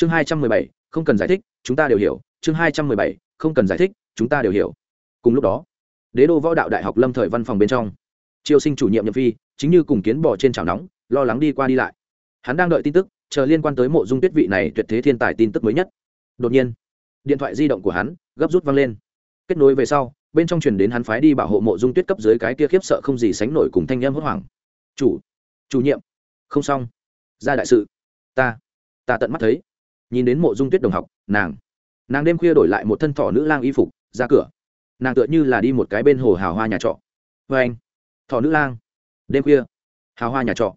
chương hai trăm mười bảy, không cần giải thích, chúng ta đều hiểu. Chương hai trăm mười bảy, không cần giải thích, chúng ta đều hiểu. Cùng lúc đó, đế đô võ đạo đại học lâm thời văn phòng bên trong, triều sinh chủ nhiệm nhậm phi chính như cùng kiến bỏ trên chảo nóng, lo lắng đi qua đi lại. Hắn đang đợi tin tức, chờ liên quan tới mộ dung tuyết vị này tuyệt thế thiên tài tin tức mới nhất. Đột nhiên, điện thoại di động của hắn gấp rút vang lên. Kết nối về sau, bên trong truyền đến hắn phái đi bảo hộ mộ dung tuyết cấp dưới cái kia khiếp sợ không gì sánh nổi cùng thanh em hốt hoảng. Chủ chủ nhiệm. Không xong. Ra đại sự. Ta ta tận mắt thấy nhìn đến mộ dung tuyết đồng học, nàng nàng đêm khuya đổi lại một thân thỏ nữ lang y phục, ra cửa. Nàng tựa như là đi một cái bên hồ hào hoa nhà trọ. Vê anh, thỏ nữ lang, đêm khuya, hào hoa nhà trọ.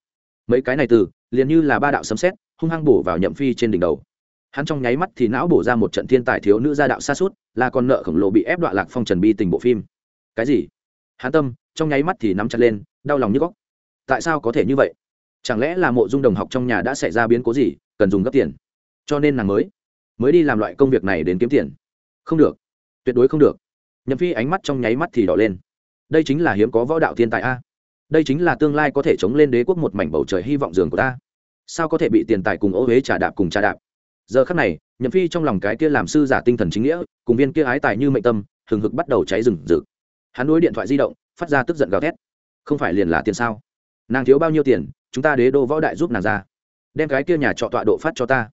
Mấy cái này từ, liền như là ba đạo sấm xét hung hăng bổ vào nhậm phi trên đỉnh đầu. Hắn trong nháy mắt thì não bổ ra một trận thiên tài thiếu nữ gia đạo xa suốt, là con nợ khổng lồ bị ép đoạn lạc phong trần bi tình bộ phim. Cái gì? Hắn tâm, trong nháy mắt thì nắm chặt lên, đau lòng như góc. Tại sao có thể như vậy? Chẳng lẽ là mộ dung đồng học trong nhà đã xảy ra biến cố gì, cần dùng gấp tiền? Cho nên nàng mới mới đi làm loại công việc này đến kiếm tiền. Không được, tuyệt đối không được. Nhậm phi ánh mắt trong nháy mắt thì đỏ lên. Đây chính là hiếm có võ đạo thiên tài a. Đây chính là tương lai có thể chống lên đế quốc một mảnh bầu trời hy vọng giường của ta. Sao có thể bị tiền tài cùng ô huế trả đạp cùng trả đạp? Giờ khắc này, nhậm phi trong lòng cái kia làm sư giả tinh thần chính nghĩa, cùng viên kia ái tài như mệnh tâm, hừng hực bắt đầu cháy rừng rực. Hắn đối điện thoại di động, phát ra tức giận gào thét. Không phải liền là tiền sao? Nàng thiếu bao nhiêu tiền, chúng ta đế đô võ đại giúp nàng ra. Đem cái kia nhà trọ tọa độ phát cho ta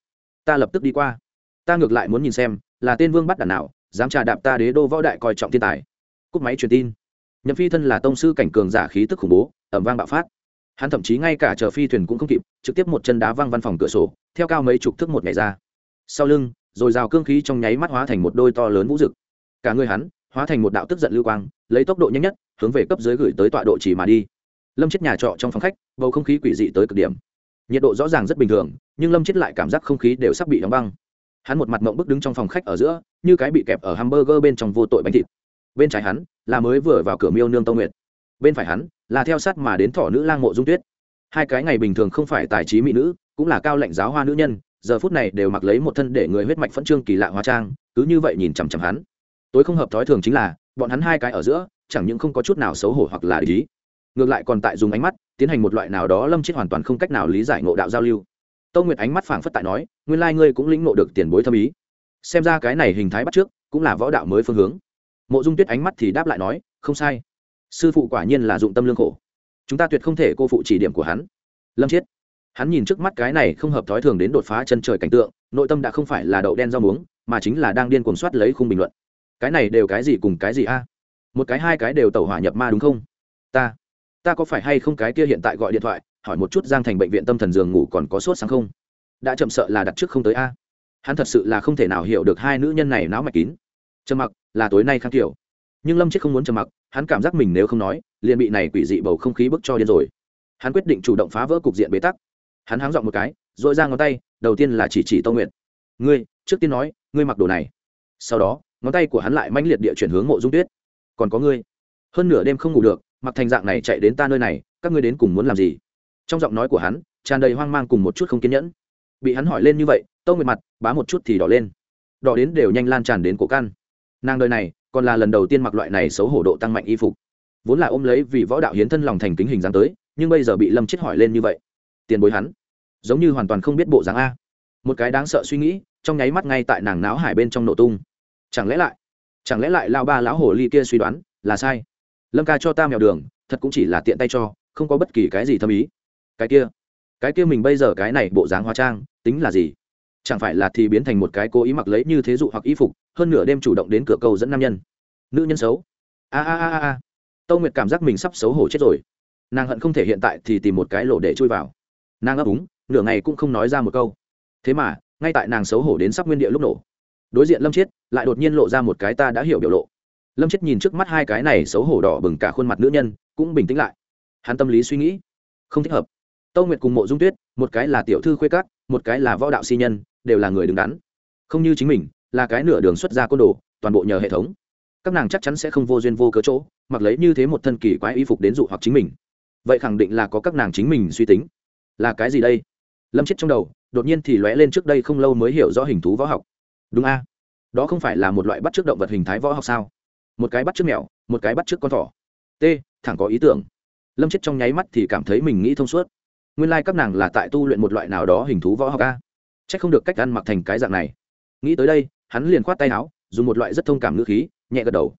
ta lập tức đi qua. Ta ngược lại muốn nhìn xem, là tên vương bắt đàn nào, dám trà đạp ta đế đô võ đại coi trọng thiên tài. Cúp máy truyền tin. Nhậm phi thân là tông sư cảnh cường giả khí tức khủng bố, ẩm vang bạo phát. Hắn thậm chí ngay cả chờ phi thuyền cũng không kịp, trực tiếp một chân đá văng văn phòng cửa sổ, theo cao mấy chục thước một ngày ra. Sau lưng, rồi rào cương khí trong nháy mắt hóa thành một đôi to lớn vũ rực. Cả người hắn, hóa thành một đạo tức giận lưu quang, lấy tốc độ nhanh nhất, hướng về cấp dưới gửi tới tọa độ chỉ mà đi. Lâm chết nhà trọ trong phòng khách, bầu không khí quỷ dị tới cực điểm nhiệt độ rõ ràng rất bình thường, nhưng lâm chết lại cảm giác không khí đều sắp bị đóng băng. Hắn một mặt mộng bức đứng trong phòng khách ở giữa, như cái bị kẹp ở hamburger bên trong vô tội bánh thịt. Bên trái hắn là mới vừa vào cửa miêu nương tông nguyệt. Bên phải hắn là theo sát mà đến thỏ nữ lang mộ dung tuyết. Hai cái ngày bình thường không phải tài trí mỹ nữ, cũng là cao lệnh giáo hoa nữ nhân, giờ phút này đều mặc lấy một thân để người huyết mạch phẫn trương kỳ lạ hóa trang, cứ như vậy nhìn chằm chằm hắn. Tối không hợp thói thường chính là, bọn hắn hai cái ở giữa, chẳng những không có chút nào xấu hổ hoặc là ý ngược lại còn tại dùng ánh mắt, tiến hành một loại nào đó lâm chết hoàn toàn không cách nào lý giải ngộ đạo giao lưu. Tâu nguyệt ánh mắt phảng phất tại nói, nguyên lai ngươi cũng lĩnh ngộ được tiền bối thâm ý. Xem ra cái này hình thái bắt trước, cũng là võ đạo mới phương hướng. Mộ dung tuyết ánh mắt thì đáp lại nói, không sai. Sư phụ quả nhiên là dụng tâm lương khổ. Chúng ta tuyệt không thể cô phụ chỉ điểm của hắn. Lâm chiết hắn nhìn trước mắt cái này không hợp thói thường đến đột phá chân trời cảnh tượng, nội tâm đã không phải là đậu đen rau muống, mà chính là đang điên cuồng soát lấy khung bình luận. Cái này đều cái gì cùng cái gì a? Một cái hai cái đều tẩu hỏa nhập ma đúng không? Ta ta có phải hay không cái kia hiện tại gọi điện thoại, hỏi một chút giang thành bệnh viện tâm thần giường ngủ còn có sốt sáng không? Đã chậm sợ là đặt trước không tới a. Hắn thật sự là không thể nào hiểu được hai nữ nhân này não mạch kín. Trầm mặc, là tối nay khang kiểu. Nhưng lâm chết không muốn trầm mặc, hắn cảm giác mình nếu không nói, liền bị này quỷ dị bầu không khí bức cho điên rồi. Hắn quyết định chủ động phá vỡ cục diện bế tắc. Hắn háng dọn một cái dội ra ngón tay, đầu tiên là chỉ chỉ tâu nguyện ngươi, trước tiên nói, ngươi mặc đồ này. Sau đó, ngón tay của hắn lại manh liệt địa chuyển hướng mộ dung tuyết. Còn có ngươi. Hơn nửa đêm không ngủ được mặc thành dạng này chạy đến ta nơi này, các ngươi đến cùng muốn làm gì? Trong giọng nói của hắn, tràn đầy hoang mang cùng một chút không kiên nhẫn. Bị hắn hỏi lên như vậy tâu nguyệt mặt, bá một chút thì đỏ lên. Đỏ đến đều nhanh lan tràn đến cổ căn. Nàng đời này, còn là lần đầu tiên mặc loại này xấu hổ độ tăng mạnh y phục. Vốn là ôm lấy vì võ đạo hiến thân lòng thành kính hình dáng tới, nhưng bây giờ bị lâm chết hỏi lên như vậy. Tiền bối hắn, giống như hoàn toàn không biết bộ dáng a. Một cái đáng sợ suy nghĩ, trong nháy mắt ngay tại nàng náo hải bên trong nổ tung. Chẳng lẽ lại, chẳng lẽ lại lao ba lão hồ ly kia suy đoán là sai? Lâm ca cho ta mèo đường, thật cũng chỉ là tiện tay cho, không có bất kỳ cái gì thâm ý. Cái kia cái kia mình bây giờ cái này bộ dáng hóa trang, tính là gì? Chẳng phải là thì biến thành một cái cố ý mặc lấy như thế dụ hoặc y phục, hơn nửa đêm chủ động đến cửa cầu dẫn nam nhân. Nữ nhân xấu. A a a a tâu nguyệt cảm giác mình sắp xấu hổ chết rồi. Nàng hận không thể hiện tại thì tìm một cái lỗ để chui vào. Nàng ấp úng, nửa ngày cũng không nói ra một câu. Thế mà, ngay tại nàng xấu hổ đến sắp nguyên địa lúc nổ. Đối diện lâm chiết, lại đột nhiên lộ ra một cái ta đã hiểu biểu lộ lâm chết nhìn trước mắt hai cái này xấu hổ đỏ bừng cả khuôn mặt nữ nhân, cũng bình tĩnh lại. Hắn tâm lý suy nghĩ, không thích hợp. Tâu nguyệt cùng mộ dung tuyết, một cái là tiểu thư khuê cát một cái là võ đạo si nhân, đều là người đứng đắn. Không như chính mình, là cái nửa đường xuất ra côn đồ, toàn bộ nhờ hệ thống. Các nàng chắc chắn sẽ không vô duyên vô cớ chỗ, mặc lấy như thế một thân kỳ quái y phục đến dụ hoặc chính mình. Vậy khẳng định là có các nàng chính mình suy tính. Là cái gì đây? Lâm chết trong đầu, đột nhiên thì lóe lên trước đây không lâu mới hiểu rõ hình thú võ học. Đúng a? Đó không phải là một loại bắt chước động vật hình thái võ học sao? Một cái bắt trước mèo, một cái bắt trước con thỏ. T, thẳng có ý tưởng. Lâm chết trong nháy mắt thì cảm thấy mình nghĩ thông suốt. Nguyên lai các nàng là tại tu luyện một loại nào đó hình thú võ học a. C h ắ c không được cách ăn mặc thành cái dạng này. Nghĩ tới đây, hắn liền khoát tay áo, dùng một loại rất thông cảm ngữ khí, nhẹ gật đầu.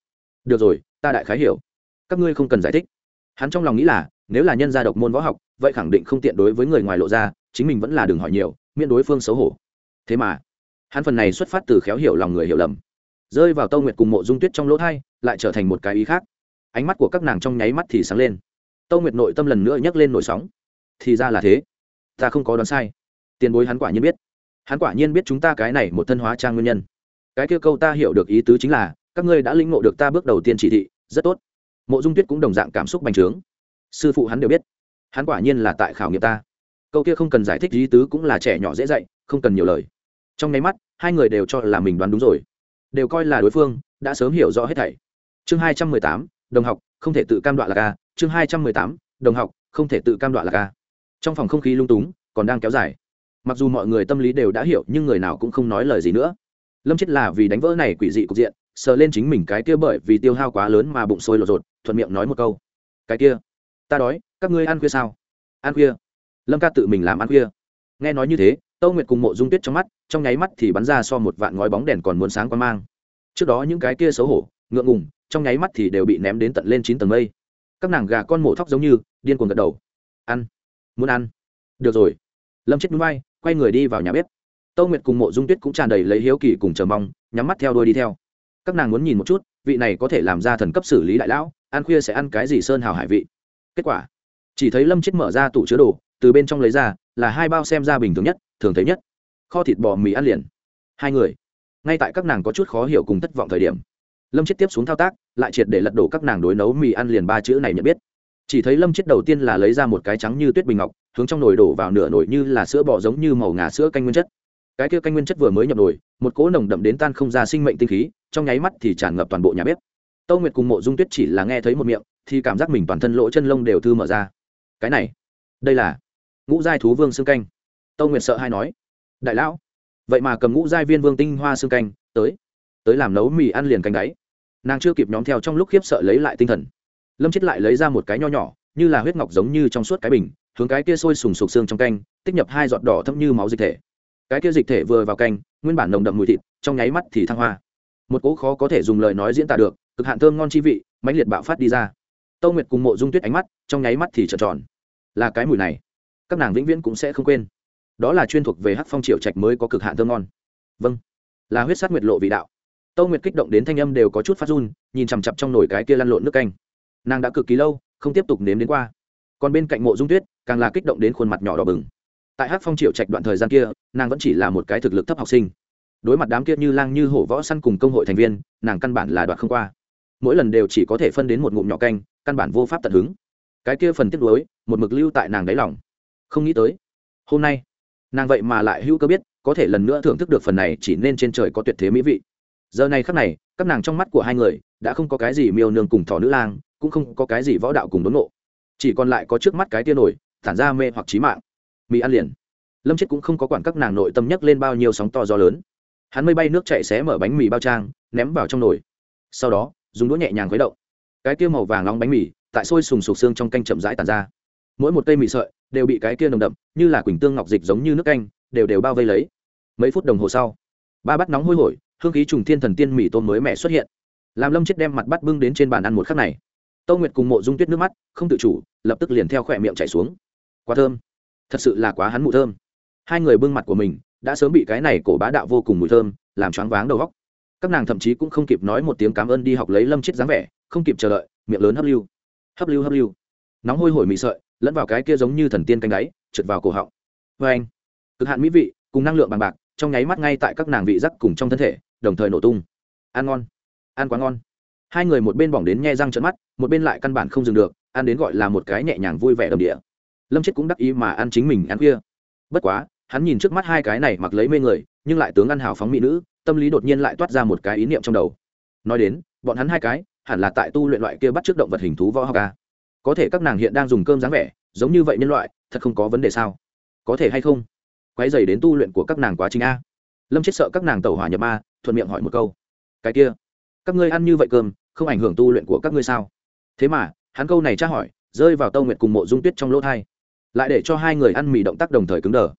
Được rồi, ta đại khái hiểu. Các ngươi không cần giải thích. Hắn trong lòng nghĩ là, nếu là nhân gia độc môn võ học, vậy khẳng định không tiện đối với người ngoài lộ ra, chính mình vẫn là đừng hỏi nhiều, miễn đối phương xấu hổ. Thế mà, hắn phần này xuất phát từ khéo hiểu lòng người hiểu lầm. Rơi vào tâu nguyệt cùng mộ dung tuyết trong lỗ thai lại trở thành một cái ý khác. Ánh mắt của các nàng trong nháy mắt thì sáng lên. Tâu nguyệt nội tâm lần nữa nhấc lên nổi sóng. Thì ra là thế. Ta không có đoán sai. Tiền bối hắn quả nhiên biết. Hắn quả nhiên biết chúng ta cái này một thân hóa trang nguyên nhân. Cái kia câu ta hiểu được ý tứ chính là, các ngươi đã lĩnh ngộ được ta bước đầu tiên chỉ thị, rất tốt. Mộ dung tuyết cũng đồng dạng cảm xúc bành trướng. Sư phụ hắn đều biết. Hắn quả nhiên là tại khảo nghiệm ta. Câu kia không cần giải thích ý tứ cũng là trẻ nhỏ dễ dạy, không cần nhiều lời. Trong nháy mắt, hai người đều cho là mình đoán đúng rồi. Đều coi là đối phương, đã sớm hiểu rõ hết thảy chương hai trăm mười tám, đồng học, không thể tự cam đoạ là ca. Chương hai trăm mười tám, đồng học, không thể tự cam đoạ là ca. Trong phòng không khí lung túng, còn đang kéo dài. Mặc dù mọi người tâm lý đều đã hiểu, nhưng người nào cũng không nói lời gì nữa. Lâm chết là vì đánh vỡ này quỷ dị cục diện, sờ lên chính mình cái kia bởi vì tiêu hao quá lớn mà bụng sôi lột rột thuận miệng nói một câu. Cái kia, ta đói, các ngươi ăn khuya sao? Ăn khuya. Lâm ca tự mình làm ăn khuya. Nghe nói như thế, tâu nguyệt cùng mộ dung tuyết trong mắt, trong nháy mắt thì bắn ra so một vạn ngói bóng đèn còn muốn sáng quá mang trước đó những cái kia xấu hổ, ngượng ngùng, trong nháy mắt thì đều bị ném đến tận lên chín tầng mây. Các nàng gà con mổ thóc giống như, điên cuồng gật đầu. Ăn. Muốn ăn. Được rồi. Lâm chết núi bay, quay người đi vào nhà bếp. Tâu nguyệt cùng mộ dung tuyết cũng tràn đầy lấy hiếu kỳ cùng chờ mong, nhắm mắt theo đôi đi theo. Các nàng muốn nhìn một chút, vị này có thể làm ra thần cấp xử lý đại lão, ăn khuya sẽ ăn cái gì sơn hào hải vị. Kết quả, chỉ thấy lâm chết mở ra tủ chứa đồ, từ bên trong lấy ra, là hai bao xem ra bình thường nhất, thường thấy nhất. Kho thịt bò mì ăn liền. Hai người ngay tại các nàng có chút khó hiểu cùng thất vọng thời điểm. Lâm chết tiếp xuống thao tác, lại triệt để lật đổ các nàng đối nấu mì ăn liền ba chữ này nhận biết. Chỉ thấy lâm chết đầu tiên là lấy ra một cái trắng như tuyết bình ngọc, hướng trong nồi đổ vào nửa nồi như là sữa bò giống như màu ngà sữa canh nguyên chất. Cái kia canh nguyên chất vừa mới nhập nồi, một cỗ nồng đậm đến tan không ra sinh mệnh tinh khí, trong nháy mắt thì tràn ngập toàn bộ nhà bếp. Tâu nguyệt cùng mộ dung tuyết chỉ là nghe thấy một miệng, thì cảm giác mình toàn thân lỗ chân lông đều thư mở ra. Cái này, đây là ngũ giai thú vương xương canh. Tâu nguyệt sợ hay nói, đại lão vậy mà cầm ngũ giai viên vương tinh hoa xương canh, tới tới làm nấu mì ăn liền canh đáy. Nàng chưa kịp nhóm theo trong lúc khiếp sợ lấy lại tinh thần. Lâm chết lại lấy ra một cái nho nhỏ, như là huyết ngọc giống như trong suốt cái bình, hướng cái kia sôi sùng sục xương trong canh, tích nhập hai giọt đỏ thâm như máu dịch thể. Cái kia dịch thể vừa vào canh, nguyên bản nồng đậm mùi thịt, trong nháy mắt thì thăng hoa. Một cỗ khó có thể dùng lời nói diễn tả được, cực hạn thơm ngon chi vị, mãnh liệt bạo phát đi ra. Tâu nguyệt cùng mộ dung tuyết ánh mắt trong nháy mắt thì trợn tròn. Là cái mùi này, các nàng vĩnh viễn cũng sẽ không quên đó là chuyên thuộc về hắc phong triệu trạch mới có cực hạn thơm ngon. Vâng. Là huyết sát nguyệt lộ vị đạo. Tâu nguyệt kích động đến thanh âm đều có chút phát run, nhìn chằm chặp trong nồi cái kia lăn lộn nước canh. Nàng đã cực kỳ lâu, không tiếp tục nếm đến qua. Còn bên cạnh mộ dung tuyết, càng là kích động đến khuôn mặt nhỏ đỏ bừng. Tại hắc phong triệu trạch đoạn thời gian kia, nàng vẫn chỉ là một cái thực lực thấp học sinh. Đối mặt đám kia như lang như hổ võ săn cùng công hội thành viên, nàng căn bản là đoạt không qua. Mỗi lần đều chỉ có thể phân đến một ngụm nhỏ canh, căn bản vô pháp tận hứng. Cái kia phần tiếp nối, một mực lưu tại nàng đáy lòng. Không nghĩ tới, hôm nay nàng vậy mà lại hữu cơ biết, có thể lần nữa thưởng thức được phần này chỉ nên trên trời có tuyệt thế mỹ vị. Giờ này khắc này, các nàng trong mắt của hai người đã không có cái gì miêu nương cùng thỏ nữ lang, cũng không có cái gì võ đạo cùng đốn nộ chỉ còn lại có trước mắt cái tia nổi tản ra mê hoặc trí mạng. Mỹ ăn liền. Lâm chết cũng không có quản các nàng nội tâm nhấc lên bao nhiêu sóng to gió lớn. Hắn mây bay nước chạy xé mở bánh mì bao trang, ném vào trong nồi. Sau đó, dùng đũa nhẹ nhàng khuấy động. Cái tiêu màu vàng nóng bánh mì, tại sôi sùng sục xương trong canh chậm rãi tàn ra. Mỗi một cây mì sợi đều bị cái kia nồng đậm, như là quỳnh tương ngọc dịch giống như nước canh, đều đều bao vây lấy. Mấy phút đồng hồ sau, ba bát nóng hôi hổi, hương khí trùng thiên thần tiên mì tôm mới mẻ xuất hiện. Làm lâm chết đem mặt bắt bưng đến trên bàn ăn một khắc này. Tâu nguyệt cùng mộ dung tuyết nước mắt, không tự chủ, lập tức liền theo khỏe miệng chảy xuống. Quá thơm. Thật sự là quá hắn mụ thơm. Hai người bưng mặt của mình, đã sớm bị cái này cổ bá đạo vô cùng mùi thơm, làm choáng váng đầu góc các nàng thậm chí cũng không kịp nói một tiếng cảm ơn đi học lấy lâm chết dáng vẻ, không kịp chờ đợi, miệng lớn hấp lưu. Hấp lưu hấp lưu. Nóng hôi hổi mị sợi lẫn vào cái kia giống như thần tiên canh đáy, trượt vào cổ họng. Vê anh, cực hạn mỹ vị, cùng năng lượng bằng bạc, trong nháy mắt ngay tại các nàng vị rắc cùng trong thân thể, đồng thời nổ tung. Ăn ngon, ăn quá ngon. Hai người một bên bỏng đến nhe răng trận mắt, một bên lại căn bản không dừng được, ăn đến gọi là một cái nhẹ nhàng vui vẻ đầm địa. Lâm chết cũng đắc ý mà ăn chính mình ăn khuya. Bất quá, hắn nhìn trước mắt hai cái này mặc lấy mê người, nhưng lại tướng ăn hào phóng mỹ nữ, tâm lý đột nhiên lại toát ra một cái ý niệm trong đầu. Nói đến, bọn hắn hai cái, hẳn là tại tu luyện loại kia bắt trước động vật hình thú võ học ca có thể các nàng hiện đang dùng cơm dáng vẻ, giống như vậy nhân loại, thật không có vấn đề sao? Có thể hay không? Quay dày đến tu luyện của các nàng quá trình a. Lâm chết sợ các nàng tẩu hỏa nhập ma, thuận miệng hỏi một câu. Cái kia, các ngươi ăn như vậy cơm, không ảnh hưởng tu luyện của các ngươi sao? Thế mà, hắn câu này tra hỏi, rơi vào tâu nguyệt cùng mộ dung tuyết trong lỗ thai. Lại để cho hai người ăn mì động tác đồng thời cứng đờ.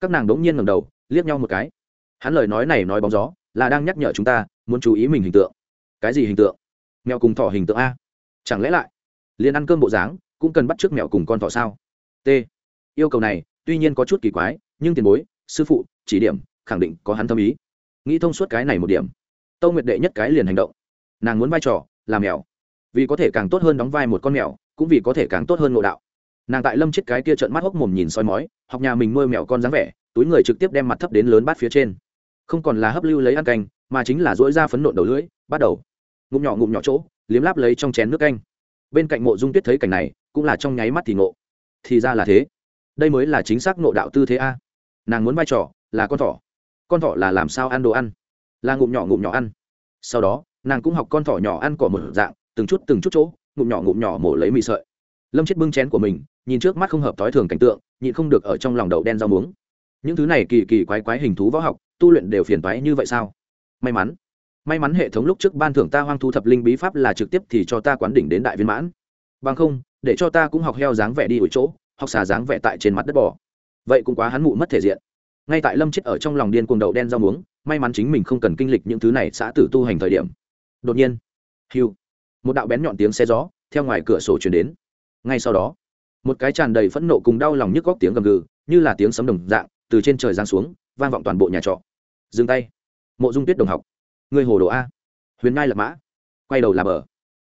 Các nàng đống nhiên ngầm đầu, liếc nhau một cái. Hắn lời nói này nói bóng gió, là đang nhắc nhở chúng ta, muốn chú ý mình hình tượng. Cái gì hình tượng? Mèo cùng thỏ hình tượng a. Chẳng lẽ lại liền ăn cơm bộ dáng, cũng cần bắt t r ư ớ c mèo cùng con thỏ sao? T. Yêu cầu này, tuy nhiên có chút kỳ quái, nhưng tiền bối, sư phụ, chỉ điểm, khẳng định có hắn tâm ý. Nghĩ thông suốt cái này một điểm. Tâu nguyệt đệ nhất cái liền hành động. Nàng muốn vai trò làm mèo vì có thể càng tốt hơn đóng vai một con mèo cũng vì có thể càng tốt hơn ngộ đạo. Nàng tại lâm chết cái kia trợn mắt hốc mồm nhìn soi mói, học nhà mình nuôi mèo con dáng vẻ, túi người trực tiếp đem mặt thấp đến lớn bát phía trên. Không còn là hấp lưu lấy ăn canh, mà chính là dỗi ra phấn nộn đầu lưỡi, bắt đầu. Ngụm nhỏ ngụm nhỏ chỗ, liếm láp lấy trong chén nước canh bên cạnh mộ dung tuyết thấy cảnh này, cũng là trong nháy mắt thì ngộ. Thì ra là thế. Đây mới là chính xác ngộ đạo tư thế a. Nàng muốn vai trò là con thỏ. Con thỏ là làm sao ăn đồ ăn? Là ngụm nhỏ ngụm nhỏ ăn. Sau đó, nàng cũng học con thỏ nhỏ ăn cỏ một dạng, từng chút từng chút chỗ, ngụm nhỏ ngụm nhỏ mổ lấy mì sợi. Lâm chết bưng chén của mình, nhìn trước mắt không hợp thói thường cảnh tượng, nhịn không được ở trong lòng đậu đen rau muống. Những thứ này kỳ kỳ quái quái hình thú võ học, tu luyện đều phiền toái như vậy sao? May mắn may mắn hệ thống lúc trước ban thưởng ta hoang thu thập linh bí pháp là trực tiếp thì cho ta quán đỉnh đến đại viên mãn. Bằng không, để cho ta cũng học heo dáng vẻ đi ở chỗ, học xà dáng vẻ tại trên mặt đất bò. Vậy cũng quá hắn mụ mất thể diện. Ngay tại lâm chết ở trong lòng điên cuồng đậu đen rau muống, may mắn chính mình không cần kinh lịch những thứ này xã tử tu hành thời điểm. Đột nhiên, hiu, một đạo bén nhọn tiếng xe gió theo ngoài cửa sổ chuyển đến. Ngay sau đó, một cái tràn đầy phẫn nộ cùng đau lòng nhức góc tiếng gầm gừ, như là tiếng sấm đồng dạng, từ trên trời giáng xuống, vang vọng toàn bộ nhà trọ. Dừng tay. Mộ dung tuyết đồng học. Ngươi hồ đồ a. Huyền ngai lập mã. Quay đầu làm ở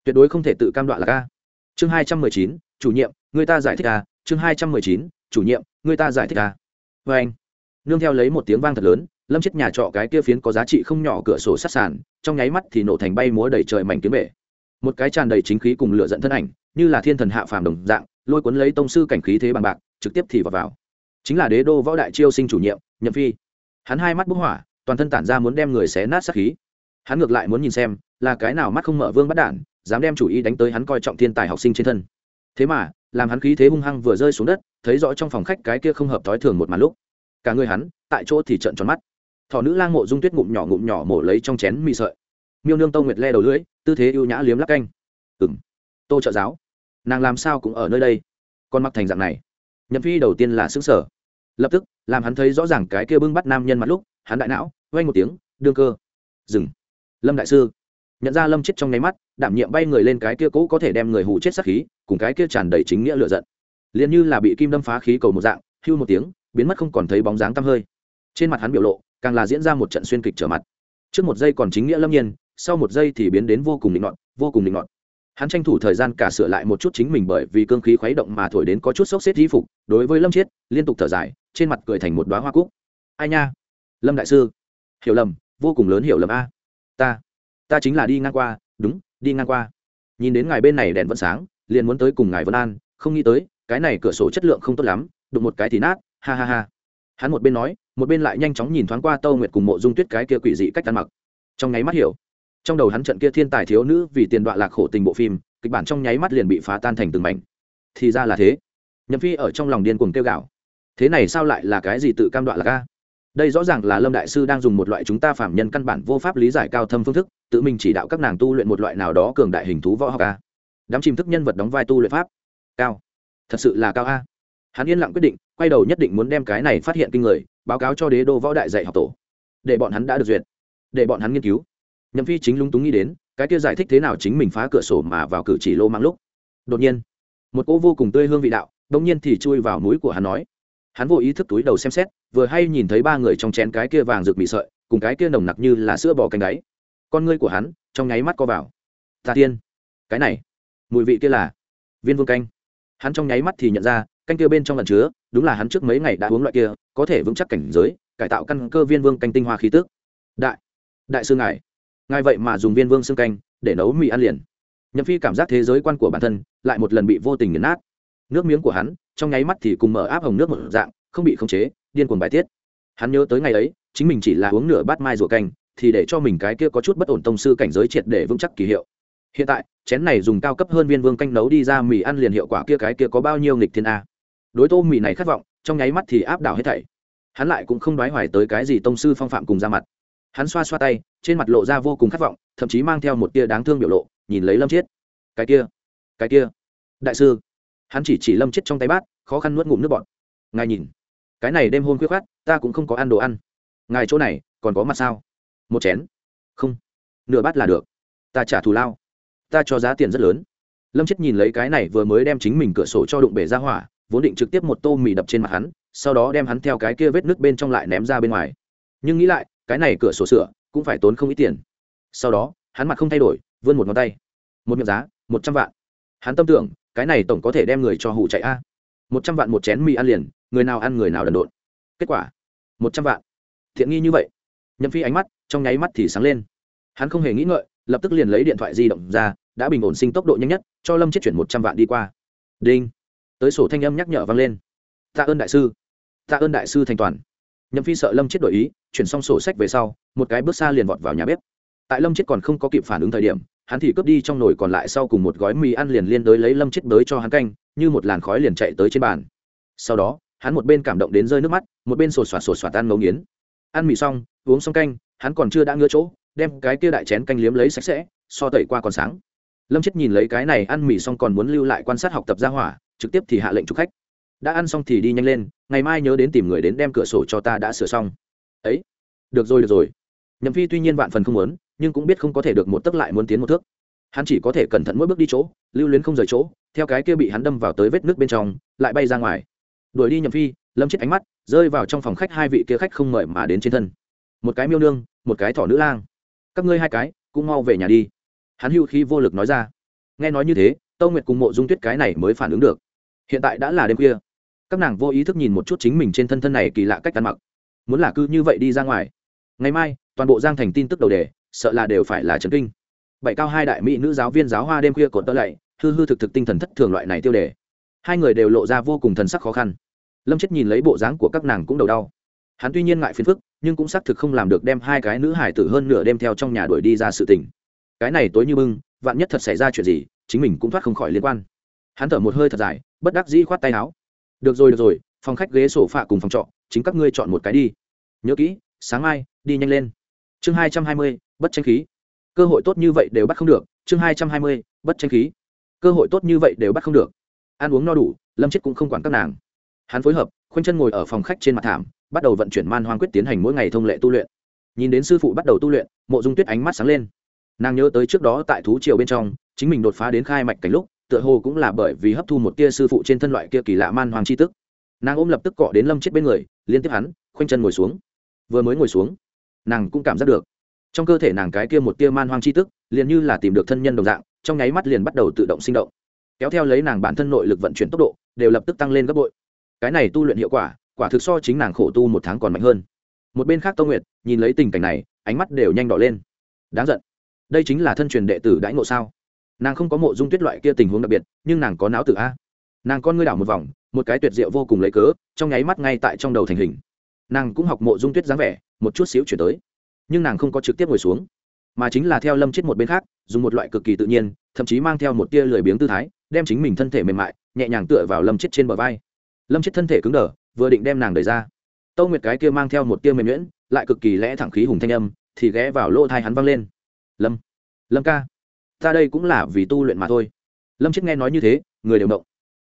tuyệt đối không thể tự cam đoạn là ca. Chương hai trăm mười chín, chủ nhiệm, người ta giải thích ca chương hai trăm mười chín, chủ nhiệm, người ta giải thích ca vê anh. Nương theo lấy một tiếng vang thật lớn, lâm chết nhà trọ cái kia phiến có giá trị không nhỏ cửa sổ sát sàn, trong nháy mắt thì nổ thành bay múa đầy trời mảnh kiếm bể. Một cái tràn đầy chính khí cùng lửa dẫn thân ảnh, như là thiên thần hạ phàm đồng dạng, lôi cuốn lấy tông sư cảnh khí thế bằng bạc, trực tiếp thì vào vào. Chính là đế đô võ đại chiêu sinh chủ nhiệm, nhậm phi. Hắn hai mắt bức hỏa, toàn thân tản ra muốn đem người xé nát sát khí hắn ngược lại muốn nhìn xem, là cái nào mắt không mở vương bắt đản dám đem chủ ý đánh tới hắn coi trọng thiên tài học sinh trên thân. Thế mà, làm hắn khí thế hung hăng vừa rơi xuống đất, thấy rõ trong phòng khách cái kia không hợp thói thường một màn lúc. Cả người hắn, tại chỗ thì trợn tròn mắt. Thỏ nữ lang mộ dung tuyết ngụm nhỏ ngụm nhỏ mổ lấy trong chén mì sợi. Miêu nương tông nguyệt le đầu lưỡi, tư thế ưu nhã liếm lắc canh. Ừng tô trợ giáo. Nàng làm sao cũng ở nơi đây. Con mặc thành dạng này. Nhậm phi đầu tiên là xứng sở lập tức, làm hắn thấy rõ ràng cái kia bưng bắt nam nhân mặt lúc, hắn đại não vay một tiếng, đương cơ. Dừng lâm đại sư. Nhận ra lâm chết trong nháy mắt, đảm nhiệm bay người lên cái kia cũ có thể đem người hù chết sát khí, cùng cái kia tràn đầy chính nghĩa lựa giận. Liền như là bị kim đâm phá khí cầu một dạng, hưu một tiếng, biến mất không còn thấy bóng dáng tăm hơi. Trên mặt hắn biểu lộ, càng là diễn ra một trận xuyên kịch trở mặt. Trước một giây còn chính nghĩa lâm nhiên, sau một giây thì biến đến vô cùng định nọt, vô cùng định nọt. Hắn tranh thủ thời gian cả sửa lại một chút chính mình bởi vì cương khí khuấy động mà thổi đến có chút sốc xếp di phục, đối với lâm chiết liên tục thở dài, trên mặt cười thành một đoá hoa cúc. Ai nha? Lâm đại sư. Hiểu lầm, vô cùng lớn hiểu lầm a ta ta chính là đi ngang qua, đúng, đi ngang qua. Nhìn đến ngài bên này đèn vẫn sáng, liền muốn tới cùng ngài vân an, không nghĩ tới, cái này cửa sổ chất lượng không tốt lắm, đụng một cái thì nát, ha ha ha. Hắn một bên nói, một bên lại nhanh chóng nhìn thoáng qua tâu nguyệt cùng mộ dung tuyết cái kia quỷ dị cách ăn mặc. Trong nháy mắt hiểu, trong đầu hắn trận kia thiên tài thiếu nữ vì tiền đoạn lạc khổ tình bộ phim, kịch bản trong nháy mắt liền bị phá tan thành từng mảnh. Thì ra là thế. Nhậm phi ở trong lòng điên cuồng kêu gạo thế này sao lại là cái gì tự cam đoạn lạc ca đây rõ ràng là lâm đại sư đang dùng một loại chúng ta phạm nhân căn bản vô pháp lý giải cao thâm phương thức, tự mình chỉ đạo các nàng tu luyện một loại nào đó cường đại hình thú võ học a. Đám chìm thức nhân vật đóng vai tu luyện pháp. Cao. Thật sự là cao a. Hắn yên lặng quyết định, quay đầu nhất định muốn đem cái này phát hiện kinh người, báo cáo cho đế đô võ đại dạy học tổ. Để bọn hắn đã được duyệt. Để bọn hắn nghiên cứu. Nhậm phi chính lung túng nghĩ đến, cái kia giải thích thế nào chính mình phá cửa sổ mà vào cử chỉ lô mang lúc. Đột nhiên, một cỗ vô cùng tươi hương vị đạo đông nhiên thì chui vào núi của hắn nói. Hắn vô ý thức túi đầu xem xét vừa hay nhìn thấy ba người trong chén cái kia vàng rực mì sợi, cùng cái kia nồng nặc như là sữa bò cánh đáy. Con ngươi của hắn trong nháy mắt co vào. Ta tiên, cái này, mùi vị kia là viên vương canh. Hắn trong nháy mắt thì nhận ra, canh kia bên trong lần chứa, đúng là hắn trước mấy ngày đã uống loại kia, có thể vững chắc cảnh giới, cải tạo căn cơ viên vương canh tinh hoa khí tước đại đại sư ngài ngài vậy mà dùng viên vương xương canh để nấu mì ăn liền. Nhậm phi cảm giác thế giới quan của bản thân lại một lần bị vô tình nghiền nát. Nước miếng của hắn trong nháy mắt thì cùng mở áp hồng nước một dạng, không bị khống chế điên cuồng bài tiết. Hắn nhớ tới ngày ấy, chính mình chỉ là uống nửa bát mai rùa canh, thì để cho mình cái kia có chút bất ổn tông sư cảnh giới triệt để vững chắc kỳ hiệu. Hiện tại, chén này dùng cao cấp hơn viên vương canh nấu đi ra mì ăn liền hiệu quả kia cái kia có bao nhiêu nghịch thiên a. Đối tô mì này khát vọng, trong nháy mắt thì áp đảo hết thảy. Hắn lại cũng không đoái hoài tới cái gì tông sư phong phạm cùng ra mặt. Hắn xoa xoa tay, trên mặt lộ ra vô cùng khát vọng, thậm chí mang theo một tia đáng thương biểu lộ, nhìn lấy lâm chiết. Cái kia cái kia. Đại sư. Hắn chỉ chỉ lâm chiết trong tay bát, khó khăn nuốt ngụm nước bọt. Ngài nhìn cái này đêm hôm khuya khát ta cũng không có ăn đồ ăn. Ngài chỗ này, còn có mặt sao? Một chén. Không. Nửa bát là được. Ta trả thù lao. Ta cho giá tiền rất lớn. Lâm chết nhìn lấy cái này vừa mới đem chính mình cửa sổ cho đụng bể ra hỏa, vốn định trực tiếp một tô mì đập trên mặt hắn, sau đó đem hắn theo cái kia vết nước bên trong lại ném ra bên ngoài. Nhưng nghĩ lại, cái này cửa sổ sửa, cũng phải tốn không ít tiền. Sau đó, hắn mặt không thay đổi, vươn một ngón tay. Một miệng giá, một trăm vạn. Hắn tâm tưởng, cái này tổng có thể đem người cho hủ chạy a. Một trăm vạn một chén mì ăn liền người nào ăn người nào đần độn. Kết quả, một trăm vạn. Thiện nghi như vậy, nhậm phi ánh mắt, trong nháy mắt thì sáng lên. Hắn không hề nghĩ ngợi, lập tức liền lấy điện thoại di động ra, đã bình ổn sinh tốc độ nhanh nhất, cho lâm chết chuyển một trăm vạn đi qua. Đinh. Tới sổ thanh âm nhắc nhở vang lên. Tạ ơn đại sư. Tạ ơn đại sư thành toàn. Nhậm phi sợ lâm chết đổi ý, chuyển xong sổ sách về sau, một cái bước xa liền vọt vào nhà bếp. Tại lâm chết còn không có kịp phản ứng thời điểm, hắn thì cướp đi trong nồi còn lại sau cùng một gói mì ăn liền liên đới lấy lâm chết đới cho hắn canh, như một làn khói liền chạy tới trên bàn. Sau đó hắn một bên cảm động đến rơi nước mắt, một bên sột soạt sột soạt ăn ngấu nghiến. Ăn mì xong, uống xong canh, hắn còn chưa đã ngứa chỗ, đem cái kia đại chén canh liếm lấy sạch sẽ, so tẩy qua còn sáng. Lâm chết nhìn lấy cái này ăn mì xong còn muốn lưu lại quan sát học tập ra hỏa, trực tiếp thì hạ lệnh chụp khách. Đã ăn xong thì đi nhanh lên, ngày mai nhớ đến tìm người đến đem cửa sổ cho ta đã sửa xong. Ấy, được rồi được rồi. Nhậm phi tuy nhiên vạn phần không muốn, nhưng cũng biết không có thể được một tấc lại muốn tiến một thước. Hắn chỉ có thể cẩn thận mỗi bước đi chỗ, lưu luyến không rời chỗ, theo cái kia bị hắn đâm vào tới vết nước bên trong, lại bay ra ngoài đuổi đi nhậm phi, lâm chết ánh mắt, rơi vào trong phòng khách hai vị kia khách không mời mà đến trên thân. Một cái miêu nương, một cái thỏ nữ lang. Các ngươi hai cái, cũng mau về nhà đi. Hắn hưu khi vô lực nói ra. Nghe nói như thế, tâu nguyệt cùng mộ dung tuyết cái này mới phản ứng được. Hiện tại đã là đêm khuya. Các nàng vô ý thức nhìn một chút chính mình trên thân thân này kỳ lạ cách ăn mặc. Muốn là cứ như vậy đi ra ngoài. Ngày mai, toàn bộ giang thành tin tức đầu đề, sợ là đều phải là trấn kinh. Bảy cao hai đại mỹ nữ giáo viên giáo hoa đêm khuya cột tơ lạy, hư hư thực thực tinh thần thất thường loại này tiêu đề hai người đều lộ ra vô cùng thần sắc khó khăn. Lâm chết nhìn lấy bộ dáng của các nàng cũng đầu đau. Hắn tuy nhiên ngại phiền phức, nhưng cũng xác thực không làm được đem hai cái nữ hải tử hơn nửa đem theo trong nhà đuổi đi ra sự tình. Cái này tối như bưng, vạn nhất thật xảy ra chuyện gì, chính mình cũng thoát không khỏi liên quan. Hắn thở một hơi thật dài, bất đắc dĩ khoát tay áo. Được rồi được rồi, phòng khách ghế sổ phạ cùng phòng trọ, chính các ngươi chọn một cái đi. Nhớ kỹ, sáng mai, đi nhanh lên. Chương hai trăm hai mươi, bất tranh khí. Cơ hội tốt như vậy đều bắt không được, chương hai trăm hai mươi, bất tranh khí. Cơ hội tốt như vậy đều bắt không được ăn uống no đủ, lâm chết cũng không quản các nàng. Hắn phối hợp, khoanh chân ngồi ở phòng khách trên mặt thảm, bắt đầu vận chuyển man hoang quyết tiến hành mỗi ngày thông lệ tu luyện. Nhìn đến sư phụ bắt đầu tu luyện, mộ dung tuyết ánh mắt sáng lên. Nàng nhớ tới trước đó tại thú triều bên trong, chính mình đột phá đến khai mạch cảnh lúc, tựa hồ cũng là bởi vì hấp thu một tia sư phụ trên thân loại kia kỳ lạ man hoàng c h i tức. Nàng ôm lập tức cọ đến lâm chết bên người, liên tiếp hắn, khoanh chân ngồi xuống. Vừa mới ngồi xuống, nàng cũng cảm giác được. Trong cơ thể nàng cái kia một tia man hoang c h i tức, liền như là tìm được thân nhân đồng dạng, trong nháy mắt liền bắt đầu tự động sinh động kéo theo lấy nàng bản thân nội lực vận chuyển tốc độ, đều lập tức tăng lên gấp bội. Cái này tu luyện hiệu quả quả thực so chính nàng khổ tu một tháng còn mạnh hơn. Một bên khác tông nguyệt, nhìn lấy tình cảnh này, ánh mắt đều nhanh đỏ lên. Đáng giận. Đây chính là thân truyền đệ tử đãi ngộ sao? Nàng không có mộ dung tuyết loại kia tình huống đặc biệt, nhưng nàng có não tử a. Nàng con ngươi đảo một vòng, một cái tuyệt diệu vô cùng lấy cớ, trong nháy mắt ngay tại trong đầu thành hình. Nàng cũng học mộ dung tuyết dáng vẻ, một chút xíu chuyển tới. Nhưng nàng không có trực tiếp ngồi xuống, mà chính là theo lâm chết một bên khác, dùng một loại cực kỳ tự nhiên, thậm chí mang theo một tia lười biếng tư thái đem chính mình thân thể mềm mại, nhẹ nhàng tựa vào lâm chết trên bờ vai. Lâm chết thân thể cứng đờ, vừa định đem nàng đẩy ra. Tâu nguyệt cái kia mang theo một tia mềm nhuyễn, lại cực kỳ lẽ thẳng khí hùng thanh âm, thì ghé vào lỗ thai hắn văng lên. Lâm lâm ca, ta đây cũng là vì tu luyện mà thôi. Lâm chết nghe nói như thế, người đều động.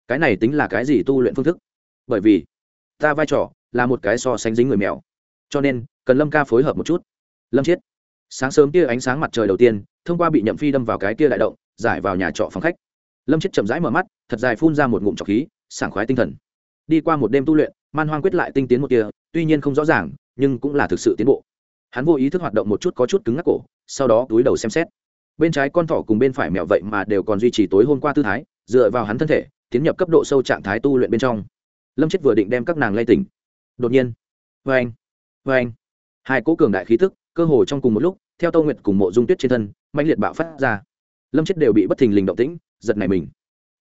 Cái này tính là cái gì tu luyện phương thức? Bởi vì, ta vai trò là một cái so sánh dính người mèo. Cho nên, cần lâm ca phối hợp một chút. Lâm chết, sáng sớm tia ánh sáng mặt trời đầu tiên, thông qua bị nhậm phi đâm vào cái tia đại động, giải vào nhà trọ phòng khách lâm chết chậm rãi mở mắt, thật dài phun ra một ngụm trọc khí, sảng khoái tinh thần. Đi qua một đêm tu luyện, man hoang quyết lại tinh tiến một tia, tuy nhiên không rõ ràng, nhưng cũng là thực sự tiến bộ. Hắn vô ý thức hoạt động một chút có chút cứng ngắc cổ, sau đó túi đầu xem xét. Bên trái con thỏ cùng bên phải mèo vậy mà đều còn duy trì tối hôm qua tư thái, dựa vào hắn thân thể, tiến nhập cấp độ sâu trạng thái tu luyện bên trong. Lâm chết vừa định đem các nàng lay tỉnh. Đột nhiên vê anh vê anh hai cỗ cường đại khí tức, cơ hồ trong cùng một lúc, theo tâu nguyệt cùng mộ dung tuyết trên thân mạnh liệt bạo phát ra. Lâm chết đều bị bất thình lình động tĩnh giật này mình.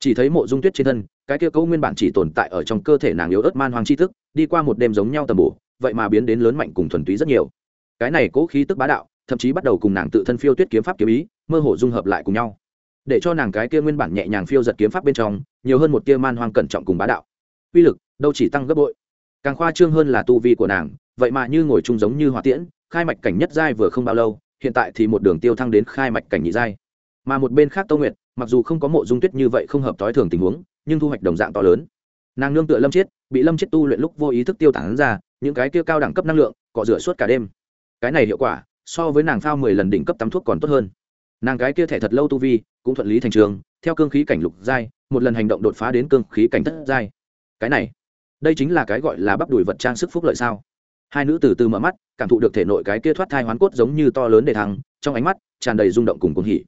Chỉ thấy mộ dung tuyết trên thân, cái kia cấu nguyên bản chỉ tồn tại ở trong cơ thể nàng yếu ớt man hoàng chi thức, đi qua một đêm giống nhau tầm bổ, vậy mà biến đến lớn mạnh cùng thuần túy rất nhiều. Cái này cố khí tức bá đạo, thậm chí bắt đầu cùng nàng tự thân phiêu tuyết kiếm pháp kiếm ý, mơ hồ dung hợp lại cùng nhau. Để cho nàng cái kia nguyên bản nhẹ nhàng phiêu giật kiếm pháp bên trong, nhiều hơn một tia man hoang cẩn trọng cùng bá đạo. Uy lực, đâu chỉ tăng gấp bội. Càng khoa trương hơn là tu vi của nàng, vậy mà như ngồi chung giống như hỏa tiễn, khai mạch cảnh nhất giai vừa không bao lâu, hiện tại thì một đường tiêu thăng đến khai mạch cảnh nhị giai. Mà một bên khác tô nguyệt mặc dù không có mộ dung tuyết như vậy không hợp t ố i thường tình huống, nhưng thu hoạch đồng dạng to lớn. Nàng nương tựa lâm chiết, bị lâm chết tu luyện lúc vô ý thức tiêu tản ra, những cái kia cao đẳng cấp năng lượng, cọ rửa suốt cả đêm. Cái này hiệu quả, so với nàng phao mười lần đỉnh cấp tắm thuốc còn tốt hơn. Nàng cái kia thẻ thật lâu tu vi, cũng thuận lý thành trường, theo cương khí cảnh lục giai, một lần hành động đột phá đến cương khí cảnh thất giai. Cái này, đây chính là cái gọi là bắp đùi vật trang sức phúc lợi sao? Hai nữ từ từ mở mắt, cảm thụ được thể nội cái kia thoát thai hoán cốt giống như to lớn để thăng, trong ánh mắt tràn đầy rung động cùng cuồng hỉ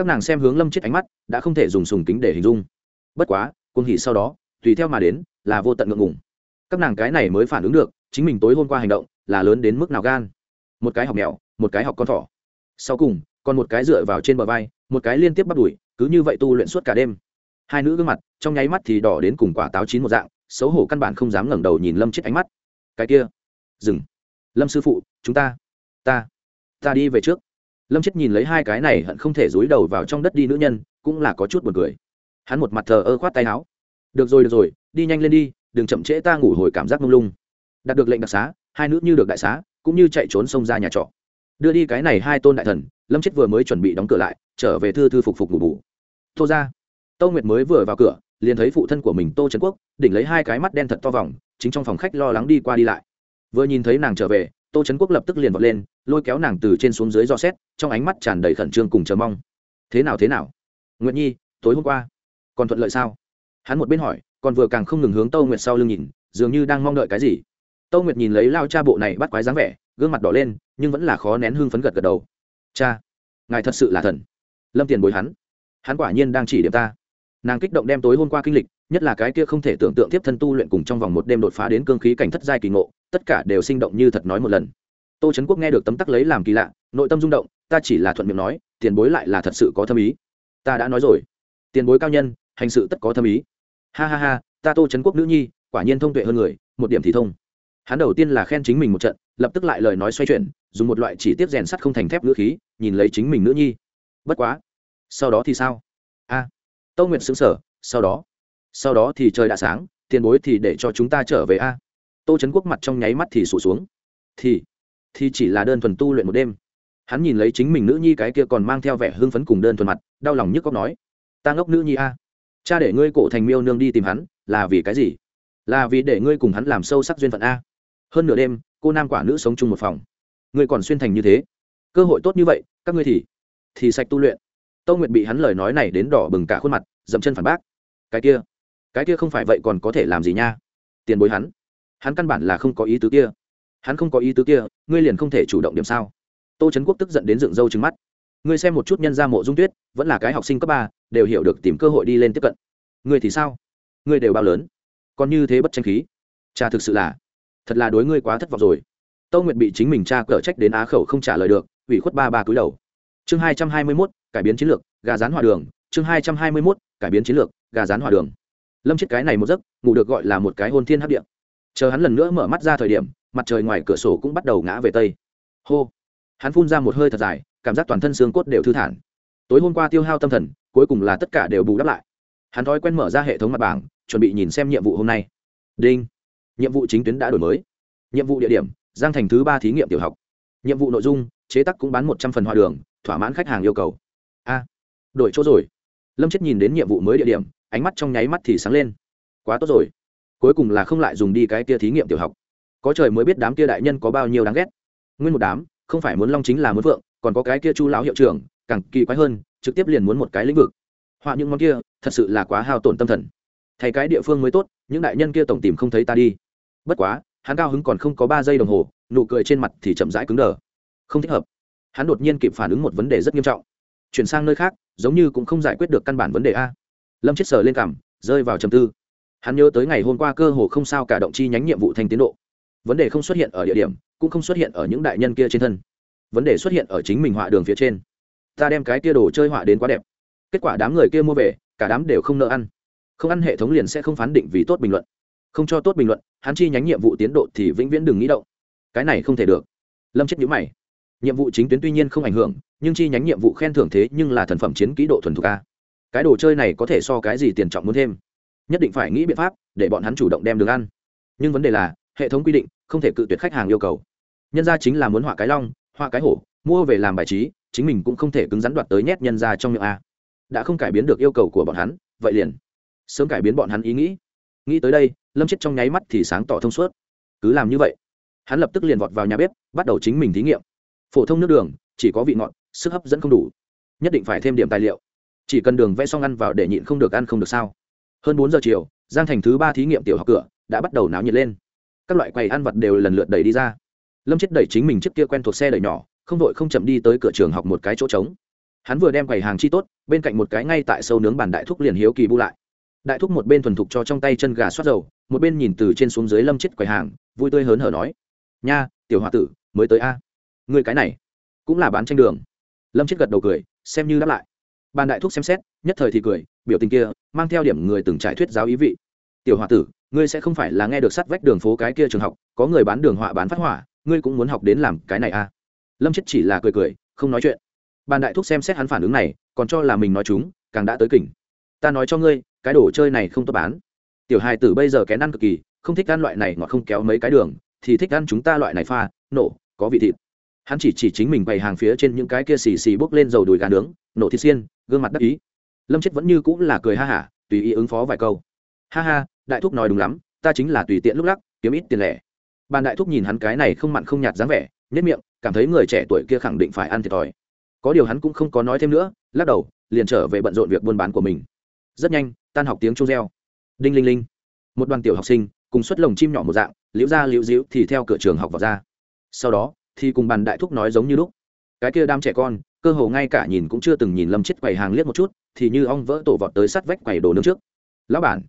các nàng xem hướng lâm chết ánh mắt, đã không thể dùng sùng kính để hình dung. Bất quá, cuồng hỉ sau đó, tùy theo mà đến, là vô tận ngượng ngùng. Các nàng cái này mới phản ứng được, chính mình tối hôm qua hành động, là lớn đến mức nào gan. Một cái học mèo, một cái học con thỏ. Sau cùng, còn một cái dựa vào trên bờ vai, một cái liên tiếp bắt đuổi, cứ như vậy tu luyện suốt cả đêm. Hai nữ gương mặt, trong nháy mắt thì đỏ đến cùng quả táo chín một dạng, xấu hổ căn bản không dám ngẩng đầu nhìn lâm chết ánh mắt. Cái kia. Dừng. Lâm sư phụ, chúng ta. Ta. Ta đi về trước lâm chết nhìn lấy hai cái này hận không thể dối đầu vào trong đất đi nữ nhân, cũng là có chút buồn cười. Hắn một mặt thờ ơ khoát tay áo. Được rồi được rồi, đi nhanh lên đi, đừng chậm trễ ta ngủ hồi cảm giác mông lung. Đạt được lệnh đặc xá, hai nữ như được đại xá, cũng như chạy trốn xông ra nhà trọ. Đưa đi cái này hai tôn đại thần, lâm chết vừa mới chuẩn bị đóng cửa lại, trở về thư thư phục phục ngủ bù. Tô ra tô nguyệt mới vừa vào cửa, liền thấy phụ thân của mình tô trấn quốc, đỉnh lấy hai cái mắt đen thật to vòng, chính trong phòng khách lo lắng đi qua đi lại. Vừa nhìn thấy nàng trở về, tô trấn quốc lập tức liền vọt lên lôi kéo nàng từ trên xuống dưới do xét, trong ánh mắt tràn đầy khẩn trương cùng chờ mong. Thế nào thế nào? Nguyệt nhi, tối hôm qua, còn thuận lợi sao? Hắn một bên hỏi, còn vừa càng không ngừng hướng tâu nguyệt sau lưng nhìn, dường như đang mong đợi cái gì. Tâu nguyệt nhìn lấy lao cha bộ này bắt quái dáng vẻ, gương mặt đỏ lên, nhưng vẫn là khó nén hương phấn gật gật đầu. Cha, ngài thật sự là thần. Lâm tiền bối hắn. Hắn quả nhiên đang chỉ điểm ta. Nàng kích động đem tối hôm qua kinh lịch, nhất là cái kia không thể tưởng tượng tiếp thân tu luyện cùng trong vòng một đêm đột phá đến cương khí cảnh thất giai kỳ ngộ, tất cả đều sinh động như thật nói một lần tô trấn quốc nghe được tấm tắc lấy làm kỳ lạ nội tâm rung động ta chỉ là thuận miệng nói tiền bối lại là thật sự có thâm ý. Ta đã nói rồi. Tiền bối cao nhân hành sự tất có thâm ý. Ha ha ha ta tô trấn quốc nữ nhi quả nhiên thông tuệ hơn người một điểm thì thông. Hắn đầu tiên là khen chính mình một trận lập tức lại lời nói xoay chuyển dùng một loại chỉ tiết rèn sắt không thành thép ngữ khí nhìn lấy chính mình nữ nhi. Bất quá sau đó thì sao? A à, tâu nguyệt xứng sở sau đó sau đó thì trời đã sáng tiền bối thì để cho chúng ta trở về a. Tô trấn quốc mặt trong nháy mắt thì sụt xuống. Thì thì chỉ là đơn thuần tu luyện một đêm. Hắn nhìn lấy chính mình nữ nhi cái kia còn mang theo vẻ hưng phấn cùng đơn thuần mặt, đau lòng nhức cóc nói, ta ngốc nữ nhi a. Cha để ngươi cổ thành miêu nương đi tìm hắn, là vì cái gì? Là vì để ngươi cùng hắn làm sâu sắc duyên phận a. Hơn nửa đêm, cô nam quả nữ sống chung một phòng. Ngươi còn xuyên thành như thế? Cơ hội tốt như vậy, các ngươi thì thì sạch tu luyện. Tâu nguyệt bị hắn lời nói này đến đỏ bừng cả khuôn mặt, dậm chân phản bác. Cái kia cái kia không phải vậy còn có thể làm gì nha? Tiền bối hắn hắn căn bản là không có ý tứ kia hắn không có ý tứ kia, ngươi liền không thể chủ động điểm sao? Tô trấn quốc tức giận đến dựng râu trứng mắt. Ngươi xem một chút nhân ra mộ dung tuyết, vẫn là cái học sinh cấp ba, đều hiểu được tìm cơ hội đi lên tiếp cận. Ngươi thì sao? Ngươi đều bao lớn. Còn như thế bất tranh khí. Cha thực sự là, thật là đối ngươi quá thất vọng rồi. Tâu nguyệt bị chính mình cha cở trách đến á khẩu không trả lời được, ủy khuất ba ba cúi đầu. Chương hai trăm hai mươi mốt, cải biến chiến lược, gà rán hòa đường. Chương hai trăm hai mươi mốt, cải biến chiến lược, gà rán hòa đường. Lâm chết cái này một giấc, ngủ được gọi là một cái hôn thiên hấp điện chờ hắn lần nữa mở mắt ra thời điểm mặt trời ngoài cửa sổ cũng bắt đầu ngã về tây. Hô. Hắn phun ra một hơi thật dài, cảm giác toàn thân xương cốt đều thư thản. Tối hôm qua tiêu hao tâm thần, cuối cùng là tất cả đều bù đắp lại. Hắn thói quen mở ra hệ thống mặt bảng, chuẩn bị nhìn xem nhiệm vụ hôm nay. Đinh. Nhiệm vụ chính tuyến đã đổi mới. Nhiệm vụ địa điểm, giang thành thứ ba thí nghiệm tiểu học. Nhiệm vụ nội dung, chế tác cũng bán một trăm phần hoa đường, thỏa mãn khách hàng yêu cầu. A. Đổi chỗ rồi. Lâm chết nhìn đến nhiệm vụ mới địa điểm, ánh mắt trong nháy mắt thì sáng lên. Quá tốt rồi. Cuối cùng là không lại dùng đi cái kia thí nghiệm tiểu học có trời mới biết đám kia đại nhân có bao nhiêu đáng ghét. Nguyên một đám, không phải muốn long chính là muốn vượng, còn có cái kia chu lão hiệu trưởng, càng kỳ quái hơn, trực tiếp liền muốn một cái lĩnh vực. Họa những món kia, thật sự là quá hao tổn tâm thần. Thay cái địa phương mới tốt, những đại nhân kia tổng tìm không thấy ta đi. Bất quá, hắn cao hứng còn không có ba giây đồng hồ, nụ cười trên mặt thì chậm rãi cứng đờ. Không thích hợp. Hắn đột nhiên kịp phản ứng một vấn đề rất nghiêm trọng. Chuyển sang nơi khác, giống như cũng không giải quyết được căn bản vấn đề a. Lâm chết sờ lên cảm rơi vào trầm tư. Hắn nhớ tới ngày hôm qua cơ hồ không sao cả động chi nhánh nhiệm vụ thành tiến độ vấn đề không xuất hiện ở địa điểm, cũng không xuất hiện ở những đại nhân kia trên thân. Vấn đề xuất hiện ở chính mình họa đường phía trên. Ta đem cái kia đồ chơi họa đến quá đẹp. Kết quả đám người kia mua về, cả đám đều không nợ ăn. Không ăn hệ thống liền sẽ không phán định vì tốt bình luận. Không cho tốt bình luận, hắn chi nhánh nhiệm vụ tiến độ thì vĩnh viễn đừng nghĩ động. Cái này không thể được. Lâm chết nhữ mày. Nhiệm vụ chính tuyến tuy nhiên không ảnh hưởng, nhưng chi nhánh nhiệm vụ khen thưởng thế nhưng là thần phẩm chiến kỹ độ thuần thục a. Cái đồ chơi này có thể so cái gì tiền trọng muốn thêm? Nhất định phải nghĩ biện pháp để bọn hắn chủ động đem đường ăn. Nhưng vấn đề là hệ thống quy định, không thể cự tuyệt khách hàng yêu cầu. Nhân ra chính là muốn họa cái long, họa cái hổ, mua về làm bài trí, chính mình cũng không thể cứng rắn đoạt tới nhét nhân ra trong miệng a. Đã không cải biến được yêu cầu của bọn hắn, vậy liền. Sớm cải biến bọn hắn ý nghĩ. Nghĩ tới đây, lâm chết trong nháy mắt thì sáng tỏ thông suốt. Cứ làm như vậy. Hắn lập tức liền vọt vào nhà bếp, bắt đầu chính mình thí nghiệm. Phổ thông nước đường, chỉ có vị ngọt, sức hấp dẫn không đủ. Nhất định phải thêm điểm tài liệu. Chỉ cần đường vẽ xong ăn vào để nhịn không được ăn không được sao. Hơn bốn giờ chiều, giang thành thứ ba thí nghiệm tiểu học cửa, đã bắt đầu náo nhiệt lên các loại quầy ăn vặt đều lần lượt đẩy đi ra. Lâm chết đẩy chính mình chiếc kia quen thuộc xe đẩy nhỏ, không đội không chậm đi tới cửa trường học một cái chỗ trống. Hắn vừa đem quầy hàng chi tốt, bên cạnh một cái ngay tại sâu nướng bàn đại thúc liền hiếu kỳ bu lại. Đại thúc một bên thuần thục cho trong tay chân gà xoát dầu, một bên nhìn từ trên xuống dưới lâm chết quầy hàng, vui tươi hớn hở nói, nha, tiểu h o a tử, mới tới a. Người cái này, cũng là bán tranh đường. Lâm chết gật đầu cười, xem như đáp lại. Bàn đại thúc xem xét, nhất thời thì cười, biểu tình kia, mang theo điểm người từng trải thuyết giáo ý vị tiểu h o a tử, ngươi sẽ không phải là nghe được sắt vách đường phố cái kia trường học, có người bán đường họa bán phát hỏa, ngươi cũng muốn học đến làm cái này à? Lâm chết chỉ là cười cười, không nói chuyện. Bàn đại thúc xem xét hắn phản ứng này, còn cho là mình nói chúng, càng đã tới kỉnh. Ta nói cho ngươi, cái đồ chơi này không tốt bán. Tiểu hài tử bây giờ kén ăn cực kỳ, không thích ăn loại này ngọt không kéo mấy cái đường, thì thích ăn chúng ta loại này pha, nổ, có vị thịt. Hắn chỉ chỉ chính mình bày hàng phía trên những cái kia xì xì bốc lên dầu đùi gà nướng, nổ thịt xiên, gương mặt đắc ý. Lâm chết vẫn như cũng là cười ha hả, tùy ý ứng phó vài câu ha ha, đại thúc nói đúng lắm, ta chính là tùy tiện lúc lắc, kiếm ít tiền lẻ. Bàn đại thúc nhìn hắn cái này không mặn không nhạt dáng vẻ nhất miệng, cảm thấy người trẻ tuổi kia khẳng định phải ăn thiệt thòi. Có điều hắn cũng không có nói thêm nữa, lắc đầu, liền trở về bận rộn việc buôn bán của mình. Rất nhanh, tan học tiếng chuông reo. Đinh linh linh. Một đoàn tiểu học sinh, cùng xuất lồng chim nhỏ một dạng, liễu ra liễu diễu thì theo cửa trường học vào ra. Sau đó, thì cùng bàn đại thúc nói giống như lúc. Cái kia đám trẻ con, cơ hồ ngay cả nhìn cũng chưa từng nhìn lâm chết quầy hàng liếc một chút, thì như ong vỡ tổ vọt tới sắt vách quầy đồ nướng trước. Lão bản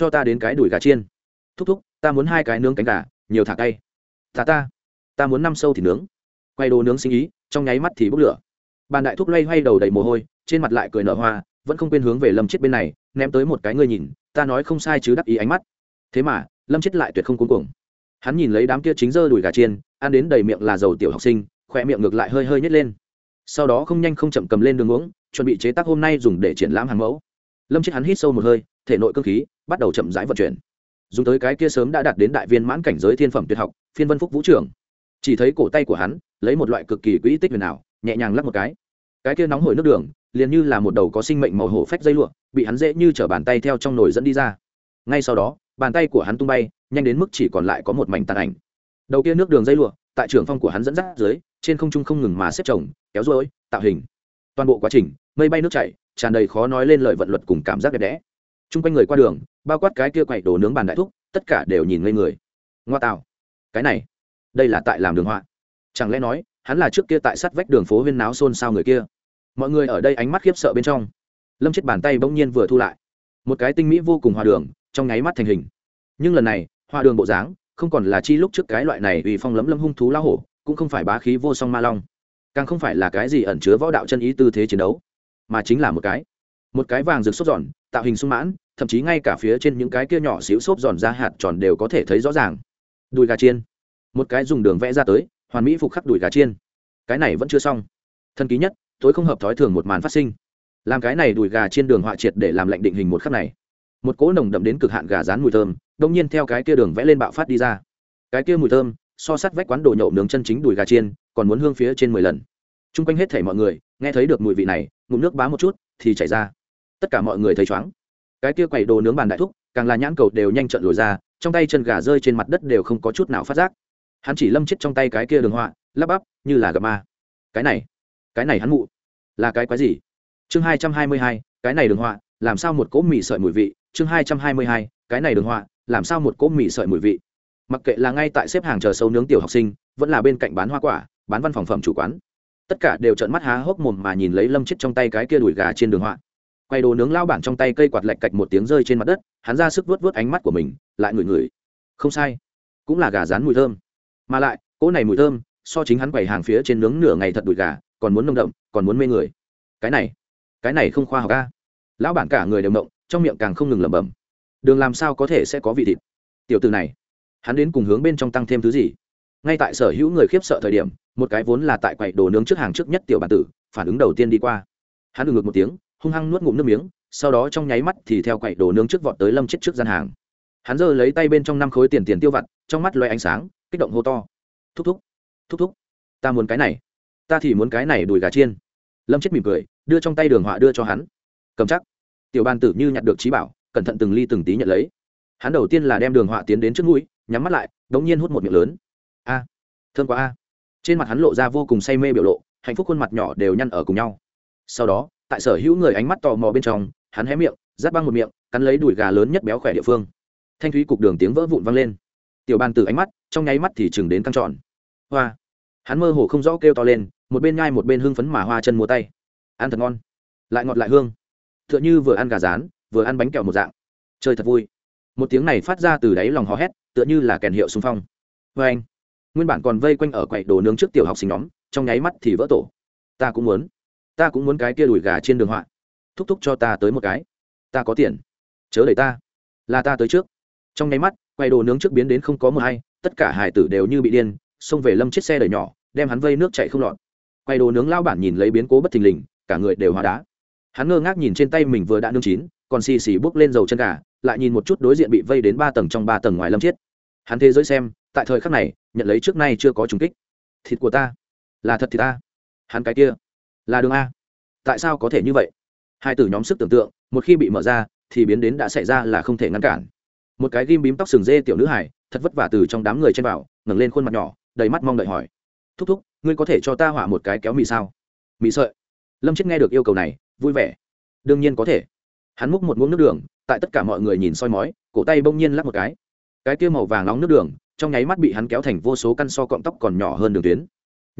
cho ta đến cái đùi gà chiên. Thúc thúc, ta muốn hai cái nướng cánh gà, nhiều thả cay. Ta ta ta muốn năm sâu thì nướng. Quay đồ nướng sinh ý, trong nháy mắt thì bốc lửa. Bàn đại thúc loay hoay đầu đầy mồ hôi, trên mặt lại cười nở hoa, vẫn không quên hướng về lâm chết bên này, ném tới một cái ngươi nhìn, ta nói không sai chứ đắc ý ánh mắt. Thế mà, lâm chết lại tuyệt không cuống cuồng. Hắn nhìn lấy đám kia chính dơ đùi gà chiên, ăn đến đầy miệng là dầu tiểu học sinh khỏe miệng ngược lại hơi hơi nhét lên. Sau đó không nhanh không chậm cầm lên đường uống, chuẩn bị chế tác hôm nay dùng để triển lãm hàng mẫu. Lâm chết hắn hít sâu một hơi thể nội cơ khí, bắt đầu chậm rãi vận chuyển. Dùng tới cái kia sớm đã đạt đến đại viên mãn cảnh giới thiên phẩm tuyệt học, phiên vân phúc vũ trưởng. Chỉ thấy cổ tay của hắn, lấy một loại cực kỳ quỹ tích huyền ảo, nhẹ nhàng lắp một cái. Cái kia nóng hổi nước đường, liền như là một đầu có sinh mệnh màu hổ phách dây lụa, bị hắn dễ như t bàn tay theo trong nồi dẫn đi ra. Ngay sau đó, bàn tay của hắn tung bay, nhanh đến mức chỉ còn lại có một mảnh tàn ảnh. Đầu kia nước đường dây lụa, tại trường phong của hắn dẫn dắt dưới, trên không trung không ngừng mà xếp chồng, kéo rối tạo hình. Toàn bộ quá trình, mây bay nước chảy, tràn đầy khó nói lên lời vận luật cùng cảm giác đẹp đẽ t r u n g quanh người qua đường, bao quát cái kia quậy đồ nướng bàn đại thúc, tất cả đều nhìn ngây người. Ngoa tạo. Cái này, đây là tại làm đường họa. Chẳng lẽ nói, hắn là trước kia tại sát vách đường phố huyên náo xôn xao người kia? Mọi người ở đây ánh mắt khiếp sợ bên trong. Lâm chết bàn tay bỗng nhiên vừa thu lại. Một cái tinh mỹ vô cùng hòa đường, trong nháy mắt thành hình. Nhưng lần này, hòa đường bộ dáng, không còn là chi lúc trước cái loại này vì phong lấm lâm hung thú lao hổ, cũng không phải bá khí vô song ma long. Càng không phải là cái gì ẩn chứa võ đạo chân ý tư thế chiến đấu, mà chính là một cái một cái vàng rực xốp giòn, tạo hình sung mãn, thậm chí ngay cả phía trên những cái kia nhỏ xíu xốp giòn ra hạt tròn đều có thể thấy rõ ràng. Đùi gà chiên. Một cái dùng đường vẽ ra tới, hoàn mỹ phục khắc đùi gà chiên. Cái này vẫn chưa xong. Thần ký nhất, tối không hợp thói thường một màn phát sinh. Làm cái này đùi gà trên đường họa triệt để làm lệnh định hình một khắc này. Một cỗ nồng đậm đến cực hạn gà rán mùi thơm, đông nhiên theo cái kia đường vẽ lên bạo phát đi ra. Cái kia mùi thơm, so sắt vách quán đồ nhậu nướng chân chính đùi gà chiên, còn muốn hương phía trên mười lần. T r u n g quanh hết thể mọi người, nghe thấy được mùi vị này, ngụm nước bá một chút, thì chảy ra tất cả mọi người thấy chóng. Cái kia quầy đồ nướng bàn đại thúc, càng là nhãn cầu đều nhanh trận lồi ra, trong tay chân gà rơi trên mặt đất đều không có chút nào phát giác. Hắn chỉ lâm chết trong tay cái kia đường họa, lắp bắp, như là gặp ma. Cái này cái này hắn mụ, là cái quái gì? Chương hai trăm hai mươi hai, cái này đường họa, làm sao một cỗ mì sợi mùi vị? Chương hai trăm hai mươi hai, cái này đường họa, làm sao một cỗ mì sợi mùi vị? Mặc kệ là ngay tại xếp hàng chờ sâu nướng tiểu học sinh, vẫn là bên cạnh bán hoa quả, bán văn phòng phẩm chủ quán, tất cả đều trợn mắt há hốc mồm mà nhìn lấy lâm chết trong tay cái kia đùi gà trên đường họa quay đồ nướng lao bản trong tay cây quạt lạch cạch một tiếng rơi trên mặt đất, hắn ra sức vớt vớt ánh mắt của mình, lại ngửi ngửi. Không sai, cũng là gà rán mùi thơm. Mà lại, cỗ này mùi thơm, so chính hắn quầy hàng phía trên nướng nửa ngày thật đùi gà, còn muốn nông đậm, còn muốn mê người. Cái này cái này không khoa học ca lão bản cả người đều mộng trong miệng càng không ngừng lẩm bẩm. Đường làm sao có thể sẽ có vị thịt? Tiểu từ này, hắn đến cùng hướng bên trong tăng thêm thứ gì? Ngay tại sở hữu người khiếp sợ thời điểm, một cái vốn là tại quầy đồ nướng trước hàng trước nhất tiểu bản tử, phản ứng đầu tiên đi qua. Hắn đừng ngược một tiếng hung hăng nuốt ngụm nước miếng sau đó trong nháy mắt thì theo quậy đồ nướng trước vọt tới lâm chết trước gian hàng. Hắn giơ lấy tay bên trong năm khối tiền tiền tiêu vặt trong mắt loay ánh sáng kích động hô to. Thúc thúc thúc thúc ta muốn cái này ta thì muốn cái này đùi gà chiên. Lâm chết mỉm cười đưa trong tay đường họa đưa cho hắn. Cầm chắc. Tiểu ban tử như nhặt được trí bảo cẩn thận từng ly từng tí nhận lấy. Hắn đầu tiên là đem đường họa tiến đến trước mũi nhắm mắt lại đ ỗ n g nhiên hút một miệng lớn. A à, thương quá a. Trên mặt hắn lộ ra vô cùng say mê biểu lộ hạnh phúc khuôn mặt nhỏ đều nhăn ở cùng nhau. Sau đó tại sở hữu người ánh mắt tò mò bên trong, hắn hé miệng giáp băng một miệng, cắn lấy đùi gà lớn nhất béo khỏe địa phương. Thanh thúy cục đường tiếng vỡ vụn vang lên. Tiểu bàn từ ánh mắt, trong nháy mắt thì chừng đến căng tròn. Hoa! Hắn mơ hồ không rõ kêu to lên, một bên nhai một bên hưng phấn mà hoa chân mua tay. Ăn thật ngon. Lại ngọt lại hương. T h ư ợ n h ư vừa ăn gà rán, vừa ăn bánh kẹo một dạng. Chơi thật vui. Một tiếng này phát ra từ đáy lòng hò hét, tựa như là kèn hiệu xung phong. Vê anh. Nguyên bản còn vây quanh ở quậy đồ nướng trước tiểu học sinh nhóm, trong nháy mắt thì vỡ tổ. Ta cũng muốn ta cũng muốn cái kia đùi gà trên đường họa. Thúc thúc cho ta tới một cái. Ta có tiền. Chớ đẩy ta. Là ta tới trước. Trong nháy mắt, quay đồ nướng trước biến đến không có mờ hay tất cả hải tử đều như bị điên, xông về lâm chiếc xe đẩy nhỏ, đem hắn vây nước chạy không lọt. Quay đồ nướng lao bản nhìn lấy biến cố bất thình lình, cả người đều hóa đá. Hắn ngơ ngác nhìn trên tay mình vừa đã nương chín, còn xì xì bốc lên dầu chân gà, lại nhìn một chút đối diện bị vây đến ba tầng trong ba tầng ngoài lâm chiết hắn thế giới xem, tại thời khắc này, nhận lấy trước nay chưa có trùng kích. Thịt của ta. Là thật thì ta. Hắn cái kia là đường a. Tại sao có thể như vậy? Hai tử nhóm sức tưởng tượng, một khi bị mở ra, thì biến đến đã xảy ra là không thể ngăn cản. Một cái ghim bím tóc sừng dê tiểu nữ hải thật vất vả từ trong đám người trên vào, ngẩng lên khuôn mặt nhỏ, đầy mắt mong đợi hỏi. Thúc thúc, ngươi có thể cho ta hỏa một cái kéo mì sao? Mì sợi. Lâm chết nghe được yêu cầu này, vui vẻ. Đương nhiên có thể. Hắn múc một muỗng nước đường, tại tất cả mọi người nhìn soi mói, cổ tay bỗng nhiên lắc một cái. Cái kia màu vàng nóng nước đường, trong nháy mắt bị hắn kéo thành vô số căn so cọng tóc còn nhỏ hơn đường tuyến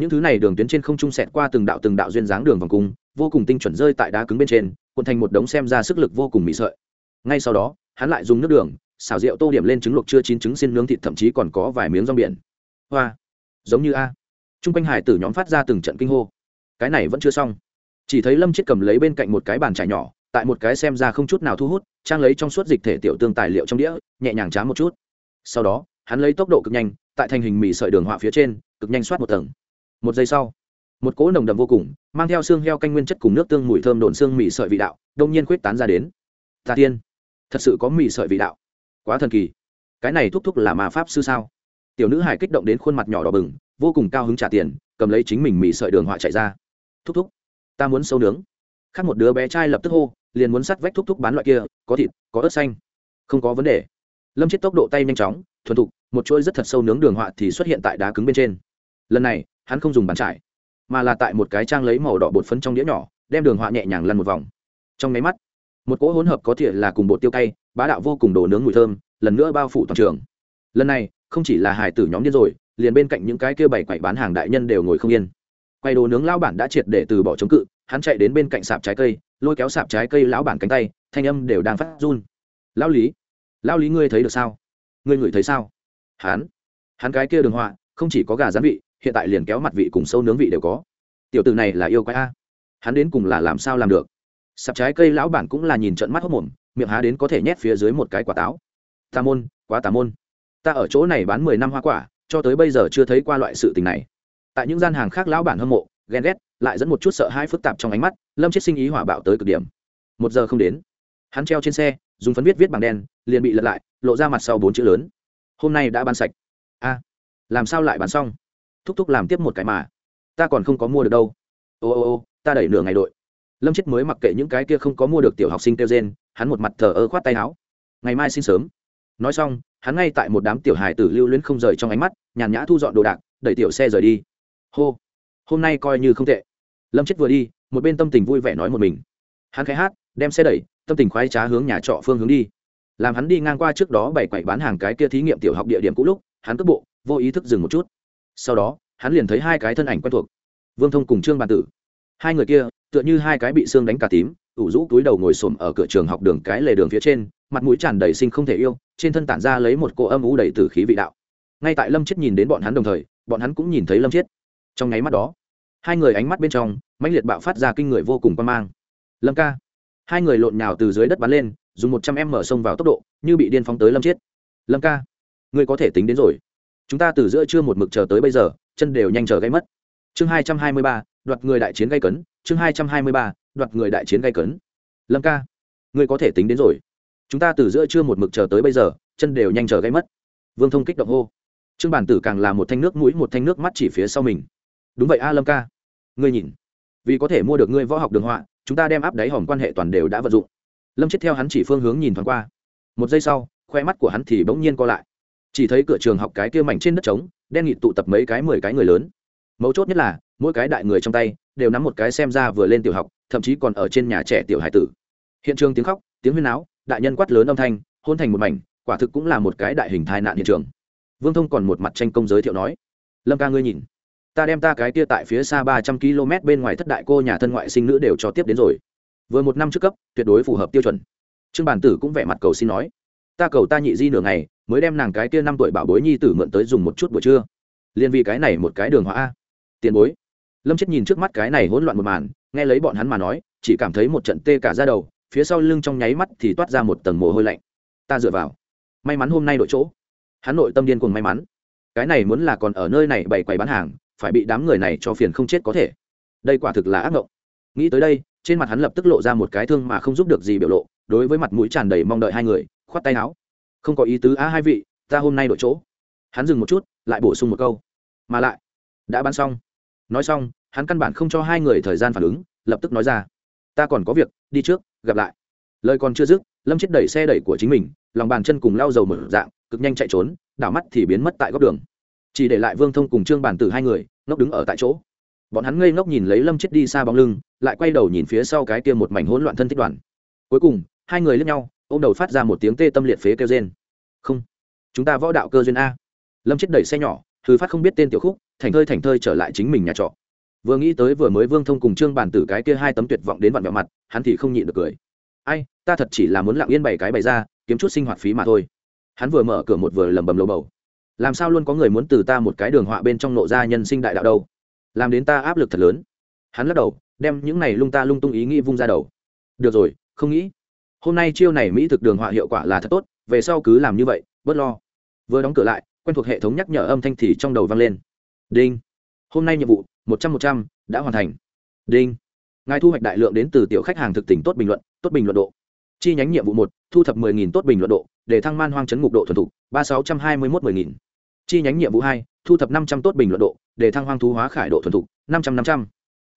những thứ này đường tuyến trên không trung sẹt qua từng đạo từng đạo duyên dáng đường vòng cung, vô cùng tinh chuẩn rơi tại đá cứng bên trên, cuộn thành một đống xem ra sức lực vô cùng mị sợi. Ngay sau đó, hắn lại dùng nước đường xào rượu tô điểm lên trứng luộc chưa chín trứng xin nướng thịt thậm chí còn có vài miếng rong biển. Hoa! Giống như a. T r u n g quanh hải tử nhóm phát ra từng trận kinh hô. Cái này vẫn chưa xong. Chỉ thấy lâm chết cầm lấy bên cạnh một cái bàn trải nhỏ, tại một cái xem ra không chút nào thu hút, trang lấy trong suốt dịch thể tiểu tương tài liệu trong đĩa, nhẹ nhàng chám một chút. Sau đó, hắn lấy tốc độ cực nhanh, tại thành hình mì sợi đường họa phía trên, cực nhanh soát một tầng một giây sau, một cỗ nồng đậm vô cùng, mang theo xương heo canh nguyên chất cùng nước tương mùi thơm đồn xương mì sợi vị đạo, đông nhiên khuyết tán ra đến. Tà tiên, thật sự có mì sợi vị đạo. Quá thần kỳ. Cái này thúc thúc là mà pháp sư sao? Tiểu nữ hải kích động đến khuôn mặt nhỏ đỏ bừng, vô cùng cao hứng trả tiền, cầm lấy chính mình mì sợi đường họa chạy ra. Thúc thúc, ta muốn sâu nướng. Khác một đứa bé trai lập tức hô, liền muốn sắt vách thúc thúc bán loại kia, có thịt, có ớt xanh. Không có vấn đề. Lâm chết tốc độ tay nhanh chóng, thuần thục, một chuỗi rất thật sâu nướng đường họa thì xuất hiện tại đá cứng bên trên lần này, hắn không dùng bàn trải, mà là tại một cái trang lấy màu đỏ bột phấn trong đĩa nhỏ, đem đường họa nhẹ nhàng lăn một vòng. Trong máy mắt, một cỗ hỗn hợp có thể là cùng bột tiêu cay, bá đạo vô cùng đồ nướng mùi thơm, lần nữa bao phủ toàn trường. Lần này, không chỉ là hải tử nhóm điên rồi, liền bên cạnh những cái kia bảy quậy bán hàng đại nhân đều ngồi không yên. Quay đồ nướng lão bản đã triệt để từ bỏ chống cự, hắn chạy đến bên cạnh sạp trái cây, lôi kéo sạp trái cây lão bản cánh tay, thanh âm đều đang phát run. Lão lý lão lý ngươi thấy được sao? Ngươi ngửi thấy sao? Hắn hắn cái kia đường họa, không chỉ có gà rán vị hiện tại liền kéo mặt vị cùng sâu nướng vị đều có. Tiểu từ này là yêu quái a. Hắn đến cùng là làm sao làm được? Sạp trái cây lão bản cũng là nhìn trận mắt hốc mồm, miệng há đến có thể nhét phía dưới một cái quả táo. Tà môn, quá tà môn. Ta ở chỗ này bán mười năm hoa quả, cho tới bây giờ chưa thấy qua loại sự tình này. Tại những gian hàng khác lão bản hâm mộ, ghen ghét, lại dẫn một chút sợ hai phức tạp trong ánh mắt, lâm chết sinh ý hỏa bạo tới cực điểm. Một giờ không đến, hắn treo trên xe, dùng phấn viết viết bằng đen, liền bị lật lại, lộ ra mặt sau bốn chữ lớn. Hôm nay đã bán sạch. A, làm sao lại bán xong? Thúc thúc làm tiếp một cái mà. Ta còn không có mua được đâu. Ô ô ô, ta đẩy nửa ngày đội. Lâm chết mới mặc kệ những cái kia không có mua được tiểu học sinh kêu trên hắn một mặt thờ ơ khoát tay áo. Ngày mai xin sớm. Nói xong, hắn ngay tại một đám tiểu hài tử lưu luyến không rời trong ánh mắt, nhàn nhã thu dọn đồ đạc, đẩy tiểu xe rời đi. Hô, hôm nay coi như không tệ. Lâm chết vừa đi, một bên tâm tình vui vẻ nói một mình. Hắn khai hát, đem xe đẩy, tâm tình khoái trá hướng nhà trọ phương hướng đi. Làm hắn đi ngang qua trước đó bảy quậy bán hàng cái kia thí nghiệm tiểu học địa điểm cũ lúc, hắn tức bộ, vô ý thức dừng một chút sau đó, hắn liền thấy hai cái thân ảnh quen thuộc. Vương thông cùng trương bàn tử. Hai người kia, tựa như hai cái bị xương đánh cả tím, ủ rũ túi đầu ngồi xổm ở cửa trường học đường cái lề đường phía trên, mặt mũi tràn đầy sinh không thể yêu, trên thân tản ra lấy một cô âm ú đầy tử khí vị đạo. Ngay tại lâm chết nhìn đến bọn hắn đồng thời, bọn hắn cũng nhìn thấy lâm chết trong nháy mắt đó, hai người ánh mắt bên trong, mãnh liệt bạo phát ra kinh người vô cùng quan mang. Lâm ca. Hai người lộn nhào từ dưới đất bắn lên, dùng một trăm em mở sông vào tốc độ, như bị điên phóng tới lâm chết lâm ca, ngươi có thể tính đến rồi chúng ta từ giữa trưa một mực chờ tới bây giờ, chân đều nhanh chờ gây mất. Chương hai trăm hai mươi ba, đoạt người đại chiến gây cấn. Chương hai trăm hai mươi ba, đoạt người đại chiến gây cấn. Lâm ca, ngươi có thể tính đến rồi. Chúng ta từ giữa trưa một mực chờ tới bây giờ, chân đều nhanh chờ gây mất. Vương thông kích động hô. Trương bản tử càng là một thanh nước mũi, một thanh nước mắt chỉ phía sau mình. Đúng vậy a, lâm ca. Ngươi nhìn, vì có thể mua được ngươi võ học đường họa, chúng ta đem áp đáy hòm quan hệ toàn đều đã vận dụng. Lâm chết theo hắn chỉ phương hướng nhìn thoáng qua. Một giây sau, khoe mắt của hắn thì bỗng nhiên co lại chỉ thấy cửa trường học cái kia mảnh trên đất trống, đen nghịt tụ tập mấy cái mười cái người lớn. Mấu chốt nhất là, mỗi cái đại người trong tay đều nắm một cái xem ra vừa lên tiểu học, thậm chí còn ở trên nhà trẻ tiểu hải tử. Hiện trường tiếng khóc, tiếng huyên náo, đại nhân quát lớn âm thanh, hôn thành một mảnh, quả thực cũng là một cái đại hình tai nạn hiện trường. Vương thông còn một mặt tranh công giới thiệu nói, lâm ca ngươi nhìn, ta đem ta cái kia tại phía xa ba trăm km bên ngoài thất đại cô nhà thân ngoại sinh nữ đều cho tiếp đến rồi. Vừa một năm trước cấp, tuyệt đối phù hợp tiêu chuẩn. Trương bản tử cũng vẻ mặt cầu xin nói ta cầu ta nhị di nửa ngày, mới đem nàng cái kia năm tuổi bảo bối nhi tử mượn tới dùng một chút buổi trưa. Liên vì cái này một cái đường hóa a. Tiền bối. Lâm chết nhìn trước mắt cái này hỗn loạn một màn, nghe lấy bọn hắn mà nói, chỉ cảm thấy một trận tê cả ra đầu, phía sau lưng trong nháy mắt thì toát ra một tầng mồ hôi lạnh. Ta dựa vào. May mắn hôm nay đội chỗ. Hắn nội tâm điên cuồng may mắn. Cái này muốn là còn ở nơi này bày quầy bán hàng, phải bị đám người này cho phiền không chết có thể. Đây quả thực là ác mộng. Nghĩ tới đây, trên mặt hắn lập tức lộ ra một cái thương mà không giúp được gì biểu lộ, đối với mặt mũi tràn đầy mong đợi hai người khoát tay áo. Không có ý tứ, á, hai vị, ta hôm nay đổi chỗ. Hắn dừng một chút, lại bổ sung một câu. Mà lại, đã bán xong. Nói xong, hắn căn bản không cho hai người thời gian phản ứng, lập tức nói ra. Ta còn có việc, đi trước, gặp lại. Lời còn chưa dứt, lâm chết đẩy xe đẩy của chính mình, lòng bàn chân cùng lau dầu mở dạng, cực nhanh chạy trốn, đảo mắt thì biến mất tại góc đường. Chỉ để lại vương thông cùng trương bản tử hai người, ngốc đứng ở tại chỗ. Bọn hắn ngây ngốc nhìn lấy lâm chết đi xa bóng lưng, lại quay đầu nhìn phía sau cái kia một mảnh hỗn loạn thân thích đoàn. Cuối cùng, hai người lướt nhau ô m đầu phát ra một tiếng tê tâm liệt phế kêu trên không, chúng ta võ đạo cơ duyên a. Lâm chết đẩy xe nhỏ thứ phát không biết tên tiểu khúc, thành thơi thành thơi trở lại chính mình nhà trọ. Vừa nghĩ tới vừa mới vương thông cùng trương bản tử cái kia hai tấm tuyệt vọng đến vặn vẹo mặt, hắn thì không nhịn được cười. Ai, ta thật chỉ là muốn lặng yên bày cái bày ra, kiếm chút sinh hoạt phí mà thôi. Hắn vừa mở cửa một vừa lầm bầm lầu bầu. Làm sao luôn có người muốn từ ta một cái đường họa bên trong nộ ra nhân sinh đại đạo đâu? Làm đến ta áp lực thật lớn. Hắn lắc đầu, đem những này lung ta lung tung ý nghĩ vung ra đầu. Được rồi, không nghĩ hôm nay chiêu này mỹ thực đường họa hiệu quả là thật tốt, về sau cứ làm như vậy, bớt lo. Vừa đóng cửa lại, quen thuộc hệ thống nhắc nhở âm thanh thì trong đầu vang lên. Đinh. Hôm nay nhiệm vụ, một trăm một trăm, đã hoàn thành. Đinh. Ngài thu hoạch đại lượng đến từ tiểu khách hàng thực tỉnh tốt bình luận, tốt bình luận độ. Chi nhánh nhiệm vụ một, thu thập mười nghìn tốt bình luận độ, để thăng man hoang chấn ngục độ thuần thục, ba sáu trăm hai mươi mốt mười nghìn. Chi nhánh nhiệm vụ hai, thu thập năm trăm tốt bình luận độ, để thăng hoang thú hóa khải độ thuần thục, năm trăm năm trăm.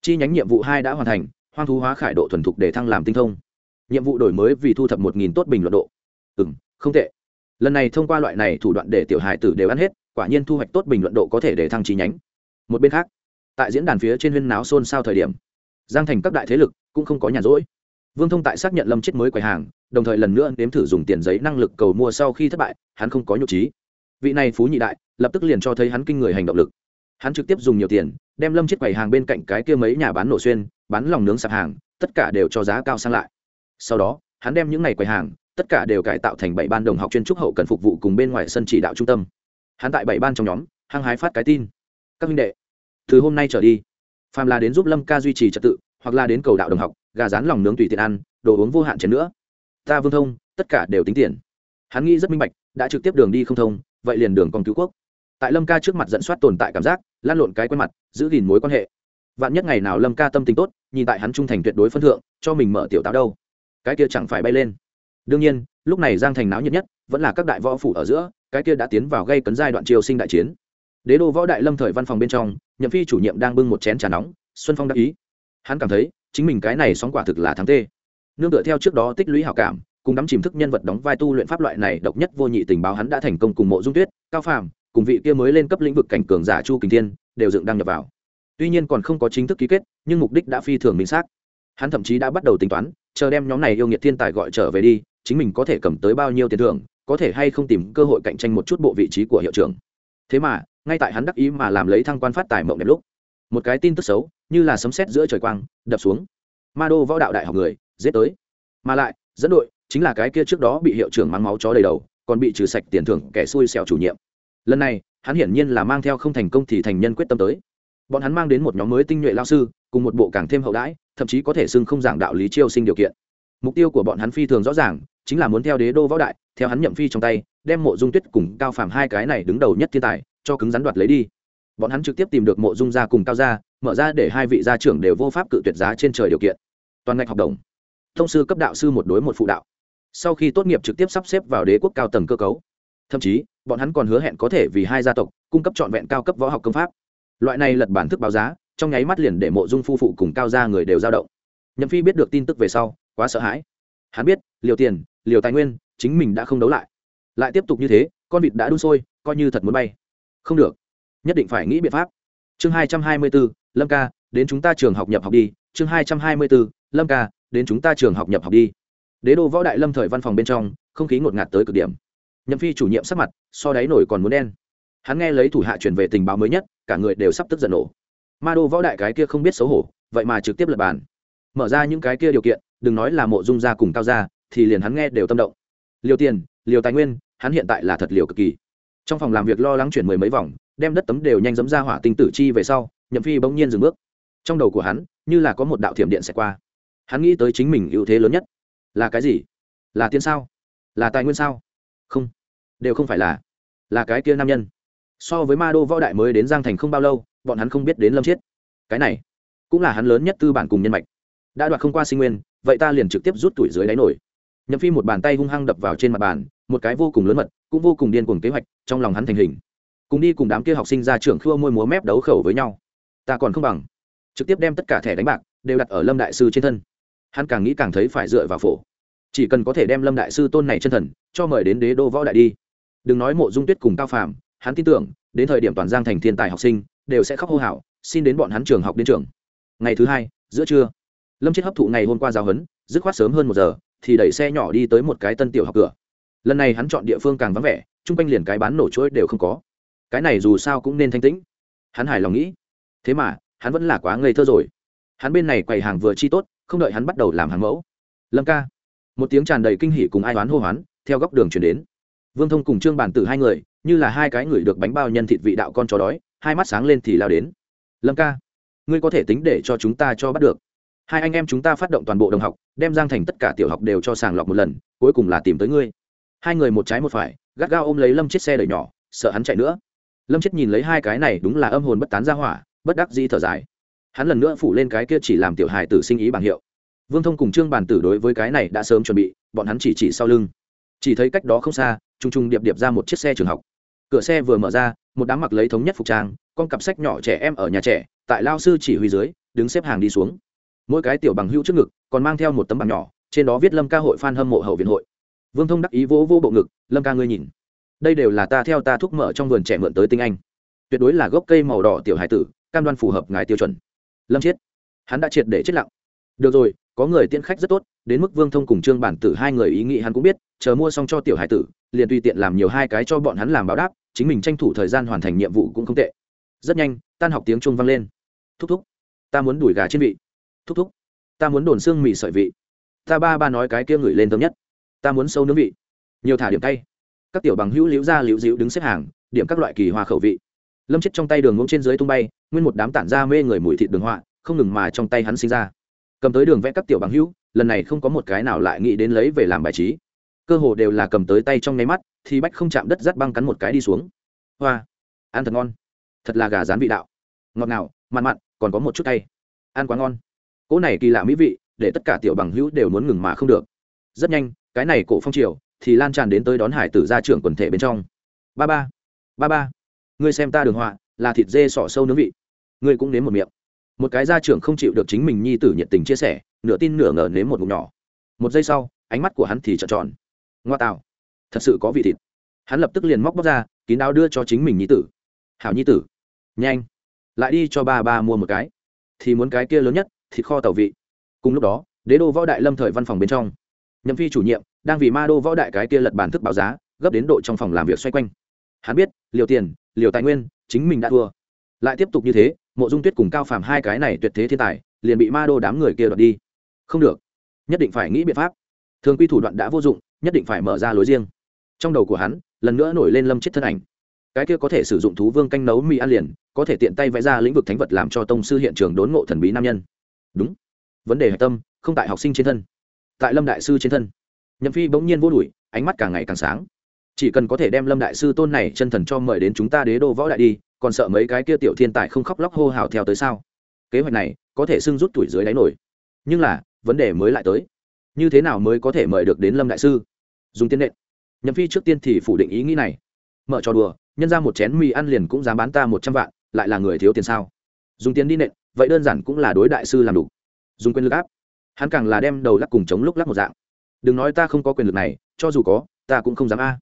Chi nhánh nhiệm vụ hai đã hoàn thành, hoang thú hóa khải độ thuần thục để thăng làm tinh thông nhiệm vụ đổi mới vì thu thập một nghìn tốt bình luận độ. Ừ m không tệ. Lần này thông qua loại này thủ đoạn để tiểu hài tử đều ăn hết, quả nhiên thu hoạch tốt bình luận độ có thể để thăng trí nhánh. Một bên khác, tại diễn đàn phía trên huyên náo xôn xao thời điểm, giang thành các đại thế lực cũng không có nhàn rỗi. Vương thông tại xác nhận lâm chết mới quầy hàng, đồng thời lần nữa nếm thử dùng tiền giấy năng lực cầu mua sau khi thất bại, hắn không có nhục trí. Vị này phú nhị đại, lập tức liền cho thấy hắn kinh người hành động lực. Hắn trực tiếp dùng nhiều tiền, đem lâm chết quầy hàng bên cạnh cái kia mấy nhà bán nổ xuyên, bán lòng nướng sạp hàng, tất cả đều cho giá cao sang lại sau đó, hắn đem những này quầy hàng, tất cả đều cải tạo thành bảy ban đồng học chuyên trúc hậu cần phục vụ cùng bên ngoài sân chỉ đạo trung tâm. Hắn tại bảy ban trong nhóm, hăng hái phát cái tin. Các minh đệ, từ hôm nay trở đi, phàm là đến giúp lâm ca duy trì trật tự, hoặc là đến cầu đạo đồng học, gà rán lòng nướng tùy tiện ăn, đồ uống vô hạn chén nữa. Ta vương thông, tất cả đều tính tiền. Hắn nghĩ rất minh bạch, đã trực tiếp đường đi không thông, vậy liền đường còn cứu quốc. Tại lâm ca trước mặt dẫn soát tồn tại cảm giác, lan lộn cái quen mặt, giữ gìn mối quan hệ. Vạn nhất ngày nào lâm ca tâm tình tốt, nhìn tại hắn trung thành tuyệt đối phân thượng, cho mình mở tiểu táo đâu cái kia chẳng phải bay lên. Đương nhiên, lúc này giang thành náo nhiệt nhất vẫn là các đại võ phủ ở giữa, cái kia đã tiến vào gây cấn giai đoạn triều sinh đại chiến. Đế đô võ đại lâm thời văn phòng bên trong, nhậm phi chủ nhiệm đang bưng một chén trà nóng, xuân phong đắc ý. Hắn cảm thấy, chính mình cái này sóng quả thực là thắng tê. Nương tựa theo trước đó tích lũy hảo cảm, cùng đắm chìm thức nhân vật đóng vai tu luyện pháp loại này độc nhất vô nhị tình báo hắn đã thành công cùng mộ dung tuyết, cao phàm, cùng vị kia mới lên cấp lĩnh vực cảnh cường giả chu kình thiên, đều dựng đăng nhập vào. Tuy nhiên còn không có chính thức ký kết, nhưng mục đích đã phi thường minh xác. Hắn thậm chí đã bắt đầu tính toán chờ đem nhóm này yêu nghiệt thiên tài gọi trở về đi, chính mình có thể cầm tới bao nhiêu tiền thưởng, có thể hay không tìm cơ hội cạnh tranh một chút bộ vị trí của hiệu trưởng. Thế mà, ngay tại hắn đắc ý mà làm lấy thăng quan phát tài mộng đẹp lúc, một cái tin tức xấu, như là sấm sét giữa trời quang, đập xuống. Ma đô võ đạo đại học người, giết tới. Mà lại, dẫn đội chính là cái kia trước đó bị hiệu trưởng mang máu chó đầy đầu, còn bị trừ sạch tiền thưởng kẻ xui xẻo chủ nhiệm. Lần này, hắn hiển nhiên là mang theo không thành công thì thành nhân quyết tâm tới bọn hắn mang đến một nhóm mới tinh nhuệ lao sư, cùng một bộ càng thêm hậu đãi, thậm chí có thể xưng không giảng đạo lý chiêu sinh điều kiện. Mục tiêu của bọn hắn phi thường rõ ràng, chính là muốn theo đế đô võ đại, theo hắn nhậm phi trong tay, đem mộ dung tuyết cùng cao phàm hai cái này đứng đầu nhất thiên tài, cho cứng rắn đoạt lấy đi. Bọn hắn trực tiếp tìm được mộ dung gia cùng cao gia, mở ra để hai vị gia trưởng đều vô pháp cự tuyệt giá trên trời điều kiện. Toàn ngạch học đồng. Thông sư cấp đạo sư một đối một phụ đạo. Sau khi tốt nghiệp trực tiếp sắp xếp vào đế quốc cao tầng cơ cấu. Thậm chí, bọn hắn còn hứa hẹn có thể vì hai gia tộc, cung cấp trọn vẹn cao cấp võ học công pháp loại này lật bản thức báo giá, trong nháy mắt liền để mộ dung phu phụ cùng cao gia người đều dao động. Nhậm phi biết được tin tức về sau, quá sợ hãi. Hắn biết, liều tiền, liều tài nguyên, chính mình đã không đấu lại. Lại tiếp tục như thế, con vịt đã đun sôi, coi như thật muốn bay. Không được. Nhất định phải nghĩ biện pháp. Chương hai trăm hai mươi bốn lâm ca, đến chúng ta trường học nhập học đi. Chương hai trăm hai mươi bốn lâm ca, đến chúng ta trường học nhập học đi. Đế đô võ đại lâm thời văn phòng bên trong, không khí ngột ngạt tới cực điểm. Nhậm phi chủ nhiệm sắc mặt, so đáy nổi còn muốn đen. Hắn nghe lấy thủ hạ chuyển về tình báo mới nhất cả người đều sắp tức giận nổ. Ma đô võ đại cái kia không biết xấu hổ, vậy mà trực tiếp lật bàn. Mở ra những cái kia điều kiện, đừng nói là mộ dung gia cùng cao gia, thì liền hắn nghe đều tâm động. Liều tiền liều tài nguyên, hắn hiện tại là thật liều cực kỳ. Trong phòng làm việc lo lắng chuyển mười mấy vòng, đem đất tấm đều nhanh dẫm ra hỏa tinh tử chi về sau, nhậm phi bỗng nhiên dừng bước. Trong đầu của hắn, như là có một đạo thiểm điện sẽ qua. Hắn nghĩ tới chính mình ưu thế lớn nhất. Là cái gì? Là tiền sao? Là tài nguyên sao? Không, đều không phải là. Là cái kia nam nhân so với ma đô võ đại mới đến giang thành không bao lâu, bọn hắn không biết đến lâm chiết. Cái này cũng là hắn lớn nhất tư bản cùng nhân mạch. Đã đoạt không qua sinh nguyên, vậy ta liền trực tiếp rút tuổi dưới đáy nổi. Nhậm phi một bàn tay hung hăng đập vào trên mặt bàn, một cái vô cùng lớn mật, cũng vô cùng điên cuồng kế hoạch, trong lòng hắn thành hình. Cùng đi cùng đám kia học sinh ra trường khua môi múa mép đấu khẩu với nhau. Ta còn không bằng. Trực tiếp đem tất cả thẻ đánh bạc đều đặt ở lâm đại sư trên thân. Hắn càng nghĩ càng thấy phải dựa vào phổ. Chỉ cần có thể đem lâm đại sư tôn này chân thần cho mời đến đế đô võ đại đi. Đừng nói mộ dung tuyết cùng cao phàm hắn tin tưởng, đến thời điểm toàn giang thành thiên tài học sinh đều sẽ khóc hô hào, xin đến bọn hắn trường học đến trường. Ngày thứ hai, giữa trưa, lâm chết hấp thụ ngày hôm qua giáo huấn, dứt khoát sớm hơn một giờ, thì đẩy xe nhỏ đi tới một cái tân tiểu học cửa. Lần này hắn chọn địa phương càng vắng vẻ, chung quanh liền cái bán nổ chuỗi đều không có. Cái này dù sao cũng nên thanh tĩnh. Hắn hài lòng nghĩ. Thế mà, hắn vẫn là quá ngây thơ rồi. Hắn bên này quầy hàng vừa chi tốt, không đợi hắn bắt đầu làm hàng mẫu. Lâm ca. Một tiếng tràn đầy kinh hỉ cùng ai oán hô hoán, theo góc đường chuyển đến. Vương thông cùng trương bản tử hai người như là hai cái người được bánh bao nhân thịt vị đạo con chó đói, hai mắt sáng lên thì lao đến. Lâm ca, ngươi có thể tính để cho chúng ta cho bắt được. Hai anh em chúng ta phát động toàn bộ đồng học, đem giang thành tất cả tiểu học đều cho sàng lọc một lần, cuối cùng là tìm tới ngươi. Hai người một trái một phải, gắt gao ôm lấy lâm chiếc xe đẩy nhỏ, sợ hắn chạy nữa. Lâm chết nhìn lấy hai cái này đúng là âm hồn bất tán ra hỏa, bất đắc dĩ thở dài. Hắn lần nữa phủ lên cái kia chỉ làm tiểu hài tử sinh ý bằng hiệu. Vương thông cùng trương bàn tử đối với cái này đã sớm chuẩn bị, bọn hắn chỉ chỉ sau lưng. Chỉ thấy cách đó không xa t r u n g t r u n g điệp điệp ra một chiếc xe trường học cửa xe vừa mở ra, một đám mặc lấy thống nhất phục trang, con cặp sách nhỏ trẻ em ở nhà trẻ, tại lao sư chỉ huy dưới, đứng xếp hàng đi xuống. Mỗi cái tiểu bằng hữu trước ngực, còn mang theo một tấm bằng nhỏ, trên đó viết lâm ca hội f hâm mộ hậu viện hội. Vương thông đắc ý vỗ vỗ bộ ngực, lâm ca ngươi nhìn, đây đều là ta theo ta thúc mở trong vườn trẻ mượn tới tinh anh. Tuyệt đối là gốc cây màu đỏ tiểu hải tử, cam đoan phù hợp ngài tiêu chuẩn. Lâm chiết hắn đã triệt để chết lặng. Được rồi, có người tiên khách rất tốt, đến mức vương thông cùng trương bản tử hai người ý nghĩ hắn cũng biết, chờ mua xong cho tiểu hải tử, liền tùy tiện làm nhiều hai cái cho bọn hắn làm báo đáp chính mình tranh thủ thời gian hoàn thành nhiệm vụ cũng không tệ. Rất nhanh, tan học tiếng trung vang lên. Thúc thúc, ta muốn đuổi gà trên vị. Thúc thúc, ta muốn đồn xương mì sợi vị. Ta ba ba nói cái kia ngửi lên thơm nhất. Ta muốn sâu nướng vị. Nhiều thả điểm tay. Các tiểu bằng hữu liễu ra liễu dịu đứng xếp hàng, điểm các loại kỳ hoa khẩu vị. Lâm chết trong tay đường ngỗng trên dưới tung bay, nguyên một đám tản ra mê người mùi thịt đường họa, không ngừng mà trong tay hắn sinh ra. Cầm tới đường vẽ các tiểu bằng hữu, lần này không có một cái nào lại nghĩ đến lấy về làm bài trí cơ hồ đều là cầm tới tay trong nháy mắt, thì bách không chạm đất dắt băng cắn một cái đi xuống. Hoa, ăn thật ngon. Thật là gà rán vị đạo. Ngọt ngào, mặn mặn, còn có một chút tay ăn quá ngon. Cỗ này kỳ lạ mỹ vị, để tất cả tiểu bằng hữu đều muốn ngừng mà không được. Rất nhanh, cái này cổ phong triều, thì lan tràn đến tới đón hải tử ra trưởng quần thể bên trong. Ba ba ba ba, ngươi xem ta đường họa, là thịt dê sỏ sâu nướng vị. Ngươi cũng nếm một miệng. Một cái gia trưởng không chịu được chính mình nhi tử nhiệt tình chia sẻ, nửa tin nửa ngờ nếm một ngụm nhỏ. Một giây sau, ánh mắt của hắn thì trợn tròn ngoa tạo. Thật sự có vị thịt. Hắn lập tức liền móc bóc ra, kín đáo đưa cho chính mình nhi tử. Hảo nhi tử. Nhanh. Lại đi cho ba ba mua một cái. Thì muốn cái kia lớn nhất, thịt kho tàu vị. Cùng lúc đó, đế đô võ đại lâm thời văn phòng bên trong. Nhậm phi chủ nhiệm, đang vì ma đô võ đại cái kia lật bản thức báo giá, gấp đến độ trong phòng làm việc xoay quanh. Hắn biết, liều tiền, liều tài nguyên, chính mình đã thua. Lại tiếp tục như thế, mộ dung tuyết cùng cao phàm hai cái này tuyệt thế thiên tài, liền bị ma đô đám người kia đoạt đi. Không được. Nhất định phải nghĩ biện pháp thường quy thủ đoạn đã vô dụng, nhất định phải mở ra lối riêng. Trong đầu của hắn, lần nữa nổi lên lâm chết thân ảnh. Cái kia có thể sử dụng thú vương canh nấu mì ăn liền, có thể tiện tay vẽ ra lĩnh vực thánh vật làm cho tông sư hiện trường đốn ngộ thần bí nam nhân. Đúng. Vấn đề hạch tâm, không tại học sinh trên thân, tại lâm đại sư trên thân. Nhậm phi bỗng nhiên vô đùi ánh mắt càng ngày càng sáng. Chỉ cần có thể đem lâm đại sư tôn này chân thần cho mời đến chúng ta đế đô võ đại đi, còn sợ mấy cái kia tiểu thiên tài không khóc lóc hô hào theo tới sao? Kế hoạch này có thể xưng rút tuổi dưới đáy nổi. Nhưng là, vấn đề mới lại tới như thế nào mới có thể mời được đến lâm đại sư dùng tiên nện nhậm phi trước tiên thì phủ định ý nghĩ này mở trò đùa nhân ra một chén mì ăn liền cũng dám bán ta một trăm vạn lại là người thiếu tiền sao dùng tiền đi nện vậy đơn giản cũng là đối đại sư làm đủ dùng quyền lực áp hắn càng là đem đầu lắc cùng chống lúc lắc một dạng đừng nói ta không có quyền lực này cho dù có ta cũng không dám a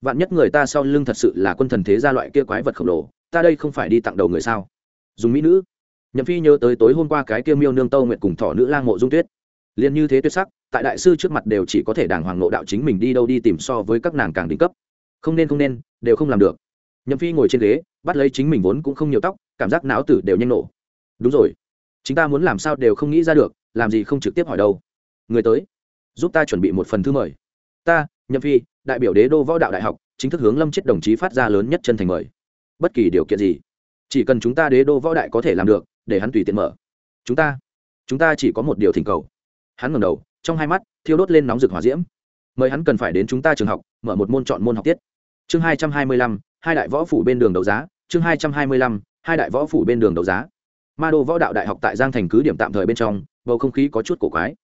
vạn nhất người ta sau lưng thật sự là quân thần thế gia loại kia quái vật khổng lồ ta đây không phải đi tặng đầu người sao dùng mỹ nữ nhậm phi nhớ tới tối hôm qua cái kia miêu nương tâu nguyện cùng thỏ nữ lang mộ dung tuyết liền như thế tuyết sắc tại đại sư trước mặt đều chỉ có thể đàng hoàng nộ đạo chính mình đi đâu đi tìm so với các nàng càng đỉnh cấp. Không nên không nên, đều không làm được. Nhậm phi ngồi trên ghế, bắt lấy chính mình vốn cũng không nhiều tóc, cảm giác não tử đều nhanh nổ. Đúng rồi. Chúng ta muốn làm sao đều không nghĩ ra được, làm gì không trực tiếp hỏi đâu. Người tới. Giúp ta chuẩn bị một phần thư mời. Ta, nhậm phi, đại biểu đế đô võ đạo đại học, chính thức hướng lâm chết đồng chí phát ra lớn nhất chân thành mời. Bất kỳ điều kiện gì, chỉ cần chúng ta đế đô võ đại có thể làm được, để hắn tùy tiện mở. Chúng ta chúng ta chỉ có một điều thỉnh cầu. Hắn ngẩng đầu trong hai mắt, thiêu đốt lên nóng rực hỏa diễm. Mời hắn cần phải đến chúng ta trường học, mở một môn chọn môn học tiết. Chương hai trăm hai mươi lăm, hai đại võ phủ bên đường đấu giá. Chương hai trăm hai mươi lăm, hai đại võ phủ bên đường đấu giá. Ma đô võ đạo đại học tại giang thành cứ điểm tạm thời bên trong, bầu không khí có chút cổ quái.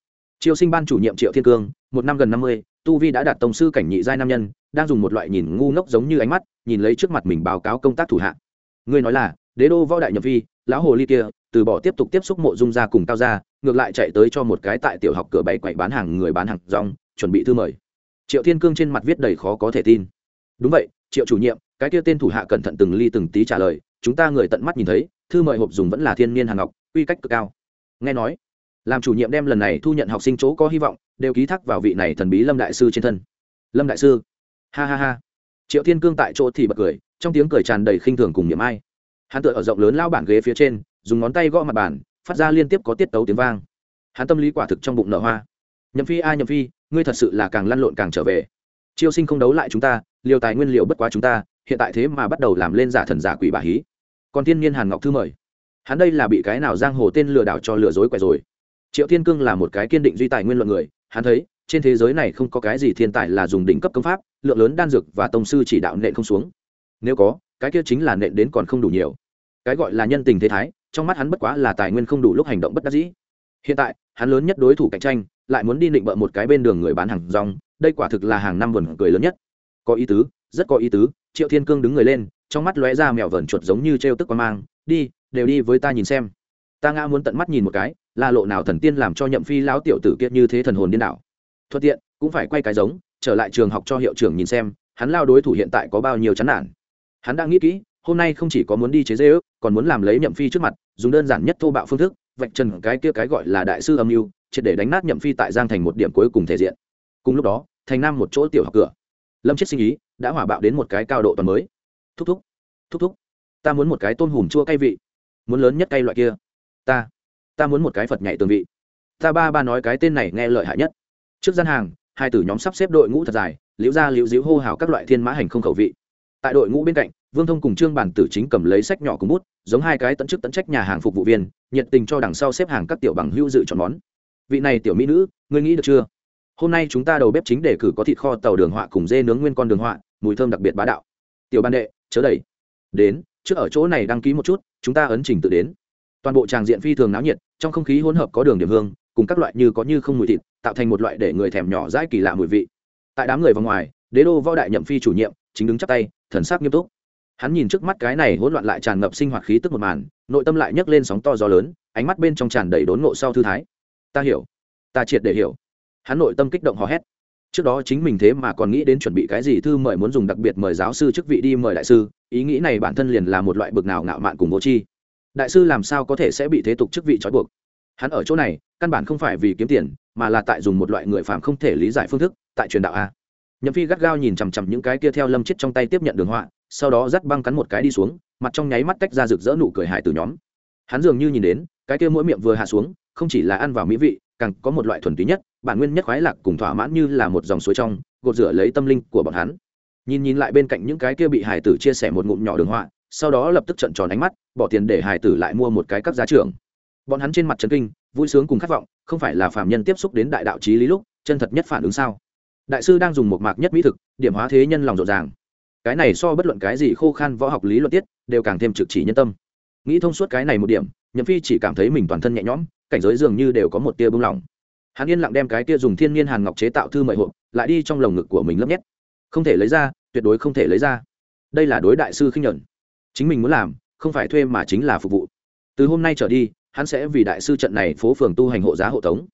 Triều sinh ban chủ nhiệm triệu thiên cương, một năm gần năm mươi, tu vi đã đạt tổng sư cảnh nhị giai nam nhân, đang dùng một loại nhìn ngu ngốc giống như ánh mắt, nhìn lấy trước mặt mình báo cáo công tác thủ hạ. Ngươi nói là, đế đô võ đại nhập vi, lão hồ ly kia, từ bỏ tiếp tục tiếp xúc mộ dung gia cùng cao gia ngược lại chạy tới cho một cái tại tiểu học cửa bảy quậy bán hàng người bán hàng rong, chuẩn bị thư mời. Triệu thiên cương trên mặt viết đầy khó có thể tin. Đúng vậy, triệu chủ nhiệm, cái kia tên thủ hạ cẩn thận từng ly từng tí trả lời, chúng ta người tận mắt nhìn thấy, thư mời hộp dùng vẫn là thiên niên hàng ngọc, quy cách cực cao. Nghe nói, làm chủ nhiệm đem lần này thu nhận học sinh chỗ có hy vọng, đều ký thác vào vị này thần bí lâm đại sư trên thân. Lâm đại sư, ha ha ha. Triệu thiên cương tại chỗ thì bật cười, trong tiếng cười tràn đầy khinh thường cùng niệm ai. Hắn tựa ở rộng lớn lao bản ghế phía trên, dùng ngón tay gõ mặt bàn phát ra liên tiếp có tiết tấu tiếng vang. Hắn tâm lý quả thực trong bụng nở hoa. Nhậm phi, a, nhậm phi, ngươi thật sự là càng lăn lộn càng trở về. Chiêu sinh không đấu lại chúng ta, liều tài nguyên liệu bất quá chúng ta, hiện tại thế mà bắt đầu làm lên giả thần giả quỷ bà hí. Còn thiên nhiên hàn ngọc thư mời. Hắn đây là bị cái nào giang hồ tên lừa đảo cho lừa dối quẻ rồi. Triệu thiên cương là một cái kiên định duy tài nguyên luận người, hắn thấy, trên thế giới này không có cái gì thiên tài là dùng đỉnh cấp công pháp, lượng lớn đan dược và tông sư chỉ đạo nện không xuống. Nếu có, cái kia chính là nện đến còn không đủ nhiều. Cái gọi là nhân tình thế thái trong mắt hắn bất quá là tài nguyên không đủ lúc hành động bất đắc dĩ. Hiện tại, hắn lớn nhất đối thủ cạnh tranh, lại muốn đi định bợ một cái bên đường người bán hàng rong, đây quả thực là hàng năm vườn cười lớn nhất. Có ý tứ, rất có ý tứ, triệu thiên cương đứng người lên, trong mắt lóe ra mèo vờn chuột giống như trêu tức qua mang, đi, đều đi với ta nhìn xem. Ta ngã muốn tận mắt nhìn một cái, là lộ nào thần tiên làm cho nhậm phi lão tiểu tử kiệt như thế thần hồn điên đảo. Thuận tiện, cũng phải quay cái giống, trở lại trường học cho hiệu trưởng nhìn xem, hắn lao đối thủ hiện tại có bao nhiêu chán nản. Hắn đang nghĩ kỹ hôm nay không chỉ có muốn đi chế dê ước, còn muốn làm lấy nhậm phi trước mặt, dùng đơn giản nhất thô bạo phương thức, vạch trần cái kia cái gọi là đại sư âm mưu, triệt để đánh nát nhậm phi tại giang thành một điểm cuối cùng thể diện. Cùng lúc đó, thành nam một chỗ tiểu học cửa. Lâm chết sinh ý, đã hỏa bạo đến một cái cao độ toàn mới. Thúc thúc thúc thúc, ta muốn một cái tôm hùm chua cay vị. Muốn lớn nhất cay loại kia. Ta ta muốn một cái phật nhảy tường vị. Ta ba ba nói cái tên này nghe lợi hại nhất. Trước gian hàng, hai tử nhóm sắp xếp đội ngũ thật dài, liễu ra liễu diễu hô hào các loại thiên mã hành không khẩu vị. Tại đội ngũ bên cạnh vương thông cùng trương bản tử chính cầm lấy sách nhỏ cùng bút, giống hai cái tận chức tận trách nhà hàng phục vụ viên, nhiệt tình cho đằng sau xếp hàng các tiểu bằng hưu dự chọn món. Vị này tiểu mỹ nữ, ngươi nghĩ được chưa? Hôm nay chúng ta đầu bếp chính đề cử có thịt kho, tàu đường họa cùng dê nướng nguyên con đường họa, mùi thơm đặc biệt bá đạo. Tiểu ban đệ, chớ đẩy. Đến, trước ở chỗ này đăng ký một chút, chúng ta ấn trình tự đến. Toàn bộ tràng diện phi thường náo nhiệt, trong không khí hỗn hợp có đường điểm hương, cùng các loại như có như không mùi thịt, tạo thành một loại để người thèm nhỏ dãi kỳ lạ mùi vị. Tại đám người vào ngoài, đế đô võ đại nhậm phi chủ nhiệm, chính đứng chắp tay, thần sắc nghiêm túc hắn nhìn trước mắt cái này hỗn loạn lại tràn ngập sinh hoạt khí tức một màn, nội tâm lại nhấc lên sóng to gió lớn, ánh mắt bên trong tràn đầy đốn ngộ sau thư thái. Ta hiểu. Ta triệt để hiểu. Hắn nội tâm kích động hò hét. Trước đó chính mình thế mà còn nghĩ đến chuẩn bị cái gì thư mời muốn dùng đặc biệt mời giáo sư chức vị đi mời đại sư, ý nghĩ này bản thân liền là một loại bực nào ngạo mạn cùng vô tri. Đại sư làm sao có thể sẽ bị thế tục chức vị trói buộc? Hắn ở chỗ này, căn bản không phải vì kiếm tiền, mà là tại dùng một loại người phạm không thể lý giải phương thức, tại truyền đạo a. Nhậm phi gắt gao nhìn chằm chằm những cái kia theo lâm chết trong tay tiếp nhận đường họa sau đó dắt băng cắn một cái đi xuống, mặt trong nháy mắt tách ra rực rỡ nụ cười hài từ nhóm. Hắn dường như nhìn đến, cái kia mỗi miệng vừa hạ xuống, không chỉ là ăn vào mỹ vị, càng có một loại thuần túy nhất, bản nguyên nhất khoái lạc cùng thỏa mãn như là một dòng suối trong, gột rửa lấy tâm linh của bọn hắn. Nhìn nhìn lại bên cạnh những cái kia bị hải tử chia sẻ một ngụm nhỏ đường họa, sau đó lập tức trận tròn ánh mắt, bỏ tiền để hải tử lại mua một cái các giá trưởng. Bọn hắn trên mặt trấn kinh, vui sướng cùng khát vọng, không phải là phạm nhân tiếp xúc đến đại đạo trí lý lúc, chân thật nhất phản ứng sao? Đại sư đang dùng một mạc nhất mỹ thực, điểm hóa thế nhân lòng rộn ràng cái này so bất luận cái gì khô khan võ học lý luận tiết, đều càng thêm trực chỉ nhân tâm. Nghĩ thông suốt cái này một điểm, nhậm phi chỉ cảm thấy mình toàn thân nhẹ nhõm, cảnh giới dường như đều có một tia bung lỏng hắn yên lặng đem cái tia dùng thiên nhiên hàn ngọc chế tạo thư mời hộp, lại đi trong lồng ngực của mình lấp nhét. Không thể lấy ra, tuyệt đối không thể lấy ra. Đây là đối đại sư khinh nhuận chính mình muốn làm, không phải thuê mà chính là phục vụ. Từ hôm nay trở đi, hắn sẽ vì đại sư trận này phố phường tu hành hộ giá hộ tống.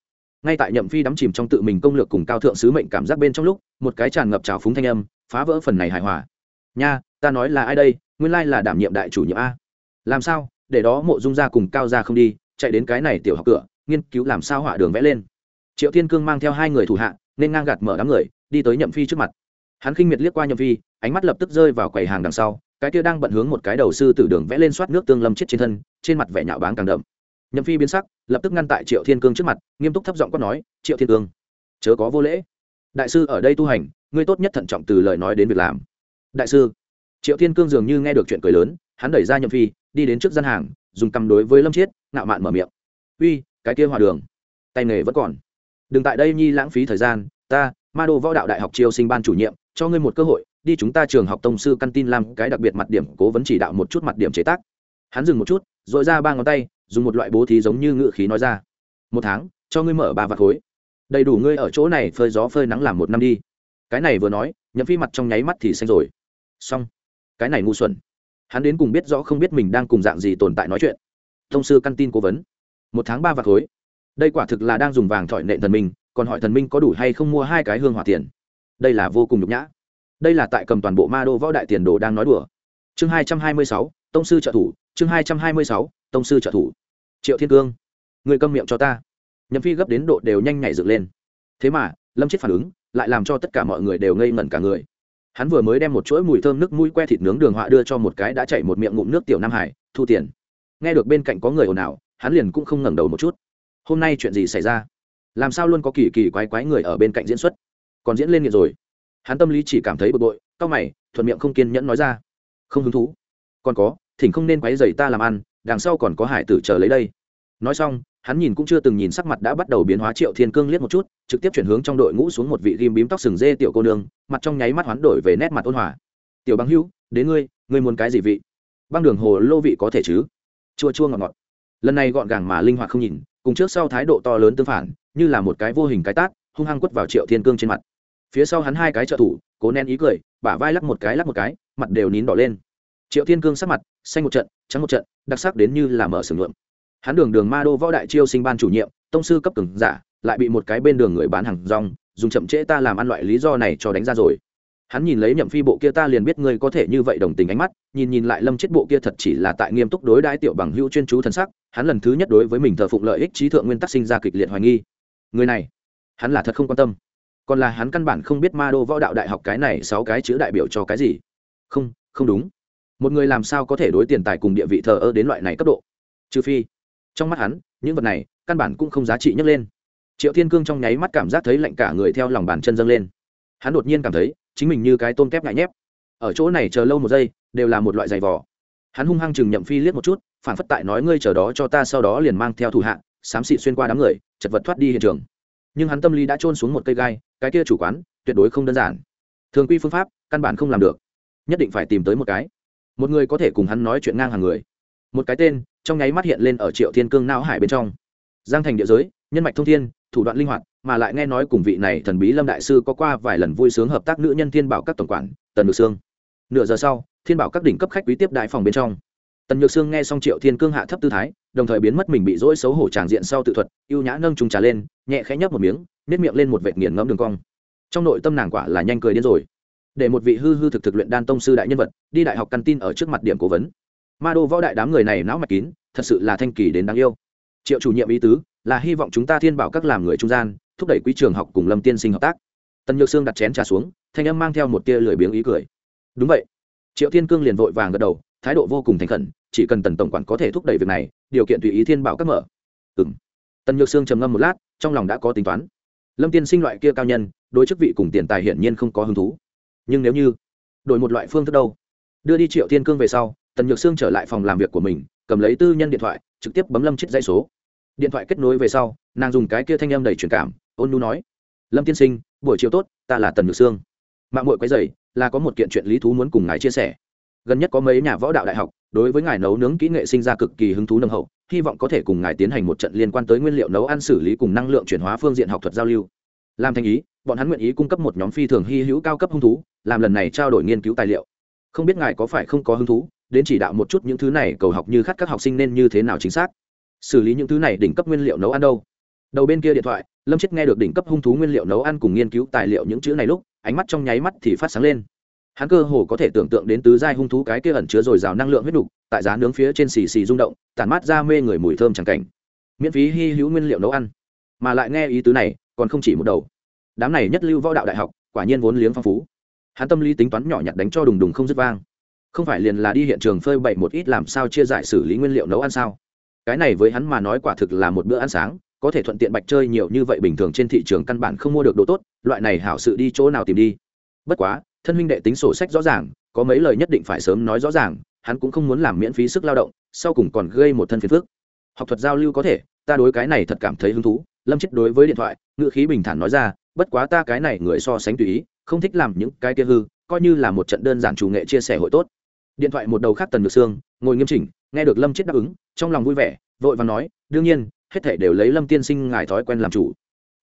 Ngay tại nhậm phi đắm chìm trong tự mình công lược cùng cao thượng sứ mệnh cảm giác bên trong lúc, một cái tràn ngập trào phúng thanh âm, phá vỡ phần này hài hòa nha, ta nói là ai đây? Nguyên lai là đảm nhiệm đại chủ nhiệm a. Làm sao? Để đó mộ dung ra cùng cao ra không đi, chạy đến cái này tiểu học cửa, nghiên cứu làm sao họa đường vẽ lên. Triệu thiên cương mang theo hai người thủ hạ, nên ngang gạt mở đám người, đi tới nhậm phi trước mặt. Hắn khinh miệt liếc qua nhậm phi, ánh mắt lập tức rơi vào quầy hàng đằng sau, cái kia đang bận hướng một cái đầu sư tử đường vẽ lên soát nước tương lâm chết trên thân, trên mặt vẻ nhạo báng càng đậm. Nhậm phi biến sắc, lập tức ngăn tại triệu thiên cương trước mặt, nghiêm túc thấp giọng quát nói, triệu thiên cương, chớ có vô lễ. Đại sư ở đây tu hành, ngươi tốt nhất thận trọng từ lời nói đến việc làm đại sư, triệu thiên cương dường như nghe được chuyện cười lớn, hắn đẩy ra nhậm phi, đi đến trước gian hàng, dùng cầm đối với lâm chiết, ngạo mạn mở miệng. Uy, cái kia hòa đường, tay nghề vẫn còn. Đừng tại đây nhi lãng phí thời gian, ta, ma đô võ đạo đại học triều sinh ban chủ nhiệm, cho ngươi một cơ hội, đi chúng ta trường học tông sư căn tin làm cái đặc biệt mặt điểm cố vấn chỉ đạo một chút mặt điểm chế tác. Hắn dừng một chút dội ra ba ngón tay, dùng một loại bố thí giống như ngự khí nói ra. Một tháng, cho ngươi mở ba vạt khối. Đầy đủ ngươi ở chỗ này phơi gió phơi nắng làm một năm đi. Cái này vừa nói, nhậm phi mặt trong nháy mắt thì xanh rồi xong. Cái này ngu xuẩn. Hắn đến cùng biết rõ không biết mình đang cùng dạng gì tồn tại nói chuyện. Thông sư căn tin cố vấn. Một tháng ba vạt khối. Đây quả thực là đang dùng vàng thỏi nện thần minh, còn hỏi thần minh có đủ hay không mua hai cái hương hỏa tiền. Đây là vô cùng nhục nhã. Đây là tại cầm toàn bộ ma đô võ đại tiền đồ đang nói đùa. Chương hai trăm hai mươi sáu, tông sư trợ thủ, chương hai trăm hai mươi sáu, tông sư trợ thủ. Triệu thiên cương, người câm miệng cho ta. Nhậm phi gấp đến độ đều nhanh nhảy dựng lên. Thế mà, lâm chết phản ứng lại làm cho tất cả mọi người đều ngây ngẩn cả người hắn vừa mới đem một chuỗi mùi thơm nước mũi que thịt nướng đường họa đưa cho một cái đã chảy một miệng ngụm nước tiểu nam hải, thu tiền. Nghe được bên cạnh có người ồn ào, hắn liền cũng không ngẩng đầu một chút. Hôm nay chuyện gì xảy ra? Làm sao luôn có kỳ kỳ quái quái người ở bên cạnh diễn xuất? Còn diễn lên nghiện rồi. Hắn tâm lý chỉ cảm thấy bực bội, cau mày, thuận miệng không kiên nhẫn nói ra. Không hứng thú. Còn có, thỉnh không nên quấy dày ta làm ăn, đằng sau còn có hải tử chờ lấy đây nói xong, hắn nhìn cũng chưa từng nhìn sắc mặt đã bắt đầu biến hóa triệu thiên cương liếc một chút, trực tiếp chuyển hướng trong đội ngũ xuống một vị ghim bím tóc sừng dê tiểu cô nương, mặt trong nháy mắt hoán đổi về nét mặt ôn hòa. Tiểu băng hữu, đến ngươi ngươi muốn cái gì vị? Băng đường hồ lô vị có thể chứ? Chua chua ngọt ngọt. Lần này gọn gàng mà linh hoạt không nhìn, cùng trước sau thái độ to lớn tương phản, như là một cái vô hình cái tát, hung hăng quất vào triệu thiên cương trên mặt. Phía sau hắn hai cái trợ thủ, cố nén ý cười, bả vai lắc một cái lắc một cái, mặt đều nín đỏ lên. Triệu thiên cương sắc mặt, xanh một trận, trắng một trận, đặc sắc đến như là mở sừng lượm hắn đường đường ma đô võ đại chiêu sinh ban chủ nhiệm, tông sư cấp cường giả, lại bị một cái bên đường người bán hàng rong, dùng chậm trễ ta làm ăn loại lý do này cho đánh ra rồi. Hắn nhìn lấy nhậm phi bộ kia ta liền biết ngươi có thể như vậy đồng tình ánh mắt, nhìn nhìn lại lâm chết bộ kia thật chỉ là tại nghiêm túc đối đãi tiểu bằng hữu chuyên chú thần sắc, hắn lần thứ nhất đối với mình thờ phụng lợi ích trí thượng nguyên tắc sinh ra kịch liệt hoài nghi. Người này, hắn là thật không quan tâm. Còn là hắn căn bản không biết ma đô võ đạo đại học cái này sáu cái chữ đại biểu cho cái gì. Không không đúng. Một người làm sao có thể đối tiền tài cùng địa vị thờ ơ đến loại này cấp độ? Trừ phi trong mắt hắn, những vật này căn bản cũng không giá trị nhấc lên. Triệu thiên cương trong nháy mắt cảm giác thấy lạnh cả người theo lòng bàn chân dâng lên. Hắn đột nhiên cảm thấy chính mình như cái tôm kép ngại nhép. Ở chỗ này chờ lâu một giây, đều là một loại giày vò. Hắn hung hăng chừng nhậm phi liếc một chút, phản phất tại nói ngươi chờ đó cho ta sau đó liền mang theo thủ hạ, xám xịt xuyên qua đám người, chật vật thoát đi hiện trường. Nhưng hắn tâm lý đã trôn xuống một cây gai, cái kia chủ quán tuyệt đối không đơn giản. Thường quy phương pháp, căn bản không làm được. Nhất định phải tìm tới một cái. Một người có thể cùng hắn nói chuyện ngang hàng người. Một cái tên trong nháy mắt hiện lên ở triệu thiên cương não hải bên trong. Giang thành địa giới, nhân mạch thông thiên, thủ đoạn linh hoạt, mà lại nghe nói cùng vị này thần bí lâm đại sư có qua vài lần vui sướng hợp tác nữ nhân thiên bảo các tổng quản, tần nhược sương. Nửa giờ sau, thiên bảo các đỉnh cấp khách quý tiếp đại phòng bên trong. Tần nhược sương nghe xong triệu thiên cương hạ thấp tư thái, đồng thời biến mất mình bị dỗi xấu hổ tràng diện sau tự thuật, ưu nhã nâng trùng trà lên, nhẹ khẽ nhấp một miếng, nếp miệng lên một vệt nghiền ngẫm đường cong. Trong nội tâm nàng quả là nhanh cười điên rồi. Để một vị hư hư thực thực luyện đan tông sư đại nhân vật, đi đại học căn tin ở trước mặt điểm cố vấn ma đô võ đại đám người này não mạch kín, thật sự là thanh kỳ đến đáng yêu. Triệu chủ nhiệm ý tứ là hy vọng chúng ta thiên bảo các làm người trung gian, thúc đẩy quý trường học cùng lâm tiên sinh hợp tác. Tần nhược sương đặt chén trà xuống, thanh âm mang theo một tia lười biếng ý cười. Đúng vậy. Triệu thiên cương liền vội vàng gật đầu, thái độ vô cùng thành khẩn, chỉ cần tần tổng quản có thể thúc đẩy việc này, điều kiện tùy ý thiên bảo các mở. Ừ m tần nhược sương trầm ngâm một lát, trong lòng đã có tính toán. Lâm tiên sinh loại kia cao nhân, đối chức vị cùng tiền tài hiển nhiên không có hứng thú. Nhưng nếu như đổi một loại phương thức đâu? Đưa đi triệu thiên cương về sau tần nhược sương trở lại phòng làm việc của mình, cầm lấy tư nhân điện thoại, trực tiếp bấm lâm chết dãy số. Điện thoại kết nối về sau, nàng dùng cái kia thanh âm đầy truyền cảm, ôn nu nói, lâm tiên sinh, buổi chiều tốt, ta là tần nhược sương. Mạng mội quấy dày là có một kiện chuyện lý thú muốn cùng ngài chia sẻ. Gần nhất có mấy nhà võ đạo đại học, đối với ngài nấu nướng kỹ nghệ sinh ra cực kỳ hứng thú nâng hậu, hy vọng có thể cùng ngài tiến hành một trận liên quan tới nguyên liệu nấu ăn xử lý cùng năng lượng chuyển hóa phương diện học thuật giao lưu. Làm thành ý, bọn hắn nguyện ý cung cấp một nhóm phi thường hy hữu cao cấp hứng thú, làm lần này trao đổi nghiên cứu tài liệu. Không biết ngài có phải không có hứng thú đến chỉ đạo một chút những thứ này cầu học như khát các học sinh nên như thế nào chính xác. Xử lý những thứ này đỉnh cấp nguyên liệu nấu ăn đâu? Đầu bên kia điện thoại, lâm chết nghe được đỉnh cấp hung thú nguyên liệu nấu ăn cùng nghiên cứu tài liệu những chữ này lúc, ánh mắt trong nháy mắt thì phát sáng lên. Hắn cơ hồ có thể tưởng tượng đến tứ giai hung thú cái kia ẩn chứa dồi dào năng lượng huyết đục, tại giá nướng phía trên xì xì rung động, tản mát ra mê người mùi thơm chẳng cảnh. Miễn phí hy hữu nguyên liệu nấu ăn. Mà lại nghe ý tứ này, còn không chỉ một đầu. Đám này nhất lưu võ đạo đại học, quả nhiên vốn liếng phong phú. Hắn tâm lý tính toán nhỏ nhặt đánh cho đùng đùng không dứt vang không phải liền là đi hiện trường phơi bậy một ít làm sao chia giải xử lý nguyên liệu nấu ăn sao? Cái này với hắn mà nói quả thực là một bữa ăn sáng, có thể thuận tiện bạch chơi nhiều như vậy bình thường trên thị trường căn bản không mua được đồ tốt, loại này hảo sự đi chỗ nào tìm đi. Bất quá, thân huynh đệ tính sổ sách rõ ràng, có mấy lời nhất định phải sớm nói rõ ràng, hắn cũng không muốn làm miễn phí sức lao động, sau cùng còn gây một thân phiền phức. Học thuật giao lưu có thể, ta đối cái này thật cảm thấy hứng thú, lâm chết đối với điện thoại, ngữ khí bình thản nói ra, bất quá ta cái này người so sánh tùy ý, không thích làm những cái kia hư, coi như là một trận đơn giản chủ nghệ chia sẻ hội tốt điện thoại một đầu khác tần được xương ngồi nghiêm chỉnh, nghe được lâm chết đáp ứng, trong lòng vui vẻ, vội và nói, đương nhiên, hết thể đều lấy lâm tiên sinh ngài thói quen làm chủ.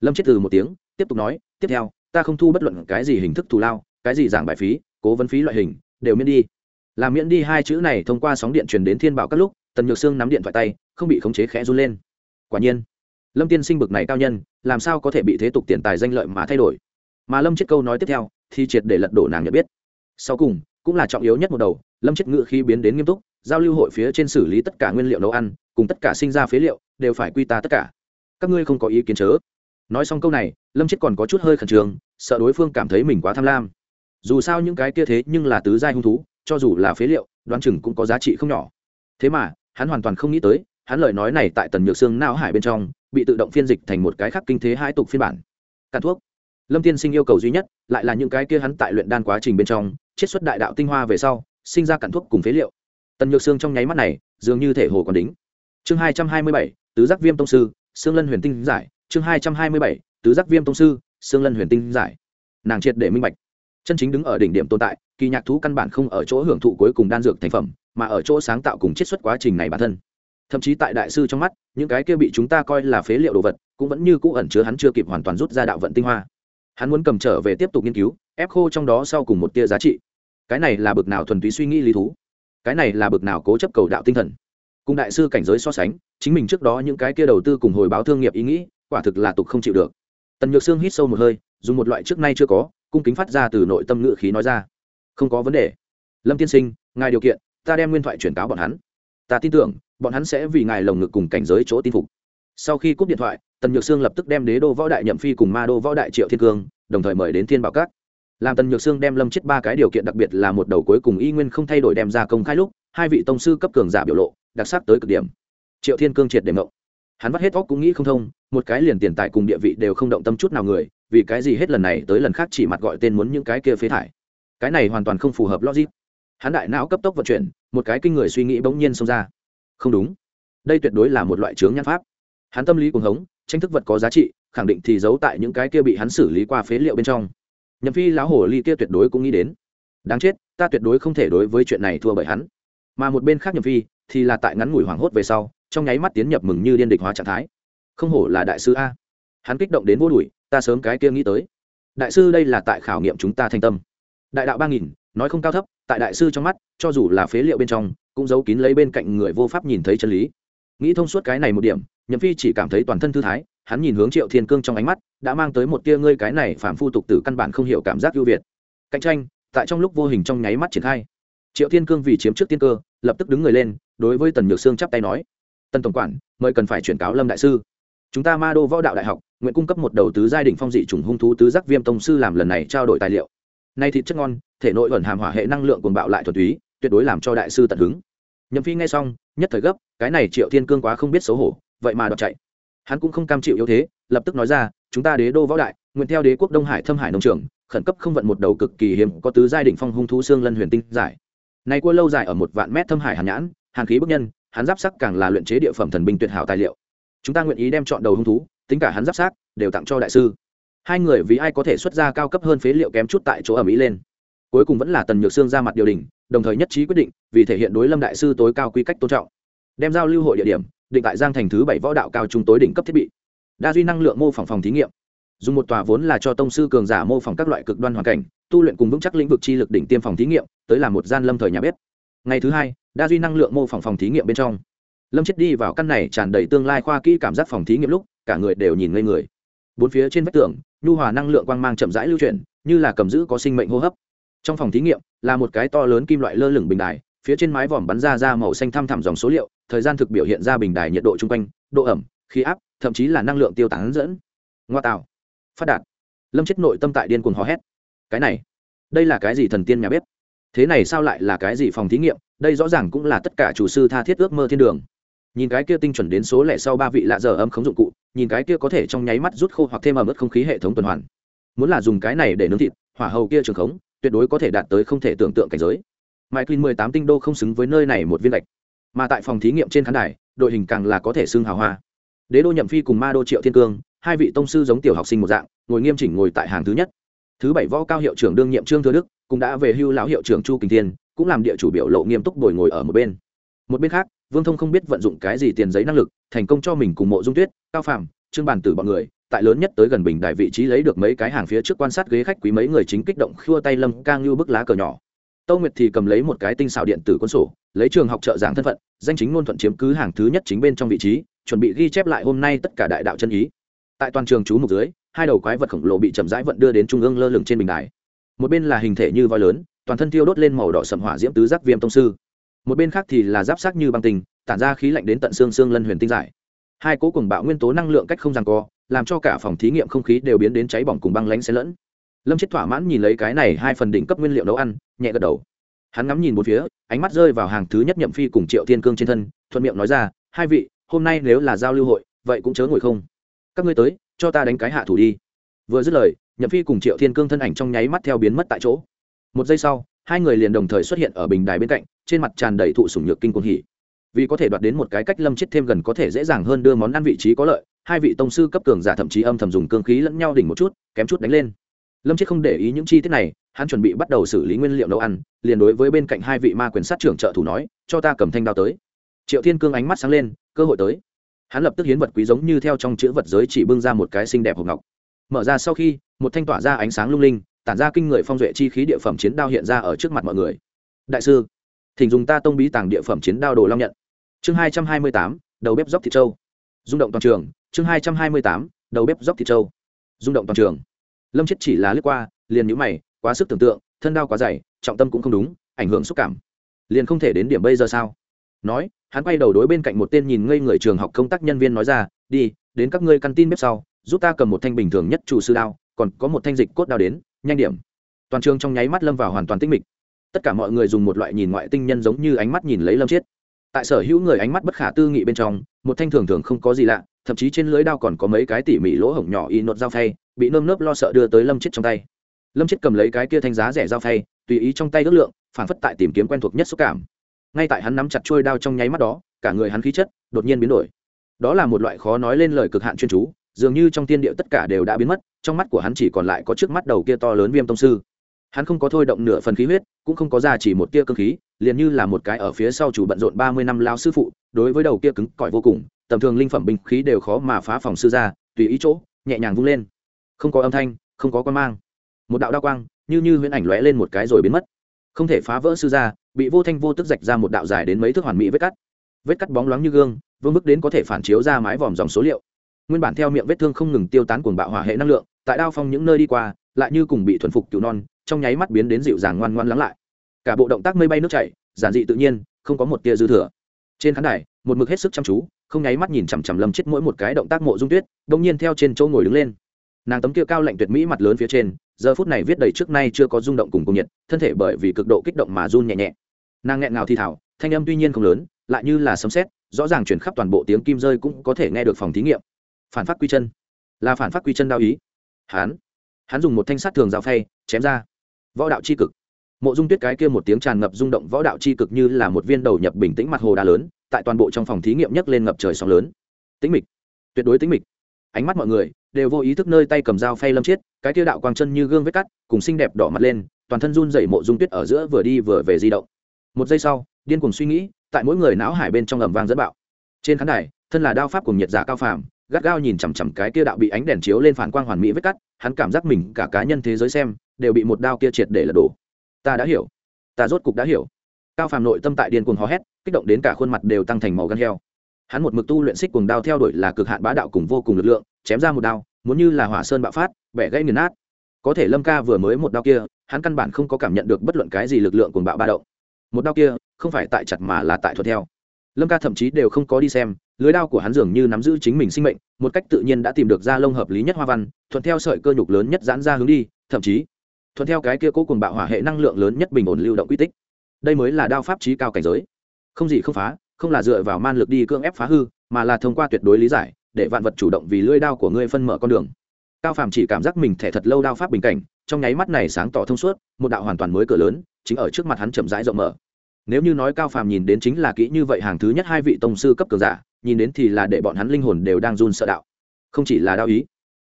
Lâm chết từ một tiếng, tiếp tục nói, tiếp theo, ta không thu bất luận cái gì hình thức thù lao, cái gì giảng bài phí, cố vấn phí loại hình, đều miễn đi. Làm miễn đi hai chữ này thông qua sóng điện truyền đến thiên bảo các lúc, tần nhược sương nắm điện thoại tay, không bị khống chế khẽ run lên. Quả nhiên, lâm tiên sinh bực này cao nhân, làm sao có thể bị thế tục tiền tài danh lợi mà thay đổi? Mà lâm chết câu nói tiếp theo, thì triệt để lật đổ nàng nhận biết. Sau cùng cũng là trọng yếu nhất một đầu, lâm chết ngự khi biến đến nghiêm túc, giao lưu hội phía trên xử lý tất cả nguyên liệu nấu ăn, cùng tất cả sinh ra phế liệu, đều phải quy ta tất cả. Các ngươi không có ý kiến chớ. Nói xong câu này, lâm chết còn có chút hơi khẩn trương, sợ đối phương cảm thấy mình quá tham lam. Dù sao những cái kia thế nhưng là tứ giai hung thú, cho dù là phế liệu, đoán chừng cũng có giá trị không nhỏ. Thế mà, hắn hoàn toàn không nghĩ tới, hắn lời nói này tại tần nhược xương não hải bên trong, bị tự động phiên dịch thành một cái khác kinh thế hai tục phiên bản. Cạn thuốc. Lâm tiên sinh yêu cầu duy nhất, lại là những cái kia hắn tại luyện đan quá trình bên trong chiết xuất đại đạo tinh hoa về sau, sinh ra cặn thuốc cùng phế liệu. Tần nhược xương trong nháy mắt này, dường như thể hồ còn đính. Chương hai trăm hai mươi bảy, tứ giác viêm tông sư xương lân huyền tinh giải. Chương hai trăm hai mươi bảy, tứ giác viêm tông sư xương lân huyền tinh giải. Nàng triệt để minh bạch. Chân chính đứng ở đỉnh điểm tồn tại, kỳ nhạc thú căn bản không ở chỗ hưởng thụ cuối cùng đan dược thành phẩm, mà ở chỗ sáng tạo cùng chiết xuất quá trình này bản thân. Thậm chí tại đại sư trong mắt, những cái kia bị chúng ta coi là phế liệu đồ vật, cũng vẫn như cũ ẩn chứa hắn chưa kịp hoàn toàn rút ra đạo vận tinh hoa. Hắn muốn cầm trở về tiếp tục nghiên cứu ép khô trong đó sau cùng một tia giá trị. Cái này là bực nào thuần túy suy nghĩ lý thú? Cái này là bực nào cố chấp cầu đạo tinh thần? Cùng đại sư cảnh giới so sánh, chính mình trước đó những cái kia đầu tư cùng hồi báo thương nghiệp ý nghĩ, quả thực là tục không chịu được. Tần nhược sương hít sâu một hơi, dùng một loại trước nay chưa có, cung kính phát ra từ nội tâm ngự khí nói ra. Không có vấn đề. Lâm tiên sinh, ngài điều kiện, ta đem nguyên thoại chuyển cáo bọn hắn. Ta tin tưởng, bọn hắn sẽ vì ngài lồng ngực cùng cảnh giới chỗ tin phục. Sau khi cúp điện thoại, tần nhược sương lập tức đem đế đô võ đại nhậm phi cùng ma đô võ đại triệu thiên cương, đồng thời mời đến thiên bảo các làm tần nhược sương đem lâm chết ba cái điều kiện đặc biệt là một đầu cuối cùng y nguyên không thay đổi đem ra công khai lúc, hai vị tông sư cấp cường giả biểu lộ, đặc sắc tới cực điểm. Triệu thiên cương triệt để mộng. Hắn vắt hết óc cũng nghĩ không thông, một cái liền tiền tài cùng địa vị đều không động tâm chút nào người, vì cái gì hết lần này tới lần khác chỉ mặt gọi tên muốn những cái kia phế thải. Cái này hoàn toàn không phù hợp logic. Hắn đại não cấp tốc vận chuyển, một cái kinh người suy nghĩ bỗng nhiên xông ra. Không đúng. Đây tuyệt đối là một loại chướng nhan pháp. Hắn tâm lý cuồng hống, tranh thức vật có giá trị, khẳng định thì giấu tại những cái kia bị hắn xử lý qua phế liệu bên trong nhậm phi lão hổ ly kia tuyệt đối cũng nghĩ đến. Đáng chết, ta tuyệt đối không thể đối với chuyện này thua bởi hắn. Mà một bên khác nhậm phi thì là tại ngắn ngủi hoảng hốt về sau, trong nháy mắt tiến nhập mừng như điên địch hóa trạng thái. Không hổ là đại sư a. Hắn kích động đến vô đùi ta sớm cái kia nghĩ tới. Đại sư đây là tại khảo nghiệm chúng ta thành tâm. Đại đạo ba nghìn, nói không cao thấp, tại đại sư trong mắt, cho dù là phế liệu bên trong, cũng giấu kín lấy bên cạnh người vô pháp nhìn thấy chân lý. Nghĩ thông suốt cái này một điểm, nhậm phi chỉ cảm thấy toàn thân thư thái hắn nhìn hướng triệu thiên cương trong ánh mắt, đã mang tới một tia ngươi cái này phản phu tục tử căn bản không hiểu cảm giác ưu việt. Cạnh tranh, tại trong lúc vô hình trong nháy mắt triển khai. Triệu thiên cương vì chiếm trước tiên cơ, lập tức đứng người lên, đối với tần nhược sương chắp tay nói, tần tổng quản, mời cần phải chuyển cáo lâm đại sư. Chúng ta ma đô võ đạo đại học, nguyện cung cấp một đầu tứ giai đình phong dị chủng hung thú tứ giác viêm tông sư làm lần này trao đổi tài liệu. Nay thịt chất ngon, thể nội ẩn hàm hỏa hệ năng lượng cuồng bạo lại thuần túy, tuyệt đối làm cho đại sư tận hứng. Nhậm phi nghe xong, nhất thời gấp, cái này triệu thiên cương quá không biết xấu hổ, vậy mà đọc chạy hắn cũng không cam chịu yếu thế, lập tức nói ra, chúng ta đế đô võ đại, nguyện theo đế quốc đông hải thâm hải nông trường, khẩn cấp không vận một đầu cực kỳ hiếm có tứ giai đỉnh phong hung thú xương lân huyền tinh giải. Này cua lâu dài ở một vạn mét thâm hải hàn nhãn, hàn khí bức nhân, hắn giáp sắc càng là luyện chế địa phẩm thần binh tuyệt hảo tài liệu. Chúng ta nguyện ý đem chọn đầu hung thú, tính cả hắn giáp sắc, đều tặng cho đại sư. Hai người vì ai có thể xuất ra cao cấp hơn phế liệu kém chút tại chỗ ở mỹ lên. Cuối cùng vẫn là tần nhược xương ra mặt điều đình, đồng thời nhất trí quyết định, vì thể hiện đối lâm đại sư tối cao quy cách tôn trọng, đem giao lưu hội địa điểm định tại giang thành thứ bảy võ đạo cao trung tối đỉnh cấp thiết bị. Đa duy năng lượng mô phỏng phòng thí nghiệm. Dùng một tòa vốn là cho tông sư cường giả mô phỏng các loại cực đoan hoàn cảnh, tu luyện cùng vững chắc lĩnh vực chi lực đỉnh tiêm phòng thí nghiệm, tới là một gian lâm thời nhà bếp. Ngày thứ hai, đa duy năng lượng mô phỏng phòng thí nghiệm bên trong. Lâm chết đi vào căn này tràn đầy tương lai khoa kỹ cảm giác phòng thí nghiệm lúc, cả người đều nhìn ngây người. Bốn phía trên vách tường, nhu hòa năng lượng quang mang chậm rãi lưu chuyển, như là cầm giữ có sinh mệnh hô hấp. Trong phòng thí nghiệm, là một cái to lớn kim loại lơ lửng bình đài phía trên mái vòm bắn ra ra màu xanh thăm thẳm dòng số liệu, thời gian thực biểu hiện ra bình đài nhiệt độ chung quanh, độ ẩm, khí áp, thậm chí là năng lượng tiêu tán dẫn. Ngoa tạo. Phát đạt. Lâm chết nội tâm tại điên cuồng hò hét. Cái này, đây là cái gì thần tiên nhà bếp? Thế này sao lại là cái gì phòng thí nghiệm? Đây rõ ràng cũng là tất cả chủ sư tha thiết ước mơ thiên đường. Nhìn cái kia tinh chuẩn đến số lẻ sau ba vị lạ giờ âm khống dụng cụ, nhìn cái kia có thể trong nháy mắt rút khô hoặc thêm ẩm ướt không khí hệ thống tuần hoàn. Muốn là dùng cái này để nướng thịt, hỏa hầu kia trường khống, tuyệt đối có thể đạt tới không thể tưởng tượng cảnh giới mãi clean mười tám tinh đô không xứng với nơi này một viên lệch mà tại phòng thí nghiệm trên khán đài, đội hình càng là có thể xưng hào hoa. Đế đô nhậm phi cùng ma đô triệu thiên cương, hai vị tông sư giống tiểu học sinh một dạng, ngồi nghiêm chỉnh ngồi tại hàng thứ nhất. Thứ bảy võ cao hiệu trưởng đương nhiệm trương thừa đức, cũng đã về hưu lão hiệu trưởng chu kình thiên, cũng làm địa chủ biểu lộ nghiêm túc bồi ngồi ở một bên. Một bên khác, vương thông không biết vận dụng cái gì tiền giấy năng lực, thành công cho mình cùng mộ dung tuyết, cao phàm, trương bản tử bọn người, tại lớn nhất tới gần bình đại vị trí lấy được mấy cái hàng phía trước quan sát ghế khách quý mấy người chính kích động khua tay lâm cang như bức lá cờ nhỏ tâu nguyệt thì cầm lấy một cái tinh xảo điện tử quân sổ lấy trường học trợ giảng thân phận danh chính ngôn thuận chiếm cứ hàng thứ nhất chính bên trong vị trí chuẩn bị ghi chép lại hôm nay tất cả đại đạo chân ý. Tại toàn trường chú mục dưới hai đầu quái vật khổng lồ bị chậm rãi vận đưa đến trung ương lơ lửng trên bình đài. Một bên là hình thể như voi lớn toàn thân tiêu đốt lên màu đỏ sầm hỏa diễm tứ giác viêm tông sư. Một bên khác thì là giáp sắc như băng tình, tản ra khí lạnh đến tận xương xương lân huyền tinh giải. Hai cố cùng bạo nguyên tố năng lượng cách không ràng co làm cho cả phòng thí nghiệm không khí đều biến đến cháy bỏng cùng băng lánh xen lẫn lâm chết thỏa mãn nhìn lấy cái này hai phần đỉnh cấp nguyên liệu nấu ăn, nhẹ gật đầu. Hắn ngắm nhìn một phía, ánh mắt rơi vào hàng thứ nhất nhậm phi cùng triệu thiên cương trên thân, thuận miệng nói ra, hai vị, hôm nay nếu là giao lưu hội, vậy cũng chớ ngồi không. Các ngươi tới, cho ta đánh cái hạ thủ đi. Vừa dứt lời, nhậm phi cùng triệu thiên cương thân ảnh trong nháy mắt theo biến mất tại chỗ. Một giây sau, hai người liền đồng thời xuất hiện ở bình đài bên cạnh, trên mặt tràn đầy thụ sủng nhược kinh cuồng hỉ. Vì có thể đoạt đến một cái cách lâm chết thêm gần có thể dễ dàng hơn đưa món ăn vị trí có lợi, hai vị tông sư cấp cường giả thậm chí âm thầm dùng cương khí lẫn nhau đỉnh một chút, kém chút đánh lên lâm chết không để ý những chi tiết này, hắn chuẩn bị bắt đầu xử lý nguyên liệu nấu ăn, liền đối với bên cạnh hai vị ma quyền sát trưởng trợ thủ nói, cho ta cầm thanh đao tới. Triệu thiên cương ánh mắt sáng lên, cơ hội tới. Hắn lập tức hiến vật quý giống như theo trong chữ vật giới chỉ bưng ra một cái xinh đẹp hộp ngọc. Mở ra sau khi, một thanh tỏa ra ánh sáng lung linh, tản ra kinh người phong duệ chi khí địa phẩm chiến đao hiện ra ở trước mặt mọi người. Đại sư, thỉnh dùng ta tông bí tàng địa phẩm chiến đao đồ long nhận. Chương hai trăm hai mươi tám, đầu bếp dốc thịt châu rung động toàn trường. Chương hai trăm hai mươi tám, đầu bếp dốc thịt châu rung động toàn trường lâm chết chỉ là lướt qua, liền nhũ mày, quá sức tưởng tượng, thân đao quá dày, trọng tâm cũng không đúng, ảnh hưởng xúc cảm. Liền không thể đến điểm bây giờ sao? Nói, hắn quay đầu đối bên cạnh một tên nhìn ngây người trường học công tác nhân viên nói ra, đi, đến các ngươi căn tin bếp sau, giúp ta cầm một thanh bình thường nhất chủ sư đao, còn có một thanh dịch cốt đao đến, nhanh điểm. Toàn trường trong nháy mắt lâm vào hoàn toàn tinh mịch. Tất cả mọi người dùng một loại nhìn ngoại tinh nhân giống như ánh mắt nhìn lấy lâm chiết. Tại sở hữu người ánh mắt bất khả tư nghị bên trong, một thanh thường thường không có gì lạ, thậm chí trên lưới đao còn có mấy cái tỉ mỉ lỗ hổng nhỏ y nốt dao phay bị nơm nớp lo sợ đưa tới lâm chết trong tay lâm chết cầm lấy cái kia thanh giá rẻ dao phay tùy ý trong tay ước lượng phản phất tại tìm kiếm quen thuộc nhất xúc cảm ngay tại hắn nắm chặt trôi đao trong nháy mắt đó cả người hắn khí chất đột nhiên biến đổi đó là một loại khó nói lên lời cực hạn chuyên chú dường như trong tiên điệu tất cả đều đã biến mất trong mắt của hắn chỉ còn lại có trước mắt đầu kia to lớn viêm tông sư hắn không có thôi động nửa phần khí huyết cũng không có ra chỉ một tia cơ khí liền như là một cái ở phía sau chủ bận rộn ba mươi năm lao sư phụ đối với đầu kia cứng cỏi vô cùng tầm thường linh phẩm binh khí đều khó mà phá phòng sư ra tùy ý chỗ nhẹ nhàng vung lên không có âm thanh, không có quan mang. Một đạo đao quang, như như huyễn ảnh lóe lên một cái rồi biến mất. Không thể phá vỡ sư ra bị vô thanh vô tức rạch ra một đạo dài đến mấy thước hoàn mỹ vết cắt. Vết cắt bóng loáng như gương, vương bức đến có thể phản chiếu ra mái vòm dòng số liệu. Nguyên bản theo miệng vết thương không ngừng tiêu tán cuồng bạo hỏa hệ năng lượng, tại đao phong những nơi đi qua, lại như cùng bị thuần phục cứu non, trong nháy mắt biến đến dịu dàng ngoan ngoan lắng lại. Cả bộ động tác mây bay nước chảy, giản dị tự nhiên, không có một tia dư thừa. Trên khán đài, một mực hết sức chăm chú, không nháy mắt nhìn chằm chằm lâm chết mỗi một cái động tác mộ dung tuyết, đông nhiên theo trên chỗ ngồi đứng lên nàng tấm kia cao lạnh tuyệt mỹ mặt lớn phía trên, giờ phút này viết đầy trước nay chưa có rung động cùng cung nhiệt, thân thể bởi vì cực độ kích động mà run nhẹ nhẹ. Nàng nghẹn ngào thi thảo, thanh âm tuy nhiên không lớn, lại như là sấm sét, rõ ràng chuyển khắp toàn bộ tiếng kim rơi cũng có thể nghe được phòng thí nghiệm. Phản phát quy chân. Là phản phát quy chân đao ý. Hán hắn dùng một thanh sắt thường rào phay, chém ra. Võ đạo c h i cực. Mộ dung tuyết cái kia một tiếng tràn ngập rung động võ đạo c h i cực như là một viên đầu nhập bình tĩnh mặt hồ đá lớn, tại toàn bộ trong phòng thí nghiệm nhấc lên ngập trời sóng lớn. Tĩnh mịch. Tuyệt đối tĩnh mịch. Ánh mắt mọi người đều vô ý thức nơi tay cầm dao phay lâm chiết, cái kia đạo quang chân như gương vết cắt, cùng xinh đẹp đỏ mặt lên, toàn thân run dậy mộ dung tuyết ở giữa vừa đi vừa về di động. Một giây sau, điên cùng suy nghĩ, tại mỗi người não hải bên trong ầm vang dẫn bạo. Trên khán đài, thân là đao pháp cùng nhiệt giả cao phàm, gắt gao nhìn chằm chằm cái kia đạo bị ánh đèn chiếu lên phản quang hoàn mỹ vết cắt, hắn cảm giác mình cả cá nhân thế giới xem, đều bị một đao kia triệt để lật đổ. Ta đã hiểu. Ta rốt cục đã hiểu. Cao phàm nội tâm tại điên cuồng hò hét, kích động đến cả khuôn mặt đều tăng thành màu gan heo hắn một mực tu luyện xích cuồng đao theo đuổi là cực hạn bá đạo cùng vô cùng lực lượng, chém ra một đao, muốn như là hỏa sơn bạo phát, bẻ gãy nghiền nát. Có thể lâm ca vừa mới một đao kia, hắn căn bản không có cảm nhận được bất luận cái gì lực lượng cuồng bạo ba động. Một đao kia, không phải tại chặt mà là tại thuận theo. Lâm ca thậm chí đều không có đi xem, lưới đao của hắn dường như nắm giữ chính mình sinh mệnh, một cách tự nhiên đã tìm được ra lông hợp lý nhất hoa văn, thuận theo sợi cơ nhục lớn nhất giãn ra hướng đi, thậm chí, thuận theo cái kia cố cùng bạo hỏa hệ năng lượng lớn nhất bình ổn lưu động quy tích. Đây mới là đao pháp trí cao cảnh giới. Không gì không phá không là dựa vào man lực đi cưỡng ép phá hư, mà là thông qua tuyệt đối lý giải, để vạn vật chủ động vì lưỡi đao của ngươi phân mở con đường. Cao phàm chỉ cảm giác mình thẻ thật lâu đao pháp bình cảnh, trong nháy mắt này sáng tỏ thông suốt, một đạo hoàn toàn mới cửa lớn, chính ở trước mặt hắn chậm rãi rộng mở. Nếu như nói cao phàm nhìn đến chính là kỹ như vậy hàng thứ nhất hai vị tông sư cấp cường giả, nhìn đến thì là để bọn hắn linh hồn đều đang run sợ đạo. Không chỉ là đao ý,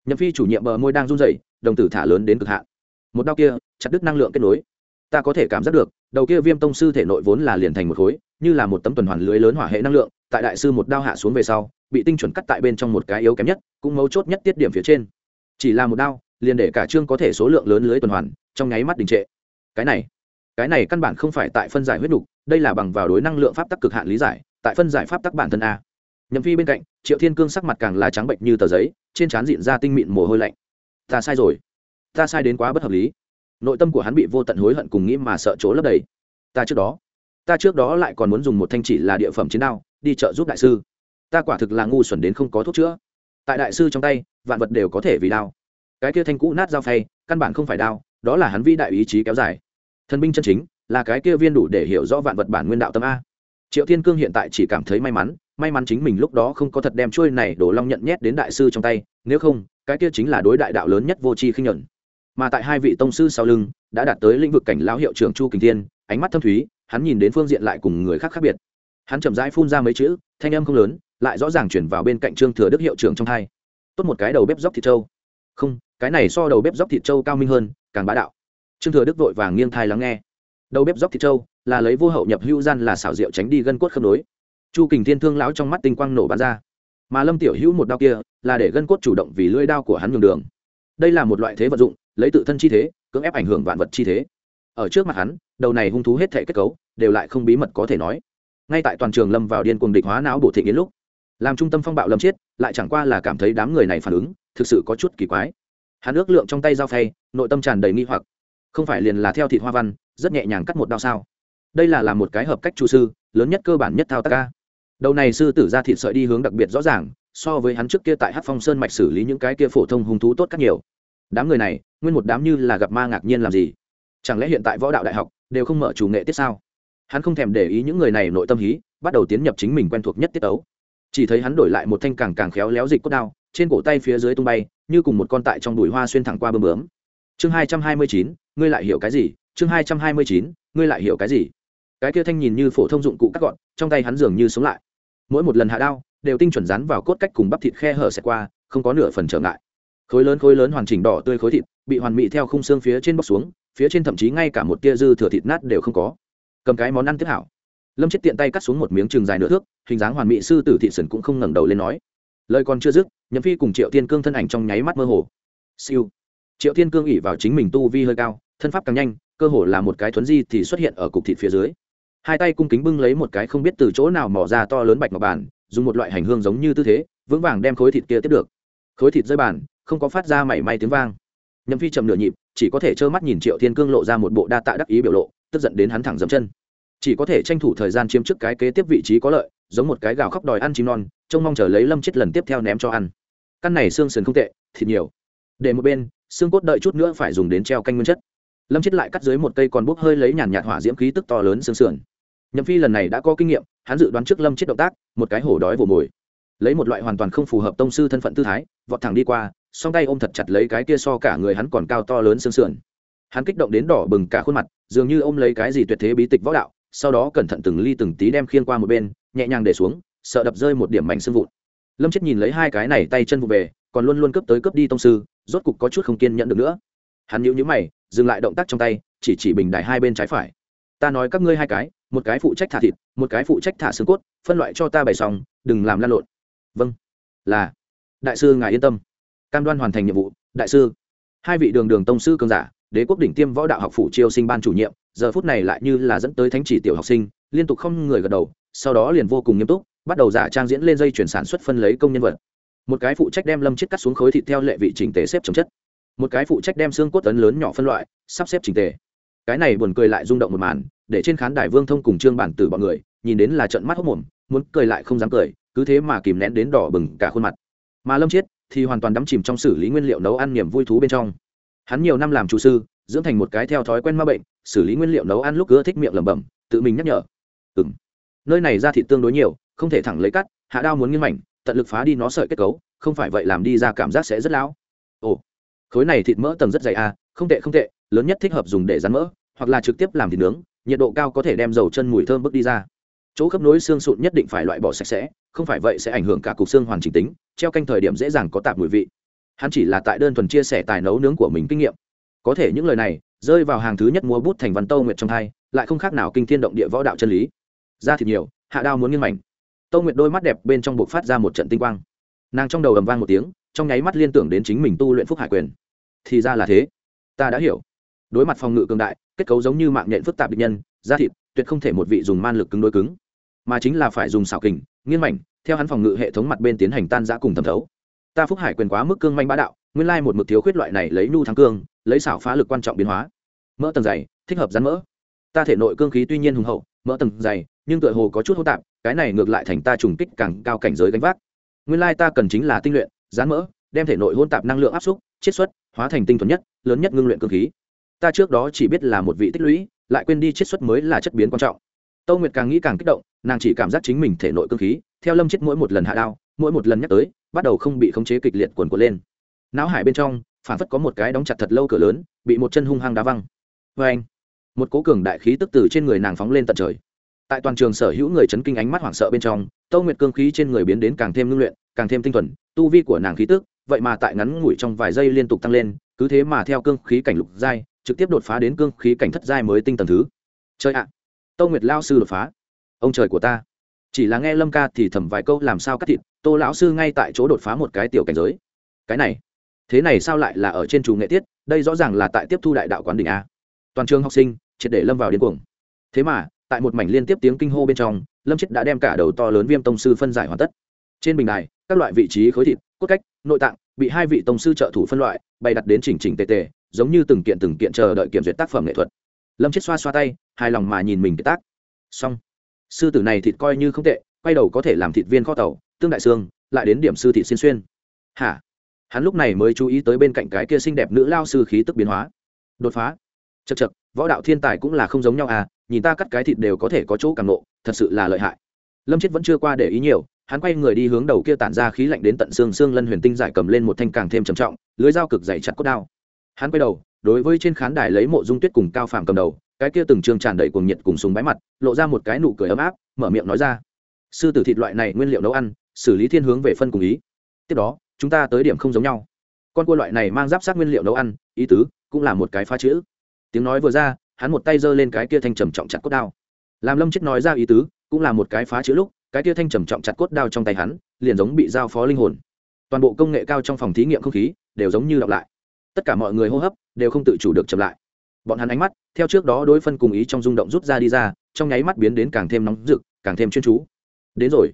nhậm phi chủ nhiệm bờ môi đang run rẩy, đồng tử thả lớn đến cực hạn. Một đao kia, chặt đứt năng lượng kết nối. Ta có thể cảm giác được, đầu kia viêm tông sư thể nội vốn là liền thành một khối như là một tấm tuần hoàn lưới lớn hỏa hệ năng lượng, tại đại sư một đao hạ xuống về sau, bị tinh chuẩn cắt tại bên trong một cái yếu kém nhất, cũng mấu chốt nhất tiết điểm phía trên. Chỉ là một đao, liền để cả chương có thể số lượng lớn lưới tuần hoàn, trong nháy mắt đình trệ. Cái này cái này căn bản không phải tại phân giải huyết đục, đây là bằng vào đối năng lượng pháp tắc cực hạn lý giải, tại phân giải pháp tắc bản thân a. Nhậm phi bên cạnh, triệu thiên cương sắc mặt càng là trắng bệnh như tờ giấy, trên trán diện ra tinh mịn mồ hôi lạnh. Ta sai rồi. Ta sai đến quá bất hợp lý. Nội tâm của hắn bị vô tận hối hận cùng nghĩ mà sợ chỗ lấp đầy. Ta trước đó ta trước đó lại còn muốn dùng một thanh chỉ là địa phẩm chiến đao, đi trợ giúp đại sư. Ta quả thực là ngu xuẩn đến không có thuốc chữa. Tại đại sư trong tay, vạn vật đều có thể vì đao. Cái kia thanh cũ nát dao phay, căn bản không phải đao, đó là hắn vi đại ý chí kéo dài. Thần binh chân chính, là cái kia viên đủ để hiểu rõ vạn vật bản nguyên đạo tâm a. Triệu thiên cương hiện tại chỉ cảm thấy may mắn may mắn chính mình lúc đó không có thật đem trôi này đổ long nhận nhét đến đại sư trong tay, nếu không, cái kia chính là đối đại đạo lớn nhất vô tri khinh nhuận. Mà tại hai vị tông sư sau lưng, đã đạt tới lĩnh vực cảnh lão hiệu trưởng chu kình thiên, ánh mắt thâm thúy hắn nhìn đến phương diện lại cùng người khác khác biệt. Hắn chậm rãi phun ra mấy chữ, thanh âm không lớn, lại rõ ràng chuyển vào bên cạnh trương thừa đức hiệu trưởng trong hai. Tốt một cái đầu bếp dốc thịt trâu. Không, cái này so đầu bếp dốc thịt trâu cao minh hơn, càng bá đạo. Trương thừa đức vội vàng nghiêng thai lắng nghe. Đầu bếp dốc thịt trâu là lấy vô hậu nhập hữu gian là xảo diệu tránh đi gân cốt khớp nối. Chu kình thiên thương lão trong mắt tinh quang nổ bắn ra. Mà lâm tiểu hữu một đao kia là để gân cốt chủ động vì lưỡi đao của hắn nhường đường. Đây là một loại thế vật dụng, lấy tự thân chi thế, cưỡng ép ảnh hưởng vạn vật chi thế ở trước mặt hắn, đầu này hung thú hết thể kết cấu, đều lại không bí mật có thể nói. Ngay tại toàn trường lâm vào điên cuồng địch hóa não bổ thị nghiến lúc, làm trung tâm phong bạo lâm chiết lại chẳng qua là cảm thấy đám người này phản ứng, thực sự có chút kỳ quái. Hắn ước lượng trong tay dao phay, nội tâm tràn đầy nghi hoặc. Không phải liền là theo thịt hoa văn, rất nhẹ nhàng cắt một đao sao? Đây là làm một cái hợp cách chu sư, lớn nhất cơ bản nhất thao tác ca đầu này sư tử ra thịt sợi đi hướng đặc biệt rõ ràng, so với hắn trước kia tại hát phong sơn mạch xử lý những cái kia phổ thông hung thú tốt các nhiều. Đám người này, nguyên một đám như là gặp ma ngạc nhiên làm gì? Chẳng lẽ hiện tại võ đạo đại học đều không mở chủ nghệ tiết sao? Hắn không thèm để ý những người này nội tâm hí, bắt đầu tiến nhập chính mình quen thuộc nhất tiết tấu. Chỉ thấy hắn đổi lại một thanh càng càng khéo léo dịch cốt đao, trên cổ tay phía dưới tung bay, như cùng một con tại trong bụi hoa xuyên thẳng qua bơm bướm. Chương hai trăm hai mươi chín, ngươi lại hiểu cái gì? Chương hai trăm hai mươi chín, ngươi lại hiểu cái gì? Cái kia thanh nhìn như phổ thông dụng cụ cắt gọn, trong tay hắn dường như sống lại. Mỗi một lần hạ đao, đều tinh chuẩn rắn vào cốt cách cùng bắp thịt khe hở xẹt qua, không có nửa phần trở ngại. Khối lớn khối lớn hoàn chỉnh đỏ tươi khối thịt, bị hoàn mỹ theo khung xương phía trên bóc xuống phía trên thậm chí ngay cả một tia dư thừa thịt nát đều không có. Cầm cái món ăn tiếp hảo. Lâm chết tiện tay cắt xuống một miếng chừng dài nửa thước, hình dáng hoàn mỹ sư tử thị sần cũng không ngẩng đầu lên nói. Lời còn chưa dứt, nhậm phi cùng triệu tiên cương thân ảnh trong nháy mắt mơ hồ. Siêu. Triệu tiên cương ỉ vào chính mình tu vi hơi cao, thân pháp càng nhanh, cơ hồ là một cái thuấn di thì xuất hiện ở cục thịt phía dưới. Hai tay cung kính bưng lấy một cái không biết từ chỗ nào mỏ ra to lớn bạch ngọc bàn, dùng một loại hành hương giống như tư thế, vững vàng đem khối thịt kia tiếp được. Khối thịt rơi bàn, không có phát ra mảy may tiếng vang. Nhậm phi chậm nửa nhịp chỉ có thể trơ mắt nhìn triệu thiên cương lộ ra một bộ đa tạ đắc ý biểu lộ, tức giận đến hắn thẳng dậm chân. Chỉ có thể tranh thủ thời gian chiếm trước cái kế tiếp vị trí có lợi, giống một cái gào khóc đòi ăn chim non, trông mong chờ lấy lâm chết lần tiếp theo ném cho ăn. Căn này xương sườn không tệ, thịt nhiều. Để một bên, xương cốt đợi chút nữa phải dùng đến treo canh nguyên chất. Lâm chết lại cắt dưới một cây còn bốc hơi lấy nhàn nhạt hỏa diễm khí tức to lớn xương sườn. Nhậm phi lần này đã có kinh nghiệm, hắn dự đoán trước lâm chết động tác, một cái hổ đói vồ mồi. Lấy một loại hoàn toàn không phù hợp tông sư thân phận tư thái, vọt thẳng đi qua song tay ôm thật chặt lấy cái kia so cả người hắn còn cao to lớn xương sườn. Hắn kích động đến đỏ bừng cả khuôn mặt, dường như ôm lấy cái gì tuyệt thế bí tịch võ đạo, sau đó cẩn thận từng ly từng tí đem khiên qua một bên, nhẹ nhàng để xuống, sợ đập rơi một điểm mảnh xương vụn. Lâm chết nhìn lấy hai cái này tay chân vụ về, còn luôn luôn cướp tới cướp đi tông sư, rốt cục có chút không kiên nhẫn được nữa. Hắn nhíu nhíu mày, dừng lại động tác trong tay, chỉ chỉ bình đài hai bên trái phải. Ta nói các ngươi hai cái, một cái phụ trách thả thịt, một cái phụ trách thả xương cốt, phân loại cho ta bày xong, đừng làm lan lộn. Vâng. Là. Đại sư ngài yên tâm cam đoan hoàn thành nhiệm vụ, đại sư. Hai vị đường đường tông sư cường giả, đế quốc đỉnh tiêm võ đạo học phủ chiêu sinh ban chủ nhiệm, giờ phút này lại như là dẫn tới thánh chỉ tiểu học sinh, liên tục không người gật đầu, sau đó liền vô cùng nghiêm túc, bắt đầu giả trang diễn lên dây chuyển sản xuất phân lấy công nhân vật. Một cái phụ trách đem lâm chết cắt xuống khối thịt theo lệ vị chỉnh tề xếp chồng chất. Một cái phụ trách đem xương cốt tấn lớn nhỏ phân loại, sắp xếp chỉnh tề. Cái này buồn cười lại rung động một màn, để trên khán đài vương thông cùng trương bản tử bọn người, nhìn đến là trận mắt hốc mồm, muốn cười lại không dám cười, cứ thế mà kìm nén đến đỏ bừng cả khuôn mặt. Mà lâm chiết thì hoàn toàn đắm chìm trong xử lý nguyên liệu nấu ăn niềm vui thú bên trong. Hắn nhiều năm làm chủ sư, dưỡng thành một cái theo thói quen ma bệnh, xử lý nguyên liệu nấu ăn lúc ưa thích miệng lẩm bẩm, tự mình nhắc nhở. Ừng nơi này ra thịt tương đối nhiều, không thể thẳng lấy cắt, hạ đao muốn nghiêng mảnh, tận lực phá đi nó sợi kết cấu, không phải vậy làm đi ra cảm giác sẽ rất lão. Ồ, khối này thịt mỡ tầng rất dày à không tệ không tệ, lớn nhất thích hợp dùng để rán mỡ, hoặc là trực tiếp làm thịt nướng, nhiệt độ cao có thể đem dầu chân mùi thơm bước đi ra. Chỗ khớp nối xương sụn nhất định phải loại bỏ sạch sẽ không phải vậy sẽ ảnh hưởng cả cục xương hoàn chỉnh tính, treo canh thời điểm dễ dàng có tạp mùi vị. Hắn chỉ là tại đơn thuần chia sẻ tài nấu nướng của mình kinh nghiệm. Có thể những lời này rơi vào hàng thứ nhất mua bút thành văn tâu nguyệt trong hai, lại không khác nào kinh thiên động địa võ đạo chân lý. Ra thịt nhiều, hạ đao muốn nghiêng mảnh. Tâu nguyệt đôi mắt đẹp bên trong buộc phát ra một trận tinh quang. Nàng trong đầu ầm vang một tiếng, trong nháy mắt liên tưởng đến chính mình tu luyện phúc hải quyền. Thì ra là thế. Ta đã hiểu. Đối mặt phòng ngự cường đại, kết cấu giống như mạng nhện phức tạp địch nhân, da thịt tuyệt không thể một vị dùng man lực cứng đối cứng, mà chính là phải dùng xảo kình nghiên mảnh, theo hắn phòng ngự hệ thống mặt bên tiến hành tan giã cùng thẩm thấu. Ta phúc hải quyền quá mức cương manh bá đạo, nguyên lai một mực thiếu khuyết loại này lấy nhu thắng cương, lấy xảo phá lực quan trọng biến hóa. Mỡ tầng dày, thích hợp rắn mỡ. Ta thể nội cương khí tuy nhiên hùng hậu, mỡ tầng dày, nhưng tựa hồ có chút hô tạp, cái này ngược lại thành ta trùng kích càng cao cảnh giới gánh vác. Nguyên lai ta cần chính là tinh luyện rán mỡ, đem thể nội hôn tạp năng lượng áp xúc, chiết xuất, hóa thành tinh thuần nhất, lớn nhất ngưng luyện cương khí. Ta trước đó chỉ biết là một vị tích lũy, lại quên đi chiết xuất mới là chất biến quan trọng tâu nguyệt càng nghĩ càng kích động, nàng chỉ cảm giác chính mình thể nội cương khí, theo lâm chết mỗi một lần hạ đao, mỗi một lần nhắc tới, bắt đầu không bị khống chế kịch liệt quần cuộn lên. Não hải bên trong, phản phất có một cái đóng chặt thật lâu cửa lớn, bị một chân hung hăng đá văng. Vê anh, một cố cường đại khí tức từ trên người nàng phóng lên tận trời. Tại toàn trường sở hữu người chấn kinh ánh mắt hoảng sợ bên trong, tâu nguyệt cương khí trên người biến đến càng thêm ngưng luyện, càng thêm tinh thuần, tu vi của nàng khí tức, vậy mà tại ngắn ngủi trong vài giây liên tục tăng lên, cứ thế mà theo cương khí cảnh lục giai, trực tiếp đột phá đến cương khí cảnh thất giai mới tinh tầng thứ. Chơi ạ tâu nguyệt lao sư đột phá. Ông trời của ta. Chỉ là nghe lâm ca thì thầm vài câu làm sao cắt thịt, tô lão sư ngay tại chỗ đột phá một cái tiểu cảnh giới. Cái này, thế này sao lại là ở trên chủ nghệ tiết, đây rõ ràng là tại tiếp thu đại đạo quán đỉnh a. Toàn trường học sinh, triệt để lâm vào điên cuồng. Thế mà, tại một mảnh liên tiếp tiếng kinh hô bên trong, lâm chết đã đem cả đầu to lớn viêm tông sư phân giải hoàn tất. Trên bình đài, các loại vị trí khối thịt, cốt cách, nội tạng, bị hai vị tông sư trợ thủ phân loại, bày đặt đến chỉnh chỉnh tề tề, giống như từng kiện từng kiện chờ đợi kiểm duyệt tác phẩm nghệ thuật lâm chết xoa xoa tay, hài lòng mà nhìn mình cái tác. Xong. Sư tử này thịt coi như không tệ, quay đầu có thể làm thịt viên kho tàu, tương đại xương, lại đến điểm sư thị xuyên xuyên. Hả? Hắn lúc này mới chú ý tới bên cạnh cái kia xinh đẹp nữ lao sư khí tức biến hóa. Đột phá. Chật chật võ đạo thiên tài cũng là không giống nhau à nhìn ta cắt cái thịt đều có thể có chỗ càng nộ thật sự là lợi hại. Lâm chết vẫn chưa qua để ý nhiều, hắn quay người đi hướng đầu kia tản ra khí lạnh đến tận xương xương lân huyền tinh giải cầm lên một thanh càng thêm trầm trọng, lưới dao cực dày chặt cốt đao hắn quay đầu, đối với trên khán đài lấy mộ dung tuyết cùng cao phàm cầm đầu, cái kia từng trường tràn đầy cuồng nhiệt cùng súng bái mặt, lộ ra một cái nụ cười ấm áp, mở miệng nói ra. Sư tử thịt loại này nguyên liệu nấu ăn, xử lý thiên hướng về phân cùng ý. Tiếp đó, chúng ta tới điểm không giống nhau. Con cua loại này mang giáp sát nguyên liệu nấu ăn, ý tứ cũng là một cái phá chữ. Tiếng nói vừa ra, hắn một tay giơ lên cái kia thanh trầm trọng chặt cốt đao. Làm lâm chết nói ra ý tứ, cũng là một cái phá chữ lúc, cái kia thanh trầm trọng chặt cốt đao trong tay hắn, liền giống bị giao phó linh hồn. Toàn bộ công nghệ cao trong phòng thí nghiệm không khí, đều giống như đọc lại tất cả mọi người hô hấp đều không tự chủ được chậm lại. Bọn hắn ánh mắt, theo trước đó đối phân cùng ý trong rung động rút ra đi ra, trong nháy mắt biến đến càng thêm nóng rực, càng thêm chuyên chú. Đến rồi.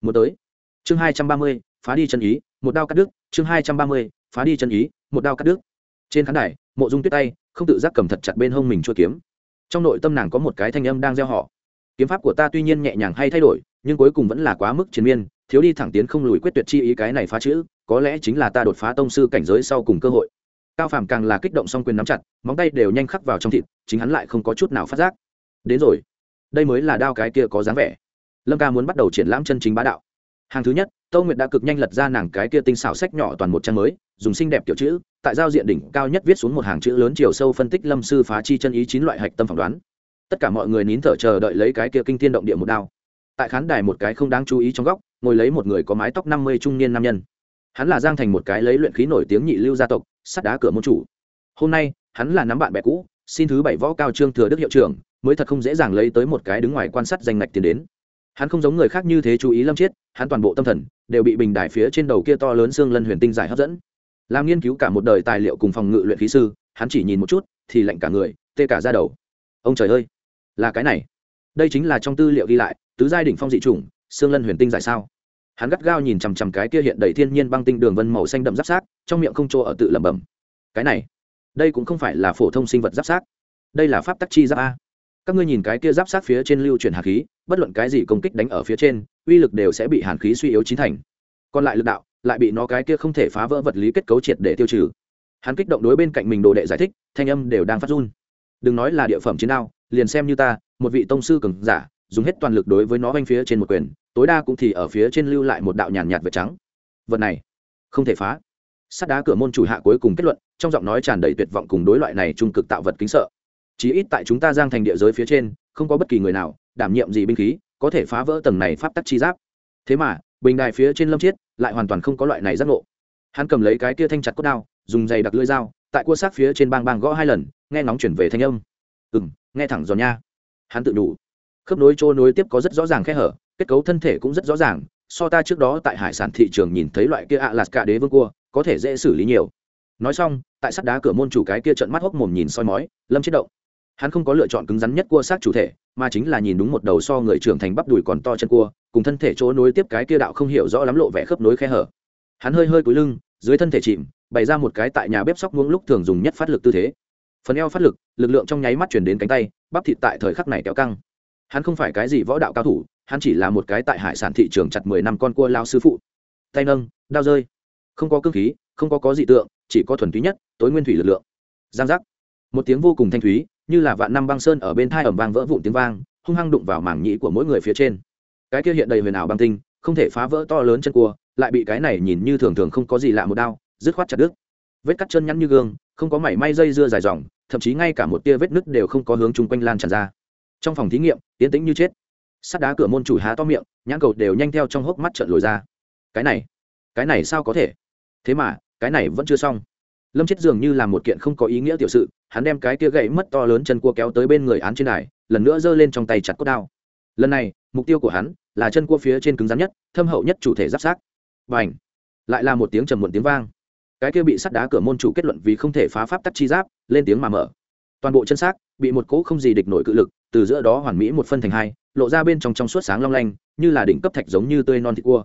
Một tới. Chương hai trăm ba mươi, phá đi chân ý, một đao cắt đứt. Chương hai trăm ba mươi, phá đi chân ý, một đao cắt đứt. Trên khán đài, mộ dung tuyết tay, không tự giác cầm thật chặt bên hông mình chua kiếm. Trong nội tâm nàng có một cái thanh âm đang gieo họ kiếm pháp của ta tuy nhiên nhẹ nhàng hay thay đổi, nhưng cuối cùng vẫn là quá mức chiến miên, thiếu đi thẳng tiến không lùi quyết tuyệt chi ý cái này phá chữ, có lẽ chính là ta đột phá tông sư cảnh giới sau cùng cơ hội cao phàm càng là kích động song quyền nắm chặt, móng tay đều nhanh khắc vào trong thịt, chính hắn lại không có chút nào phát giác. Đến rồi. Đây mới là đao cái kia có dáng vẻ. Lâm ca muốn bắt đầu triển lãm chân chính bá đạo. Hàng thứ nhất, tâu nguyệt đã cực nhanh lật ra nàng cái kia tinh xảo sách nhỏ toàn một trang mới, dùng xinh đẹp kiểu chữ, tại giao diện đỉnh cao nhất viết xuống một hàng chữ lớn chiều sâu phân tích lâm sư phá chi chân ý chín loại hạch tâm phỏng đoán. Tất cả mọi người nín thở chờ đợi lấy cái kia kinh thiên động địa một đao. Tại khán đài một cái không đáng chú ý trong góc, ngồi lấy một người có mái tóc năm mươi trung niên nam nhân hắn là giang thành một cái lấy luyện khí nổi tiếng nhị lưu gia tộc, sắt đá cửa môn chủ. Hôm nay, hắn là nắm bạn bè cũ, xin thứ bảy võ cao trương thừa đức hiệu trưởng, mới thật không dễ dàng lấy tới một cái đứng ngoài quan sát danh ngạch tiền đến. Hắn không giống người khác như thế chú ý lâm chiết, hắn toàn bộ tâm thần đều bị bình đài phía trên đầu kia to lớn xương lân huyền tinh giải hấp dẫn. Làm nghiên cứu cả một đời tài liệu cùng phòng ngự luyện khí sư, hắn chỉ nhìn một chút, thì lạnh cả người, tê cả ra đầu. Ông trời ơi, là cái này. Đây chính là trong tư liệu ghi lại, tứ giai đỉnh phong dị chủng, xương lân huyền tinh giải sao? Hắn gắt gao nhìn chằm chằm cái kia hiện đầy thiên nhiên băng tinh đường vân màu xanh đậm giáp sát trong miệng không chỗ ở tự lẩm bẩm. Cái này, đây cũng không phải là phổ thông sinh vật giáp sát đây là pháp tắc chi giáp a. Các ngươi nhìn cái kia giáp sát phía trên lưu chuyển hàn khí, bất luận cái gì công kích đánh ở phía trên, uy lực đều sẽ bị hàn khí suy yếu chín thành. Còn lại lực đạo, lại bị nó cái kia không thể phá vỡ vật lý kết cấu triệt để tiêu trừ. Hắn kích động đối bên cạnh mình đồ đệ giải thích, thanh âm đều đang phát run. Đừng nói là địa phẩm chiến đao, liền xem như ta, một vị tông sư cường giả, dùng hết toàn lực đối với nó bên phía trên một quyền tối đa cũng thì ở phía trên lưu lại một đạo nhàn nhạt vệt trắng. Vật này, không thể phá. Sắt đá cửa môn chủ hạ cuối cùng kết luận, trong giọng nói tràn đầy tuyệt vọng cùng đối loại này trung cực tạo vật kính sợ. Chí ít tại chúng ta giang thành địa giới phía trên, không có bất kỳ người nào, đảm nhiệm gì binh khí, có thể phá vỡ tầng này pháp tắc chi giáp. Thế mà, bình đài phía trên lâm chiết, lại hoàn toàn không có loại này giác ngộ. Hắn cầm lấy cái kia thanh chặt cốt đao, dùng giày đặc lưỡi dao, tại cua sát phía trên bang bang gõ hai lần, nghe nóng chuyển về thanh âm. Ừ m nghe thẳng giòn nha. Hắn tự đủ. Khớp nối chỗ nối tiếp có rất rõ ràng khe hở kết cấu thân thể cũng rất rõ ràng, so ta trước đó tại hải sản thị trường nhìn thấy loại kia ạ lạt cả đế vương cua, có thể dễ xử lý nhiều. Nói xong, tại sắt đá cửa môn chủ cái kia trận mắt hốc mồm nhìn soi mói, lâm chết động. Hắn không có lựa chọn cứng rắn nhất cua sát chủ thể, mà chính là nhìn đúng một đầu so người trưởng thành bắp đùi còn to chân cua, cùng thân thể chỗ nối tiếp cái kia đạo không hiểu rõ lắm lộ vẻ khớp nối khe hở. Hắn hơi hơi cúi lưng, dưới thân thể chìm, bày ra một cái tại nhà bếp sóc muỗng lúc thường dùng nhất phát lực tư thế. Phần eo phát lực lực lượng trong nháy mắt chuyển đến cánh tay, bắp thịt tại thời khắc này kéo căng hắn không phải cái gì võ đạo cao thủ, hắn chỉ là một cái tại hải sản thị trường chặt mười năm con cua lao sư phụ. Tay nâng, đao rơi. Không có cương khí, không có có dị tượng, chỉ có thuần túy nhất, tối nguyên thủy lực lượng. Giang giác. Một tiếng vô cùng thanh thúy, như là vạn năm băng sơn ở bên thai ẩm vang vỡ vụn tiếng vang, hung hăng đụng vào mảng nhĩ của mỗi người phía trên. Cái kia hiện đầy huyền ảo băng tinh, không thể phá vỡ to lớn chân cua, lại bị cái này nhìn như thường thường không có gì lạ một đao, dứt khoát chặt đứt. Vết cắt chân nhắn như gương, không có mảy may dây dưa dài dòng, thậm chí ngay cả một tia vết nứt đều không có hướng chung quanh lan tràn ra trong phòng thí nghiệm tiến tĩnh như chết. Sắt đá cửa môn chủ há to miệng, nhãn cầu đều nhanh theo trong hốc mắt trợn lồi ra. Cái này cái này sao có thể? Thế mà, cái này vẫn chưa xong. Lâm chết dường như là một kiện không có ý nghĩa tiểu sự, hắn đem cái kia gậy mất to lớn chân cua kéo tới bên người án trên đài, lần nữa giơ lên trong tay chặt cốt đao. Lần này, mục tiêu của hắn là chân cua phía trên cứng rắn nhất, thâm hậu nhất chủ thể giáp sát. Và ảnh lại là một tiếng trầm muộn tiếng vang. Cái kia bị sắt đá cửa môn chủ kết luận vì không thể phá pháp tắc chi giáp, lên tiếng mà mở toàn bộ chân xác bị một cỗ không gì địch nổi cự lực, từ giữa đó hoàn mỹ một phân thành hai, lộ ra bên trong trong suốt sáng long lanh, như là đỉnh cấp thạch giống như tươi non thịt cua.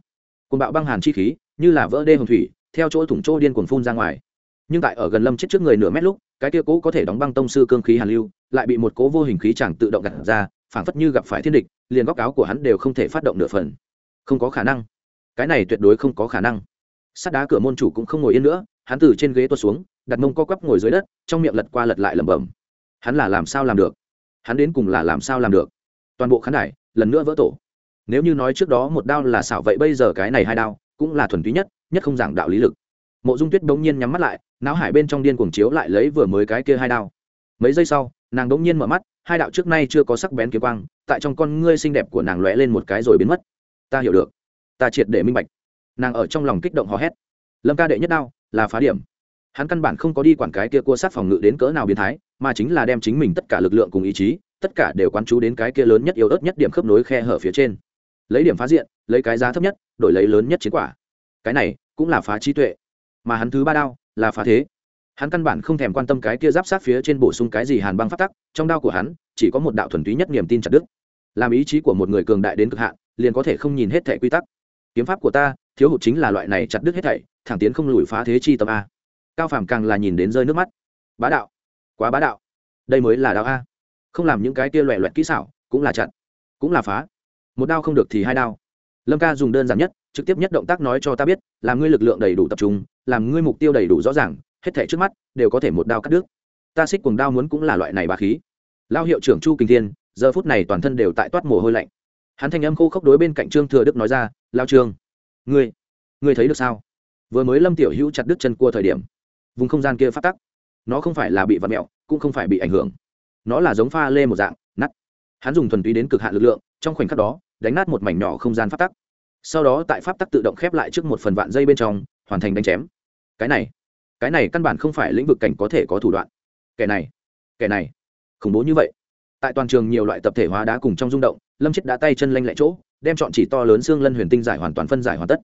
Côn bạo băng hàn chi khí, như là vỡ đê hồng thủy, theo chỗ thủng chỗ điên cuồng phun ra ngoài. Nhưng tại ở gần lâm chết trước người nửa mét lúc, cái kia cố có thể đóng băng tông sư cương khí hàn lưu, lại bị một cố vô hình khí chẳng tự động gặt ra, phảng phất như gặp phải thiên địch, liền góc áo của hắn đều không thể phát động nửa phần. Không có khả năng. Cái này tuyệt đối không có khả năng. Sắt đá cửa môn chủ cũng không ngồi yên nữa, hắn từ trên ghế tuột xuống, đặt mông co quắp ngồi dưới đất, trong miệng lật qua lật lại lẩm bẩm hắn là làm sao làm được? Hắn đến cùng là làm sao làm được? Toàn bộ khán đài, lần nữa vỡ tổ. Nếu như nói trước đó một đao là xảo vậy, bây giờ cái này hai đao cũng là thuần túy nhất nhất không giảng đạo lý lực. Mộ dung tuyết bỗng nhiên nhắm mắt lại, não hải bên trong điên cuồng chiếu lại lấy vừa mới cái kia hai đao. Mấy giây sau, nàng bỗng nhiên mở mắt, hai đạo trước nay chưa có sắc bén kiếm quang, tại trong con ngươi xinh đẹp của nàng lóe lên một cái rồi biến mất. Ta hiểu được. Ta triệt để minh bạch. Nàng ở trong lòng kích động hò hét. Lâm ca đệ nhất đao là phá điểm. Hắn căn bản không có đi quản cái kia cua sát phòng ngự đến cỡ nào biến thái mà chính là đem chính mình tất cả lực lượng cùng ý chí, tất cả đều quán chú đến cái kia lớn nhất yếu ớt nhất điểm khớp nối khe hở phía trên. Lấy điểm phá diện, lấy cái giá thấp nhất, đổi lấy lớn nhất chiến quả. Cái này cũng là phá trí tuệ. Mà hắn thứ ba đao là phá thế. Hắn căn bản không thèm quan tâm cái kia giáp sát phía trên bổ sung cái gì hàn băng phát tắc, trong đao của hắn chỉ có một đạo thuần túy nhất niềm tin chặt đức làm ý chí của một người cường đại đến cực hạn, liền có thể không nhìn hết thẻ quy tắc. Kiếm pháp của ta, thiếu hụt chính là loại này chặt đứt hết thảy, thẳng tiến không lùi phá thế chi tâm a. Cao phàm càng là nhìn đến rơi nước mắt. Bá đạo quá bá đạo. Đây mới là đạo a. Không làm những cái tia loẹ loẹt kỹ xảo, cũng là chặn, cũng là phá. Một đao không được thì hai đao. Lâm ca dùng đơn giản nhất, trực tiếp nhất động tác nói cho ta biết, làm ngươi lực lượng đầy đủ tập trung, làm ngươi mục tiêu đầy đủ rõ ràng, hết thể trước mắt đều có thể một đao cắt đứt. Ta xích cuồng đao muốn cũng là loại này bà khí. Lao hiệu trưởng chu kinh thiên, giờ phút này toàn thân đều tại toát mồ hôi lạnh. Hắn thanh âm khô khốc đối bên cạnh trương thừa đức nói ra, lao trương, ngươi ngươi thấy được sao? Vừa mới lâm tiểu hữu chặt đứt chân cua thời điểm, vùng không gian kia phát tắc nó không phải là bị vặt mẹo, cũng không phải bị ảnh hưởng. Nó là giống pha lê một dạng nắt hắn dùng thuần túy đến cực hạn lực lượng, trong khoảnh khắc đó, đánh nát một mảnh nhỏ không gian phát tắc. Sau đó tại pháp tắc tự động khép lại trước một phần vạn dây bên trong, hoàn thành đánh chém. Cái này cái này căn bản không phải lĩnh vực cảnh có thể có thủ đoạn. Kẻ này kẻ này, khủng bố như vậy. Tại toàn trường nhiều loại tập thể hóa đá cùng trong rung động, lâm chết đã tay chân lanh lẹ chỗ, đem chọn chỉ to lớn xương lân huyền tinh giải hoàn toàn phân giải hoàn tất.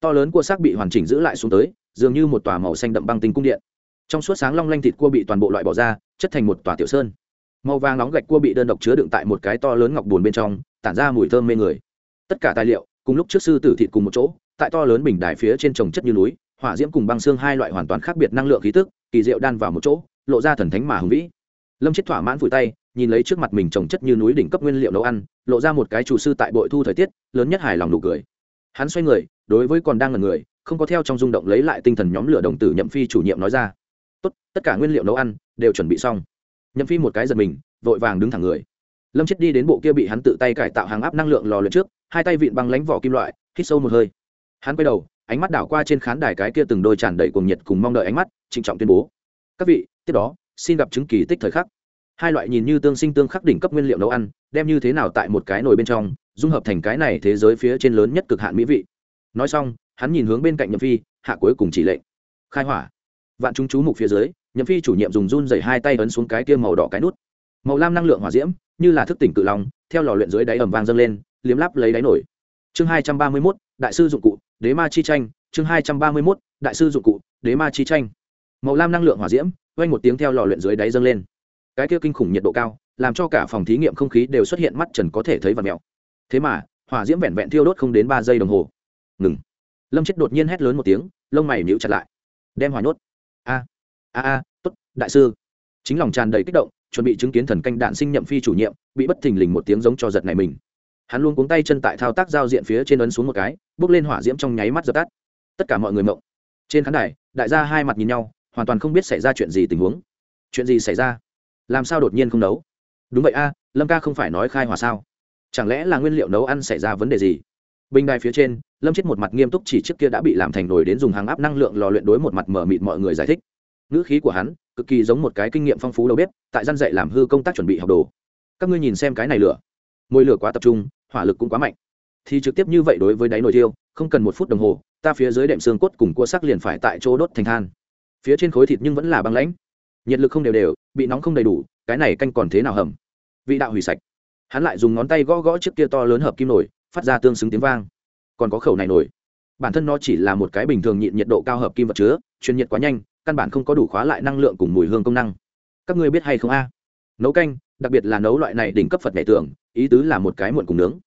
To lớn của xác bị hoàn chỉnh giữ lại xuống tới, dường như một tòa màu xanh đậm băng tinh cung điện trong suốt sáng long lanh thịt cua bị toàn bộ loại bỏ ra, chất thành một tòa tiểu sơn. Màu vàng nóng gạch cua bị đơn độc chứa đựng tại một cái to lớn ngọc bùn bên trong, tản ra mùi thơm mê người. Tất cả tài liệu, cùng lúc trước sư tử thịt cùng một chỗ, tại to lớn bình đài phía trên trồng chất như núi, hỏa diễm cùng băng xương hai loại hoàn toàn khác biệt năng lượng khí tức, kỳ diệu đan vào một chỗ, lộ ra thần thánh mà hùng vĩ. Lâm chết thỏa mãn vùi tay, nhìn lấy trước mặt mình trồng chất như núi đỉnh cấp nguyên liệu nấu ăn, lộ ra một cái chủ sư tại bội thu thời tiết, lớn nhất hài lòng nụ cười. Hắn xoay người, đối với còn đang là người, không có theo trong rung động lấy lại tinh thần nhóm lửa đồng tử nhậm phi chủ nhiệm nói ra tốt, tất cả nguyên liệu nấu ăn đều chuẩn bị xong. Nhậm phi một cái giật mình, vội vàng đứng thẳng người. Lâm chết đi đến bộ kia bị hắn tự tay cải tạo hàng áp năng lượng lò lượt trước, hai tay vịn băng lánh vỏ kim loại, hít sâu một hơi. Hắn quay đầu, ánh mắt đảo qua trên khán đài cái kia từng đôi tràn đầy cuồng nhiệt cùng mong đợi ánh mắt, trịnh trọng tuyên bố. Các vị, tiếp đó, xin gặp chứng kỳ tích thời khắc. Hai loại nhìn như tương sinh tương khắc đỉnh cấp nguyên liệu nấu ăn, đem như thế nào tại một cái nồi bên trong, dung hợp thành cái này thế giới phía trên lớn nhất cực hạn mỹ vị. Nói xong, hắn nhìn hướng bên cạnh nhậm phi, hạ cuối cùng chỉ lệnh. Khai hỏa vạn chúng chú mục phía dưới, nhậm phi chủ nhiệm dùng run dày hai tay ấn xuống cái kia màu đỏ cái nút. Màu lam năng lượng hỏa diễm, như là thức tỉnh cự lòng theo lò luyện dưới đáy ẩm vang dâng lên, liếm láp lấy đáy nổi. Chương hai trăm ba mươi mốt, đại sư dụng cụ, đế ma chi tranh. Chương hai trăm ba mươi mốt, đại sư dụng cụ, đế ma chi tranh. Màu lam năng lượng hỏa diễm quanh một tiếng theo lò luyện dưới đáy dâng lên. Cái kia kinh khủng nhiệt độ cao, làm cho cả phòng thí nghiệm không khí đều xuất hiện mắt trần có thể thấy và mèo thế mà, hỏa diễm vẹn vẹn thiêu đốt không đến ba giây đồng hồ. Ngừng. Lâm chết đột nhiên hét lớn một tiếng, lông mày níu chặt lại. Đem hỏa nhốt a. A a, tốt, đại sư. Chính lòng tràn đầy kích động, chuẩn bị chứng kiến thần canh đạn sinh nhậm phi chủ nhiệm, bị bất thình lình một tiếng giống cho giật này mình. Hắn luôn cuống tay chân tại thao tác giao diện phía trên ấn xuống một cái, bước lên hỏa diễm trong nháy mắt dập tắt. Tất cả mọi người mộng trên khán đài, đại gia hai mặt nhìn nhau, hoàn toàn không biết xảy ra chuyện gì tình huống. Chuyện gì xảy ra? Làm sao đột nhiên không nấu? Đúng vậy a, lâm ca không phải nói khai hỏa sao? Chẳng lẽ là nguyên liệu nấu ăn xảy ra vấn đề gì? Bình đài phía trên, lâm chết một mặt nghiêm túc chỉ trước kia đã bị làm thành nồi đến dùng hàng áp năng lượng lò luyện đối một mặt mở mịt mọi người giải thích. Ngữ khí của hắn, cực kỳ giống một cái kinh nghiệm phong phú đầu bếp, tại gian dạy làm hư công tác chuẩn bị học đồ. Các ngươi nhìn xem cái này lửa. Môi lửa quá tập trung, hỏa lực cũng quá mạnh. Thì trực tiếp như vậy đối với đáy nồi tiêu không cần một phút đồng hồ, ta phía dưới đệm xương cốt cùng cua sắc liền phải tại chỗ đốt thành than. Phía trên khối thịt nhưng vẫn là băng lãnh. Nhiệt lực không đều đều, bị nóng không đầy đủ, cái này canh còn thế nào hầm? Vị đạo hủy sạch. Hắn lại dùng ngón tay gõ gõ chiếc kia to lớn hợp kim nổi phát ra tương xứng tiếng vang. Còn có khẩu này nổi. Bản thân nó chỉ là một cái bình thường nhịn nhiệt độ cao hợp kim vật chứa truyền nhiệt quá nhanh, căn bản không có đủ khóa lại năng lượng cùng mùi hương công năng. Các ngươi biết hay không a? Nấu canh, đặc biệt là nấu loại này đỉnh cấp phật nhảy tường ý tứ là một cái muộn cùng nướng.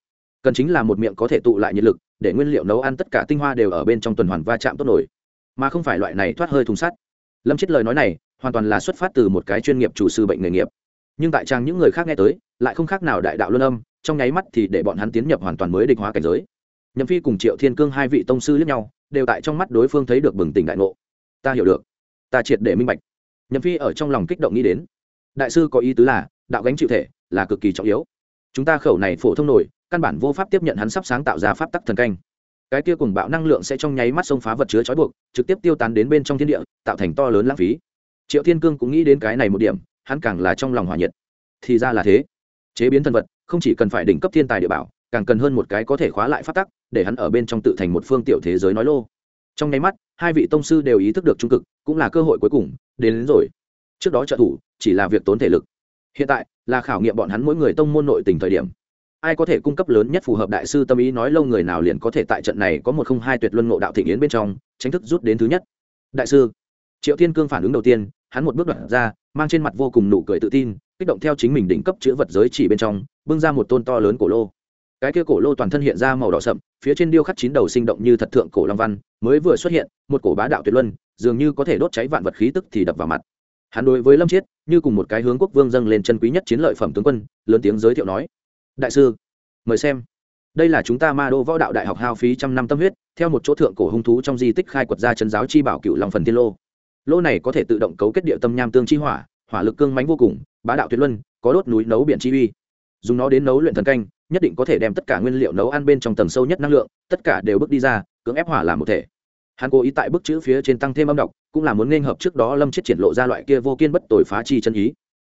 Cần chính là một miệng có thể tụ lại nhiệt lực, để nguyên liệu nấu ăn tất cả tinh hoa đều ở bên trong tuần hoàn va chạm tốt nổi. Mà không phải loại này thoát hơi thùng sắt. Lâm chết lời nói này, hoàn toàn là xuất phát từ một cái chuyên nghiệp chủ sư bệnh nghề nghiệp. Nhưng tại trang những người khác nghe tới, lại không khác nào đại đạo luân âm trong nháy mắt thì để bọn hắn tiến nhập hoàn toàn mới địch hóa cảnh giới. Nhậm phi cùng triệu thiên cương hai vị tông sư lẫn nhau, đều tại trong mắt đối phương thấy được bừng tỉnh đại ngộ. Ta hiểu được. Ta triệt để minh bạch. Nhậm phi ở trong lòng kích động nghĩ đến. Đại sư có ý tứ là, đạo gánh chịu thể là cực kỳ trọng yếu. Chúng ta khẩu này phổ thông nổi, căn bản vô pháp tiếp nhận hắn sắp sáng tạo ra pháp tắc thần canh. Cái kia cùng bạo năng lượng sẽ trong nháy mắt xông phá vật chứa trói buộc, trực tiếp tiêu tán đến bên trong thiên địa, tạo thành to lớn lãng phí. Triệu thiên cương cũng nghĩ đến cái này một điểm, hắn càng là trong lòng hòa nhiệt. Thì ra là thế chế biến thần vật không chỉ cần phải đỉnh cấp thiên tài địa bảo càng cần hơn một cái có thể khóa lại phát tắc để hắn ở bên trong tự thành một phương tiểu thế giới nói lô. Trong nháy mắt hai vị tông sư đều ý thức được trung cực cũng là cơ hội cuối cùng đến, đến rồi. Trước đó trợ thủ chỉ là việc tốn thể lực. Hiện tại là khảo nghiệm bọn hắn mỗi người tông môn nội tình thời điểm. Ai có thể cung cấp lớn nhất phù hợp đại sư tâm ý nói lâu người nào liền có thể tại trận này có một không hai tuyệt luân ngộ đạo thị yến bên trong tránh thức rút đến thứ nhất. Đại sư triệu thiên cương phản ứng đầu tiên hắn một bước đoạn ra mang trên mặt vô cùng nụ cười tự tin kích động theo chính mình đỉnh cấp chữ vật giới chỉ bên trong, bưng ra một tôn to lớn cổ lô. Cái kia cổ lô toàn thân hiện ra màu đỏ sậm, phía trên điêu khắc chín đầu sinh động như thật thượng cổ long văn, mới vừa xuất hiện, một cổ bá đạo tuyệt luân, dường như có thể đốt cháy vạn vật khí tức thì đập vào mặt. Hắn đối với lâm chiết, như cùng một cái hướng quốc vương dâng lên chân quý nhất chiến lợi phẩm tướng quân, lớn tiếng giới thiệu nói, đại sư, mời xem. Đây là chúng ta ma đô võ đạo đại học hao phí trăm năm tâm huyết, theo một chỗ thượng cổ hung thú trong di tích khai quật ra chân giáo chi bảo cựu long phần tiên lô. Lô này có thể tự động cấu kết địa tâm nham tương chi hỏa hỏa lực cương mánh vô cùng, bá đạo tuyệt luân, có đốt núi nấu biển chi uy. Dùng nó đến nấu luyện thần canh, nhất định có thể đem tất cả nguyên liệu nấu ăn bên trong tầng sâu nhất năng lượng, tất cả đều bước đi ra, cưỡng ép hỏa làm một thể. Hắn cố ý tại bức chữ phía trên tăng thêm âm đọc cũng là muốn nên hợp trước đó lâm chết triển lộ ra loại kia vô kiên bất tồi phá chi chân ý.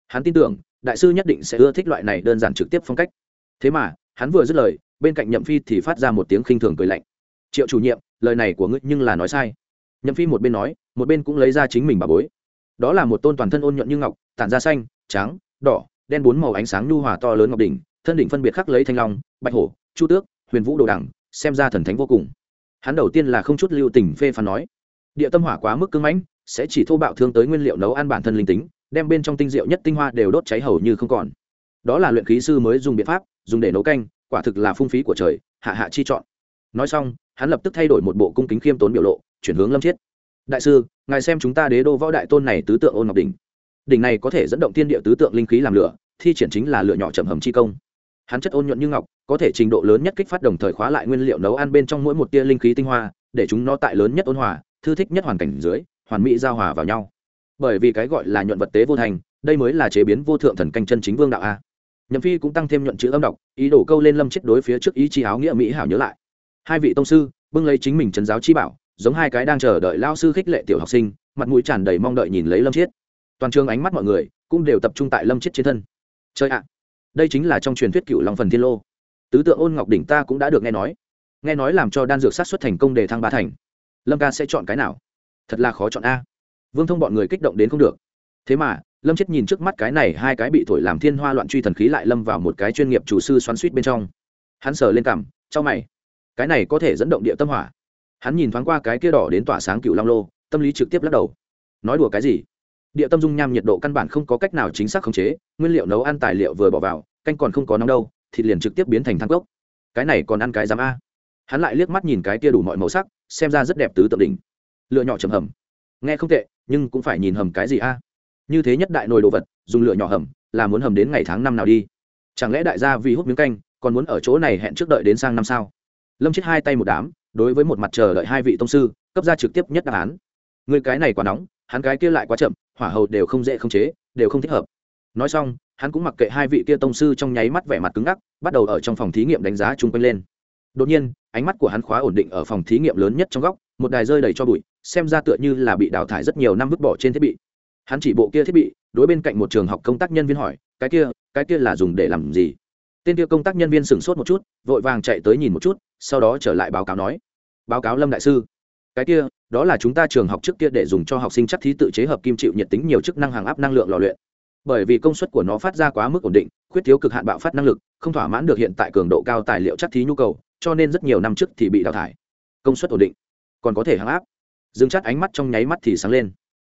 Hắn tin tưởng, đại sư nhất định sẽ ưa thích loại này đơn giản trực tiếp phong cách. Thế mà, hắn vừa dứt lời, bên cạnh nhậm phi thì phát ra một tiếng khinh thường cười lạnh. Triệu chủ nhiệm, lời này của ngươi nhưng là nói sai. Nhậm phi một bên nói, một bên cũng lấy ra chính mình bà bối đó là một tôn toàn thân ôn nhuận như ngọc, tản da xanh, trắng, đỏ, đen bốn màu ánh sáng nhu hòa to lớn ngọc đỉnh, thân đỉnh phân biệt khắc lấy thanh long, bạch hổ, chu tước, huyền vũ đồ đẳng, xem ra thần thánh vô cùng. Hắn đầu tiên là không chút lưu tình phê phán nói, địa tâm hỏa quá mức cưng mãnh, sẽ chỉ thô bạo thương tới nguyên liệu nấu ăn bản thân linh tính, đem bên trong tinh diệu nhất tinh hoa đều đốt cháy hầu như không còn. Đó là luyện khí sư mới dùng biện pháp, dùng để nấu canh, quả thực là phung phí của trời, hạ hạ chi chọn. Nói xong, hắn lập tức thay đổi một bộ cung kính khiêm tốn biểu lộ, chuyển hướng lâm chiết. Đại sư ngài xem chúng ta đế đô võ đại tôn này tứ tượng ôn ngọc đỉnh. Đỉnh này có thể dẫn động thiên địa tứ tượng linh khí làm lửa, thi triển chính là lửa nhỏ chậm hầm chi công. Hắn chất ôn nhuận như ngọc, có thể trình độ lớn nhất kích phát đồng thời khóa lại nguyên liệu nấu ăn bên trong mỗi một tia linh khí tinh hoa, để chúng nó tại lớn nhất ôn hòa, thư thích nhất hoàn cảnh dưới, hoàn mỹ giao hòa vào nhau. Bởi vì cái gọi là nhuận vật tế vô thành, đây mới là chế biến vô thượng thần canh chân chính vương đạo a. Nhậm phi cũng tăng thêm nhuận chữ âm đọc, ý đồ câu lên lâm chết đối phía trước ý chí áo nghĩa mỹ hảo nhớ lại. Hai vị tông sư, bưng lấy chính mình trấn giáo chi bảo giống hai cái đang chờ đợi lao sư khích lệ tiểu học sinh, mặt mũi tràn đầy mong đợi nhìn lấy lâm chiết. Toàn trường ánh mắt mọi người cũng đều tập trung tại lâm chiết trên thân. Chơi ạ, đây chính là trong truyền thuyết cựu long phần thiên lô. Tứ tượng ôn ngọc đỉnh ta cũng đã được nghe nói. Nghe nói làm cho đan dược sát xuất thành công đề thăng ba thành. Lâm ca sẽ chọn cái nào? Thật là khó chọn a. Vương thông bọn người kích động đến không được. Thế mà, lâm chết nhìn trước mắt cái này hai cái bị thổi làm thiên hoa loạn truy thần khí lại lâm vào một cái chuyên nghiệp chủ sư xoắn suýt bên trong. Hắn sờ lên cằm trong mày. Cái này có thể dẫn động địa tâm hỏa hắn nhìn thoáng qua cái kia đỏ đến tỏa sáng cựu long lô, tâm lý trực tiếp lắc đầu. Nói đùa cái gì? Địa tâm dung nham nhiệt độ căn bản không có cách nào chính xác khống chế, nguyên liệu nấu ăn tài liệu vừa bỏ vào, canh còn không có nóng đâu, thịt liền trực tiếp biến thành thang gốc cái này còn ăn cái dám a. Hắn lại liếc mắt nhìn cái kia đủ mọi màu sắc, xem ra rất đẹp tứ tượng đỉnh. Lựa nhỏ chầm hầm. Nghe không tệ, nhưng cũng phải nhìn hầm cái gì a. Như thế nhất đại nồi đồ vật, dùng lựa nhỏ hầm, là muốn hầm đến ngày tháng năm nào đi. Chẳng lẽ đại gia vì hút miếng canh, còn muốn ở chỗ này hẹn trước đợi đến sang năm sao? Lâm chết hai tay một đám đối với một mặt chờ đợi hai vị tông sư, cấp ra trực tiếp nhất đáp án. Người cái này quá nóng, hắn cái kia lại quá chậm, hỏa hầu đều không dễ không chế, đều không thích hợp. Nói xong, hắn cũng mặc kệ hai vị kia tông sư trong nháy mắt vẻ mặt cứng ngắc, bắt đầu ở trong phòng thí nghiệm đánh giá chung quanh lên. Đột nhiên, ánh mắt của hắn khóa ổn định ở phòng thí nghiệm lớn nhất trong góc, một đài rơi đầy cho bụi, xem ra tựa như là bị đào thải rất nhiều năm vứt bỏ trên thiết bị. Hắn chỉ bộ kia thiết bị, đối bên cạnh một trường học công tác nhân viên hỏi, cái kia cái kia là dùng để làm gì? Tên kia công tác nhân viên sửng sốt một chút, vội vàng chạy tới nhìn một chút, sau đó trở lại báo cáo nói báo cáo lâm đại sư. Cái kia, đó là chúng ta trường học trước kia để dùng cho học sinh chắc thí tự chế hợp kim chịu nhiệt tính nhiều chức năng hàng áp năng lượng lò luyện. Bởi vì công suất của nó phát ra quá mức ổn định, khuyết thiếu cực hạn bạo phát năng lực, không thỏa mãn được hiện tại cường độ cao tài liệu chắc thí nhu cầu, cho nên rất nhiều năm trước thì bị đào thải. Công suất ổn định, còn có thể hàng áp. Dương chắt ánh mắt trong nháy mắt thì sáng lên.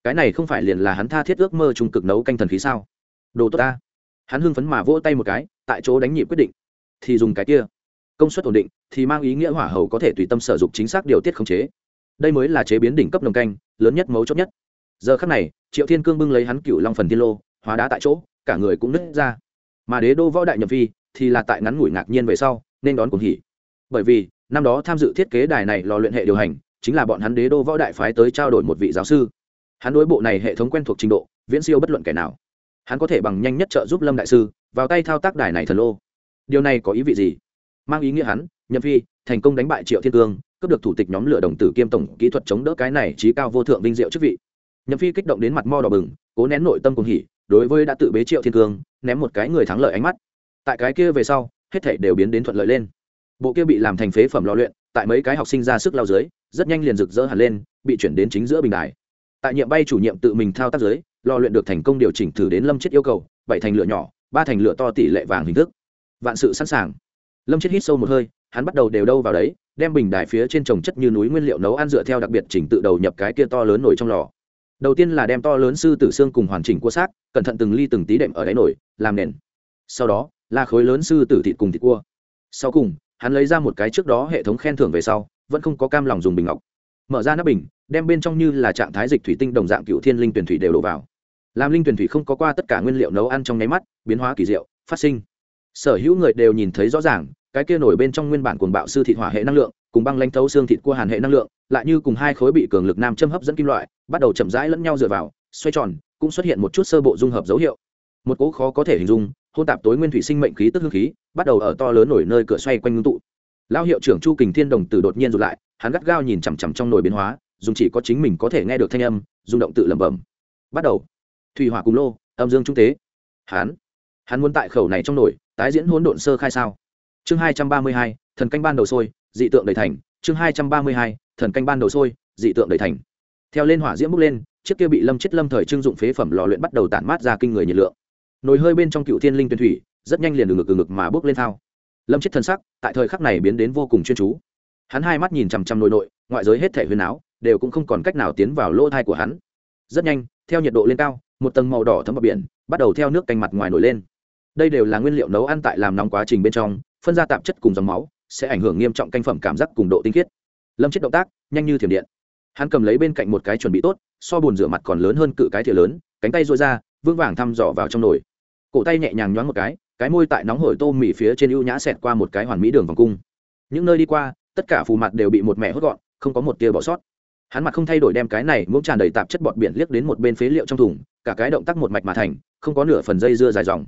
Cái này không phải liền là hắn tha thiết ước mơ trung cực nấu canh thần khí sao? Đồ tốt ta. Hắn hưng phấn mà vỗ tay một cái, tại chỗ đánh nhị quyết định. Thì dùng cái kia công suất ổn định, thì mang ý nghĩa hỏa hầu có thể tùy tâm sử dụng chính xác điều tiết khống chế. Đây mới là chế biến đỉnh cấp nồng canh, lớn nhất mấu chốt nhất. Giờ khắc này, triệu thiên cương bưng lấy hắn cựu long phần thiên lô, hóa đá tại chỗ, cả người cũng nứt ra. Mà đế đô võ đại nhập phi thì là tại ngắn ngủi ngạc nhiên về sau, nên đón cùng hỉ. Bởi vì, năm đó tham dự thiết kế đài này lò luyện hệ điều hành, chính là bọn hắn đế đô võ đại phái tới trao đổi một vị giáo sư. Hắn đối bộ này hệ thống quen thuộc trình độ, viễn siêu bất luận kẻ nào. Hắn có thể bằng nhanh nhất trợ giúp lâm đại sư, vào tay thao tác đài này thần lô. Điều này có ý vị gì? Mang ý nghĩa hắn, nhậm phi, thành công đánh bại triệu thiên cương, cướp được thủ tịch nhóm lửa đồng tử kiêm tổng kỹ thuật chống đỡ cái này trí cao vô thượng vinh diệu chức vị. Nhậm phi kích động đến mặt mo đỏ bừng, cố nén nội tâm cùng hỉ, đối với đã tự bế triệu thiên cương, ném một cái người thắng lợi ánh mắt. Tại cái kia về sau, hết thảy đều biến đến thuận lợi lên. Bộ kia bị làm thành phế phẩm lò luyện, tại mấy cái học sinh ra sức lao dưới, rất nhanh liền rực rỡ hẳn lên, bị chuyển đến chính giữa bình đài. Tại nhiệm bay chủ nhiệm tự mình thao tác dưới, lò luyện được thành công điều chỉnh thử đến lâm chết yêu cầu, bảy thành lửa nhỏ, ba thành lửa to tỷ lệ vàng hình thức. Vạn sự sẵn sàng lâm chết hít sâu một hơi, hắn bắt đầu đều đâu vào đấy, đem bình đài phía trên trồng chất như núi nguyên liệu nấu ăn dựa theo đặc biệt chỉnh tự đầu nhập cái kia to lớn nổi trong lò. Đầu tiên là đem to lớn sư tử xương cùng hoàn chỉnh cua xác, cẩn thận từng ly từng tí đệm ở đáy nổi làm nền. Sau đó, là khối lớn sư tử thịt cùng thịt cua. Sau cùng, hắn lấy ra một cái trước đó hệ thống khen thưởng về sau, vẫn không có cam lòng dùng bình ngọc. Mở ra nắp bình, đem bên trong như là trạng thái dịch thủy tinh đồng dạng cựu thiên linh tuyển thủy đều đổ vào. Làm linh tuyển thủy không có qua tất cả nguyên liệu nấu ăn trong nháy mắt, biến hóa kỳ diệu, phát sinh. Sở hữu người đều nhìn thấy rõ ràng cái kia nổi bên trong nguyên bản cuồng bạo sư thịt hỏa hệ năng lượng, cùng băng lãnh thấu xương thịt cua hàn hệ năng lượng, lại như cùng hai khối bị cường lực nam châm hấp dẫn kim loại, bắt đầu chậm rãi lẫn nhau dựa vào, xoay tròn, cũng xuất hiện một chút sơ bộ dung hợp dấu hiệu. Một cỗ khó có thể hình dung, hôn tạp tối nguyên thủy sinh mệnh khí tức hương khí, bắt đầu ở to lớn nổi nơi cửa xoay quanh ngưng tụ. Lao hiệu trưởng chu kình thiên đồng tử đột nhiên rụt lại, hắn gắt gao nhìn chằm chằm trong nồi biến hóa, dùng chỉ có chính mình có thể nghe được thanh âm, rung động tự lẩm bẩm. Bắt đầu. Thủy hỏa cùng lô, âm dương trung tế. Hắn. Hắn muốn tại khẩu này trong nồi, tái diễn hỗn độn sơ khai sao? Chương hai trăm ba mươi hai, thần canh ban đầu sôi, dị tượng đầy thành. Chương hai trăm ba mươi hai, thần canh ban đầu sôi, dị tượng đầy thành. Theo lên hỏa diễm bốc lên, chiếc kia bị lâm chết lâm thời trưng dụng phế phẩm lò luyện bắt đầu tản mát ra kinh người nhiệt lượng. Nồi hơi bên trong cựu thiên linh tuyển thủy, rất nhanh liền từ ngực từ ngực mà bước lên thao. Lâm chết thân sắc, tại thời khắc này biến đến vô cùng chuyên chú. Hắn hai mắt nhìn chằm chằm nội nội, ngoại giới hết thể huyền áo, đều cũng không còn cách nào tiến vào lỗ thai của hắn. Rất nhanh, theo nhiệt độ lên cao, một tầng màu đỏ thấm vào biển, bắt đầu theo nước canh mặt ngoài nổi lên. Đây đều là nguyên liệu nấu ăn tại làm nóng quá trình bên trong phân ra tạp chất cùng dòng máu, sẽ ảnh hưởng nghiêm trọng canh phẩm cảm giác cùng độ tinh khiết. Lâm chết động tác, nhanh như thiểm điện. Hắn cầm lấy bên cạnh một cái chuẩn bị tốt, so bồn rửa mặt còn lớn hơn cự cái thìa lớn, cánh tay rối ra, vững vàng thăm dò vào trong nồi. Cổ tay nhẹ nhàng nhoáng một cái cái môi tại nóng hổi tôm mỉ phía trên ưu nhã xẹt qua một cái hoàn mỹ đường vòng cung. Những nơi đi qua, tất cả phù mặt đều bị một mẹ hốt gọn, không có một tia bỏ sót. Hắn mặt không thay đổi đem cái này muỗng tràn đầy tạp chất bọt biển liếc đến một bên phế liệu trong thùng, cả cái động tác một mạch mà thành, không có nửa phần dây dưa dài dòng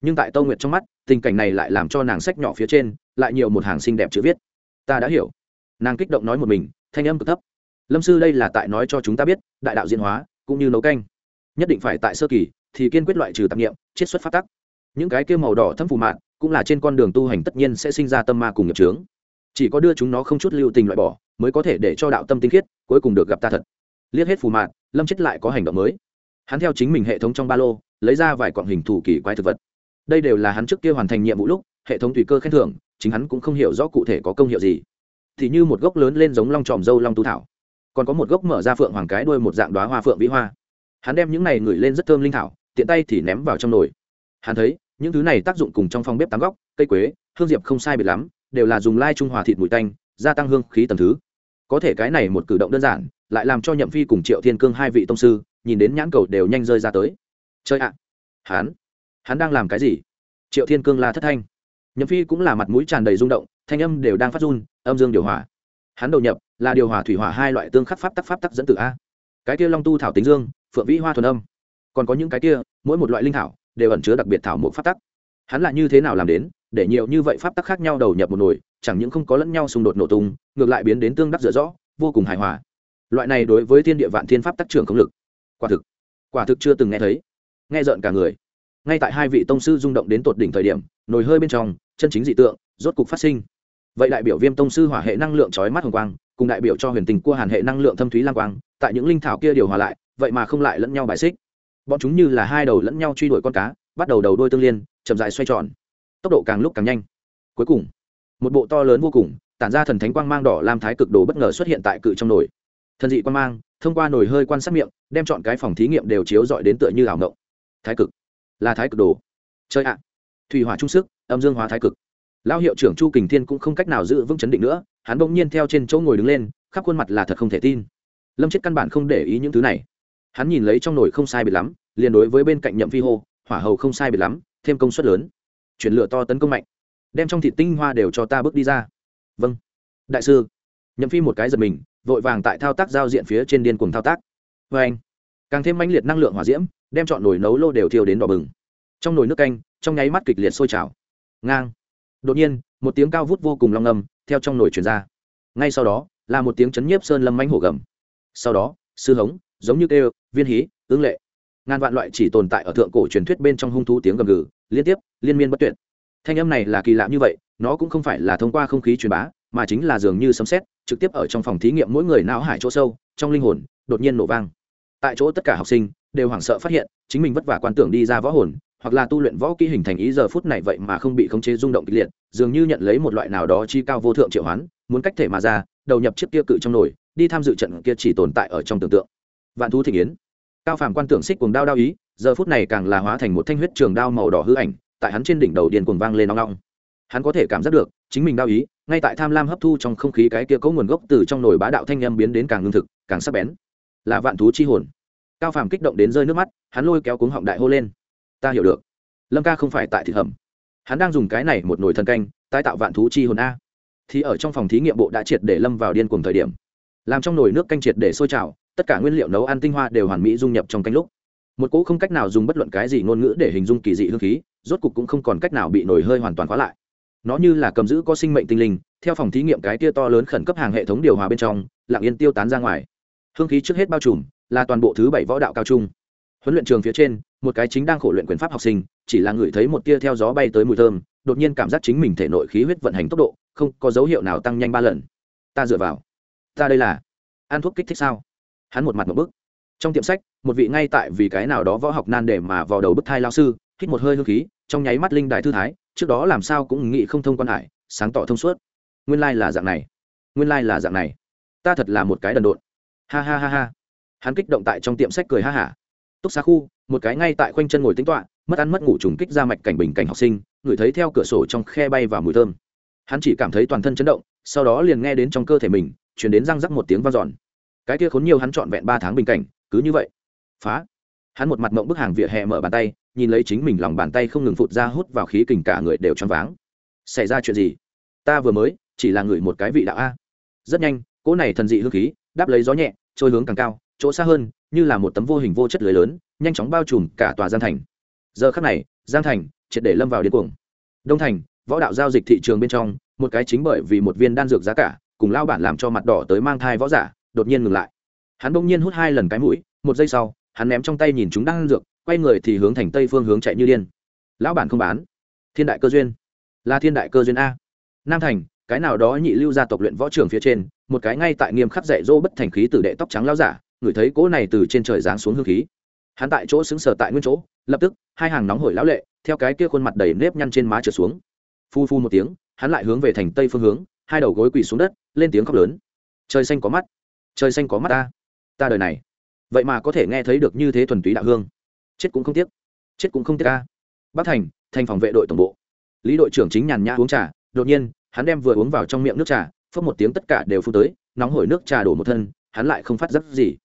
nhưng tại tâu nguyệt trong mắt, tình cảnh này lại làm cho nàng sách nhỏ phía trên lại nhiều một hàng xinh đẹp chữ viết. Ta đã hiểu. Nàng kích động nói một mình, thanh âm cực thấp. Lâm sư đây là tại nói cho chúng ta biết, đại đạo diễn hóa, cũng như nấu canh. Nhất định phải tại sơ kỳ thì kiên quyết loại trừ tạp nghiệm chiết xuất phát tắc. Những cái kêu màu đỏ thâm phù mạn cũng là trên con đường tu hành tất nhiên sẽ sinh ra tâm ma cùng nghiệp trướng chỉ có đưa chúng nó không chút lưu tình loại bỏ, mới có thể để cho đạo tâm tinh khiết cuối cùng được gặp ta thật. Liếc hết phù mạn, lâm chết lại có hành động mới. Hắn theo chính mình hệ thống trong ba lô, lấy ra vài quặng hình thủ kỳ quái thực vật đây đều là hắn trước kia hoàn thành nhiệm vụ lúc, hệ thống tùy cơ khen thưởng, chính hắn cũng không hiểu rõ cụ thể có công hiệu gì. Thì như một gốc lớn lên giống long tròm dâu long tu thảo, còn có một gốc mở ra phượng hoàng cái đuôi một dạng đoá hoa phượng vĩ hoa. Hắn đem những này ngửi lên rất thơm linh thảo, tiện tay thì ném vào trong nồi. Hắn thấy, những thứ này tác dụng cùng trong phòng bếp tám góc, cây quế, hương diệp không sai biệt lắm, đều là dùng lai trung hòa thịt mùi tanh, gia tăng hương khí tầm thứ. Có thể cái này một cử động đơn giản, lại làm cho nhậm phi cùng triệu thiên cương hai vị tông sư, nhìn đến nhãn cầu đều nhanh rơi ra tới. Chơi ạ. Hắn hắn đang làm cái gì? Triệu thiên cương là thất thanh. Nhậm phi cũng là mặt mũi tràn đầy rung động, thanh âm đều đang phát run, âm dương điều hòa. Hắn đầu nhập, là điều hòa thủy hỏa hai loại tương khắc pháp tắc pháp tắc dẫn từ a. Cái kia long tu thảo tính dương, phượng vĩ hoa thuần âm. Còn có những cái kia, mỗi một loại linh thảo, đều ẩn chứa đặc biệt thảo mục pháp tắc. Hắn là như thế nào làm đến, để nhiều như vậy pháp tắc khác nhau đầu nhập một nồi, chẳng những không có lẫn nhau xung đột nổ tung, ngược lại biến đến tương đắc dở rõ, vô cùng hài hòa. Loại này đối với thiên địa vạn thiên pháp tắc trưởng công lực. Quả thực quả thực chưa từng nghe thấy. Nghe rợn cả người ngay tại hai vị tông sư rung động đến tột đỉnh thời điểm, nồi hơi bên trong, chân chính dị tượng, rốt cục phát sinh. Vậy đại biểu viêm tông sư hỏa hệ năng lượng chói mắt hồng quang, cùng đại biểu cho huyền tình cua hàn hệ năng lượng thâm thúy lang quang, tại những linh thảo kia điều hòa lại, vậy mà không lại lẫn nhau bài xích. Bọn chúng như là hai đầu lẫn nhau truy đuổi con cá, bắt đầu đầu đôi tương liên, chậm dài xoay tròn. Tốc độ càng lúc càng nhanh. Cuối cùng, một bộ to lớn vô cùng, tản ra thần thánh quang mang đỏ lam thái cực đồ bất ngờ xuất hiện tại cự trong nồi. Thần dị quang mang, thông qua nồi hơi quan sát miệng, đem chọn cái phòng thí nghiệm đều chiếu dọi đến tựa như ảo ngộng. Thái cực là thái cực đồ. Chơi ạ. Thủy hỏa trung sức, âm dương hóa thái cực. Lão hiệu trưởng chu kình thiên cũng không cách nào giữ vững chấn định nữa, hắn bỗng nhiên theo trên chỗ ngồi đứng lên, khắp khuôn mặt là thật không thể tin. Lâm chết căn bản không để ý những thứ này. Hắn nhìn lấy trong nồi không sai biệt lắm, liền đối với bên cạnh nhậm phi hô, hỏa hầu không sai biệt lắm, thêm công suất lớn. Chuyển lửa to tấn công mạnh. Đem trong thịt tinh hoa đều cho ta bước đi ra. Vâng. Đại sư. Nhậm phi một cái giật mình, vội vàng tại thao tác giao diện phía trên điên cùng thao tác. Vê anh càng thêm mãnh liệt năng lượng hỏa diễm đem chọn nồi nấu lô đều thiêu đến đỏ bừng. Trong nồi nước canh, trong nháy mắt kịch liệt sôi trào. Ngang. Đột nhiên, một tiếng cao vút vô cùng long ngầm theo trong nồi truyền ra. Ngay sau đó, là một tiếng chấn nhiếp sơn lâm manh hổ gầm. Sau đó, sư hống, giống như kêu, viên hí ứng lệ. Ngàn vạn loại chỉ tồn tại ở thượng cổ truyền thuyết bên trong hung thú tiếng gầm gừ, liên tiếp, liên miên bất tuyệt. Thanh âm này là kỳ lạ như vậy, nó cũng không phải là thông qua không khí truyền bá, mà chính là dường như sấm xét trực tiếp ở trong phòng thí nghiệm mỗi người não hải chỗ sâu, trong linh hồn, đột nhiên nổ vang. Tại chỗ tất cả học sinh đều hoảng sợ phát hiện, chính mình vất vả quan tưởng đi ra võ hồn, hoặc là tu luyện võ kỹ hình thành ý giờ phút này vậy mà không bị khống chế rung động kịch liệt, dường như nhận lấy một loại nào đó chi cao vô thượng triệu hoán, muốn cách thể mà ra, đầu nhập chiếc kia cự trong nồi, đi tham dự trận kia chỉ tồn tại ở trong tưởng tượng. Vạn thú thị yến. Cao phàm quan tưởng xích cuồng đao đao ý, giờ phút này càng là hóa thành một thanh huyết trường đao màu đỏ hư ảnh, tại hắn trên đỉnh đầu điền cuồng vang lên nong nong hắn có thể cảm giác được, chính mình đao ý, ngay tại tham lam hấp thu trong không khí cái kia có nguồn gốc từ trong nồi bá đạo thanh âm biến đến càng lương thực, càng sắc bén. Là vạn thú chi hồn cao phàm kích động đến rơi nước mắt, hắn lôi kéo cuống họng đại hô lên. Ta hiểu được. Lâm ca không phải tại thịt hầm. Hắn đang dùng cái này một nồi thần canh, tái tạo vạn thú chi hồn a. Thì ở trong phòng thí nghiệm bộ đã triệt để lâm vào điên cuồng thời điểm. Làm trong nồi nước canh triệt để sôi trào, tất cả nguyên liệu nấu ăn tinh hoa đều hoàn mỹ dung nhập trong canh lúc. Một cỗ không cách nào dùng bất luận cái gì ngôn ngữ để hình dung kỳ dị hương khí, rốt cục cũng không còn cách nào bị nổi hơi hoàn toàn khóa lại. Nó như là cầm giữ có sinh mệnh tinh linh, theo phòng thí nghiệm cái tia to lớn khẩn cấp hàng hệ thống điều hòa bên trong, lặng yên tiêu tán ra ngoài. Hương khí trước hết bao trùm là toàn bộ thứ bảy võ đạo cao trung. Huấn luyện trường phía trên, một cái chính đang khổ luyện quyền pháp học sinh, chỉ là ngửi thấy một tia theo gió bay tới mùi thơm, đột nhiên cảm giác chính mình thể nội khí huyết vận hành tốc độ, không có dấu hiệu nào tăng nhanh ba lần. Ta dựa vào. Ta đây là ăn thuốc kích thích sao? Hắn một mặt một bức. Trong tiệm sách, một vị ngay tại vì cái nào đó võ học nan để mà vào đầu bức thai lao sư, hít một hơi hương khí, trong nháy mắt linh đại thư thái, trước đó làm sao cũng nghĩ không thông quan hải, sáng tỏ thông suốt. Nguyên lai là dạng này. Nguyên lai là dạng này. Ta thật là một cái đần độn. Ha ha ha ha hắn kích động tại trong tiệm sách cười ha hả. Túc xá khu, một cái ngay tại khoanh chân ngồi tính toạ mất ăn mất ngủ trùng kích ra mạch cảnh bình cảnh học sinh ngửi thấy theo cửa sổ trong khe bay vào mùi thơm. Hắn chỉ cảm thấy toàn thân chấn động, sau đó liền nghe đến trong cơ thể mình chuyển đến răng rắc một tiếng vang dọn. Cái kia khốn nhiều hắn trọn vẹn ba tháng bình cảnh, cứ như vậy. Phá. Hắn một mặt mộng bức hàng vỉa hè mở bàn tay, nhìn lấy chính mình lòng bàn tay không ngừng phụt ra hút vào khí kình cả người đều choáng váng. Xảy ra chuyện gì? Ta vừa mới, chỉ là người một cái vị đạo a. Rất nhanh, cỗ này thần dị hương khí, đáp lấy gió nhẹ, trôi hướng càng cao chỗ xa hơn, như là một tấm vô hình vô chất lưới lớn, nhanh chóng bao trùm cả tòa giang thành. Giờ khắc này, giang thành triệt để lâm vào điên cuồng. Đông thành, võ đạo giao dịch thị trường bên trong, một cái chính bởi vì một viên đan dược giá cả, cùng lao bản làm cho mặt đỏ tới mang thai võ giả, đột nhiên ngừng lại. Hắn bỗng nhiên hút hai lần cái mũi, một giây sau, hắn ném trong tay nhìn chúng đan dược, quay người thì hướng thành tây phương hướng chạy như điên. Lão bản không bán. Thiên đại cơ duyên. Là thiên đại cơ duyên a. Nam thành, cái nào đó nhị lưu gia tộc luyện võ trưởng phía trên, một cái ngay tại nghiêm khắc dạy dỗ bất thành khí tử đệ tóc trắng lao giả ngửi thấy cỗ này từ trên trời giáng xuống hương khí. Hắn tại chỗ xứng sở tại nguyên chỗ, lập tức, hai hàng nóng hổi lão lệ, theo cái kia khuôn mặt đầy nếp nhăn trên má trượt xuống. Phu phu một tiếng, hắn lại hướng về thành tây phương hướng, hai đầu gối quỳ xuống đất, lên tiếng khóc lớn. Trời xanh có mắt, trời xanh có mắt ta ta đời này. Vậy mà có thể nghe thấy được như thế thuần túy đạo hương. Chết cũng không tiếc, chết cũng không tiếc ca bắc thành thành phòng vệ đội tổng bộ. Lý đội trưởng chính nhàn nhã uống trà, đột nhiên, hắn đem vừa uống vào trong miệng nước trà phớt một tiếng tất cả đều phun tới, nóng hổi nước trà đổ một thân, hắn lại không phát giác gì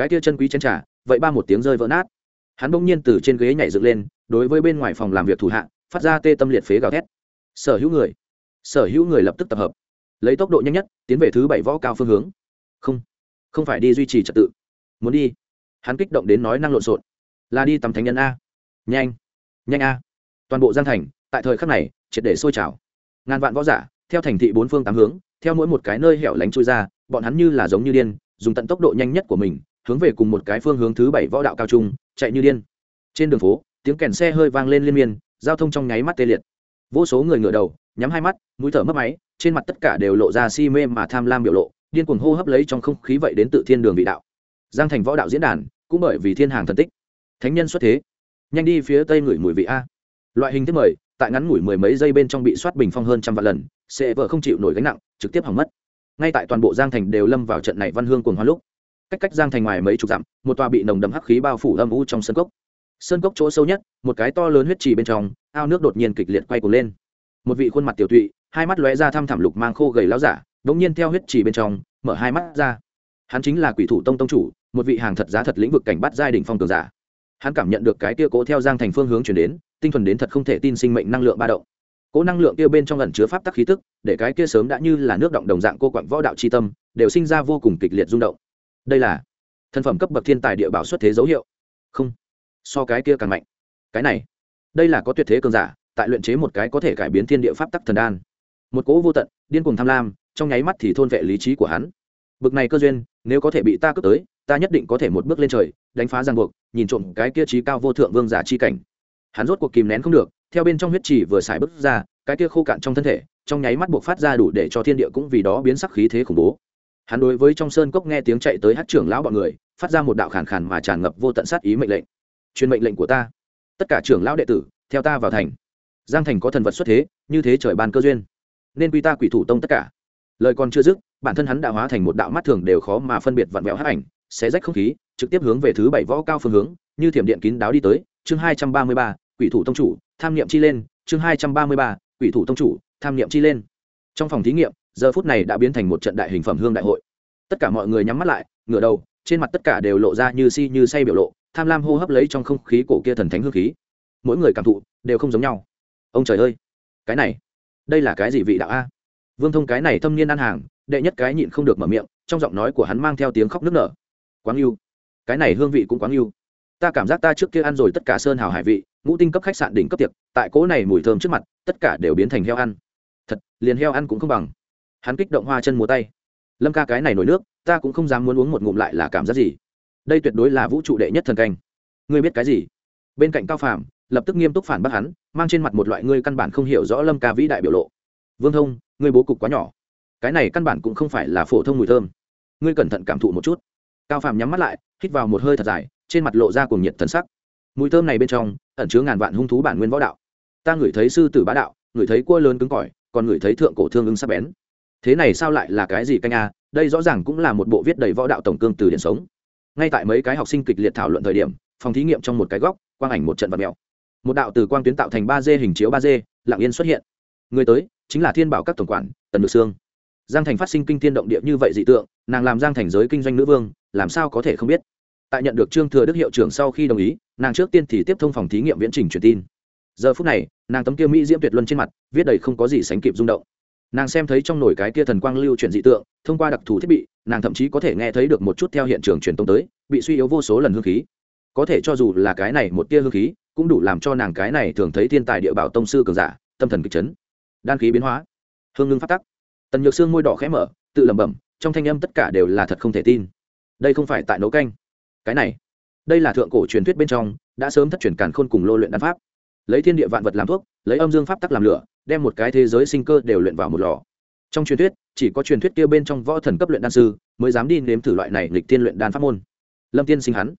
cái tia chân quý chân trà, vậy ba một tiếng rơi vỡ nát. Hắn bỗng nhiên từ trên ghế nhảy dựng lên, đối với bên ngoài phòng làm việc thủ hạ, phát ra tê tâm liệt phế gào thét. Sở hữu người, sở hữu người lập tức tập hợp, lấy tốc độ nhanh nhất, tiến về thứ bảy võ cao phương hướng. Không không phải đi duy trì trật tự. Muốn đi. Hắn kích động đến nói năng lộn xộn. Là đi tầm thánh nhân a. Nhanh nhanh a. Toàn bộ giang thành, tại thời khắc này, triệt để sôi trào. Ngàn vạn võ giả, theo thành thị bốn phương tám hướng, theo mỗi một cái nơi hẻo lánh trôi ra, bọn hắn như là giống như điên, dùng tận tốc độ nhanh nhất của mình hướng về cùng một cái phương hướng thứ bảy võ đạo cao trung, chạy như điên. Trên đường phố, tiếng kèn xe hơi vang lên liên miên, giao thông trong nháy mắt tê liệt. Vô số người ngửa đầu, nhắm hai mắt, mũi thở mất máy, trên mặt tất cả đều lộ ra si mê mà tham lam biểu lộ, điên cuồng hô hấp lấy trong không khí vậy đến tự thiên đường vị đạo. Giang thành võ đạo diễn đàn, cũng bởi vì thiên hàng thần tích. Thánh nhân xuất thế. Nhanh đi phía tây ngửi mùi vị a. Loại hình thứ mời tại ngắn ngủi mười mấy giây bên trong bị soát bình phong hơn trăm vạn lần, sẽ vợ không chịu nổi gánh nặng, trực tiếp hỏng mất. Ngay tại toàn bộ giang thành đều lâm vào trận này văn hương cuồng hoa lúc cách cách giang thành ngoài mấy chục dặm, một tòa bị nồng đậm hắc khí bao phủ âm u trong sân cốc. Sơn cốc chỗ sâu nhất, một cái to lớn huyết trì bên trong, ao nước đột nhiên kịch liệt quay cuồng lên. Một vị khuôn mặt tiểu tụy, hai mắt lóe ra thăm thẳm lục mang khô gầy láo giả đ nhiên theo huyết trì bên trong, mở hai mắt ra. Hắn chính là quỷ thủ tông tông chủ, một vị hàng thật giá thật lĩnh vực cảnh bắt giai đình phong cường giả. Hắn cảm nhận được cái kia cố theo giang thành phương hướng chuyển đến, tinh thuần đến thật không thể tin sinh mệnh năng lượng ba động. Cố năng lượng kia bên trong lần chứa pháp tắc khí tức, để cái kia sớm đã như là nước động đồng dạng cô quặng võ đạo c tâm, đều sinh ra vô cùng kịch liệt rung động đây là thân phẩm cấp bậc thiên tài địa bảo xuất thế dấu hiệu. Không. So cái kia càng mạnh. Cái này, đây là có tuyệt thế cường giả, tại luyện chế một cái có thể cải biến thiên địa pháp tắc thần đan. Một cỗ vô tận, điên cùng tham lam, trong nháy mắt thì thôn vệ lý trí của hắn. Bực này cơ duyên, nếu có thể bị ta cướp tới, ta nhất định có thể một bước lên trời, đánh phá giang buộc, nhìn trộm cái kia trí cao vô thượng vương giả chi cảnh. Hắn rốt cuộc kìm nén không được, theo bên trong huyết trì vừa xài bước ra, cái kia khô cạn trong thân thể, trong nháy mắt buộc phát ra đủ để cho thiên địa cũng vì đó biến sắc khí thế khủng bố hắn đối với trong sơn cốc nghe tiếng chạy tới hát trưởng lão bọn người, phát ra một đạo khàn khàn mà tràn ngập vô tận sát ý mệnh lệnh. Truyền mệnh lệnh của ta. Tất cả trưởng lão đệ tử, theo ta vào thành. Giang thành có thần vật xuất thế, như thế trời ban cơ duyên. Nên quy ta quỷ thủ tông tất cả. Lời còn chưa dứt, bản thân hắn đã hóa thành một đạo mắt thường đều khó mà phân biệt vặn vẹo hát ảnh, xé rách không khí, trực tiếp hướng về thứ bảy võ cao phương hướng, như thiểm điện kín đáo đi tới. Chương hai trăm ba mươi ba, quỷ thủ tông chủ, tham niệm chi lên. Chương hai trăm ba mươi ba, quỷ thủ tông chủ, tham niệm chi lên. Trong phòng thí nghiệm giờ phút này đã biến thành một trận đại hình phẩm hương đại hội. Tất cả mọi người nhắm mắt lại, ngửa đầu, trên mặt tất cả đều lộ ra như si như say biểu lộ, tham lam hô hấp lấy trong không khí cổ kia thần thánh hương khí. Mỗi người cảm thụ đều không giống nhau. Ông trời ơi, cái này, đây là cái gì vị đạo a? Vương thông cái này thâm niên ăn hàng, đệ nhất cái nhịn không được mở miệng, trong giọng nói của hắn mang theo tiếng khóc nức nở. Quáng yêu cái này hương vị cũng quáng yêu ta cảm giác ta trước kia ăn rồi tất cả sơn hào hải vị, ngũ tinh cấp khách sạn đỉnh cấp tiệc, tại cỗ này mùi thơm trước mặt, tất cả đều biến thành heo ăn. Thật, liền heo ăn cũng không bằng hắn kích động hoa chân múa tay. Lâm ca cái này nổi nước, ta cũng không dám muốn uống một ngụm lại là cảm giác gì. Đây tuyệt đối là vũ trụ đệ nhất thần canh. Ngươi biết cái gì? Bên cạnh cao phàm, lập tức nghiêm túc phản bác hắn, mang trên mặt một loại ngươi căn bản không hiểu rõ lâm ca vĩ đại biểu lộ. Vương thông, ngươi bố cục quá nhỏ. Cái này căn bản cũng không phải là phổ thông mùi thơm. Ngươi cẩn thận cảm thụ một chút. Cao phàm nhắm mắt lại, hít vào một hơi thật dài, trên mặt lộ ra cùng nhiệt thần sắc. Mùi thơm này bên trong, ẩn chứa ngàn vạn hung thú bản nguyên võ đạo. Ta ngửi thấy sư tử bá đạo, ngửi thấy cua lớn cứng cỏi, còn ngửi thấy thượng cổ thương ứng sắc bén thế này sao lại là cái gì canh a? Đây rõ ràng cũng là một bộ viết đầy võ đạo tổng cương từ điển sống. Ngay tại mấy cái học sinh kịch liệt thảo luận thời điểm, phòng thí nghiệm trong một cái góc, quang ảnh một trận vật mèo. Một đạo từ quang tuyến tạo thành ba d hình chiếu ba d, lặng yên xuất hiện. Người tới, chính là thiên bảo các tổng quản, tần nhược sương. Giang thành phát sinh kinh thiên động địa như vậy dị tượng, nàng làm giang thành giới kinh doanh nữ vương, làm sao có thể không biết? Tại nhận được trương thừa đức hiệu trưởng sau khi đồng ý, nàng trước tiên thì tiếp thông phòng thí nghiệm viễn trình truyền tin. Giờ phút này, nàng tấm kia mỹ diễm tuyệt luân trên mặt, viết đầy không có gì sánh kịp rung động nàng xem thấy trong nồi cái kia thần quang lưu chuyển dị tượng, thông qua đặc thù thiết bị, nàng thậm chí có thể nghe thấy được một chút theo hiện trường truyền tống tới, bị suy yếu vô số lần hương khí. Có thể cho dù là cái này một tia hương khí, cũng đủ làm cho nàng cái này thường thấy thiên tài địa bảo tông sư cường giả, tâm thần kịch chấn. Đan khí biến hóa, hương ngưng phát tắc. Tần nhược xương môi đỏ khẽ mở, tự lẩm bẩm, trong thanh âm tất cả đều là thật không thể tin. Đây không phải tại nấu canh. Cái này, đây là thượng cổ truyền thuyết bên trong, đã sớm thất truyền càn khôn cùng lô luyện đan pháp. Lấy thiên địa vạn vật làm thuốc, lấy âm dương pháp tắc làm lửa đem một cái thế giới sinh cơ đều luyện vào một lò. Trong truyền thuyết, chỉ có truyền thuyết kia bên trong võ thần cấp luyện đan sư mới dám đi nếm thử loại này lịch tiên luyện đan pháp môn. Lâm tiên sinh hắn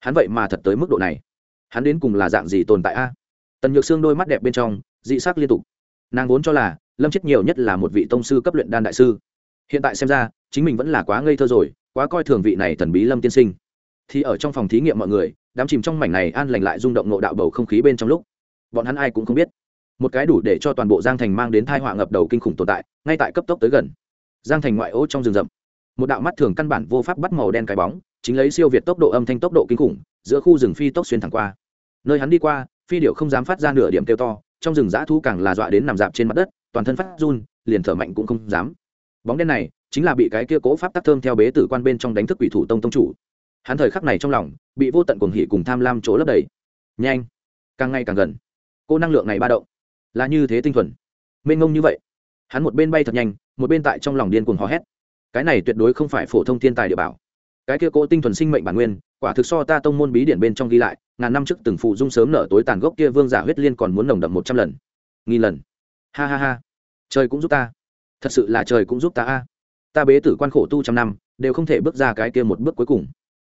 hắn vậy mà thật tới mức độ này. Hắn đến cùng là dạng gì tồn tại a? Tần nhược xương đôi mắt đẹp bên trong, dị sắc liên tục. Nàng vốn cho là lâm chết nhiều nhất là một vị tông sư cấp luyện đan đại sư. Hiện tại xem ra, chính mình vẫn là quá ngây thơ rồi, quá coi thường vị này thần bí lâm tiên sinh. Thì ở trong phòng thí nghiệm mọi người, đám chìm trong mảnh này an lành lại rung động nộ đạo bầu không khí bên trong lúc, bọn hắn ai cũng không biết một cái đủ để cho toàn bộ giang thành mang đến thai họa ngập đầu kinh khủng tồn tại, ngay tại cấp tốc tới gần. Giang thành ngoại ô trong rừng rậm, một đạo mắt thường căn bản vô pháp bắt màu đen cái bóng, chính lấy siêu việt tốc độ âm thanh tốc độ kinh khủng, giữa khu rừng phi tốc xuyên thẳng qua. Nơi hắn đi qua, phi điệu không dám phát ra nửa điểm kêu to, trong rừng dã thu càng là dọa đến nằm dạp trên mặt đất, toàn thân phát run, liền thở mạnh cũng không dám. Bóng đen này chính là bị cái kia cố pháp tắc thơm theo bế tử quan bên trong đánh thức quỷ thủ tông tông chủ. Hắn thời khắc này trong lòng bị vô tận cuồng hỉ cùng tham lam chỗ lấp đầy. Nhanh, càng ngày càng gần. Cô năng lượng này ba động là như thế tinh thuần. Mênh ngông như vậy. Hắn một bên bay thật nhanh, một bên tại trong lòng điên cuồng hò hét. Cái này tuyệt đối không phải phổ thông thiên tài địa bảo. Cái kia cố tinh thuần sinh mệnh bản nguyên, quả thực so ta tông môn bí điển bên trong ghi lại, ngàn năm trước từng phụ dung sớm nở tối tàn gốc kia vương giả huyết liên còn muốn nồng đậm một trăm lần, nghìn lần. Ha ha ha. Trời cũng giúp ta. Thật sự là trời cũng giúp ta a. Ta bế tử quan khổ tu trăm năm, đều không thể bước ra cái kia một bước cuối cùng.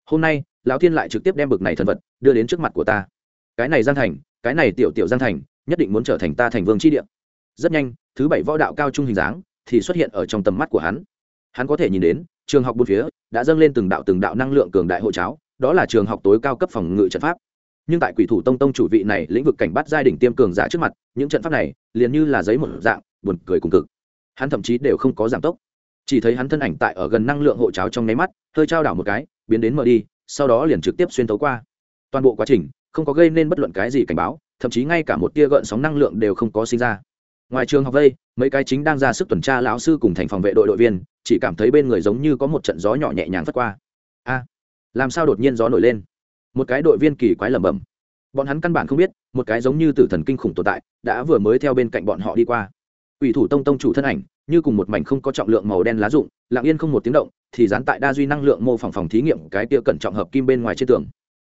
Hôm nay, lão thiên lại trực tiếp đem bực này thần vật đưa đến trước mặt của ta. Cái này giang thành, cái này tiểu tiểu giang thành nhất định muốn trở thành ta thành vương chi địa. Rất nhanh, thứ bảy võ đạo cao trung hình dáng thì xuất hiện ở trong tầm mắt của hắn. Hắn có thể nhìn đến, trường học bốn phía đã dâng lên từng đạo từng đạo năng lượng cường đại hộ cháo, đó là trường học tối cao cấp phòng ngự trận pháp. Nhưng tại quỷ thủ tông tông chủ vị này lĩnh vực cảnh bắt giai đỉnh tiêm cường giả trước mặt, những trận pháp này liền như là giấy một dạng, buồn cười cùng cực. Hắn thậm chí đều không có giảm tốc. Chỉ thấy hắn thân ảnh tại ở gần năng lượng hộ cháo trong nháy mắt, hơi trao đảo một cái, biến đến mở đi, sau đó liền trực tiếp xuyên tấu qua. Toàn bộ quá trình không có gây nên bất luận cái gì cảnh báo thậm chí ngay cả một tia gợn sóng năng lượng đều không có sinh ra. Ngoài trường học vây mấy cái chính đang ra sức tuần tra lão sư cùng thành phòng vệ đội đội viên, chỉ cảm thấy bên người giống như có một trận gió nhỏ nhẹ nhàng phất qua. A, làm sao đột nhiên gió nổi lên? Một cái đội viên kỳ quái lẩm bẩm. Bọn hắn căn bản không biết, một cái giống như tử thần kinh khủng tồn tại, đã vừa mới theo bên cạnh bọn họ đi qua. Ủy thủ tông tông chủ thân ảnh, như cùng một mảnh không có trọng lượng màu đen lá rụng, lặng yên không một tiếng động, thì dán tại đa duy năng lượng mô phỏng phòng thí nghiệm cái tia cẩn trọng hợp kim bên ngoài trên tường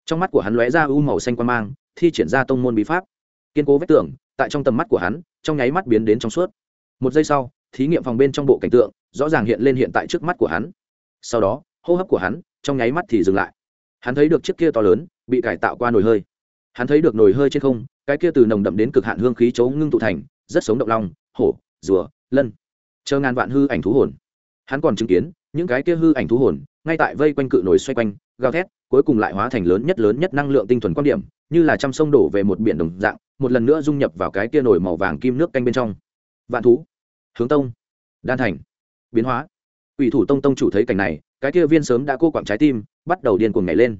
trong mắt của hắn lóe ra u màu xanh quan mang, thi triển ra tông môn bí pháp. Kiên cố vách tường, tại trong tầm mắt của hắn, trong nháy mắt biến đến trong suốt. Một giây sau, thí nghiệm phòng bên trong bộ cảnh tượng rõ ràng hiện lên hiện tại trước mắt của hắn. Sau đó, hô hấp của hắn trong nháy mắt thì dừng lại. Hắn thấy được chiếc kia to lớn bị cải tạo qua nồi hơi. Hắn thấy được nồi hơi trên không, cái kia từ nồng đậm đến cực hạn hương khí chấu ngưng tụ thành, rất sống động lòng, hổ, rùa, lân. Chờ ngàn vạn hư ảnh thú hồn. Hắn còn chứng kiến những cái kia hư ảnh thú hồn ngay tại vây quanh cự nồi xoay quanh, gào thét cuối cùng lại hóa thành lớn nhất lớn nhất năng lượng tinh thuần quan điểm, như là trăm sông đổ về một biển đồng dạng, một lần nữa dung nhập vào cái kia nồi màu vàng kim nước canh bên trong. Vạn thú, hướng tông, đan thành, biến hóa. Ủy thủ tông tông chủ thấy cảnh này, cái kia viên sớm đã cô quặng trái tim, bắt đầu điên cuồng nhảy lên.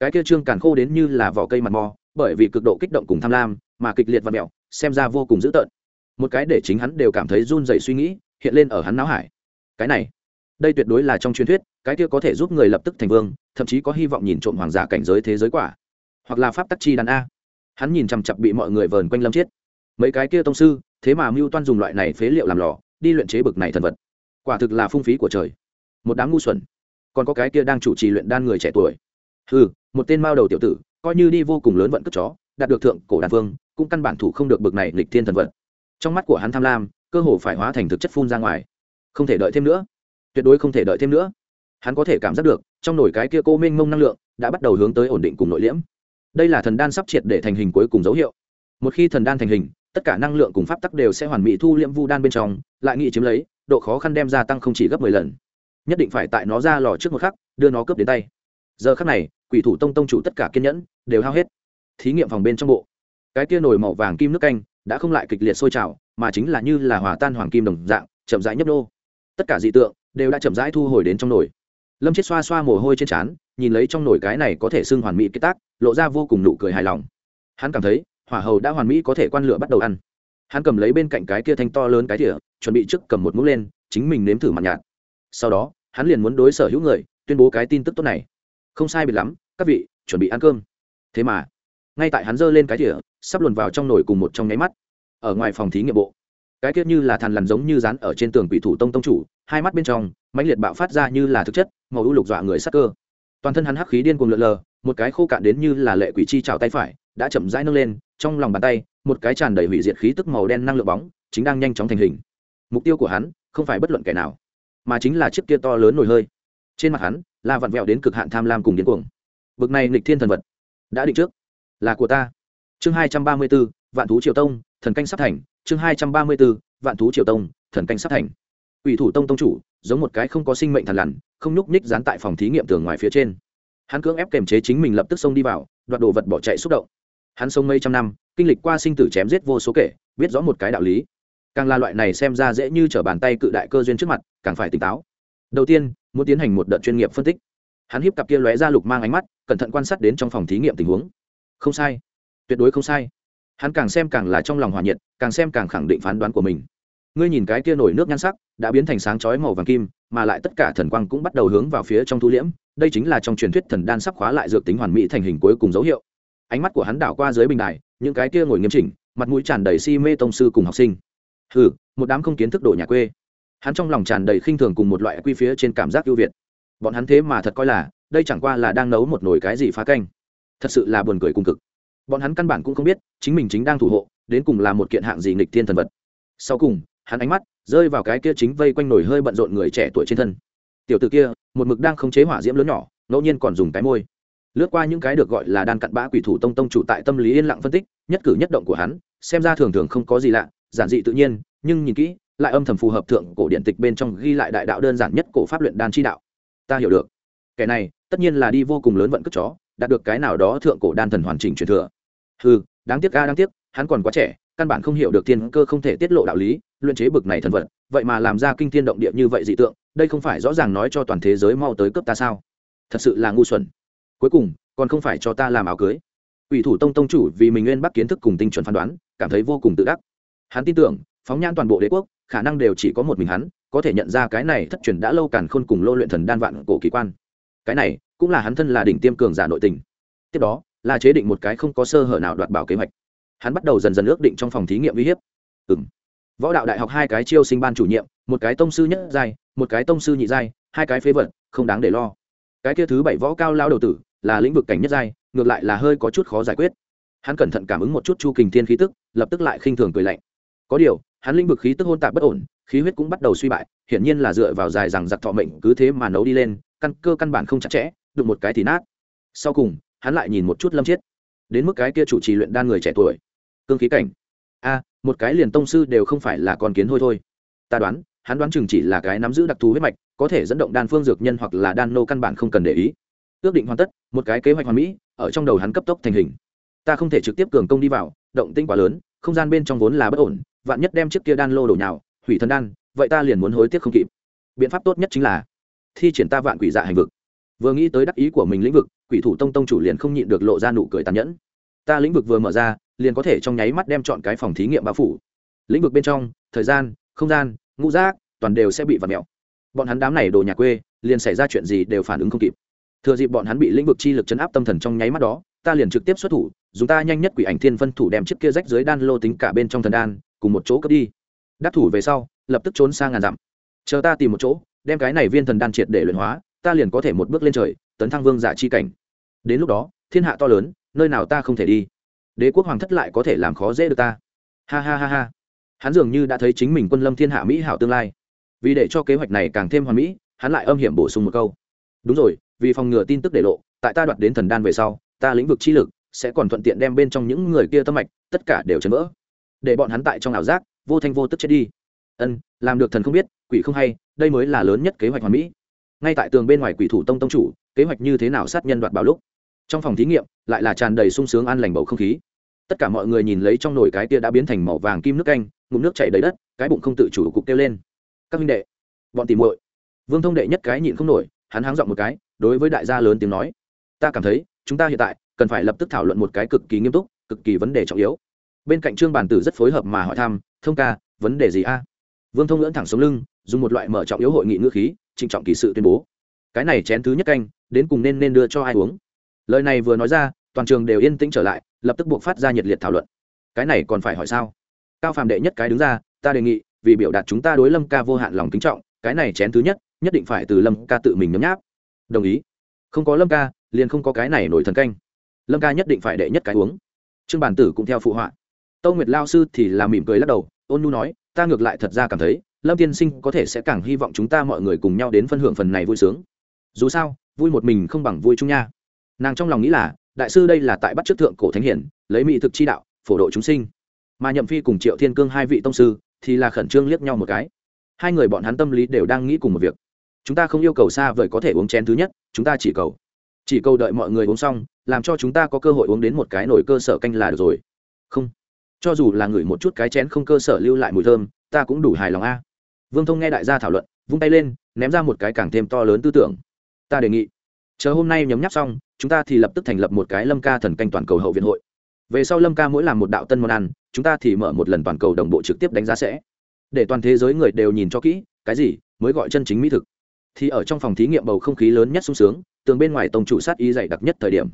Cái kia trương càn khô đến như là vỏ cây mặt mò, bởi vì cực độ kích động cùng tham lam, mà kịch liệt và mẹo, xem ra vô cùng dữ tợn. Một cái để chính hắn đều cảm thấy run dậy suy nghĩ, hiện lên ở hắn não hải. Cái này, đây tuyệt đối là trong truyền thuyết, cái kia có thể giúp người lập tức thành vương thậm chí có hy vọng nhìn trộm hoàng giả cảnh giới thế giới quả, hoặc là pháp tắc chi đàn a. Hắn nhìn chằm chặp bị mọi người vờn quanh lâm chết. Mấy cái kia tông sư, thế mà mưu toan dùng loại này phế liệu làm lò, đi luyện chế bực này thần vật. Quả thực là phung phí của trời. Một đám ngu xuẩn. Còn có cái kia đang chủ trì luyện đan người trẻ tuổi. Ừ một tên mao đầu tiểu tử, coi như đi vô cùng lớn vận cất chó, đạt được thượng cổ đan vương, cũng căn bản thủ không được bực này lịch thiên thần vật. Trong mắt của hắn tham lam, cơ hồ phải hóa thành thực chất phun ra ngoài. Không thể đợi thêm nữa. Tuyệt đối không thể đợi thêm nữa hắn có thể cảm giác được, trong nồi cái kia cô mênh mông năng lượng đã bắt đầu hướng tới ổn định cùng nội liễm. Đây là thần đan sắp triệt để thành hình cuối cùng dấu hiệu. Một khi thần đan thành hình, tất cả năng lượng cùng pháp tắc đều sẽ hoàn mỹ thu liễm vu đan bên trong, lại nghị chiếm lấy, độ khó khăn đem gia tăng không chỉ gấp mười lần. Nhất định phải tại nó ra lò trước một khắc, đưa nó cướp đến tay. Giờ khắc này, quỷ thủ tông tông chủ tất cả kiên nhẫn, đều hao hết. Thí nghiệm phòng bên trong bộ. Cái kia nồi màu vàng kim nước canh đã không lại kịch liệt sôi trào, mà chính là như là hòa tan hoàng kim đồng dạng, chậm rãi nhấp nô. Tất cả dị tượng đều đã chậm rãi thu hồi đến trong nồi lâm chết xoa xoa mồ hôi trên trán, nhìn lấy trong nồi cái này có thể xưng hoàn mỹ kết tác, lộ ra vô cùng nụ cười hài lòng. Hắn cảm thấy, hỏa hầu đã hoàn mỹ có thể quan lửa bắt đầu ăn. Hắn cầm lấy bên cạnh cái kia thanh to lớn cái thỉa chuẩn bị trước cầm một mũ lên, chính mình nếm thử mặt nhạt. Sau đó, hắn liền muốn đối sở hữu người tuyên bố cái tin tức tốt này. Không sai biệt lắm, các vị, chuẩn bị ăn cơm. Thế mà, ngay tại hắn giơ lên cái thỉa sắp luồn vào trong nồi cùng một trong nháy mắt. Ở ngoài phòng thí nghiệm bộ, cái kia như là thằn lằn giống như dán ở trên tường quỷ thủ tông tông chủ, hai mắt bên trong, mãnh liệt bạo phát ra như là thực chất màu u lục dọa người sắc cơ. Toàn thân hắn hắc khí điên cuồng lượn lờ, một cái khô cạn đến như là lệ quỷ chi trào tay phải, đã chậm rãi nâng lên, trong lòng bàn tay, một cái tràn đầy hủy diệt khí tức màu đen năng lượng bóng, chính đang nhanh chóng thành hình. Mục tiêu của hắn không phải bất luận kẻ nào, mà chính là chiếc kia to lớn nổi hơi. Trên mặt hắn là vặn vẹo đến cực hạn tham lam cùng điên cuồng. Bực này nghịch thiên thần vật, đã định trước, là của ta. Chương hai trăm ba mươi b ố vạn thú triều tông, thần canh sắp thành. Chương hai trăm ba mươi b ố vạn thú triều tông, thần canh sắp thành. Ủy thủ tông tông chủ, giống một cái không có sinh mệnh thần lằn không nhúc nhích dán tại phòng thí nghiệm tường ngoài phía trên. Hắn cưỡng ép kềm chế chính mình lập tức xông đi vào, đoạt đồ vật bỏ chạy xúc động. Hắn sống mấy trăm năm, kinh lịch qua sinh tử chém giết vô số kể, biết rõ một cái đạo lý. Càng là loại này xem ra dễ như t r ở bàn tay cự đại cơ duyên trước mặt, càng phải tỉnh táo. Đầu tiên, muốn tiến hành một đợt chuyên nghiệp phân tích. Hắn hiếp cặp kia lóe ra lục mang ánh mắt, cẩn thận quan sát đến trong phòng thí nghiệm tình huống. Không sai. Tuyệt đối không sai. Hắn càng xem càng là trong lòng hòa nhiệt, càng xem càng khẳng định phán đoán của mình ngươi nhìn cái kia nổi nước nhan sắc đã biến thành sáng chói màu vàng kim mà lại tất cả thần quang cũng bắt đầu hướng vào phía trong thu liễm. Đây chính là trong truyền thuyết thần đan sắp khóa lại dược tính hoàn mỹ thành hình cuối cùng dấu hiệu. Ánh mắt của hắn đảo qua dưới bình đài những cái kia ngồi nghiêm chỉnh mặt mũi tràn đầy si mê tông sư cùng học sinh. Hừ, một đám không kiến thức đồ nhà quê. Hắn trong lòng tràn đầy khinh thường cùng một loại quy phía trên cảm giác ưu việt. Bọn hắn thế mà thật coi là đây chẳng qua là đang nấu một nồi cái gì phá canh. Thật sự là buồn cười cùng cực. Bọn hắn căn bản cũng không biết chính mình chính đang thủ hộ đến cùng là một kiện hạng gì nghịch thiên thần vật. Sau cùng hắn ánh mắt rơi vào cái kia chính vây quanh nổi hơi bận rộn người trẻ tuổi trên thân. Tiểu t ử kia, một mực đang khống chế hỏa diễm lớn nhỏ, ngẫu nhiên còn dùng cái môi. Lướt qua những cái được gọi là đan cặn bã quỷ thủ tông tông chủ tại tâm lý yên lặng phân tích, nhất cử nhất động của hắn, xem ra thường thường không có gì lạ, giản dị tự nhiên, nhưng nhìn kỹ, lại âm thầm phù hợp thượng cổ điện tịch bên trong ghi lại đại đạo đơn giản nhất cổ pháp luyện đan chi đạo. Ta hiểu được. Kẻ này, tất nhiên là đi vô cùng lớn vận cất chó, đạt được cái nào đó thượng cổ đan thần hoàn chỉnh truyền thừa. Ừ đáng tiếc ca đáng tiếc, hắn còn quá trẻ căn bản không hiểu được thiên cơ không thể tiết lộ đạo lý, luyện chế bực này thần vật, vậy mà làm ra kinh thiên động địa như vậy dị tượng, đây không phải rõ ràng nói cho toàn thế giới mau tới cấp ta sao? Thật sự là ngu xuẩn. Cuối cùng, còn không phải cho ta làm áo cưới. Ủy thủ tông tông chủ vì mình nguyên bắc kiến thức cùng tinh chuẩn phán đoán, cảm thấy vô cùng tự đắc. Hắn tin tưởng, phóng nhan toàn bộ đế quốc, khả năng đều chỉ có một mình hắn, có thể nhận ra cái này thất truyền đã lâu càn khôn cùng lô luyện thần đan vạn cổ kỳ quan. Cái này, cũng là hắn thân là đỉnh tiêm cường giả nội tình. Tiếp đó, là chế định một cái không có sơ hở nào đoạt bảo kế hoạch hắn bắt đầu dần dần ước định trong phòng thí nghiệm uy hiếp. Ừ m võ đạo đại học hai cái chiêu sinh ban chủ nhiệm, một cái tông sư nhất giai, một cái tông sư nhị giai, hai cái phế vật, không đáng để lo. Cái kia thứ bảy võ cao lao đầu tử là lĩnh vực cảnh nhất giai, ngược lại là hơi có chút khó giải quyết. Hắn cẩn thận cảm ứng một chút chu kình thiên khí tức, lập tức lại khinh thường cười lạnh. Có điều, hắn lĩnh vực khí tức hôn tạp bất ổn, khí huyết cũng bắt đầu suy bại, hiển nhiên là dựa vào dài rằng giặc thọ mệnh cứ thế mà nấu đi lên, căn cơ căn bản không chặt chẽ, đụng một cái thì nát. Sau cùng, hắn lại nhìn một chút lâm chiết. Đến mức cái kia chủ trì luyện đan người trẻ tuổi cương khí cảnh. A, một cái liền tông sư đều không phải là con kiến thôi thôi. Ta đoán, hắn đoán chừng chỉ là cái nắm giữ đặc thù huyết mạch, có thể dẫn động đan phương dược nhân hoặc là đan nô căn bản không cần để ý. Ước định hoàn tất, một cái kế hoạch hoàn mỹ, ở trong đầu hắn cấp tốc thành hình. Ta không thể trực tiếp cường công đi vào, động tinh quá lớn, không gian bên trong vốn là bất ổn, vạn nhất đem chiếc kia đan lô đổ nhào, hủy thân đan, vậy ta liền muốn hối tiếc không kịp. Biện pháp tốt nhất chính là thi triển ta vạn quỷ dạ hành vực. Vừa nghĩ tới đắc ý của mình lĩnh vực, quỷ thủ tông tông chủ liền không nhịn được lộ ra nụ cười tàn nhẫn ta lĩnh vực vừa mở ra, liền có thể trong nháy mắt đem chọn cái phòng thí nghiệm bao phủ. Lĩnh vực bên trong, thời gian, không gian, ngũ giác, toàn đều sẽ bị vặt mẹo bọn hắn đám này đồ nhà quê, liền xảy ra chuyện gì đều phản ứng không kịp. Thừa dịp bọn hắn bị lĩnh vực chi lực chấn áp tâm thần trong nháy mắt đó, ta liền trực tiếp xuất thủ, dùng ta nhanh nhất quỷ ảnh thiên phân thủ đem chiếc kia rách dưới đan lô tính cả bên trong thần đan, cùng một chỗ cướp đi. Đắc thủ về sau, lập tức trốn sang ngàn dặm. Chờ ta tìm một chỗ, đem cái này viên thần đan triệt để luyện hóa, ta liền có thể một bước lên trời, tấn thăng vương giả chi cảnh. Đến lúc đó, thiên hạ to lớn nơi nào ta không thể đi? Đế quốc hoàng thất lại có thể làm khó dễ được ta. Ha ha ha ha. Hắn dường như đã thấy chính mình quân lâm thiên hạ mỹ hảo tương lai. Vì để cho kế hoạch này càng thêm hoàn mỹ, hắn lại âm hiểm bổ sung một câu. Đúng rồi, vì phòng ngừa tin tức để lộ, tại ta đoạt đến thần đan về sau, ta lĩnh vực chi lực sẽ còn thuận tiện đem bên trong những người kia tâm mạch, tất cả đều chấn vỡ. Để bọn hắn tại trong ảo giác, vô thanh vô tức chết đi. Ân, làm được thần không biết, quỷ không hay, đây mới là lớn nhất kế hoạch hoàn mỹ. Ngay tại tường bên ngoài quỷ thủ tông tông chủ, kế hoạch như thế nào sát nhân đoạt bảo lúc? Trong phòng thí nghiệm, lại là tràn đầy sung sướng an lành bầu không khí. Tất cả mọi người nhìn lấy trong nồi cái tia đã biến thành màu vàng kim nước canh, ngụm nước chảy đầy đất, cái bụng không tự chủ cục kêu lên. Các minh đệ, bọn tìm muội. Vương thông đệ nhất cái nhịn không nổi, hắn háng giọng một cái, đối với đại gia lớn tiếng nói, ta cảm thấy, chúng ta hiện tại cần phải lập tức thảo luận một cái cực kỳ nghiêm túc, cực kỳ vấn đề trọng yếu. Bên cạnh trương bản tử rất phối hợp mà hỏi thăm, thông ca, vấn đề gì a? Vương thông lưỡn thẳng xuống lưng, dùng một loại mở trọng yếu hội nghị ngữ khí, trịnh trọng kỳ sự tuyên bố, cái này chén thứ nhất canh, đến cùng nên nên đưa cho ai uống? Lời này vừa nói ra, toàn trường đều yên tĩnh trở lại, lập tức buộc phát ra nhiệt liệt thảo luận. Cái này còn phải hỏi sao? Cao phàm đệ nhất cái đứng ra, ta đề nghị, vì biểu đạt chúng ta đối lâm ca vô hạn lòng kính trọng, cái này chén thứ nhất nhất định phải từ lâm ca tự mình nhấm nháp. Đồng ý. Không có lâm ca, liền không có cái này nổi thần canh. Lâm ca nhất định phải đệ nhất cái uống. Trương bản tử cũng theo phụ họa. Tâu nguyệt lao sư thì là mỉm cười lắc đầu, ôn nhu nói, ta ngược lại thật ra cảm thấy, lâm tiên sinh có thể sẽ càng hy vọng chúng ta mọi người cùng nhau đến phân hưởng phần này vui sướng. Dù sao, vui một mình không bằng vui chung nha nàng trong lòng nghĩ là, đại sư đây là tại bắt trước thượng cổ thánh hiển, lấy mỹ thực chi đạo, phổ độ chúng sinh. Mà nhậm phi cùng triệu thiên cương hai vị tông sư, thì là khẩn trương liếc nhau một cái. Hai người bọn hắn tâm lý đều đang nghĩ cùng một việc. Chúng ta không yêu cầu xa vời có thể uống chén thứ nhất, chúng ta chỉ cầu. Chỉ cầu đợi mọi người uống xong, làm cho chúng ta có cơ hội uống đến một cái nồi cơ sở canh là được rồi. Không. Cho dù là ngửi một chút cái chén không cơ sở lưu lại mùi thơm, ta cũng đủ hài lòng a. Vương thông nghe đại gia thảo luận, vung tay lên, ném ra một cái càng thêm to lớn tư tưởng. Ta đề nghị, chờ hôm nay nhấm nháp xong chúng ta thì lập tức thành lập một cái lâm ca thần canh toàn cầu hậu viện hội. Về sau lâm ca mỗi làm một đạo tân món ăn, chúng ta thì mở một lần toàn cầu đồng bộ trực tiếp đánh giá sẽ. Để toàn thế giới người đều nhìn cho kỹ, cái gì mới gọi chân chính mỹ thực. Thì ở trong phòng thí nghiệm bầu không khí lớn nhất sung sướng, tường bên ngoài tổng chủ sát y dày đặc nhất thời điểm.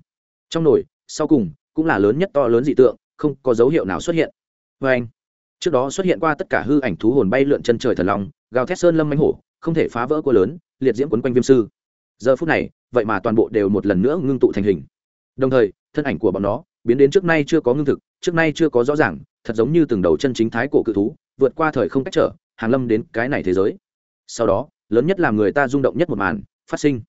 Trong nồi, sau cùng, cũng là lớn nhất to lớn dị tượng, không có dấu hiệu nào xuất hiện. Vê anh, trước đó xuất hiện qua tất cả hư ảnh thú hồn bay lượn chân trời thần long, gào thét sơn lâm mánh hổ, không thể phá vỡ cua lớn, liệt diễm quấn quanh viêm sư giờ phút này, vậy mà toàn bộ đều một lần nữa ngưng tụ thành hình. Đồng thời, thân ảnh của bọn nó biến đến trước nay chưa có ngưng thực, trước nay chưa có rõ ràng, thật giống như từng đầu chân chính thái cổ cự thú, vượt qua thời không cách trở, hàng lâm đến cái này thế giới. Sau đó, lớn nhất làm người ta rung động nhất một màn, phát sinh.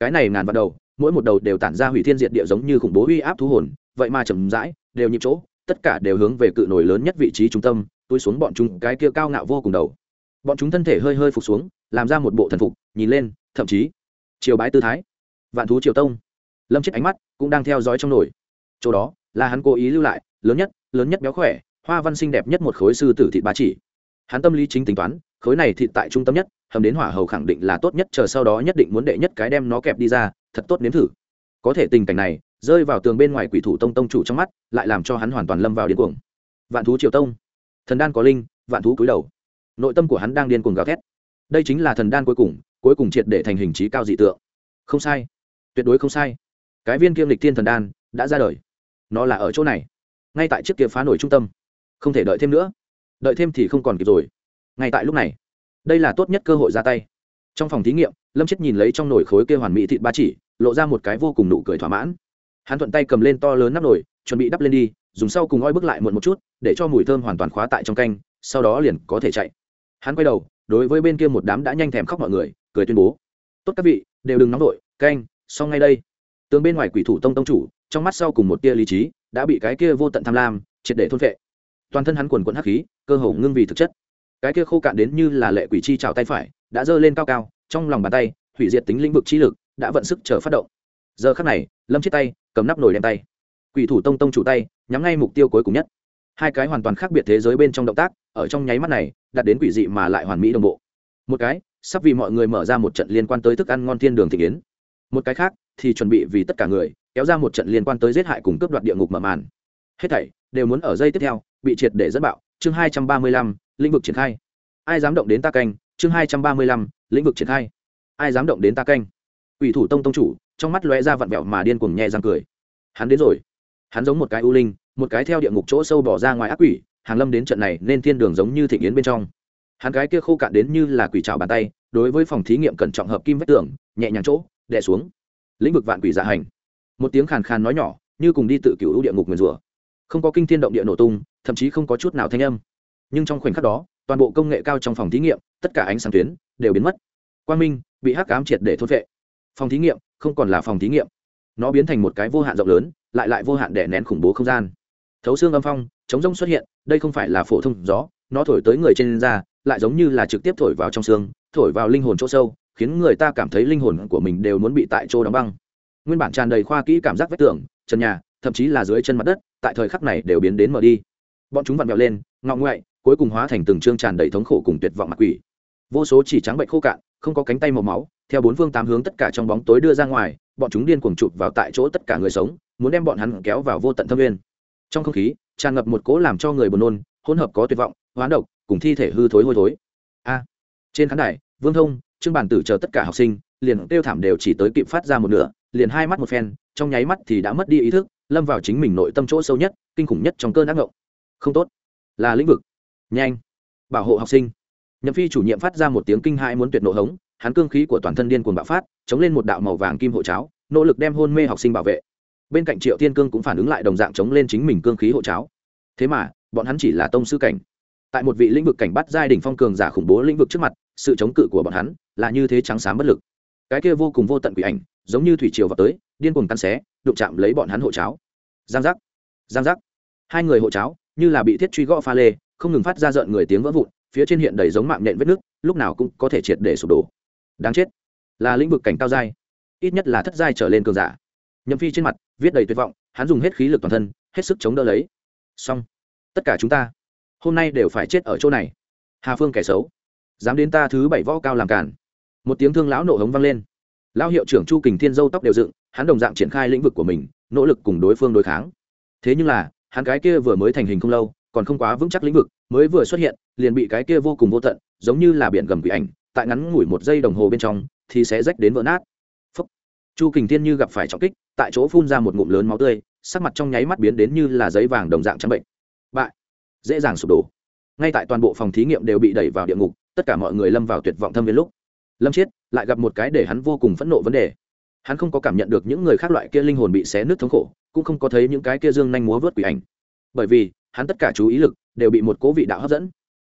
Cái này ngàn vào đầu, mỗi một đầu đều tản ra hủy thiên diệt địa giống như khủng bố uy áp thú hồn, vậy mà chậm rãi, đều nhịp chỗ, tất cả đều hướng về cự nổi lớn nhất vị trí trung tâm, túi xuống bọn chúng, cái kia cao ngạo vô cùng đầu. Bọn chúng thân thể hơi hơi phục xuống, làm ra một bộ thần phục, nhìn lên, thậm chí chiều bái tư thái. Vạn thú triều tông. Lâm chết ánh mắt cũng đang theo dõi trong nổi chỗ đó là hắn cố ý lưu lại, lớn nhất lớn nhất béo khỏe, hoa văn xinh đẹp nhất một khối sư tử thịt ba chỉ. Hắn tâm lý chính tính toán, khối này thịt tại trung tâm nhất, hầm đến hỏa hầu khẳng định là tốt nhất, chờ sau đó nhất định muốn đệ nhất cái đem nó kẹp đi ra, thật tốt nếm thử. Có thể tình cảnh này rơi vào tường bên ngoài quỷ thủ tông tông chủ trong mắt, lại làm cho hắn hoàn toàn lâm vào điên cuồng. Vạn thú triều tông. Thần đan có linh, vạn thú cúi đầu. Nội tâm của hắn đang điên cuồng gào thét. Đây chính là thần đan cuối cùng cuối cùng triệt để thành hình trí cao dị tượng. Không sai. Tuyệt đối không sai. Cái viên kiêm lịch thiên thần đan đã ra đời. Nó là ở chỗ này. Ngay tại chiếc kia phá nổi trung tâm. Không thể đợi thêm nữa. Đợi thêm thì không còn kịp rồi. Ngay tại lúc này, đây là tốt nhất cơ hội ra tay. Trong phòng thí nghiệm, lâm chết nhìn lấy trong nồi khối kia hoàn mỹ thịt ba chỉ, lộ ra một cái vô cùng nụ cười thỏa mãn. Hắn thuận tay cầm lên to lớn nắp nồi, chuẩn bị đắp lên đi, dùng sau cùng oi bước lại muộn một chút, để cho mùi thơm hoàn toàn khóa tại trong canh, sau đó liền có thể chạy. Hắn quay đầu, đối với bên kia một đám đã nhanh thèm khóc mọi người cười tuyên bố. Tốt các vị, đều đừng nóng nổi canh xong ngay đây. Tướng bên ngoài quỷ thủ tông tông chủ, trong mắt sau cùng một tia lý trí, đã bị cái kia vô tận tham lam, triệt để thôn vệ toàn thân hắn quần quận hắc khí, cơ hồ ngưng vì thực chất. Cái kia khô cạn đến như là lệ quỷ chi trào tay phải, đã giơ lên cao cao, trong lòng bàn tay, hủy diệt tính lĩnh vực chi lực, đã vận sức chờ phát động. Giờ khắc này, lâm chết tay, cầm nắp nồi đem tay. Quỷ thủ tông tông chủ tay, nhắm ngay mục tiêu cuối cùng nhất. Hai cái hoàn toàn khác biệt thế giới bên trong động tác, ở trong nháy mắt này, đạt đến quỷ dị mà lại hoàn mỹ đồng bộ. Một cái sắp vì mọi người mở ra một trận liên quan tới thức ăn ngon thiên đường thị kiến. Một cái khác, thì chuẩn bị vì tất cả người, kéo ra một trận liên quan tới giết hại cùng cướp đoạt địa ngục mở màn. Hết thảy, đều muốn ở dây tiếp theo, bị triệt để dẫn bạo. Chương hai trăm ba mươi lăm, lĩnh vực triển khai. Ai dám động đến ta canh? Chương hai trăm ba mươi lăm, lĩnh vực triển khai. Ai dám động đến ta canh? Ủy thủ tông tông chủ, trong mắt lóe ra vặn vẹo mà điên cuồng nhẹ răng cười. Hắn đến rồi. Hắn giống một cái u linh, một cái theo địa ngục chỗ sâu bỏ ra ngoài ác quỷ, hàng lâm đến trận này nên thiên đường giống như thịnh yến bên trong hắn cái kia khô cạn đến như là quỷ trào bàn tay, đối với phòng thí nghiệm cẩn trọng hợp kim vách tường, nhẹ nhàng chỗ, đè xuống. Lĩnh vực vạn quỷ dạ hành. Một tiếng khàn khàn nói nhỏ, như cùng đi tự cựu địa ngục nguyền rủa. Không có kinh thiên động địa nổ tung, thậm chí không có chút nào thanh âm. Nhưng trong khoảnh khắc đó, toàn bộ công nghệ cao trong phòng thí nghiệm, tất cả ánh sáng tuyến, đều biến mất. Quang minh bị hắc ám triệt để thốt vệ phòng thí nghiệm không còn là phòng thí nghiệm. Nó biến thành một cái vô hạn rộng lớn, lại lại vô hạn để nén khủng bố không gian. Thấu xương âm phong, chống rông xuất hiện, đây không phải là phổ thông gió, nó thổi tới người trên da lại giống như là trực tiếp thổi vào trong xương, thổi vào linh hồn chỗ sâu, khiến người ta cảm thấy linh hồn của mình đều muốn bị tại chỗ đóng băng. Nguyên bản tràn đầy khoa kỹ cảm giác vách tường, trần nhà, thậm chí là dưới chân mặt đất, tại thời khắc này đều biến đến mở đi. Bọn chúng vặn vẹo lên, ngọ ngoại, cuối cùng hóa thành từng chương tràn đầy thống khổ cùng tuyệt vọng mặt quỷ. Vô số chỉ trắng bệnh khô cạn, không có cánh tay màu máu, theo bốn phương tám hướng tất cả trong bóng tối đưa ra ngoài, bọn chúng điên cuồng chụp vào tại chỗ tất cả người sống, muốn đem bọn hắn kéo vào vô tận thâm nguyên. Trong không khí, tràn ngập một cỗ làm cho người buồn nôn, hỗn hợp có tuyệt vọng, hoán độc cùng thi thể hư thối hôi thối. A, trên khán đài, vương thông, trương bản tử chờ tất cả học sinh, liền kêu thảm đều chỉ tới kịp phát ra một nửa, liền hai mắt một phen, trong nháy mắt thì đã mất đi ý thức, lâm vào chính mình nội tâm chỗ sâu nhất, kinh khủng nhất trong cơn ác ngộng. Không tốt. Là lĩnh vực. Nhanh. Bảo hộ học sinh. Nhậm phi chủ nhiệm phát ra một tiếng kinh hãi muốn tuyệt nộ hống, hắn cương khí của toàn thân điên cuồng bạo phát, chống lên một đạo màu vàng kim hộ cháo, nỗ lực đem hôn mê học sinh bảo vệ. Bên cạnh triệu tiên cương cũng phản ứng lại đồng dạng chống lên chính mình cương khí hộ cháo. Thế mà, bọn hắn chỉ là tông sư cảnh tại một vị lĩnh vực cảnh bắt giai đỉnh phong cường giả khủng bố lĩnh vực trước mặt, sự chống cự của bọn hắn là như thế trắng xám bất lực. Cái kia vô cùng vô tận quỷ ảnh, giống như thủy triều vào tới, điên cuồng cắn xé, đụng chạm lấy bọn hắn hộ cháo. Giang giác giang giác. Hai người hộ cháo, như là bị thiết truy gõ pha lê, không ngừng phát ra rợn người tiếng vỡ vụn, phía trên hiện đầy giống mạng nhện vết nước, lúc nào cũng có thể triệt để sụp đổ. Đáng chết. Là lĩnh vực cảnh cao giai, ít nhất là thất giai trở lên cường giả. Nhậm phi trên mặt viết đầy tuyệt vọng, hắn dùng hết khí lực toàn thân, hết sức chống đỡ lấy. Xong. Tất cả chúng ta hôm nay đều phải chết ở chỗ này. Hà phương kẻ xấu, dám đến ta thứ bảy võ cao làm cản một tiếng thương lão nổ hống vang lên. Lão hiệu trưởng chu kình thiên dâu tóc đều dựng, hắn đồng dạng triển khai lĩnh vực của mình, nỗ lực cùng đối phương đối kháng. Thế nhưng là, hắn cái kia vừa mới thành hình không lâu, còn không quá vững chắc lĩnh vực, mới vừa xuất hiện, liền bị cái kia vô cùng vô tận, giống như là biển gầm quỷ ảnh, tại ngắn ngủi một giây đồng hồ bên trong, thì sẽ rách đến vỡ nát. Phúc. chu kình thiên như gặp phải trọng kích, tại chỗ phun ra một ngụm lớn máu tươi, sắc mặt trong nháy mắt biến đến như là giấy vàng đồng dạng trắng bệnh dễ dàng sụp đổ. Ngay tại toàn bộ phòng thí nghiệm đều bị đẩy vào địa ngục, tất cả mọi người lâm vào tuyệt vọng thâm viên lúc. Lâm chiết lại gặp một cái để hắn vô cùng phẫn nộ vấn đề. Hắn không có cảm nhận được những người khác loại kia linh hồn bị xé nứt thống khổ, cũng không có thấy những cái kia dương nhanh múa vớt quỷ ảnh. Bởi vì, hắn tất cả chú ý lực đều bị một cố vị đạo hấp dẫn.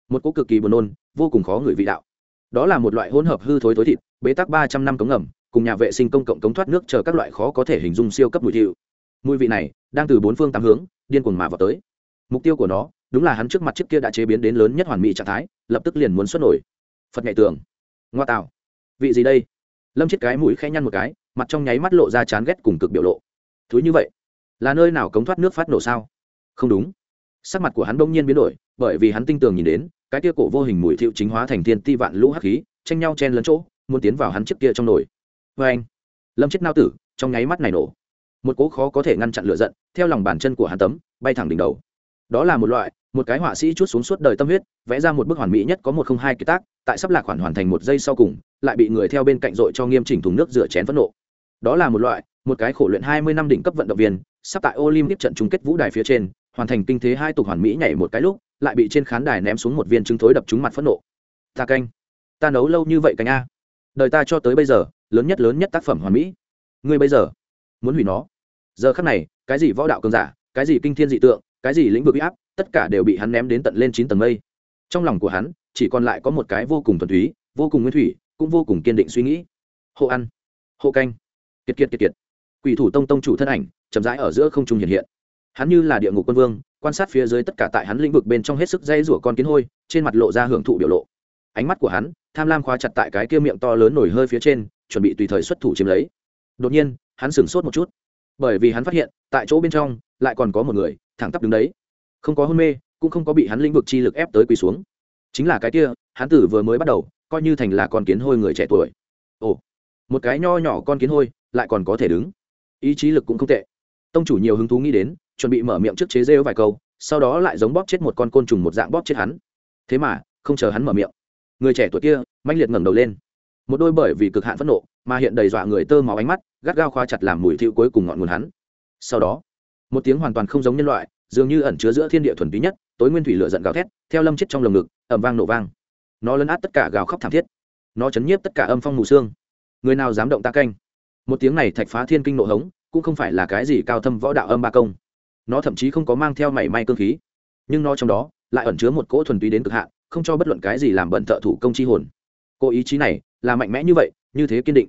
Một cố cực kỳ buồn nôn, vô cùng khó người vị đạo. Đó là một loại hỗn hợp hư thối thối thịt, bế tắc ba trăm năm cống ngầm, cùng nhà vệ sinh công cộng cống thoát nước chờ các loại khó có thể hình dung siêu cấp mùi thiệu mùi vị này đang từ bốn phương tám hướng, điên cuồng mà vào tới. Mục tiêu của nó đúng là hắn trước mặt chiếc kia đã chế biến đến lớn nhất hoàn mỹ trạng thái, lập tức liền muốn xuất nổi. Phật nhạy tường ngoa tạo. Vị gì đây? Lâm chết cái mũi khẽ nhăn một cái, mặt trong nháy mắt lộ ra chán ghét cùng cực biểu lộ. Thứ như vậy, là nơi nào cống thoát nước phát nổ sao? Không đúng. Sắc mặt của hắn bỗng nhiên biến đổi, bởi vì hắn tinh tường nhìn đến, cái kia cổ vô hình mùi thiệu chính hóa thành thiên ti vạn lũ hắc khí, tranh nhau chen lấn chỗ, muốn tiến vào hắn trước kia trong nồi. Vê anh, lâm chết nao tử, trong nháy mắt này nổ. Một cố khó có thể ngăn chặn lửa giận, theo lòng bàn chân của hắn tấm, bay thẳng đỉnh đầu đó là một loại, một cái họa sĩ chút xuống suốt đời tâm huyết, vẽ ra một bức hoàn mỹ nhất có một không hai kỳ tác, tại sắp lạc khoản hoàn thành một giây sau cùng, lại bị người theo bên cạnh dội cho nghiêm chỉnh thùng nước rửa chén phẫn nộ. Đó là một loại, một cái khổ luyện hai mươi năm đỉnh cấp vận động viên, sắp tại Olympic trận chung kết vũ đài phía trên, hoàn thành kinh thế hai tục hoàn mỹ nhảy một cái lúc, lại bị trên khán đài ném xuống một viên trứng thối đập trúng mặt phẫn nộ. Ta canh. Ta nấu lâu như vậy canh a. Đời ta cho tới bây giờ, lớn nhất lớn nhất tác phẩm hoàn mỹ. Ngươi bây giờ, muốn hủy nó. Giờ khắc này, cái gì võ đạo cường giả, cái gì kinh thiên dị tượng cái gì lĩnh vực uy áp, tất cả đều bị hắn ném đến tận lên chín tầng mây. Trong lòng của hắn, chỉ còn lại có một cái vô cùng thuần túy, vô cùng nguyên thủy, cũng vô cùng kiên định suy nghĩ. Hộ ăn, hộ canh. Kiệt kiệt kiệt kiệt. Quỷ thủ tông tông chủ thân ảnh, chậm rãi ở giữa không trung hiện hiện. Hắn như là địa ngục quân vương, quan sát phía dưới tất cả tại hắn lĩnh vực bên trong hết sức dây rủa con kiến hôi, trên mặt lộ ra hưởng thụ biểu lộ. Ánh mắt của hắn, tham lam khóa chặt tại cái kia miệng to lớn nổi hơi phía trên, chuẩn bị tùy thời xuất thủ chiếm lấy. Đột nhiên, hắn sửng sốt một chút. Bởi vì hắn phát hiện, tại chỗ bên trong, lại còn có một người thẳng tắp đứng đấy. Không có hôn mê, cũng không có bị hắn lĩnh vực chi lực ép tới quỳ xuống. Chính là cái kia, hắn tử vừa mới bắt đầu, coi như thành là con kiến hôi người trẻ tuổi. Ồ, một cái nho nhỏ con kiến hôi, lại còn có thể đứng. Ý chí lực cũng không tệ. Tông chủ nhiều hứng thú nghĩ đến, chuẩn bị mở miệng trước chế rêu vài câu, sau đó lại giống bóp chết một con côn trùng một dạng bóp chết hắn. Thế mà, không chờ hắn mở miệng, người trẻ tuổi kia manh liệt ngẩng đầu lên. Một đôi bởi vì cực hạn phẫn nộ, mà hiện đầy dọa người tơ máu ánh mắt, gắt gao khoa chặt làm mùi thiệu cuối cùng ngọn nguồn hắn. Sau đó một tiếng hoàn toàn không giống nhân loại, dường như ẩn chứa giữa thiên địa thuần túy nhất, tối nguyên thủy lửa giận gào thét, theo lâm chết trong lồng ngực ẩm vang nổ vang. Nó lấn át tất cả gào khóc thảm thiết. Nó chấn nhiếp tất cả âm phong mù xương người nào dám động ta canh? Một tiếng này thạch phá thiên kinh nộ hống, cũng không phải là cái gì cao thâm võ đạo âm ba công. Nó thậm chí không có mang theo mảy may cơ khí. Nhưng nó trong đó, lại ẩn chứa một cỗ thuần túy đến cực hạn, không cho bất luận cái gì làm bận thợ thủ công chi hồn. Cô ý chí này, là mạnh mẽ như vậy, như thế kiên định.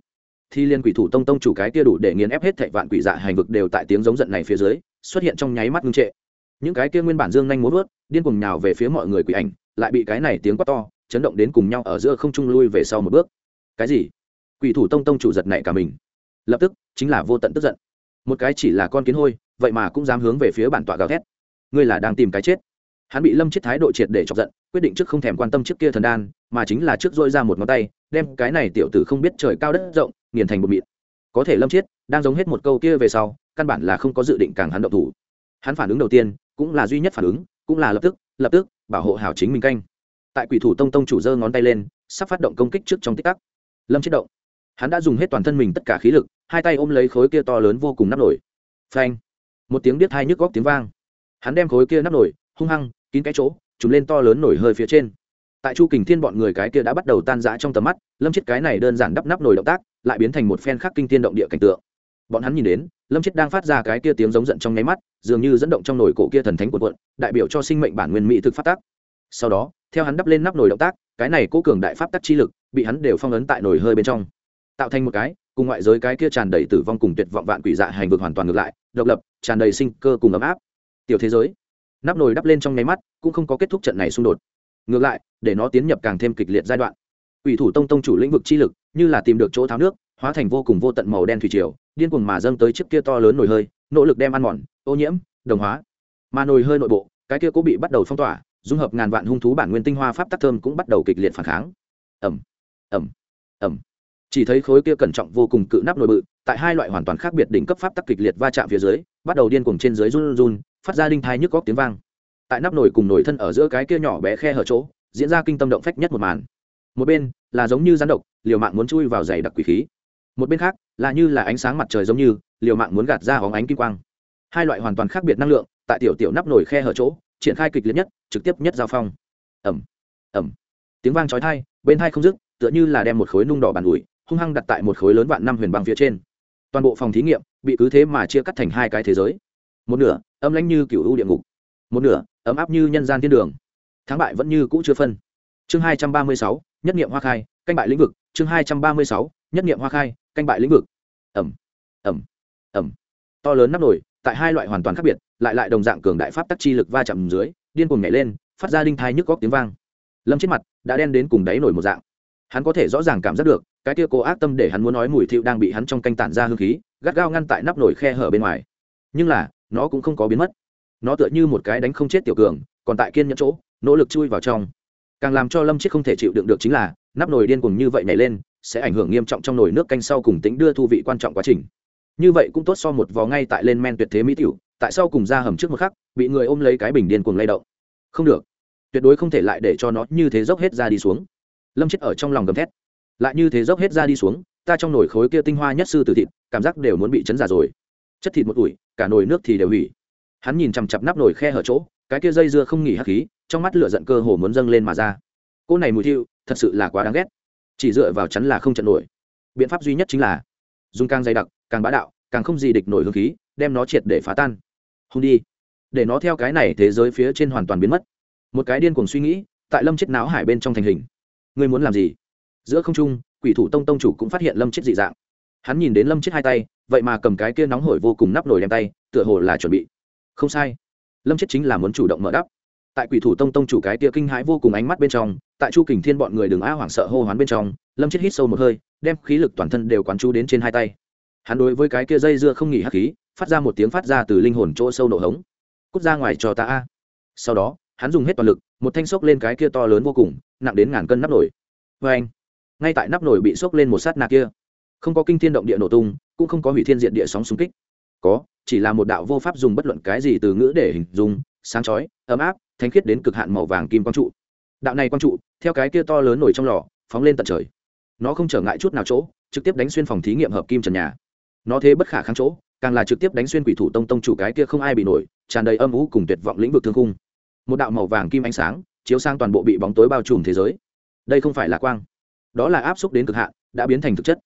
Thì liên quỷ thủ tông tông chủ cái kia đủ để nghiền ép hết thệ vạn quỷ dạ hành vực đều tại tiếng giống giận này phía dưới xuất hiện trong nháy mắt ngưng trệ. Những cái kia nguyên bản dương nhanh muốn vớt, điên cùng nhào về phía mọi người quỷ ảnh, lại bị cái này tiếng quát to, chấn động đến cùng nhau ở giữa không trung lui về sau một bước. Cái gì? Quỷ thủ tông tông chủ giật này cả mình. Lập tức, chính là vô tận tức giận. Một cái chỉ là con kiến hôi, vậy mà cũng dám hướng về phía bản tọa gào thét. Ngươi là đang tìm cái chết. Hắn bị lâm chết thái độ triệt để chọc giận, quyết định trước không thèm quan tâm trước kia thần đan, mà chính là trước dôi ra một ngón tay, đem cái này tiểu tử không biết trời cao đất rộng, nghiền thành một mịn. Có thể lâm chết đang giống hết một câu kia về sau căn bản là không có dự định càng hắn động thủ. Hắn phản ứng đầu tiên cũng là duy nhất phản ứng, cũng là lập tức lập tức bảo hộ hảo chính mình canh. Tại quỷ thủ tông tông chủ giơ ngón tay lên, sắp phát động công kích trước trong tích tắc. Lâm chết động. Hắn đã dùng hết toàn thân mình tất cả khí lực, hai tay ôm lấy khối kia to lớn vô cùng nắp nổi phanh. Một tiếng biết hai nhức góc tiếng vang. Hắn đem khối kia nắp nổi hung hăng, kín cái chỗ chúng lên to lớn nổi hơi phía trên. Tại chu kình thiên bọn người cái kia đã bắt đầu tan rã trong tầm mắt, lâm chết cái này đơn giản đắp nắp nổi động tác, lại biến thành một phen khác kinh thiên động địa cảnh tượng. Bọn hắn nhìn đến lâm chết đang phát ra cái kia tiếng giống giận trong nháy mắt, dường như dẫn động trong nồi cổ kia thần thánh quần quận đại biểu cho sinh mệnh bản nguyên mỹ thực phát tác. Sau đó, theo hắn đắp lên nắp nồi động tác, cái này cố cường đại pháp tắc chi lực, bị hắn đều phong ấn tại nồi hơi bên trong. Tạo thành một cái, cùng ngoại giới cái kia tràn đầy tử vong cùng tuyệt vọng vạn quỷ dạ hành vực hoàn toàn ngược lại, độc lập, tràn đầy sinh cơ cùng ấm áp. Tiểu thế giới, nắp nồi đắp lên trong nháy mắt, cũng không có kết thúc trận này xung đột. Ngược lại, để nó tiến nhập càng thêm kịch liệt giai đoạn. Ủy thủ tông tông chủ lĩnh vực chi lực, như là tìm được chỗ tháo nước hóa thành vô cùng vô tận màu đen thủy triều, điên cuồng mà dâng tới chiếc kia to lớn nồi hơi, nỗ lực đem ăn mòn, ô nhiễm, đồng hóa. Mà nồi hơi nội bộ, cái kia cũng bị bắt đầu phong tỏa, dung hợp ngàn vạn hung thú bản nguyên tinh hoa pháp tắc thơm cũng bắt đầu kịch liệt phản kháng. Ẩm ẩm ẩm chỉ thấy khối kia cẩn trọng vô cùng cự nắp nội bự, tại hai loại hoàn toàn khác biệt đỉnh cấp pháp tắc kịch liệt va chạm phía dưới, bắt đầu điên cuồng trên dưới run run, phát ra đinh thai nhức góc tiếng vang. Tại nắp nồi cùng nồi thân ở giữa cái kia nhỏ bé khe hở chỗ, diễn ra kinh tâm động phách nhất một màn. Một bên là giống như rắn độc, liều mạng muốn chui vào giày đặc quỷ khí một bên khác, là như là ánh sáng mặt trời giống như, liều mạng muốn gạt ra hóng ánh kim quang. Hai loại hoàn toàn khác biệt năng lượng, tại tiểu tiểu nắp nổi khe hở chỗ, triển khai kịch liệt nhất, trực tiếp nhất giao phong. Ẩm ẩm tiếng vang trói thai bên thai không dứt, tựa như là đem một khối nung đỏ bàn ủi, hung hăng đặt tại một khối lớn vạn năm huyền băng phía trên. Toàn bộ phòng thí nghiệm, bị cứ thế mà chia cắt thành hai cái thế giới. Một nửa, âm lãnh như cựu u địa ngục. Một nửa, ấm áp như nhân gian thiên đường. Thắng bại vẫn như cũ chưa phân. Chương hai trăm ba mươi sáu, nhất nghiệm hoa khai, canh bại lĩnh vực. Chương hai trăm ba mươi sáu, nhất nghiệm hoa khai canh bại lĩnh vực. Ẩm ẩm ẩm. To lớn nắp nổi tại hai loại hoàn toàn khác biệt, lại lại đồng dạng cường đại pháp tắc chi lực va chạm dưới, điên cuồng nhảy lên, phát ra đinh thai nhức góc tiếng vang. Lâm chết mặt, đã đen đến cùng đáy nổi một dạng. Hắn có thể rõ ràng cảm giác được, cái tia cố ác tâm để hắn muốn nói mùi thiệu đang bị hắn trong canh tản ra hương khí, gắt gao ngăn tại nắp nổi khe hở bên ngoài. Nhưng là, nó cũng không có biến mất. Nó tựa như một cái đánh không chết tiểu cường, còn tại kiên nhẫn chỗ, nỗ lực chui vào trong. Càng làm cho lâm chết không thể chịu đựng được chính là, nắp nồi điên cuồng như vậy nhảy lên sẽ ảnh hưởng nghiêm trọng trong nồi nước canh sau cùng tính đưa thu vị quan trọng quá trình. Như vậy cũng tốt so một vò ngay tại lên men tuyệt thế mỹ tiểu, tại sao cùng ra hầm trước một khắc, bị người ôm lấy cái bình điên cuồng lay động. Không được. Tuyệt đối không thể lại để cho nó như thế dốc hết ra đi xuống. Lâm chết ở trong lòng gầm thét. Lại như thế dốc hết ra đi xuống, ta trong nồi khối kia tinh hoa nhất sư từ thịt, cảm giác đều muốn bị chấn giả rồi. Chất thịt một ủi, cả nồi nước thì đều hủy. Hắn nhìn chằm chặp nắp nồi khe hở chỗ, cái kia dây dưa không nghỉ hắc khí, trong mắt lửa giận cơ hồ muốn dâng lên mà ra. Cô này mùi thiêu thật sự là quá đáng ghét chỉ dựa vào chắn là không trận nổi. Biện pháp duy nhất chính là dùng càng dày đặc, càng bá đạo, càng không gì địch nổi hương khí, đem nó triệt để phá tan. Hùng đi. Để nó theo cái này thế giới phía trên hoàn toàn biến mất. Một cái điên cuồng suy nghĩ, tại lâm chết não hải bên trong thành hình. Ngươi muốn làm gì? Giữa không trung, quỷ thủ tông tông chủ cũng phát hiện lâm chết dị dạng. Hắn nhìn đến lâm chết hai tay, vậy mà cầm cái kia nóng hổi vô cùng nắp nổi đem tay, tựa hồ là chuẩn bị. Không sai. Lâm chết chính là muốn chủ động mở đắp tại quỷ thủ tông tông chủ cái kia kinh hãi vô cùng ánh mắt bên trong, tại chu kình thiên bọn người đường a hoảng sợ hô hoán bên trong, lâm chết hít sâu một hơi, đem khí lực toàn thân đều quán chú đến trên hai tay. Hắn đối với cái kia dây dưa không nghỉ hắc khí, phát ra một tiếng phát ra từ linh hồn chỗ sâu nổ hống. Cút ra ngoài cho ta a. Sau đó, hắn dùng hết toàn lực, một thanh xốc lên cái kia to lớn vô cùng, nặng đến ngàn cân nắp nổi. Vê anh ngay tại nắp nổi bị xốc lên một sát nạ kia, không có kinh thiên động địa nổ tung, cũng không có hủy thiên diện địa sóng xung kích. Có, chỉ là một đạo vô pháp dùng bất luận cái gì từ ngữ để hình dung, sáng chói, ấm áp Thánh khiết đến cực hạn màu vàng kim quang trụ. Đạo này quang trụ, theo cái kia to lớn nổi trong lò, phóng lên tận trời. Nó không trở ngại chút nào chỗ, trực tiếp đánh xuyên phòng thí nghiệm hợp kim trần nhà. Nó thế bất khả kháng chỗ, càng là trực tiếp đánh xuyên quỷ thủ tông tông chủ cái kia không ai bị nổi, tràn đầy âm ú cùng tuyệt vọng lĩnh vực thương khung. Một đạo màu vàng kim ánh sáng, chiếu sang toàn bộ bị bóng tối bao trùm thế giới. Đây không phải là quang. Đó là áp xúc đến cực hạn, đã biến thành thực chất.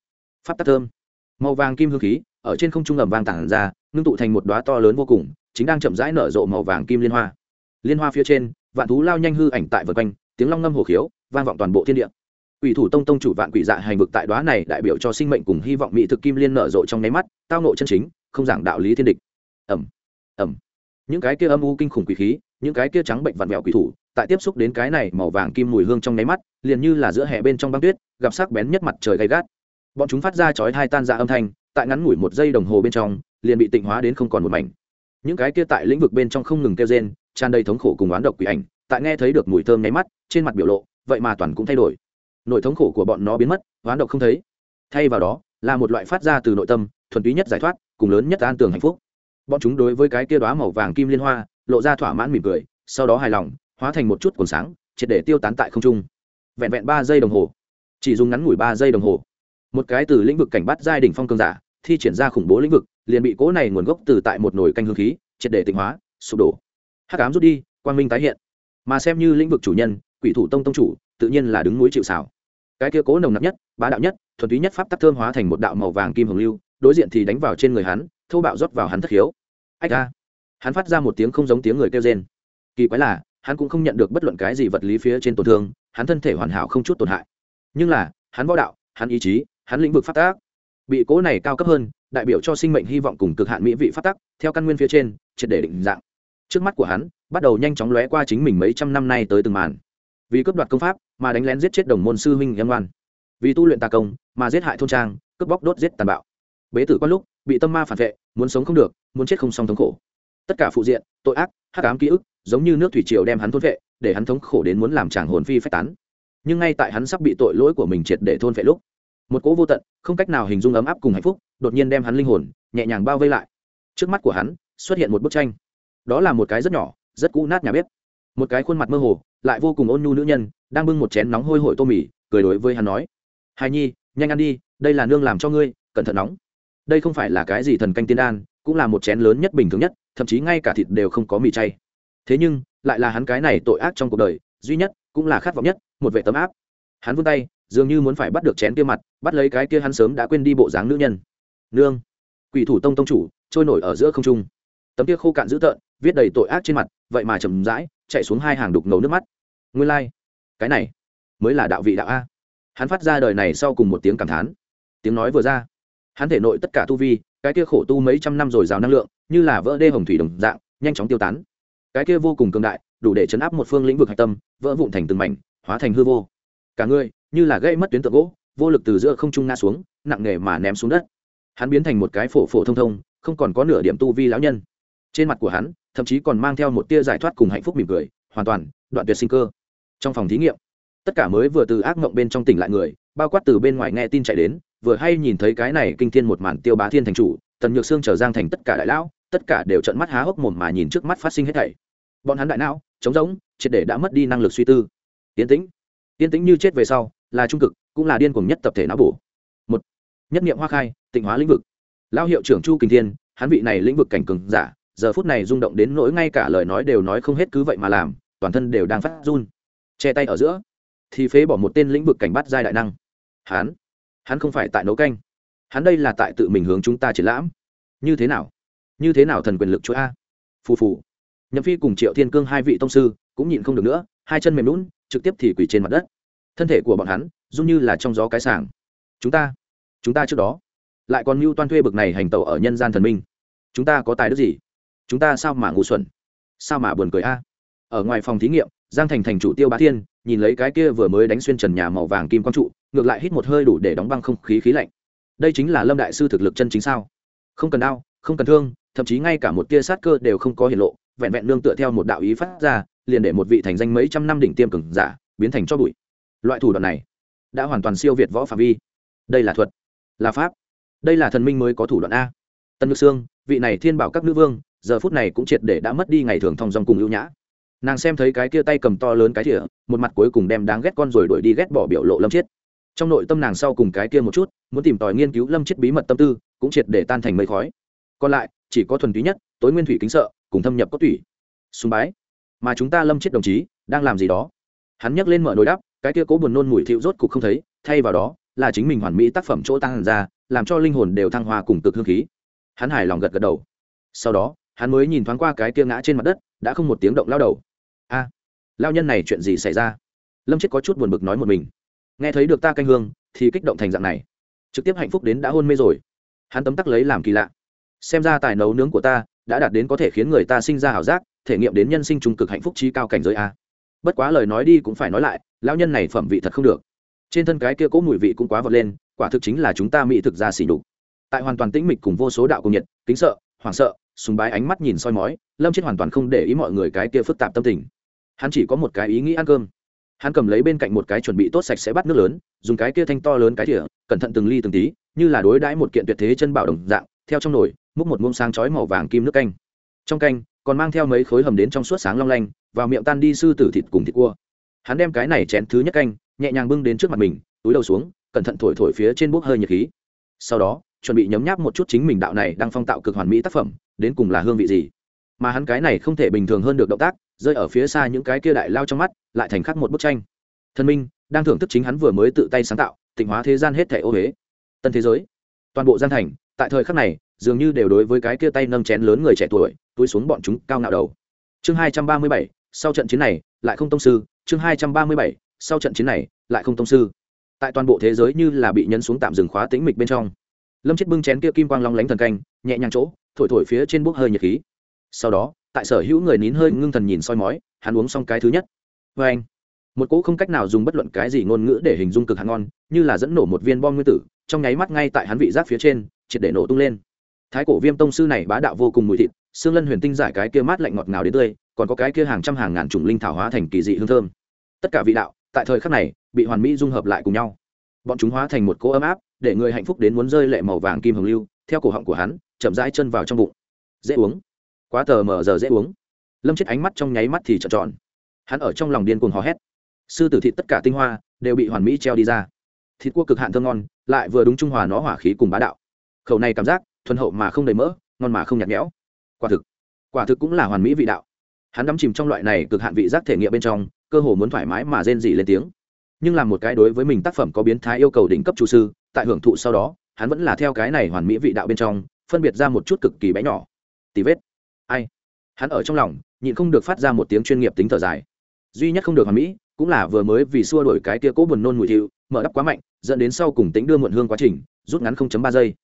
Pháp tắc thơm. Màu vàng kim hương khí, ở trên không trung ầm vang tản ra, ngưng tụ thành một đóa to lớn vô cùng, chính đang chậm rãi nở rộ màu vàng kim liên hoa liên hoa phía trên vạn thú lao nhanh hư ảnh tại vượt quanh tiếng long ngâm hồ khiếu vang vọng toàn bộ thiên địa Quỷ thủ tông tông chủ vạn quỷ dạ hành vực tại đóa này đại biểu cho sinh mệnh cùng hy vọng mỹ thực kim liên nở rộ trong nháy mắt, tao ngộ chân chính, không giảng đạo lý thiên địch. Ầm, ầm. Những cái kia âm u kinh khủng quỷ khí, những cái kia trắng bệnh vặn vẹo quỷ thủ, tại tiếp xúc đến cái này màu vàng kim mùi hương trong nháy mắt, liền như là giữa hè bên trong băng tuyết, gặp sắc bén nhất mặt trời gay gắt. Bọn chúng phát ra chói tai tan ra âm thanh, tại ngắn ngủi một giây đồng hồ bên trong, liền bị tịnh hóa đến không còn một mảnh những cái kia tại lĩnh vực bên trong không ngừng kêu rên tràn đầy thống khổ cùng oán độc quỷ ảnh, tại nghe thấy được mùi thơm nháy mắt, trên mặt biểu lộ, vậy mà toàn cũng thay đổi. Nội thống khổ của bọn nó biến mất, oán độc không thấy. Thay vào đó, là một loại phát ra từ nội tâm, thuần túy nhất giải thoát, cùng lớn nhất an tường hạnh phúc. Bọn chúng đối với cái kia đoá màu vàng kim liên hoa, lộ ra thỏa mãn mỉm cười, sau đó hài lòng, hóa thành một chút cồn sáng, triệt để tiêu tán tại không trung. Vẹn vẹn ba giây đồng hồ, chỉ dùng ngắn ngủi ba giây đồng hồ, một cái từ lĩnh vực cảnh bắt giai đỉnh phong cường giả, thi triển ra khủng bố lĩnh vực, liền bị cố này nguồn gốc từ tại một nồi canh hương khí, triệt để tịnh hóa, sụp đổ hắc ám rút đi, quang minh tái hiện. Mà xem như lĩnh vực chủ nhân, quỷ thủ tông tông chủ, tự nhiên là đứng núi chịu xảo cái kia cố nồng nặc nhất, bá đạo nhất, thuần túy nhất pháp tắc thơm hóa thành một đạo màu vàng kim hồng lưu, đối diện thì đánh vào trên người hắn, thô bạo rót vào hắn thất khiếu. Ách ra hắn phát ra một tiếng không giống tiếng người kêu rên. Kỳ quái là, hắn cũng không nhận được bất luận cái gì vật lý phía trên tổn thương, hắn thân thể hoàn hảo không chút tổn hại. Nhưng là, hắn võ đạo, hắn ý chí, hắn lĩnh vực phát tác bị cố này cao cấp hơn, đại biểu cho sinh mệnh hy vọng cùng cực hạn mỹ vị phát tác theo căn nguyên phía trên, triệt để định dạng trước mắt của hắn, bắt đầu nhanh chóng lóe qua chính mình mấy trăm năm nay tới từng màn. Vì cướp đoạt công pháp, mà đánh lén giết chết đồng môn sư huynh em oan. Vì tu luyện tà công, mà giết hại thôn trang, cướp bóc đốt giết tàn bạo. Bế tử quan lúc, bị tâm ma phản vệ, muốn sống không được, muốn chết không xong thống khổ. Tất cả phụ diện, tội ác, hắc ám ký ức, giống như nước thủy triều đem hắn thôn vệ, để hắn thống khổ đến muốn làm chàng hồn phi phách tán. Nhưng ngay tại hắn sắp bị tội lỗi của mình triệt để thôn vệ lúc, một cỗ vô tận, không cách nào hình dung ấm áp cùng hạnh phúc, đột nhiên đem hắn linh hồn, nhẹ nhàng bao vây lại. Trước mắt của hắn, xuất hiện một bức tranh đó là một cái rất nhỏ, rất cũ nát nhà bếp. Một cái khuôn mặt mơ hồ, lại vô cùng ôn nhu nữ nhân, đang bưng một chén nóng hôi hổi tô mì, cười đối với hắn nói hài nhi, nhanh ăn đi, đây là nương làm cho ngươi, cẩn thận nóng. Đây không phải là cái gì thần canh tiên đan, cũng là một chén lớn nhất bình thường nhất, thậm chí ngay cả thịt đều không có mì chay. Thế nhưng, lại là hắn cái này tội ác trong cuộc đời, duy nhất, cũng là khát vọng nhất, một vệ tấm áp. Hắn vươn tay, dường như muốn phải bắt được chén kia mặt, bắt lấy cái kia hắn sớm đã quên đi bộ dáng nữ nhân. Nương. Quỷ thủ tông tông chủ, trôi nổi ở giữa không trung. Tấm kia khô cạn dữ tợn viết đầy tội ác trên mặt, vậy mà chầm rãi chạy xuống hai hàng đục ngầu nước mắt. Nguyên lai、like. cái này mới là đạo vị đạo a. Hắn phát ra đời này sau cùng một tiếng cảm thán. Tiếng nói vừa ra, hắn thể nội tất cả tu vi, cái kia khổ tu mấy trăm năm rồi rào năng lượng, như là vỡ đê hồng thủy đồng dạng, nhanh chóng tiêu tán. Cái kia vô cùng cường đại, đủ để chấn áp một phương lĩnh vực hạch tâm, vỡ vụn thành từng mảnh, hóa thành hư vô. Cả người, như là gây mất tuyến tượng gỗ, vô lực từ giữa không trung nga xuống, nặng nề mà ném xuống đất. Hắn biến thành một cái phổ phổ thông thông, không còn có nửa điểm tu vi lão nhân trên mặt của hắn, thậm chí còn mang theo một tia giải thoát cùng hạnh phúc mỉm cười, hoàn toàn, đoạn tuyệt sinh cơ. Trong phòng thí nghiệm, tất cả mới vừa từ ác mộng bên trong tỉnh lại người, bao quát từ bên ngoài nghe tin chạy đến, vừa hay nhìn thấy cái này kinh thiên một màn tiêu bá thiên thành chủ, tần nhược xương trở giang thành tất cả đại lão, tất cả đều trận mắt há hốc mồm mà nhìn trước mắt phát sinh hết thảy. Bọn hắn đại não, trống rỗng, triệt để đã mất đi năng lực suy tư. Tiến tĩnh. Tiến tĩnh như chết về sau, là trung cực, cũng là điên cuồng nhất tập thể não bổ. Một, nhất niệm hoa khai, tịnh hóa lĩnh vực. Lao hiệu trưởng chu kinh thiên, hắn vị này lĩnh vực cảnh cường giả giờ phút này rung động đến nỗi ngay cả lời nói đều nói không hết cứ vậy mà làm, toàn thân đều đang phát run. Che tay ở giữa, thì phế bỏ một tên lĩnh vực cảnh bắt giai đại năng. Hắn hắn không phải tại nấu canh. Hắn đây là tại tự mình hướng chúng ta triển lãm. Như thế nào? Như thế nào thần quyền lực chúa a? Phù phù. Nhậm phi cùng triệu thiên cương hai vị tông sư cũng nhịn không được nữa, hai chân mềm lún trực tiếp thì quỳ trên mặt đất. Thân thể của bọn hắn dung như là trong gió cái sàng chúng ta chúng ta trước đó, lại còn mưu toan thuê bực này hành tẩu ở nhân gian thần minh. Chúng ta có tài đức gì? Chúng ta sao mà ngu xuẩn? Sao mà buồn cười a? Ở ngoài phòng thí nghiệm, giang thành thành chủ tiêu bá thiên, nhìn lấy cái kia vừa mới đánh xuyên trần nhà màu vàng kim quang trụ, ngược lại hít một hơi đủ để đóng băng không khí khí lạnh. Đây chính là lâm đại sư thực lực chân chính sao? Không cần đau, không cần thương, thậm chí ngay cả một tia sát cơ đều không có hiện lộ, vẹn vẹn nương tựa theo một đạo ý phát ra, liền để một vị thành danh mấy trăm năm đỉnh tiêm cường giả biến thành cho bụi. Loại thủ đoạn này đã hoàn toàn siêu việt võ phạm vi. Đây là thuật, là pháp. Đây là thần minh mới có thủ đoạn a. Tân nhược sương, vị này thiên bảo các nữ vương giờ phút này cũng triệt để đã mất đi ngày thường thong dong cùng ưu nhã. Nàng xem thấy cái kia tay cầm to lớn cái thỉa một mặt cuối cùng đem đáng ghét con rồi đuổi đi ghét bỏ biểu lộ lâm chiết. Trong nội tâm nàng sau cùng cái kia một chút, muốn tìm tòi nghiên cứu lâm chiết bí mật tâm tư, cũng triệt để tan thành mây khói. Còn lại, chỉ có thuần túy nhất, tối nguyên thủy kính sợ, cùng thâm nhập có thủy. sùng bái. Mà chúng ta lâm chiết đồng chí, đang làm gì đó? Hắn nhấc lên mở nồi đắp cái kia cố buồn nôn mùi thiệu rốt cục không thấy, thay vào đó, là chính mình hoàn mỹ tác phẩm chỗ tăng ra, làm cho linh hồn đều thăng hoa cùng cực hương khí. Hắn hài lòng gật gật đầu. Sau đó hắn mới nhìn thoáng qua cái kia ngã trên mặt đất, đã không một tiếng động lao đầu. A, lao nhân này chuyện gì xảy ra? Lâm chết có chút buồn bực nói một mình. Nghe thấy được ta canh hương, thì kích động thành dạng này. Trực tiếp hạnh phúc đến đã hôn mê rồi. Hắn tấm tắc lấy làm kỳ lạ. Xem ra tài nấu nướng của ta đã đạt đến có thể khiến người ta sinh ra ảo giác, thể nghiệm đến nhân sinh trung cực hạnh phúc trí cao cảnh giới a. Bất quá lời nói đi cũng phải nói lại lão nhân này phẩm vị thật không được. Trên thân cái kia cố mùi vị cũng quá vọt lên, quả thực chính là chúng ta mỹ thực ra xỉ đục tại hoàn toàn tĩnh mịch cùng vô số đạo cùng nhiệt, kính sợ, hoảng sợ sùng bái ánh mắt nhìn soi mói, lâm chết hoàn toàn không để ý mọi người cái kia phức tạp tâm tình. Hắn chỉ có một cái ý nghĩ ăn cơm. Hắn cầm lấy bên cạnh một cái chuẩn bị tốt sạch sẽ bắt nước lớn, dùng cái kia thanh to lớn cái thỉa cẩn thận từng ly từng tí, như là đối đãi một kiện tuyệt thế chân bảo đồng dạng, theo trong nồi, múc một muông sáng chói màu vàng kim nước canh. Trong canh, còn mang theo mấy khối hầm đến trong suốt sáng long lanh, vào miệng tan đi sư tử thịt cùng thịt cua. Hắn đem cái này chén thứ nhất canh, nhẹ nhàng bưng đến trước mặt mình, túi đầu xuống, cẩn thận thổi thổi phía trên bốc hơi nhiệt khí. Sau đó, chuẩn bị nhấm nháp một chút chính mình đạo này đang phong tạo cực hoàn mỹ tác phẩm đến cùng là hương vị gì. Mà hắn cái này không thể bình thường hơn được động tác, rơi ở phía xa những cái kia đại lao trong mắt, lại thành khắc một bức tranh. Thân minh đang thưởng thức chính hắn vừa mới tự tay sáng tạo, tịnh hóa thế gian hết thẻ ô huế tân thế giới, toàn bộ gian thành, tại thời khắc này, dường như đều đối với cái kia tay nâng chén lớn người trẻ tuổi, túi xuống bọn chúng cao ngạo đầu. Chương hai trăm ba mươi bảy, sau trận chiến này, lại không tông sư. Chương hai trăm ba mươi bảy, sau trận chiến này, lại không tông sư. Tại toàn bộ thế giới như là bị nhấn xuống tạm dừng khóa tĩnh mịch bên trong. Lâm chết bưng chén kia kim quang long lánh thần canh, nhẹ nhàng chỗ thổi thổi phía trên bốc hơi nhiệt khí. Sau đó, tại sở hữu người nín hơi ngưng thần nhìn soi mói, hắn uống xong cái thứ nhất. Vê anh, một cỗ không cách nào dùng bất luận cái gì ngôn ngữ để hình dung cực hắn ngon, như là dẫn nổ một viên bom nguyên tử, trong nháy mắt ngay tại hắn vị giác phía trên, triệt để nổ tung lên. Thái cổ viêm tông sư này bá đạo vô cùng mùi thịt, xương lân huyền tinh giải cái kia mát lạnh ngọt ngào đến tươi, còn có cái kia hàng trăm hàng ngàn trùng linh thảo hóa thành kỳ dị hương thơm. Tất cả vị đạo, tại thời khắc này, bị hoàn mỹ dung hợp lại cùng nhau. Bọn chúng hóa thành một cỗ ấm áp, để người hạnh phúc đến muốn rơi lệ màu vàng kim hồng lưu, theo cổ họng của hắn chậm rãi chân vào trong bụng. Dễ uống. Quá tờ mờ giờ dễ uống. Lâm chết ánh mắt trong nháy mắt thì trợn tròn. Hắn ở trong lòng điên cuồng hò hét. Sư tử thịt tất cả tinh hoa đều bị hoàn mỹ treo đi ra. Thịt cua cực hạn thơm ngon, lại vừa đúng trung hòa nó hỏa khí cùng bá đạo. Khẩu này cảm giác, thuần hậu mà không đầy mỡ, ngon mà không nhạt nhẽo. Quả thực quả thực cũng là hoàn mỹ vị đạo. Hắn đắm chìm trong loại này cực hạn vị giác thể nghiệm bên trong, cơ hồ muốn thoải mái mà rên rỉ lên tiếng. Nhưng làm một cái đối với mình tác phẩm có biến thái yêu cầu đỉnh cấp chủ sư, tại hưởng thụ sau đó, hắn vẫn là theo cái này hoàn mỹ vị đạo bên trong phân biệt ra một chút cực kỳ bé nhỏ. Tì vết. Ai? Hắn ở trong lòng, nhịn không được phát ra một tiếng chuyên nghiệp tính thở dài. Duy nhất không được hoàn mỹ, cũng là vừa mới vì xua đổi cái tia cố buồn nôn mùi thịu, mở đắp quá mạnh, dẫn đến sau cùng tính đưa muộn hương quá trình, rút ngắn 0.3 giây.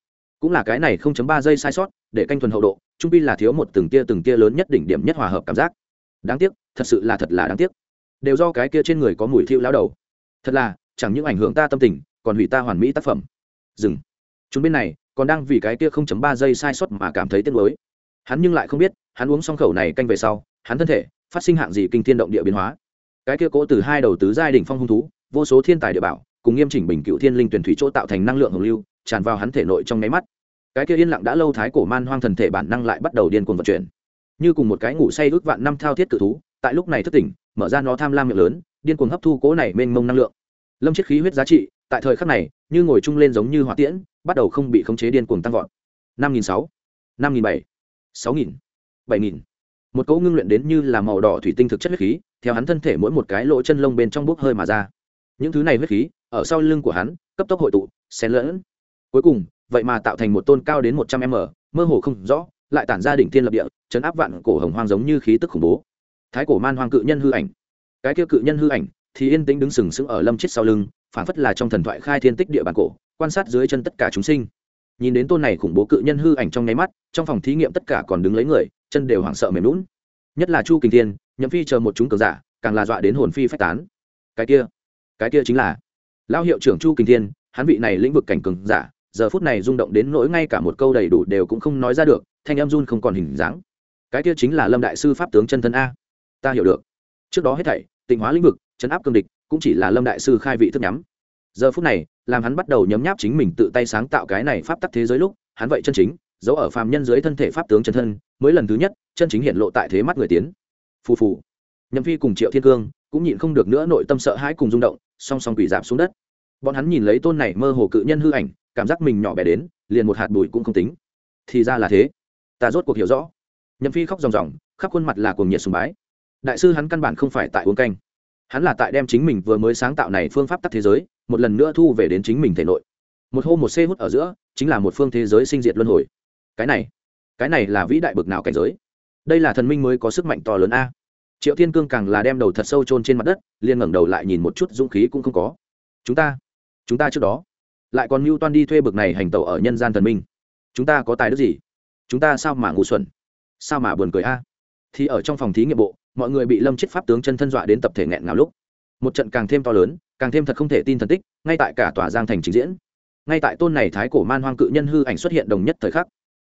Cũng là cái này 0.3 giây sai sót, để canh thuần hậu độ, trung pi là thiếu một từng tia từng tia lớn nhất đỉnh điểm nhất hòa hợp cảm giác. Đáng tiếc, thật sự là thật là đáng tiếc. Đều do cái kia trên người có mùi thiêu lao đầu. Thật là, chẳng những ảnh hưởng ta tâm tình, còn hủy ta hoàn mỹ tác phẩm. Dừng. Chúng bên này còn đang vì cái kia 0.3 giây sai sót mà cảm thấy tiếc nuối. Hắn nhưng lại không biết, hắn uống xong khẩu này canh về sau, hắn thân thể phát sinh hạng gì kinh thiên động địa biến hóa. Cái kia cố từ hai đầu tứ giai đỉnh phong hung thú, vô số thiên tài địa bảo, cùng nghiêm chỉnh bình cựu thiên linh tuyển thủy chỗ tạo thành năng lượng hồng lưu, tràn vào hắn thể nội trong nháy mắt. Cái kia yên lặng đã lâu thái cổ man hoang thần thể bản năng lại bắt đầu điên cuồng vận chuyển. Như cùng một cái ngủ say ước vạn năm thao thiết cự thú, tại lúc này thức tỉnh, mở ra nó tham lam miệng lớn, điên cuồng hấp thu cố này mênh mông năng lượng. Lâm chiết khí huyết giá trị, tại thời khắc này, như ngồi chung lên giống như hỏa tiễn bắt đầu không bị khống chế điên cuồng tăng vọt. Năm nghìn sáu, năm nghìn bảy, sáu nghìn, bảy nghìn. Một cỗ ngưng luyện đến như là màu đỏ thủy tinh thực chất huyết khí, theo hắn thân thể mỗi một cái lỗ chân lông bên trong bốc hơi mà ra. Những thứ này huyết khí, ở sau lưng của hắn, cấp tốc hội tụ, xen lẫn. Cuối cùng, vậy mà tạo thành một tôn cao đến một trăm m, mơ hồ không rõ, lại tản ra đỉnh thiên lập địa, chấn áp vạn cổ hồng hoang giống như khí tức khủng bố. Thái cổ man hoang cự nhân hư ảnh. Cái kia cự nhân hư ảnh, thì yên tĩnh đứng sừng sững ở lâm chết sau lưng phản phất là trong thần thoại khai thiên tích địa bàn cổ quan sát dưới chân tất cả chúng sinh. Nhìn đến tôn này khủng bố cự nhân hư ảnh trong nháy mắt, trong phòng thí nghiệm tất cả còn đứng lấy người, chân đều hoảng sợ mềm lún nhất là chu kình thiên, nhậm phi chờ một chúng cường giả, càng là dọa đến hồn phi phách tán. Cái kia cái kia chính là lao hiệu trưởng chu kình thiên, hắn vị này lĩnh vực cảnh cường giả, giờ phút này rung động đến nỗi ngay cả một câu đầy đủ đều cũng không nói ra được, thanh em run không còn hình dáng. Cái kia chính là lâm đại sư pháp tướng chân thân a. Ta hiểu được. Trước đó hết thảy, tịnh hóa lĩnh vực, chấn áp cương địch, cũng chỉ là lâm đại sư khai vị thức nhắm. Giờ phút này làm hắn bắt đầu nhấm nháp chính mình tự tay sáng tạo cái này pháp tắc thế giới lúc, hắn vậy chân chính, giấu ở phàm nhân dưới thân thể pháp tướng chân thân, mới lần thứ nhất, chân chính hiện lộ tại thế mắt người tiến. Phù phù. Nhậm phi cùng triệu thiên cương cũng nhịn không được nữa nội tâm sợ hãi cùng rung động, song song quỷ giảm xuống đất. Bọn hắn nhìn lấy tôn này mơ hồ cự nhân hư ảnh, cảm giác mình nhỏ bé đến, liền một hạt bụi cũng không tính. Thì ra là thế. Ta rốt cuộc hiểu rõ. Nhậm phi khóc ròng ròng, khắp khuôn mặt là cuồng nhiệt sùng bái. Đại sư hắn căn bản không phải tại uống canh hắn là tại đem chính mình vừa mới sáng tạo này phương pháp tắc thế giới, một lần nữa thu về đến chính mình thể nội. Một hô một xê hút ở giữa, chính là một phương thế giới sinh diệt luân hồi. Cái này cái này là vĩ đại bực nào cảnh giới? Đây là thần minh mới có sức mạnh to lớn a. Triệu thiên cương càng là đem đầu thật sâu chôn trên mặt đất, liền ngẩng đầu lại nhìn một chút, dũng khí cũng không có. Chúng ta chúng ta trước đó, lại còn mưu toan đi thuê bực này hành tẩu ở nhân gian thần minh. Chúng ta có tài đức gì? Chúng ta sao mà ngu xuẩn? Sao mà buồn cười a? Thì ở trong phòng thí nghiệm bộ mọi người bị lâm chết pháp tướng chân thân dọa đến tập thể nghẹn ngào lúc. Một trận càng thêm to lớn, càng thêm thật không thể tin thần tích, ngay tại cả tòa giang thành trình diễn. Ngay tại tôn này thái cổ man hoang cự nhân hư ảnh xuất hiện đồng nhất thời khắc.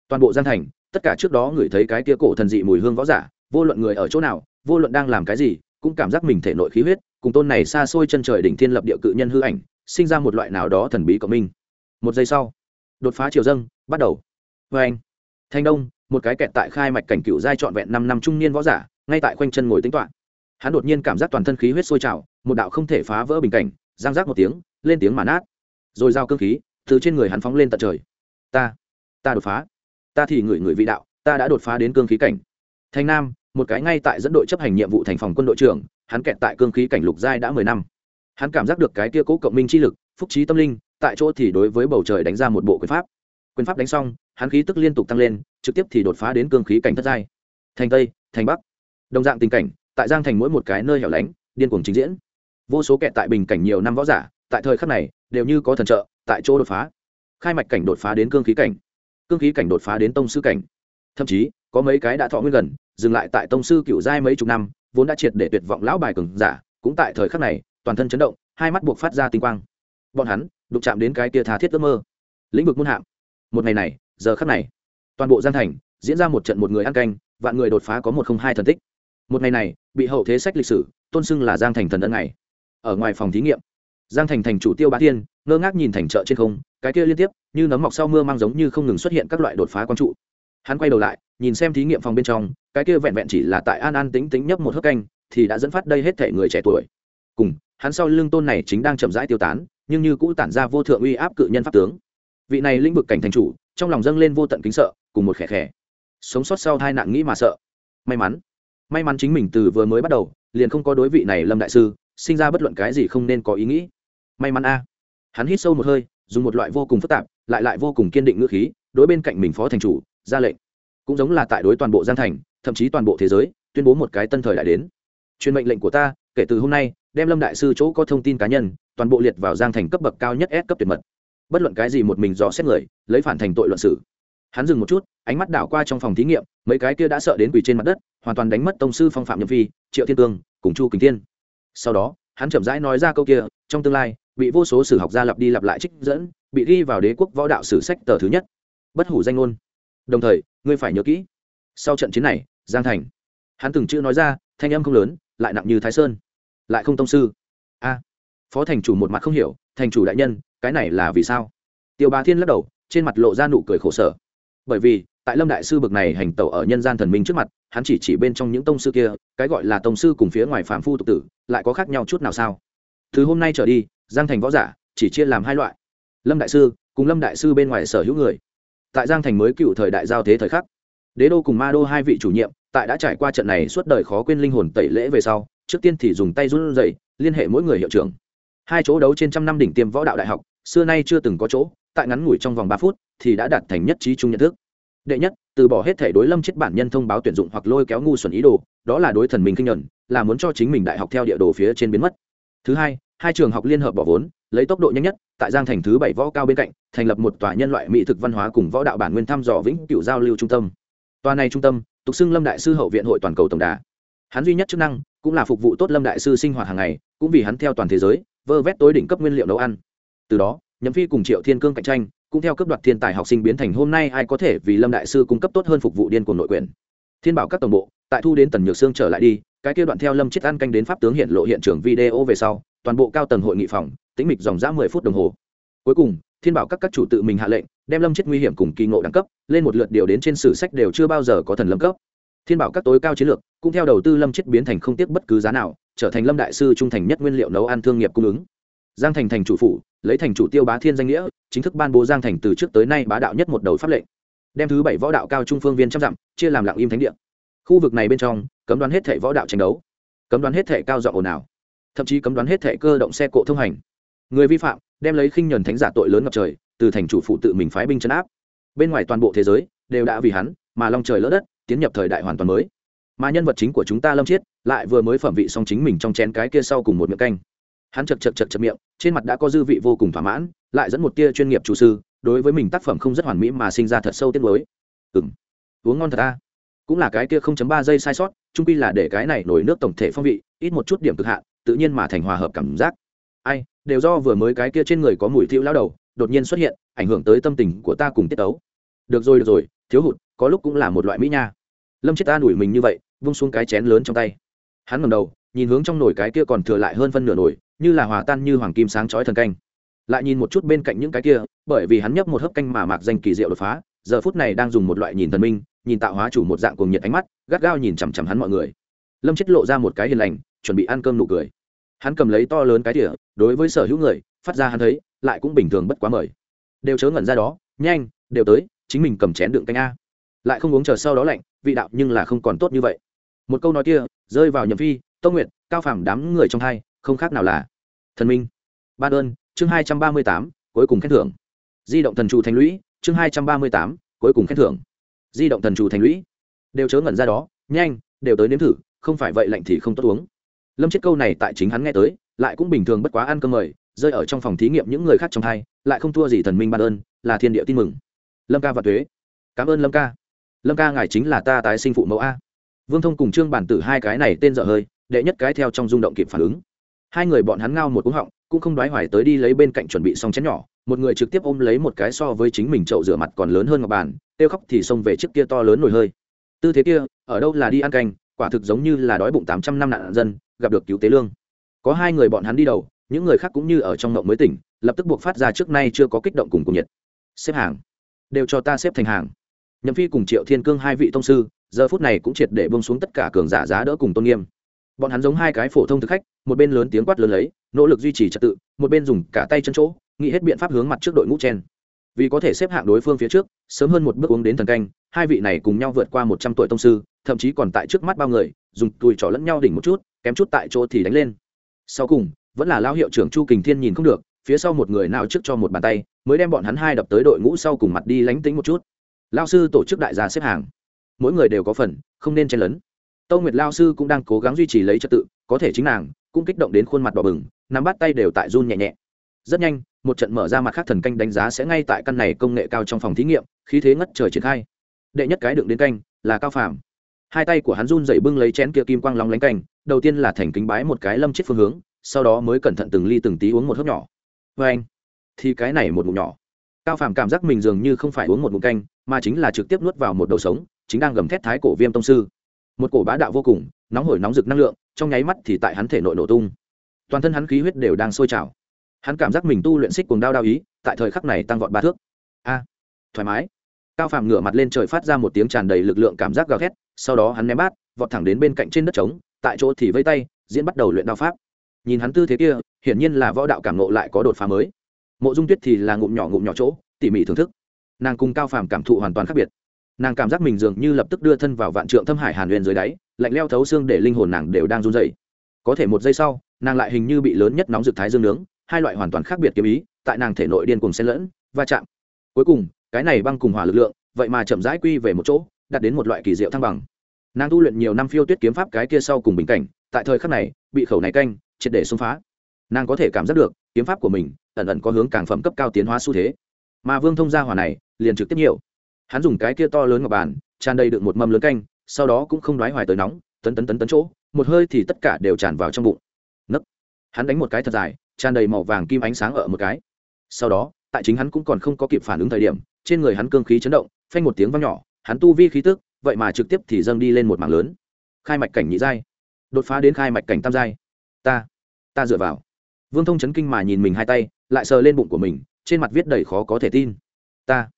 Toàn bộ giang thành, tất cả trước đó ngửi thấy cái kia cổ thần dị mùi hương võ giả, vô luận người ở chỗ nào, vô luận đang làm cái gì, cũng cảm giác mình thể nội khí huyết, cùng tôn này xa xôi chân trời đỉnh thiên lập địa cự nhân hư ảnh, sinh ra một loại nào đó thần bí cộng minh. Một giây sau, đột phá triều dâng, bắt đầu. Vê anh thanh đông, một cái kẹt tại khai mạch cảnh cựu giai trọn vẹn năm năm trung niên võ giả ngay tại khoanh chân ngồi tính toạ hắn đột nhiên cảm giác toàn thân khí huyết sôi trào, một đạo không thể phá vỡ bình cảnh giang giác một tiếng, lên tiếng mà nát. Rồi giao cơ khí, từ trên người hắn phóng lên tận trời. Ta ta đột phá. Ta thì ngửi người vị đạo, ta đã đột phá đến cương khí cảnh. Thành nam, một cái ngay tại dẫn đội chấp hành nhiệm vụ thành phòng quân đội trưởng, hắn kẹt tại cương khí cảnh lục giai đã mười năm. Hắn cảm giác được cái kia cố cộng minh chi lực, phúc trí tâm linh, tại chỗ thì đối với bầu trời đánh ra một bộ quyền pháp. Quyền pháp đánh xong, hắn khí tức liên tục tăng lên, trực tiếp thì đột phá đến cương khí cảnh thất giai. Thành tây, thành bắc đồng dạng tình cảnh, tại giang thành mỗi một cái nơi hẻo lánh, điên cuồng trình diễn. Vô số kẹt tại bình cảnh nhiều năm võ giả, tại thời khắc này, đều như có thần trợ, tại chỗ đột phá. Khai mạch cảnh đột phá đến cương khí cảnh, cương khí cảnh đột phá đến tông sư cảnh. Thậm chí, có mấy cái đã thọ nguyên gần, dừng lại tại tông sư cựu giai mấy chục năm, vốn đã triệt để tuyệt vọng lão bài cường giả, cũng tại thời khắc này, toàn thân chấn động, hai mắt buộc phát ra tinh quang. Bọn hắn, đụng chạm đến cái tia tha thiết ước mơ. Lĩnh vực muôn hạm một ngày này, giờ khắc này, toàn bộ giang thành, diễn ra một trận một người ăn canh, vạn người đột phá có một không hai thần tích một ngày này, bị hậu thế sách lịch sử, tôn xưng là giang thành thần ân ngày ở ngoài phòng thí nghiệm, giang thành thành chủ tiêu bá thiên, ngơ ngác nhìn thành chợ trên không, cái kia liên tiếp, như nấm mọc sau mưa mang giống như không ngừng xuất hiện các loại đột phá quang trụ. Hắn quay đầu lại, nhìn xem thí nghiệm phòng bên trong, cái kia vẹn vẹn chỉ là tại an an tính tính nhấp một hớp canh, thì đã dẫn phát đây hết thể người trẻ tuổi. Cùng, hắn sau lưng tôn này chính đang chậm rãi tiêu tán, nhưng như cũ tản ra vô thượng uy áp cự nhân pháp tướng. Vị này lĩnh vực cảnh thành chủ, trong lòng dâng lên vô tận kính sợ, cùng một khẻ khẻ sống sót sau hai nạn nghĩ mà sợ. May mắn may mắn chính mình từ vừa mới bắt đầu, liền không có đối vị này lâm đại sư, sinh ra bất luận cái gì không nên có ý nghĩ. May mắn a. Hắn hít sâu một hơi, dùng một loại vô cùng phức tạp, lại lại vô cùng kiên định ngữ khí, đối bên cạnh mình phó thành chủ, ra lệnh. Cũng giống là tại đối toàn bộ Giang thành, thậm chí toàn bộ thế giới, tuyên bố một cái tân thời đại đến. Truyền mệnh lệnh của ta, kể từ hôm nay, đem lâm đại sư chỗ có thông tin cá nhân, toàn bộ liệt vào giang thành cấp bậc cao nhất S cấp tuyệt mật. Bất luận cái gì một mình dò xét người, lấy phản thành tội luận xử hắn dừng một chút, ánh mắt đảo qua trong phòng thí nghiệm, mấy cái kia đã sợ đến quỳ trên mặt đất, hoàn toàn đánh mất tông sư phong phạm nhậm phi, triệu thiên tương cùng chu kính thiên. Sau đó, hắn chậm rãi nói ra câu kia, trong tương lai, bị vô số sử học gia lặp đi lặp lại trích dẫn, bị ghi vào đế quốc võ đạo sử sách tờ thứ nhất. Bất hủ danh ngôn. Đồng thời, ngươi phải nhớ kỹ, sau trận chiến này, giang thành. Hắn từng chữ nói ra, thanh âm không lớn, lại nặng như thái sơn. Lại không tông sư. A. À, Phó thành chủ một mặt không hiểu, thành chủ đại nhân, cái này là vì sao? Tiêu bá thiên lắc đầu, trên mặt lộ ra nụ cười khổ sở bởi vì, tại lâm đại sư bực này hành tẩu ở nhân gian thần minh trước mặt, hắn chỉ chỉ bên trong những tông sư kia, cái gọi là tông sư cùng phía ngoài phạm phu tục tử, lại có khác nhau chút nào sao? Từ hôm nay trở đi, giang thành võ giả chỉ chia làm hai loại. Lâm đại sư cùng lâm đại sư bên ngoài sở hữu người. Tại giang thành mới cựu thời đại giao thế thời khắc, đế đô cùng ma đô hai vị chủ nhiệm, tại đã trải qua trận này suốt đời khó quên linh hồn tẩy lễ về sau, trước tiên thì dùng tay run dậy liên hệ mỗi người hiệu trưởng. Hai chỗ đấu trên trăm năm đỉnh tiêm võ đạo đại học, xưa nay chưa từng có chỗ, tại ngắn ngủi trong vòng ba phút thì đã đạt thành nhất trí chung nhận thức. Đệ nhất, từ bỏ hết thể đối lâm chết bản nhân thông báo tuyển dụng hoặc lôi kéo ngu xuẩn ý đồ, đó là đối thần mình kinh nhuận là muốn cho chính mình đại học theo địa đồ phía trên biến mất. Thứ hai hai trường học liên hợp bỏ vốn, lấy tốc độ nhanh nhất, tại giang thành thứ bảy võ cao bên cạnh, thành lập một tòa nhân loại mỹ thực văn hóa cùng võ đạo bản nguyên thăm dò vĩnh cựu giao lưu trung tâm. Tòa này trung tâm, tục xưng lâm đại sư hậu viện hội toàn cầu tổng đà. Hắn duy nhất chức năng, cũng là phục vụ tốt lâm đại sư sinh hoạt hàng ngày, cũng vì hắn theo toàn thế giới, vơ vét tối đỉnh cấp nguyên liệu nấu ăn. Từ đó, nhậm phi cùng triệu thiên cương cạnh tranh cũng theo cấp đoạt thiên tài học sinh biến thành hôm nay ai có thể vì lâm đại sư cung cấp tốt hơn phục vụ điên cuồng nội quyền. Thiên bảo các tổng bộ, tại thu đến tần nhược sương trở lại đi, cái kia đoạn theo lâm chết ăn canh đến pháp tướng hiện lộ hiện trường video về sau, toàn bộ cao tầng hội nghị phòng, tĩnh mịch dòng dã mười phút đồng hồ. Cuối cùng, thiên bảo các các chủ tự mình hạ lệnh, đem lâm chết nguy hiểm cùng kỳ ngộ đẳng cấp, lên một lượt điều đến trên sử sách đều chưa bao giờ có thần lâm cấp. Thiên bảo các tối cao chiến lược, cũng theo đầu tư lâm chết biến thành không tiếc bất cứ giá nào, trở thành lâm đại sư trung thành nhất nguyên liệu nấu ăn thương nghiệp cung ứng. Giang thành thành chủ phủ lấy thành chủ tiêu bá thiên danh nghĩa, chính thức ban bố giang thành từ trước tới nay bá đạo nhất một đầu pháp lệnh. Đem thứ bảy võ đạo cao trung phương viên trăm dặm, chia làm lặng im thánh địa. Khu vực này bên trong, cấm đoán hết thể võ đạo tranh đấu. Cấm đoán hết thể cao dọn ồn ào. Thậm chí cấm đoán hết thể cơ động xe cộ thông hành. Người vi phạm, đem lấy khinh nhuần thánh giả tội lớn ngập trời, từ thành chủ phụ tự mình phái binh chấn áp. Bên ngoài toàn bộ thế giới, đều đã vì hắn, mà long trời lỡ đất, tiến nhập thời đại hoàn toàn mới. Mà nhân vật chính của chúng ta lâm chiết, lại vừa mới phẩm vị xong chính mình trong chén cái kia sau cùng một miệng canh hắn chật chật chật chật miệng, trên mặt đã có dư vị vô cùng thỏa mãn, lại dẫn một tia chuyên nghiệp chủ sư, đối với mình tác phẩm không rất hoàn mỹ mà sinh ra thật sâu tiết mới ừ m uống ngon thật ta cũng là cái kia không chấm ba giây sai sót trung pi là để cái này nổi nước tổng thể phong vị, ít một chút điểm cực hạn, tự nhiên mà thành hòa hợp cảm giác. Ai, đều do vừa mới cái kia trên người có mùi thiêu lao đầu, đột nhiên xuất hiện, ảnh hưởng tới tâm tình của ta cùng tiết tấu. Được rồi được rồi, thiếu hụt, có lúc cũng là một loại mỹ nha. Lâm chết ta đuổi mình như vậy, vung xuống cái chén lớn trong tay. Hắn ngầm đầu, nhìn hướng trong nồi cái kia còn thừa lại hơn phân nửa nồi như là hòa tan như hoàng kim sáng chói thần canh. Lại nhìn một chút bên cạnh những cái kia, bởi vì hắn nhấp một hớp canh mà mạc danh kỳ diệu đột phá, giờ phút này đang dùng một loại nhìn thần minh, nhìn tạo hóa chủ một dạng cuồng nhiệt ánh mắt, gắt gao nhìn chằm chằm hắn mọi người. Lâm chết lộ ra một cái hiền lành, chuẩn bị ăn cơm nụ cười. Hắn cầm lấy to lớn cái tỉa đối với sở hữu người, phát ra hắn thấy, lại cũng bình thường bất quá mời. Đều chớ ngẩn ra đó, nhanh, đều tới, chính mình cầm chén đựng canh a. Lại không uống chờ sau đó lạnh, vị đạo nhưng là không còn tốt như vậy. Một câu nói kia, rơi vào nhậm phi, tông nguyện cao phàm đám người trong hai không khác nào là thần minh. Ba đơn chương hai trăm ba mươi tám, cuối cùng khen thưởng. Di động thần chủ thành lũy, chương hai trăm ba mươi tám, cuối cùng khen thưởng. Di động thần chủ thành lũy. Đều chớ ngẩn ra đó, nhanh, đều tới nếm thử, không phải vậy lạnh thì không tốt uống. Lâm chết câu này tại chính hắn nghe tới, lại cũng bình thường bất quá ăn cơm mời, rơi ở trong phòng thí nghiệm những người khác trong hai, lại không thua gì thần minh ban ơn, là thiên địa tin mừng. Lâm ca và thuế cảm ơn lâm ca. Lâm ca ngài chính là ta tái sinh phụ mẫu a. Vương thông cùng trương bản tử hai cái này tên dở hơi, đệ nhất cái theo trong rung động kịp phản ứng hai người bọn hắn ngao một cúng họng, cũng không đoái hoài tới đi lấy bên cạnh chuẩn bị xong chén nhỏ. Một người trực tiếp ôm lấy một cái so với chính mình chậu rửa mặt còn lớn hơn ngọc bàn tiêu khóc thì xông về chiếc kia to lớn nổi hơi. Tư thế kia, ở đâu là đi ăn canh, quả thực giống như là đói bụng tám trăm năm nạn dân, gặp được cứu tế lương. Có hai người bọn hắn đi đầu, những người khác cũng như ở trong ngộng mới tỉnh, lập tức buộc phát ra trước nay chưa có kích động cùng cùng nhiệt. Xếp hàng. Đều cho ta xếp thành hàng. Nhậm phi cùng triệu thiên cương hai vị tông sư, giờ phút này cũng triệt để bông xuống tất cả cường giả giá đỡ cùng tôn nghiêm bọn hắn giống hai cái phổ thông thực khách, một bên lớn tiếng quát lớn lấy, nỗ lực duy trì trật tự, một bên dùng cả tay chân chỗ, nghĩ hết biện pháp hướng mặt trước đội ngũ chen. Vì có thể xếp hạng đối phương phía trước, sớm hơn một bước uống đến thần canh, hai vị này cùng nhau vượt qua một trăm tuổi tông sư, thậm chí còn tại trước mắt bao người, dùng tùi trỏ lẫn nhau đỉnh một chút, kém chút tại chỗ thì đánh lên. Sau cùng, vẫn là lao hiệu trưởng chu kình thiên nhìn không được, phía sau một người nào trước cho một bàn tay, mới đem bọn hắn hai đập tới đội ngũ sau cùng mặt đi lánh tính một chút. Lao sư tổ chức đại gia xếp hàng. Mỗi người đều có phần, không nên chen lấn tâu nguyệt lao sư cũng đang cố gắng duy trì lấy trật tự, có thể chính nàng cũng kích động đến khuôn mặt đỏ bừng, nắm bắt tay đều tại run nhẹ nhẹ. Rất nhanh, một trận mở ra mặt khác thần canh đánh giá sẽ ngay tại căn này công nghệ cao trong phòng thí nghiệm, khí thế ngất trời triển khai. Đệ nhất cái đựng đến canh là cao phàm. Hai tay của hắn run dậy bưng lấy chén kia kim quang lóng lánh canh, đầu tiên là thành kính bái một cái lâm chết phương hướng, sau đó mới cẩn thận từng ly từng tí uống một hớp nhỏ. Vê anh, thì cái này một ngụm nhỏ. Cao phàm cảm giác mình dường như không phải uống một ngụm canh, mà chính là trực tiếp nuốt vào một đầu sống, chính đang gầm thét thái cổ viêm tông sư một cổ bá đạo vô cùng, nóng hổi nóng rực năng lượng, trong nháy mắt thì tại hắn thể nội nổ tung. Toàn thân hắn khí huyết đều đang sôi trào. Hắn cảm giác mình tu luyện xích cùng đao đao ý, tại thời khắc này tăng vọt ba thước. A, thoải mái. Cao phàm ngửa mặt lên trời phát ra một tiếng tràn đầy lực lượng cảm giác gào thét, sau đó hắn ném bát, vọt thẳng đến bên cạnh trên đất trống, tại chỗ thì vây tay, diễn bắt đầu luyện đao pháp. Nhìn hắn tư thế kia, hiển nhiên là võ đạo cảm nộ lại có đột phá mới. Mộ dung tuyết thì là ngụm nhỏ ngụm nhỏ chỗ, tỉ mỉ thưởng thức. Nàng cùng cao phàm cảm thụ hoàn toàn khác biệt nàng cảm giác mình dường như lập tức đưa thân vào vạn trượng thâm hải hàn huyền dưới đáy, lạnh leo thấu xương để linh hồn nàng đều đang run dày có thể một giây sau, nàng lại hình như bị lớn nhất nóng rực thái dương nướng, hai loại hoàn toàn khác biệt kiếm ý, tại nàng thể nội điên cùng xen lẫn, va chạm. Cuối cùng, cái này băng cùng hỏa lực lượng, vậy mà chậm rãi quy về một chỗ, đạt đến một loại kỳ diệu thăng bằng. Nàng tu luyện nhiều năm phiêu tuyết kiếm pháp cái kia sau cùng bình cảnh, tại thời khắc này, bị khẩu này canh, triệt để xông phá. Nàng có thể cảm giác được, kiếm pháp của mình ẩn ẩn có hướng càng phẩm cấp cao tiến hóa xu thế. Mà vương thông gia hỏa này, liền trực tiếp nhiều hắn dùng cái kia to lớn ngọc bàn, tràn đầy đựng một mâm lớn canh, sau đó cũng không đoái hoài tới nóng, tấn tấn tấn tấn chỗ, một hơi thì tất cả đều tràn vào trong bụng. Nấc! Hắn đánh một cái thật dài, tràn đầy màu vàng kim ánh sáng ở một cái. Sau đó, tại chính hắn cũng còn không có kịp phản ứng thời điểm, trên người hắn cương khí chấn động, phanh một tiếng vang nhỏ, hắn tu vi khí tức, vậy mà trực tiếp thì dâng đi lên một mảng lớn. Khai mạch cảnh nhị giai. Đột phá đến khai mạch cảnh tam giai. Ta ta dựa vào. Vương thông chấn kinh mà nhìn mình hai tay, lại sờ lên bụng của mình, trên mặt viết đầy khó có thể tin. Ta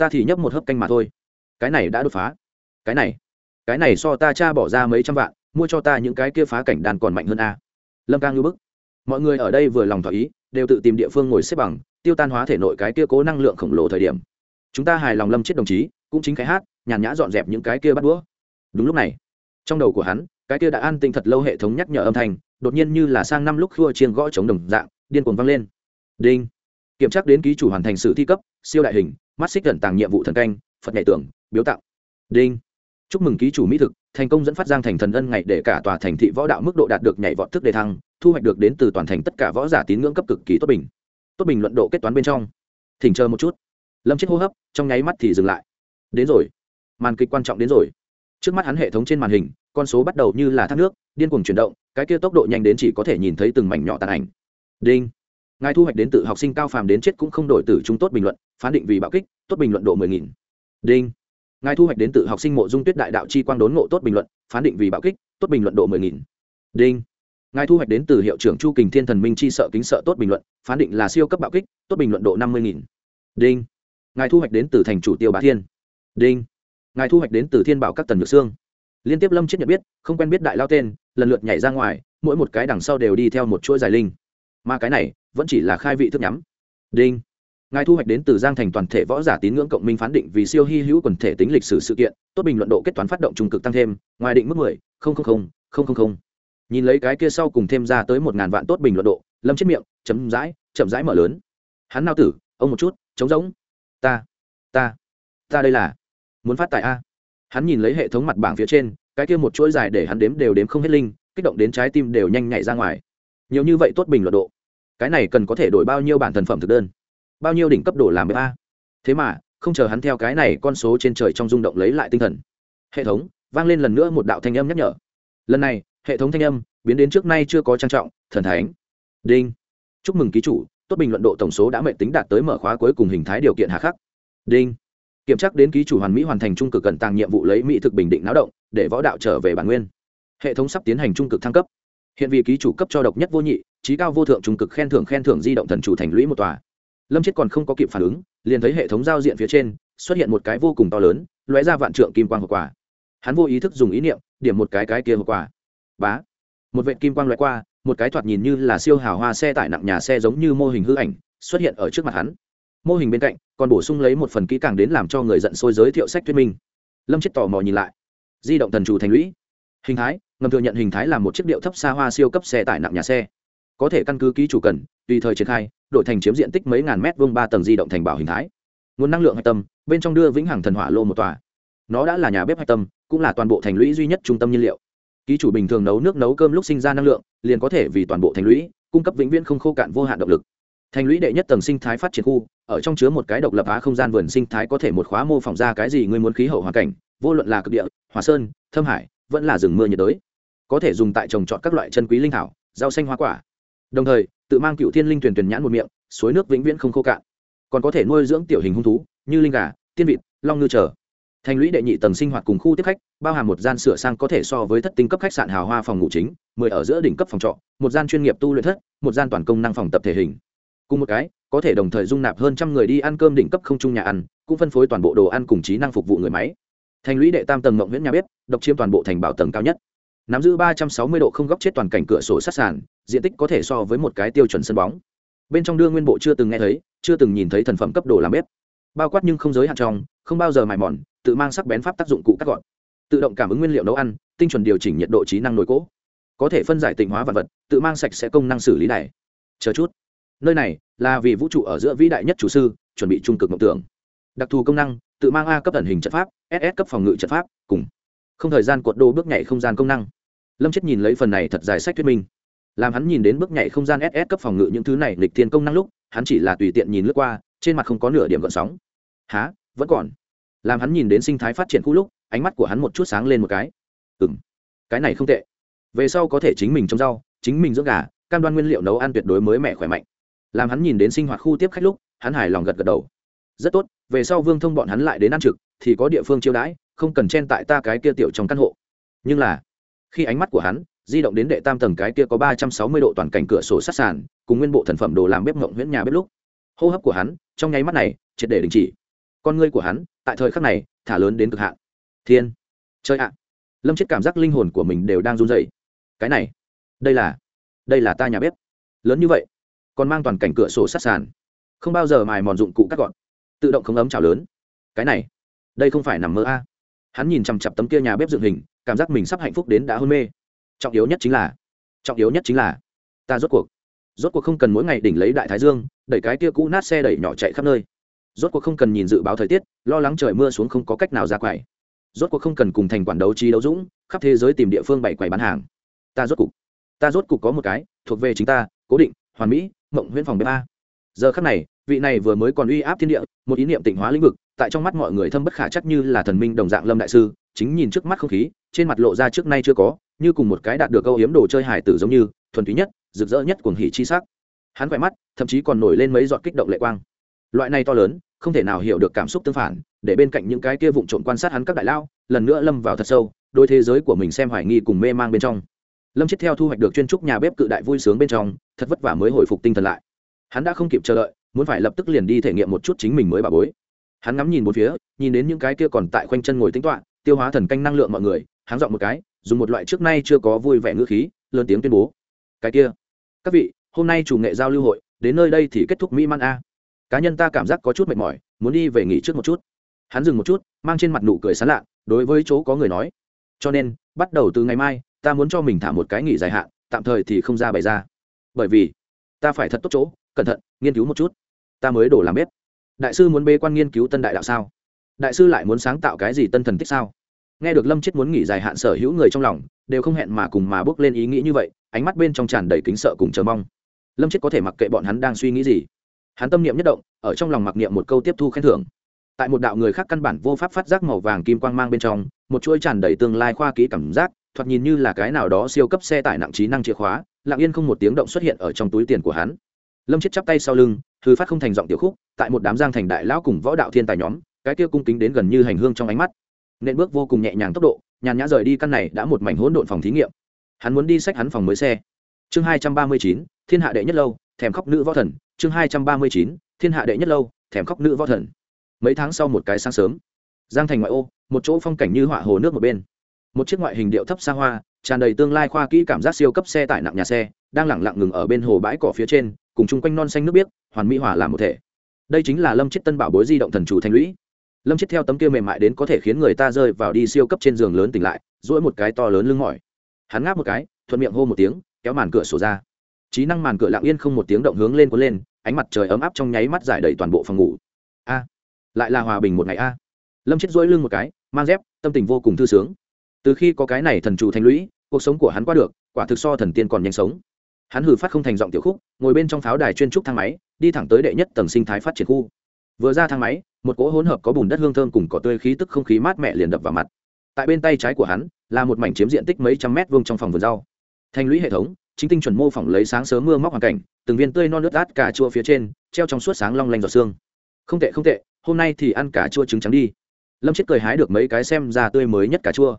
ta thì nhấp một hớp canh mà thôi. Cái này đã đột phá. Cái này cái này so ta cha bỏ ra mấy trăm vạn, mua cho ta những cái kia phá cảnh đàn còn mạnh hơn a. Lâm càng ngư bức. Mọi người ở đây vừa lòng thỏa ý, đều tự tìm địa phương ngồi xếp bằng, tiêu tan hóa thể nội cái kia cố năng lượng khổng lồ thời điểm. Chúng ta hài lòng lâm chết đồng chí, cũng chính cái hát, nhàn nhã dọn dẹp những cái kia bắt đũa. Đúng lúc này, trong đầu của hắn, cái kia đã an tinh thật lâu hệ thống nhắc nhở âm thanh, đột nhiên như là sang năm lúc khua chiên gõ chống đồng dạng, điên cuồng vang lên. Đinh. Kiểm tra đến ký chủ hoàn thành sự thi cấp, siêu đại hình mắt xích gần tàng nhiệm vụ thần canh, phật nhạy tưởng, biếu tặng. Đinh. Chúc mừng ký chủ mỹ thực, thành công dẫn phát giang thành thần ân ngày để cả tòa thành thị võ đạo mức độ đạt được nhảy vọt thức đề thăng, thu hoạch được đến từ toàn thành tất cả võ giả tín ngưỡng cấp cực kỳ tốt bình. Tốt bình luận độ kết toán bên trong. Thỉnh chờ một chút. Lâm chết hô hấp, trong nháy mắt thì dừng lại. Đến rồi. Màn kịch quan trọng đến rồi. Trước mắt hắn hệ thống trên màn hình, con số bắt đầu như là thác nước, điên cuồng chuyển động, cái kia tốc độ nhanh đến chỉ có thể nhìn thấy từng mảnh nhỏ tàn ảnh. Đinh ngài thu hoạch đến từ học sinh cao phàm đến chết cũng không đổi từ trung tốt bình luận, phán định vì bạo kích, tốt bình luận độ mười nghìn. Đinh. Ngài thu hoạch đến từ học sinh mộ dung tuyết đại đạo chi quang đốn ngộ tốt bình luận, phán định vì bạo kích, tốt bình luận độ mười nghìn. Đinh. Ngài thu hoạch đến từ hiệu trưởng chu kình thiên thần minh chi sợ kính sợ tốt bình luận, phán định là siêu cấp bạo kích, tốt bình luận độ năm mươi nghìn. Đinh. Ngài thu hoạch đến từ thành chủ tiêu bá thiên. Đinh. Ngài thu hoạch đến từ thiên bảo các tần nhược sương. Liên tiếp lâm chết nhận biết, không quen biết đại lao tên, lần lượt nhảy ra ngoài, mỗi một cái đằng sau đều đi theo một chuỗi dài linh. Mà cái này vẫn chỉ là khai vị thức nhắm. Đinh. Ngài thu hoạch đến từ giang thành toàn thể võ giả tín ngưỡng cộng minh phán định vì siêu hy hữu quần thể tính lịch sử sự kiện, tốt bình luận độ kết toán phát động trung cực tăng thêm, ngoài định mức mười, không không không không không không. Nhìn lấy cái kia sau cùng thêm ra tới một ngàn vạn tốt bình luận độ, lâm chết miệng, chấm dãi, chậm rãi mở lớn. Hắn nao tử, ông một chút, trống rỗng. Ta ta ta đây là muốn phát tài a. Hắn nhìn lấy hệ thống mặt bảng phía trên, cái kia một chuỗi dài để hắn đếm đều đếm không hết linh, kích động đến trái tim đều nhanh nhảy ra ngoài. Nhiều như vậy tốt bình luận độ cái này cần có thể đổi bao nhiêu bản thần phẩm thực đơn? Bao nhiêu đỉnh cấp đồ làm bếp a? Thế mà, không chờ hắn theo cái này con số trên trời trong rung động lấy lại tinh thần. Hệ thống, vang lên lần nữa một đạo thanh âm nhắc nhở. Lần này, hệ thống thanh âm biến đến trước nay chưa có trang trọng, thần thánh. Đinh. Chúc mừng ký chủ, tốt bình luận độ tổng số đã mệnh tính đạt tới mở khóa cuối cùng hình thái điều kiện hạ khắc. Đinh. Kiểm tra đến ký chủ hoàn mỹ hoàn thành trung cực cận tàng nhiệm vụ lấy mỹ thực bình định náo động, để võ đạo trở về bản nguyên. Hệ thống sắp tiến hành trung cực thăng cấp. Hiện vì ký chủ cấp cho độc nhất vô nhị trí cao vô thượng trung cực khen thưởng khen thưởng di động thần chủ thành lũy một tòa. Lâm chết còn không có kịp phản ứng, liền thấy hệ thống giao diện phía trên xuất hiện một cái vô cùng to lớn, lóe ra vạn trượng kim quang hậu quả hắn vô ý thức dùng ý niệm, điểm một cái cái kia hậu quả bá! Một vệ kim quang lóe qua, một cái thoạt nhìn như là siêu hào hoa xe tải nặng nhà xe giống như mô hình hư ảnh, xuất hiện ở trước mặt hắn. Mô hình bên cạnh, còn bổ sung lấy một phần kỹ càng đến làm cho người giận sôi giới thiệu sách thuyết minh. Lâm chết tò mò nhìn lại. Di động thần chủ thành lũy. Hình thái, ngầm thừa nhận hình thái là một chiếc điệu thấp xa hoa siêu cấp xe tải nặng nhà xe có thể căn cứ ký chủ cần, tùy thời triển khai, đổi thành chiếm diện tích mấy ngàn mét vuông ba tầng di động thành bảo hình thái. Nguồn năng lượng hạch tâm, bên trong đưa vĩnh hằng thần hỏa lô một tòa. Nó đã là nhà bếp hạch tâm, cũng là toàn bộ thành lũy duy nhất trung tâm nhiên liệu. Ký chủ bình thường nấu nước nấu cơm lúc sinh ra năng lượng, liền có thể vì toàn bộ thành lũy, cung cấp vĩnh viễn không khô cạn vô hạn động lực. Thành lũy đệ nhất tầng sinh thái phát triển khu, ở trong chứa một cái độc lập á không gian vườn sinh thái có thể một khóa mô phỏng ra cái gì ngươi muốn khí hậu hoàn cảnh, vô luận là cực địa hòa sơn, thâm hải, vẫn là rừng mưa nhiệt đới. Có thể dùng tại trồng trọt các loại chân quý linh thảo, rau xanh hoa quả đồng thời, tự mang cựu thiên linh tuyển tuyển nhãn một miệng, suối nước vĩnh viễn không khô cạn. Còn có thể nuôi dưỡng tiểu hình hung thú, như linh gà, tiên vịt, long ngư trở. Thành lũy đệ nhị tầng sinh hoạt cùng khu tiếp khách, bao hàm một gian sửa sang có thể so với thất tinh cấp khách sạn hào hoa phòng ngủ chính, mười ở giữa đỉnh cấp phòng trọ, một gian chuyên nghiệp tu luyện thất, một gian toàn công năng phòng tập thể hình. Cùng một cái, có thể đồng thời dung nạp hơn trăm người đi ăn cơm đỉnh cấp không chung nhà ăn, cũng phân phối toàn bộ đồ ăn cùng trí năng phục vụ người máy. Thành lũy đệ tam tầng mộng nguyễn nhà bếp, độc chiếm toàn bộ thành bảo tầng cao nhất. Nắm giữ ba trăm sáu mươi độ không góc chết toàn cảnh cửa sổ sát sàn diện tích có thể so với một cái tiêu chuẩn sân bóng. Bên trong đưa nguyên bộ chưa từng nghe thấy, chưa từng nhìn thấy thần phẩm cấp đồ làm bếp. Bao quát nhưng không giới hạn trong, không bao giờ mài mòn, tự mang sắc bén pháp tác dụng cụ cắt gọn. Tự động cảm ứng nguyên liệu nấu ăn, tinh chuẩn điều chỉnh nhiệt độ trí năng nồi cỗ. Có thể phân giải tịnh hóa vật vật, tự mang sạch sẽ công năng xử lý này. Chờ chút. Nơi này là vì vũ trụ ở giữa vĩ đại nhất chủ sư, chuẩn bị trung cực mộng tưởng. Đặc thù công năng, tự mang a cấp ẩn hình trận pháp ss cấp phòng ngự trận pháp, cùng. Không thời gian cuộn đô bước nhảy không gian công năng. Lâm chết nhìn lấy phần này thật dài sách thuyết minh làm hắn nhìn đến bước nhảy không gian ss cấp phòng ngự những thứ này lịch thiên công năng lúc, hắn chỉ là tùy tiện nhìn lướt qua, trên mặt không có nửa điểm gợn sóng. Há vẫn còn. Làm hắn nhìn đến sinh thái phát triển khu lúc, ánh mắt của hắn một chút sáng lên một cái. Ừ m cái này không tệ. Về sau có thể chính mình trồng rau, chính mình dưỡng gà, cam đoan nguyên liệu nấu ăn tuyệt đối mới mẻ khỏe mạnh. Làm hắn nhìn đến sinh hoạt khu tiếp khách lúc, hắn hài lòng gật gật đầu. Rất tốt, về sau vương thông bọn hắn lại đến ăn trực, thì có địa phương chiêu đãi, không cần chen tại ta cái kia tiểu trong căn hộ. Nhưng là, khi ánh mắt của hắn di động đến đệ tam tầng cái kia có ba trăm sáu mươi độ toàn cảnh cửa sổ sát sàn, cùng nguyên bộ thần phẩm đồ làm bếp ngộng huyễn nhà bếp lúc. Hô hấp của hắn, trong nháy mắt này, triệt để đình chỉ. Con ngươi của hắn, tại thời khắc này, thả lớn đến cực hạn. Thiên! Chơi ạ! Lâm chết cảm giác linh hồn của mình đều đang run rẩy. Cái này, đây là đây là ta nhà bếp. Lớn như vậy, còn mang toàn cảnh cửa sổ sát sàn. Không bao giờ mài mòn dụng cụ cắt gọn. Tự động không ấm chảo lớn. Cái này, đây không phải nằm mơ a. Hắn nhìn chằm chặp tấm kia nhà bếp dựng hình, cảm giác mình sắp hạnh phúc đến đã hôn mê trọng yếu nhất chính là, trọng yếu nhất chính là, ta rốt cuộc rốt cuộc không cần mỗi ngày đỉnh lấy đại thái dương, đẩy cái kia cũ nát xe đẩy nhỏ chạy khắp nơi. Rốt cuộc không cần nhìn dự báo thời tiết, lo lắng trời mưa xuống không có cách nào ra quầy rốt cuộc không cần cùng thành quản đấu trí đấu dũng, khắp thế giới tìm địa phương bày quầy bán hàng. Ta rốt cục ta rốt cục có một cái, thuộc về chính ta, cố định, hoàn mỹ, mộng huyễn phòng bếp a. Giờ khắc này, vị này vừa mới còn uy áp thiên địa, một ý niệm tịnh hóa lĩnh vực, tại trong mắt mọi người thâm bất khả chắc như là thần minh đồng dạng lâm đại sư, chính nhìn trước mắt không khí, trên mặt lộ ra trước nay chưa có như cùng một cái đạt được câu hiếm đồ chơi hải tử giống như, thuần túy nhất, rực rỡ nhất cuồng hỉ chi sắc. Hắn khỏe mắt, thậm chí còn nổi lên mấy giọt kích động lệ quang. Loại này to lớn, không thể nào hiểu được cảm xúc tương phản, để bên cạnh những cái kia vụng trộm quan sát hắn các đại lao, lần nữa lâm vào thật sâu đôi thế giới của mình xem hoài nghi cùng mê mang bên trong. Lâm chết theo thu hoạch được chuyên trúc nhà bếp cự đại vui sướng bên trong, thật vất vả mới hồi phục tinh thần lại. Hắn đã không kịp chờ đợi, muốn phải lập tức liền đi thể nghiệm một chút chính mình mới bà bối. Hắn ngắm nhìn một phía, nhìn đến những cái kia còn tại khoanh chân ngồi tính toạ tiêu hóa thần canh năng lượng mọi người, hắn dọn một cái dùng một loại trước nay chưa có vui vẻ ngữ khí, lớn tiếng tuyên bố. Cái kia, các vị, hôm nay chủ nghệ giao lưu hội, đến nơi đây thì kết thúc mỹ man a. Cá nhân ta cảm giác có chút mệt mỏi, muốn đi về nghỉ trước một chút. Hắn dừng một chút, mang trên mặt nụ cười sán lạ, đối với chỗ có người nói. Cho nên, bắt đầu từ ngày mai, ta muốn cho mình thả một cái nghỉ dài hạn, tạm thời thì không ra bày ra. Bởi vì, ta phải thật tốt chỗ, cẩn thận, nghiên cứu một chút. Ta mới đổ làm bếp. Đại sư muốn bê quan nghiên cứu tân đại đạo sao? Đại sư lại muốn sáng tạo cái gì tân thần tích sao? Nghe được lâm chết muốn nghỉ dài hạn sở hữu người trong lòng, đều không hẹn mà cùng mà bước lên ý nghĩ như vậy, ánh mắt bên trong tràn đầy kính sợ cùng chờ mong. Lâm chết có thể mặc kệ bọn hắn đang suy nghĩ gì. Hắn tâm niệm nhất động, ở trong lòng mặc niệm một câu tiếp thu khen thưởng. Tại một đạo người khác căn bản vô pháp phát giác màu vàng kim quang mang bên trong, một chuỗi tràn đầy tương lai khoa kỹ cảm giác, thoạt nhìn như là cái nào đó siêu cấp xe tải nặng trí năng chìa khóa, lặng yên không một tiếng động xuất hiện ở trong túi tiền của hắn. Lâm chết chắp tay sau lưng thư phát không thành giọng tiểu khúc, tại một đám giang thành đại lão cùng võ đạo thiên tài nhóm, cái kia cung kính đến gần như hành hương trong ánh mắt nên bước vô cùng nhẹ nhàng tốc độ, nhàn nhã rời đi căn này đã một mảnh hỗn độn phòng thí nghiệm. Hắn muốn đi sách hắn phòng mới xe. Chương hai trăm ba mươi chín, thiên hạ đệ nhất lâu, thèm khóc nữ võ thần. Chương hai trăm ba mươi chín, thiên hạ đệ nhất lâu, thèm khóc nữ võ thần. Mấy tháng sau một cái sáng sớm, giang thành ngoại ô, một chỗ phong cảnh như họa hồ nước một bên. Một chiếc ngoại hình điệu thấp xa hoa, tràn đầy tương lai khoa kỹ cảm giác siêu cấp xe tải nặng nhà xe, đang lẳng lặng ngừng ở bên hồ bãi cỏ phía trên, cùng chung quanh non xanh nước biếc, hoàn mỹ hòa làm một thể. Đây chính là lâm chiết tân bảo bối di động thần chủ thành lũy lâm chết theo tấm kia mềm mại đến có thể khiến người ta rơi vào đi siêu cấp trên giường lớn tỉnh lại dỗi một cái to lớn lưng mỏi. Hắn ngáp một cái, thuận miệng hô một tiếng, kéo màn cửa sổ ra. Trí năng màn cửa lặng yên không một tiếng động hướng lên cuốn lên, ánh mặt trời ấm áp trong nháy mắt giải đầy toàn bộ phòng ngủ. A, lại là hòa bình một ngày a. Lâm chết dỗi lưng một cái, mang dép, tâm tình vô cùng thư sướng. Từ khi có cái này thần chủ thành lũy, cuộc sống của hắn qua được, quả thực so thần tiên còn nhanh sống. Hắn hử phát không thành giọng tiểu khúc, ngồi bên trong pháo đài chuyên trúc thang máy, đi thẳng tới đệ nhất tầng sinh thái phát triển khu vừa ra thang máy, một cỗ hỗn hợp có bùn đất hương thơm cùng cỏ tươi khí tức không khí mát mẻ liền đập vào mặt. Tại bên tay trái của hắn, là một mảnh chiếm diện tích mấy trăm mét vuông trong phòng vườn rau. Thành lũy hệ thống, chính tinh chuẩn mô phỏng lấy sáng sớm mưa móc hoàn cảnh, từng viên tươi non nước át cà chua phía trên, treo trong suốt sáng long lanh giọt xương không tệ không tệ, hôm nay thì ăn cà chua trứng trắng đi. Lâm chết cười hái được mấy cái xem ra tươi mới nhất cà chua.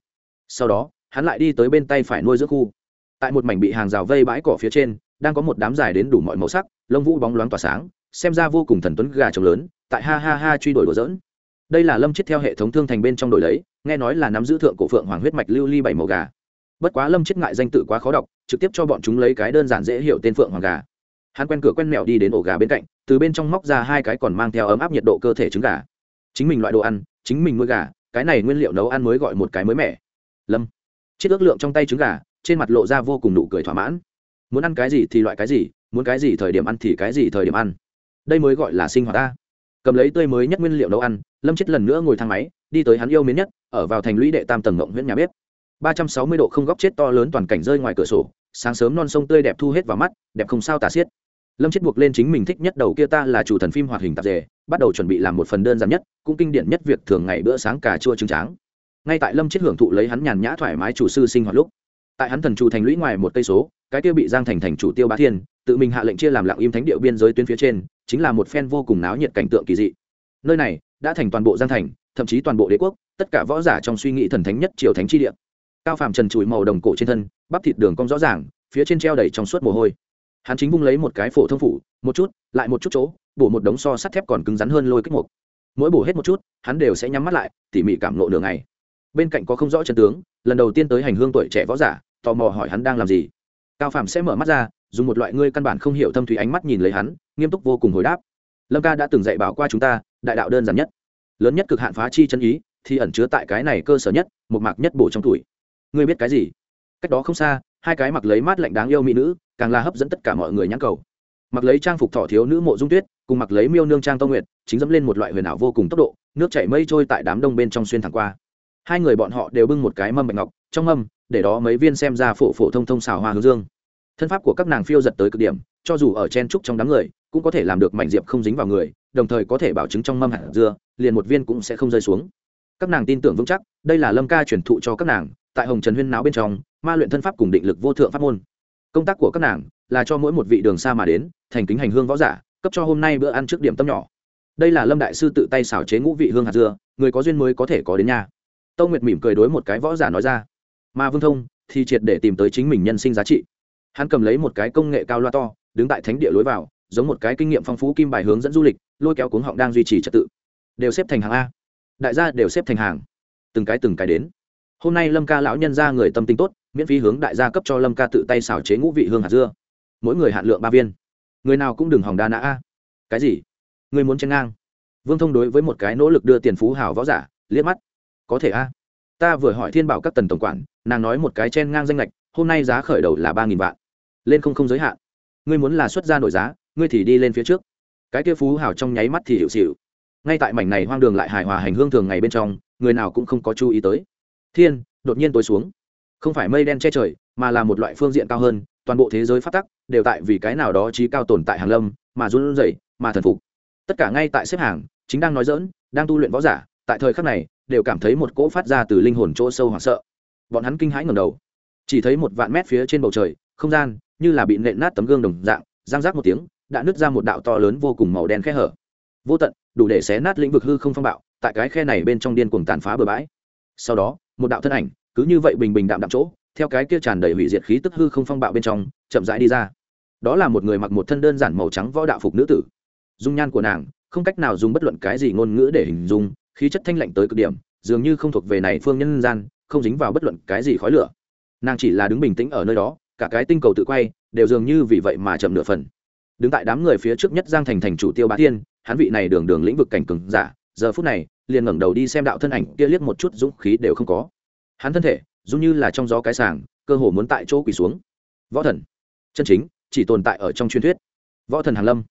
Sau đó, hắn lại đi tới bên tay phải nuôi giữa khu. Tại một mảnh bị hàng rào vây bãi cỏ phía trên, đang có một đám dài đến đủ mọi màu sắc, lông vũ bóng loáng tỏa sáng, xem ra vô cùng thần tuấn gà trống lớn tại ha ha ha truy đuổi đùa dỡn đây là lâm chết theo hệ thống thương thành bên trong đổi lấy, nghe nói là nắm giữ thượng cổ phượng hoàng huyết mạch lưu ly bảy màu gà. Bất quá lâm chết ngại danh tự quá khó đọc, trực tiếp cho bọn chúng lấy cái đơn giản dễ hiểu tên phượng hoàng gà. Hắn quen cửa quen mẹo đi đến ổ gà bên cạnh, từ bên trong móc ra hai cái còn mang theo ấm áp nhiệt độ cơ thể trứng gà. Chính mình loại đồ ăn, chính mình nuôi gà, cái này nguyên liệu nấu ăn mới gọi một cái mới mẻ. Lâm chết ước lượng trong tay trứng gà, trên mặt lộ ra vô cùng nụ cười thỏa mãn. Muốn ăn cái gì thì loại cái gì, muốn cái gì thời điểm ăn thì cái gì thời điểm ăn. Đây mới gọi là sinh hoạt ta cầm lấy tươi mới nhất nguyên liệu nấu ăn, lâm chết lần nữa ngồi thang máy, đi tới hắn yêu mến nhất, ở vào thành lũy đệ tam tầng ngộng huyện nhà bếp. ba trăm sáu mươi độ không góc chết to lớn toàn cảnh rơi ngoài cửa sổ, sáng sớm non sông tươi đẹp thu hết vào mắt, đẹp không sao tả xiết. Lâm chết buộc lên chính mình thích nhất đầu kia ta là chủ thần phim hoạt hình tạp dề, bắt đầu chuẩn bị làm một phần đơn giản nhất, cũng kinh điển nhất việc thường ngày bữa sáng cà chua trứng tráng. Ngay tại lâm chết hưởng thụ lấy hắn nhàn nhã thoải mái chủ sư sinh hoạt lúc, tại hắn thần chủ thành lũy ngoài một cây số, cái kia bị giang thành thành chủ tiêu bá thiên, tự mình hạ lệnh chia làm lặng im thánh địa biên giới tuyến phía trên chính là một phen vô cùng náo nhiệt cảnh tượng kỳ dị. Nơi này đã thành toàn bộ giang thành, thậm chí toàn bộ đế quốc, tất cả võ giả trong suy nghĩ thần thánh nhất triều thánh chi địa. Cao phàm trần trụi màu đồng cổ trên thân, bắp thịt đường cong rõ ràng, phía trên treo đầy trong suốt mồ hôi. Hắn chính vung lấy một cái phổ thông phủ, một chút, lại một chút chỗ, bổ một đống so sắt thép còn cứng rắn hơn lôi kích mục. Mỗi bổ hết một chút, hắn đều sẽ nhắm mắt lại, tỉ mỉ cảm ngộ đường này bên cạnh có không rõ chân tướng, lần đầu tiên tới hành hương tuổi trẻ võ giả, tò mò hỏi hắn đang làm gì. Cao phàm sẽ mở mắt ra dùng một loại ngươi căn bản không hiểu thâm thủy ánh mắt nhìn lấy hắn, nghiêm túc vô cùng hồi đáp. Lâm ca đã từng dạy bảo qua chúng ta, đại đạo đơn giản nhất. Lớn nhất cực hạn phá chi chân ý, thì ẩn chứa tại cái này cơ sở nhất, một mạc nhất bổ trong tuổi. Ngươi biết cái gì? Cách đó không xa, hai cái mặc lấy mát lạnh đáng yêu mỹ nữ, càng là hấp dẫn tất cả mọi người nhãn cầu. Mặc lấy trang phục thỏ thiếu nữ mộ dung tuyết, cùng mặc lấy miêu nương trang tông nguyệt, chính dẫm lên một loại huyền ảo vô cùng tốc độ, nước chảy mây trôi tại đám đông bên trong xuyên thẳng qua. Hai người bọn họ đều bưng một cái mâm bạch ngọc, trong mâm, để đó mấy viên xem ra phổ phổ thông thông xào hoa hướng dương thân pháp của các nàng phiêu giật tới cực điểm, cho dù ở chen trúc trong đám người, cũng có thể làm được mảnh diệp không dính vào người, đồng thời có thể bảo chứng trong mâm hạt dưa, liền một viên cũng sẽ không rơi xuống. Các nàng tin tưởng vững chắc, đây là lâm ca truyền thụ cho các nàng, tại hồng trần huyên náo bên trong, ma luyện thân pháp cùng định lực vô thượng pháp môn. Công tác của các nàng là cho mỗi một vị đường xa mà đến, thành kính hành hương võ giả, cấp cho hôm nay bữa ăn trước điểm tâm nhỏ. Đây là lâm đại sư tự tay xảo chế ngũ vị hương hạt dưa, người có duyên mới có thể có đến nhà. Tâu nguyệt mỉm cười đối một cái võ giả nói ra. Mà vương thông, thì triệt để tìm tới chính mình nhân sinh giá trị hắn cầm lấy một cái công nghệ cao loa to, đứng tại thánh địa lối vào, giống một cái kinh nghiệm phong phú kim bài hướng dẫn du lịch, lôi kéo cuống họng đang duy trì trật tự. Đều xếp thành hàng a. Đại gia đều xếp thành hàng. Từng cái từng cái đến. Hôm nay lâm ca lão nhân ra người tâm tính tốt, miễn phí hướng đại gia cấp cho lâm ca tự tay xảo chế ngũ vị hương hạt dưa. Mỗi người hạn lượng ba viên. Người nào cũng đừng hỏng đa nã a. Cái gì? Người muốn chen ngang. Vương thông đối với một cái nỗ lực đưa tiền phú hào võ giả, liếc mắt. Có thể a. Ta vừa hỏi thiên bảo các tần tổng quản, nàng nói một cái chen ngang danh lệch, hôm nay giá khởi đầu là ba nghìn vạn lên không không giới hạn. Ngươi muốn là xuất ra nổi giá, ngươi thì đi lên phía trước. Cái kia phú hào trong nháy mắt thì hiệu xịu ngay tại mảnh này hoang đường lại hài hòa hành hương thường ngày bên trong, người nào cũng không có chú ý tới. Thiên, đột nhiên tối xuống. Không phải mây đen che trời, mà là một loại phương diện cao hơn, toàn bộ thế giới phát tắc đều tại vì cái nào đó trí cao tồn tại hàng lâm, mà run rẩy, mà thần phục. Tất cả ngay tại xếp hàng, chính đang nói dỡn đang tu luyện võ giả, tại thời khắc này, đều cảm thấy một cỗ phát ra từ linh hồn chỗ sâu hoảng sợ. Bọn hắn kinh hãi ngầm đầu. Chỉ thấy một vạn mét phía trên bầu trời, không gian như là bị nện nát tấm gương đồng dạng giang rác một tiếng, đã nứt ra một đạo to lớn vô cùng màu đen khe hở. Vô tận, đủ để xé nát lĩnh vực hư không phong bạo, tại cái khe này bên trong điên cuồng tàn phá bừa bãi. Sau đó, một đạo thân ảnh, cứ như vậy bình bình đạm đạm chỗ, theo cái kia tràn đầy hủy diệt khí tức hư không phong bạo bên trong, chậm rãi đi ra. Đó là một người mặc một thân đơn giản màu trắng võ đạo phục nữ tử. Dung nhan của nàng, không cách nào dùng bất luận cái gì ngôn ngữ để hình dung, khí chất thanh lạnh tới cực điểm, dường như không thuộc về này phương nhân gian, không dính vào bất luận cái gì khói lửa. Nàng chỉ là đứng bình tĩnh ở nơi đó cả cái tinh cầu tự quay, đều dường như vì vậy mà chậm nửa phần. Đứng tại đám người phía trước nhất giang thành thành chủ tiêu bá thiên, hắn vị này đường đường lĩnh vực cảnh cường giả, giờ phút này, liền ngẩng đầu đi xem đạo thân ảnh, kia liếc một chút dũng khí đều không có. Hắn thân thể, giống như là trong gió cái sàng, cơ hồ muốn tại chỗ quỳ xuống. Võ thần, chân chính, chỉ tồn tại ở trong truyền thuyết. Võ thần hàn lâm,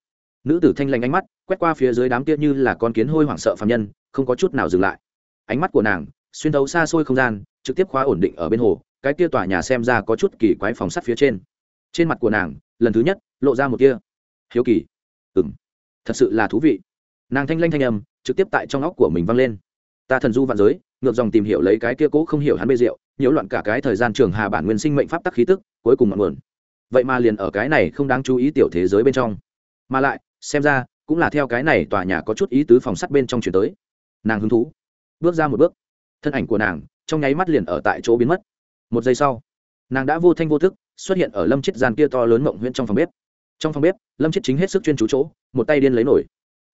nữ tử thanh lanh ánh mắt, quét qua phía dưới đám kia như là con kiến hôi hoảng sợ phạm nhân, không có chút nào dừng lại. Ánh mắt của nàng, xuyên thấu xa xôi không gian, trực tiếp khóa ổn định ở bên hồ cái kia tòa nhà xem ra có chút kỳ quái phòng sắt phía trên. Trên mặt của nàng, lần thứ nhất, lộ ra một kia hiếu kỳ. Ừ m thật sự là thú vị. Nàng thanh lanh thanh âm, trực tiếp tại trong óc của mình vang lên. Ta thần du vạn giới, ngược dòng tìm hiểu lấy cái kia cố không hiểu hắn bê rượu, nhiễu loạn cả cái thời gian trường hà bản nguyên sinh mệnh pháp tắc khí tức, cuối cùng ngọn nguồn. Vậy mà liền ở cái này không đáng chú ý tiểu thế giới bên trong. Mà lại, xem ra, cũng là theo cái này tòa nhà có chút ý tứ phòng sắt bên trong chuyển tới. Nàng hứng thú. Bước ra một bước. Thân ảnh của nàng, trong nháy mắt liền ở tại chỗ biến mất một giây sau, nàng đã vô thanh vô thức xuất hiện ở lâm chết gian kia to lớn mộng huyễn trong phòng bếp. Trong phòng bếp, lâm chết chính hết sức chuyên chú chỗ, một tay điên lấy nổi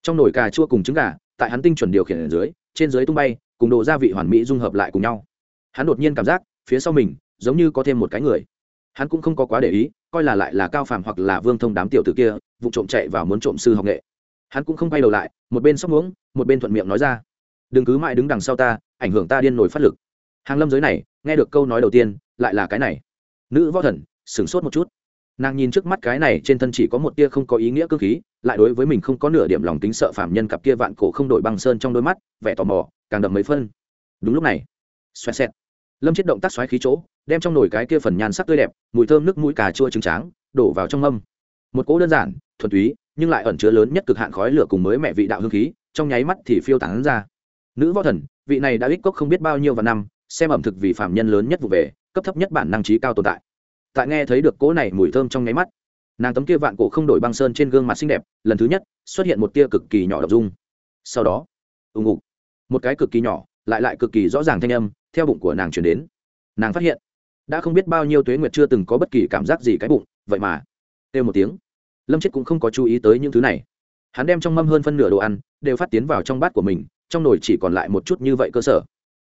trong nồi cà chua cùng trứng gà, tại hắn tinh chuẩn điều khiển ở dưới, trên dưới tung bay, cùng độ gia vị hoàn mỹ dung hợp lại cùng nhau. Hắn đột nhiên cảm giác, phía sau mình, giống như có thêm một cái người. Hắn cũng không có quá để ý, coi là lại là cao phàm hoặc là vương thông đám tiểu tử kia, vụ trộm chạy vào muốn trộm sư học nghệ. Hắn cũng không quay đầu lại, một bên sóc muỗng một bên thuận miệng nói ra, đừng cứ mãi đứng đằng sau ta, ảnh hưởng ta điên nổi phát lực hàng lâm giới này, nghe được câu nói đầu tiên, lại là cái này. Nữ võ thần, sửng sốt một chút. Nàng nhìn trước mắt cái này, trên thân chỉ có một tia không có ý nghĩa cơ khí, lại đối với mình không có nửa điểm lòng tính sợ phạm nhân cặp kia vạn cổ không đổi băng sơn trong đôi mắt, vẻ tò mò, càng đậm mấy phân. Đúng lúc này, xoẹt xẹt. Lâm chết động tác xoáy khí chỗ, đem trong nồi cái kia phần nhan sắc tươi đẹp, mùi thơm nước mũi cà chua trứng tráng, đổ vào trong mâm. Một cỗ đơn giản, thuần túy, nhưng lại ẩn chứa lớn nhất cực hạn khói lửa cùng mới mẹ vị đạo hương khí, trong nháy mắt thì phiêu tán ra. Nữ võ thần, vị này đã ích cốc không biết bao nhiêu và năm xem ẩm thực vì phạm nhân lớn nhất vụ về, cấp thấp nhất bản năng trí cao tồn tại. Tại nghe thấy được cỗ này mùi thơm trong nháy mắt, nàng tấm kia vạn cổ không đổi băng sơn trên gương mặt xinh đẹp, lần thứ nhất, xuất hiện một tia cực kỳ nhỏ đ dung. Sau đó, ù ngục, một cái cực kỳ nhỏ, lại lại cực kỳ rõ ràng thanh âm, theo bụng của nàng chuyển đến. Nàng phát hiện, đã không biết bao nhiêu tuế nguyệt chưa từng có bất kỳ cảm giác gì cái bụng, vậy mà têu một tiếng. Lâm chết cũng không có chú ý tới những thứ này. Hắn đem trong mâm hơn phân nửa đồ ăn, đều phát tiến vào trong bát của mình, trong nồi chỉ còn lại một chút như vậy cơ sở.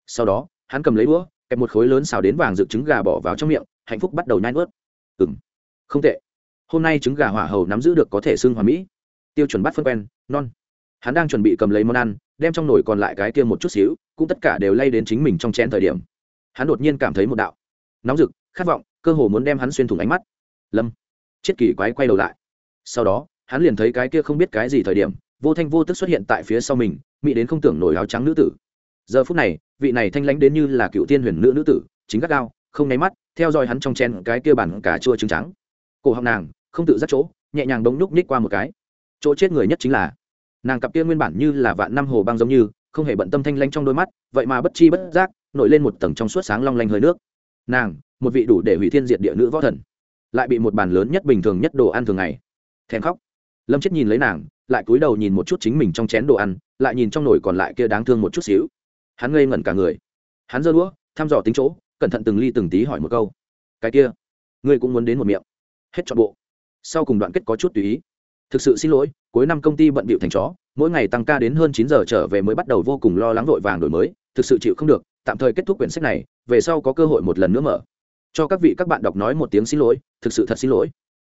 Sau đó hắn cầm lấy đũa, kẹp một khối lớn xào đến vàng rực trứng gà bỏ vào trong miệng, hạnh phúc bắt đầu nhai ướt ừng không tệ. Hôm nay trứng gà hỏa hầu nắm giữ được có thể xưng hòa mỹ. Tiêu chuẩn bắt phân quen, non. Hắn đang chuẩn bị cầm lấy món ăn, đem trong nồi còn lại cái kia một chút xíu, cũng tất cả đều lay đến chính mình trong chén thời điểm. Hắn đột nhiên cảm thấy một đạo nóng rực, khát vọng, cơ hồ muốn đem hắn xuyên thủng ánh mắt. Lâm. Chết kỳ quái quay đầu lại. Sau đó, hắn liền thấy cái kia không biết cái gì thời điểm, vô thanh vô tức xuất hiện tại phía sau mình mỹ đến không tưởng nổi áo trắng nữ tử. Giờ phút này vị này thanh lãnh đến như là cựu tiên huyền nữ nữ tử, chính gắt gao, không nháy mắt, theo dõi hắn trong chen cái kia bản cả chua trứng trắng. Cổ họng nàng, không tự dắt chỗ, nhẹ nhàng đống nhúc nhích qua một cái. Chỗ chết người nhất chính là, nàng cặp kia nguyên bản như là vạn năm hồ băng giống như, không hề bận tâm thanh lanh trong đôi mắt, vậy mà bất chi bất giác, nổi lên một tầng trong suốt sáng long lanh hơi nước. Nàng, một vị đủ để hủy thiên diệt địa nữ võ thần, lại bị một bàn lớn nhất bình thường nhất đồ ăn thường ngày. Thèm khóc. Lâm chết nhìn lấy nàng, lại cúi đầu nhìn một chút chính mình trong chén đồ ăn, lại nhìn trong nồi còn lại kia đáng thương một chút xíu hắn ngây ngẩn cả người. Hắn giơ đũa, thăm dò tính chỗ, cẩn thận từng ly từng tí hỏi một câu. Cái kia, ngươi cũng muốn đến một miệng. Hết trọn bộ. Sau cùng đoạn kết có chút tùy ý. Thực sự xin lỗi, cuối năm công ty bận bịu thành chó, mỗi ngày tăng ca đến hơn chín giờ trở về mới bắt đầu vô cùng lo lắng vội vàng đổi mới, thực sự chịu không được, tạm thời kết thúc quyển sách này, về sau có cơ hội một lần nữa mở. Cho các vị các bạn đọc nói một tiếng xin lỗi, thực sự thật xin lỗi.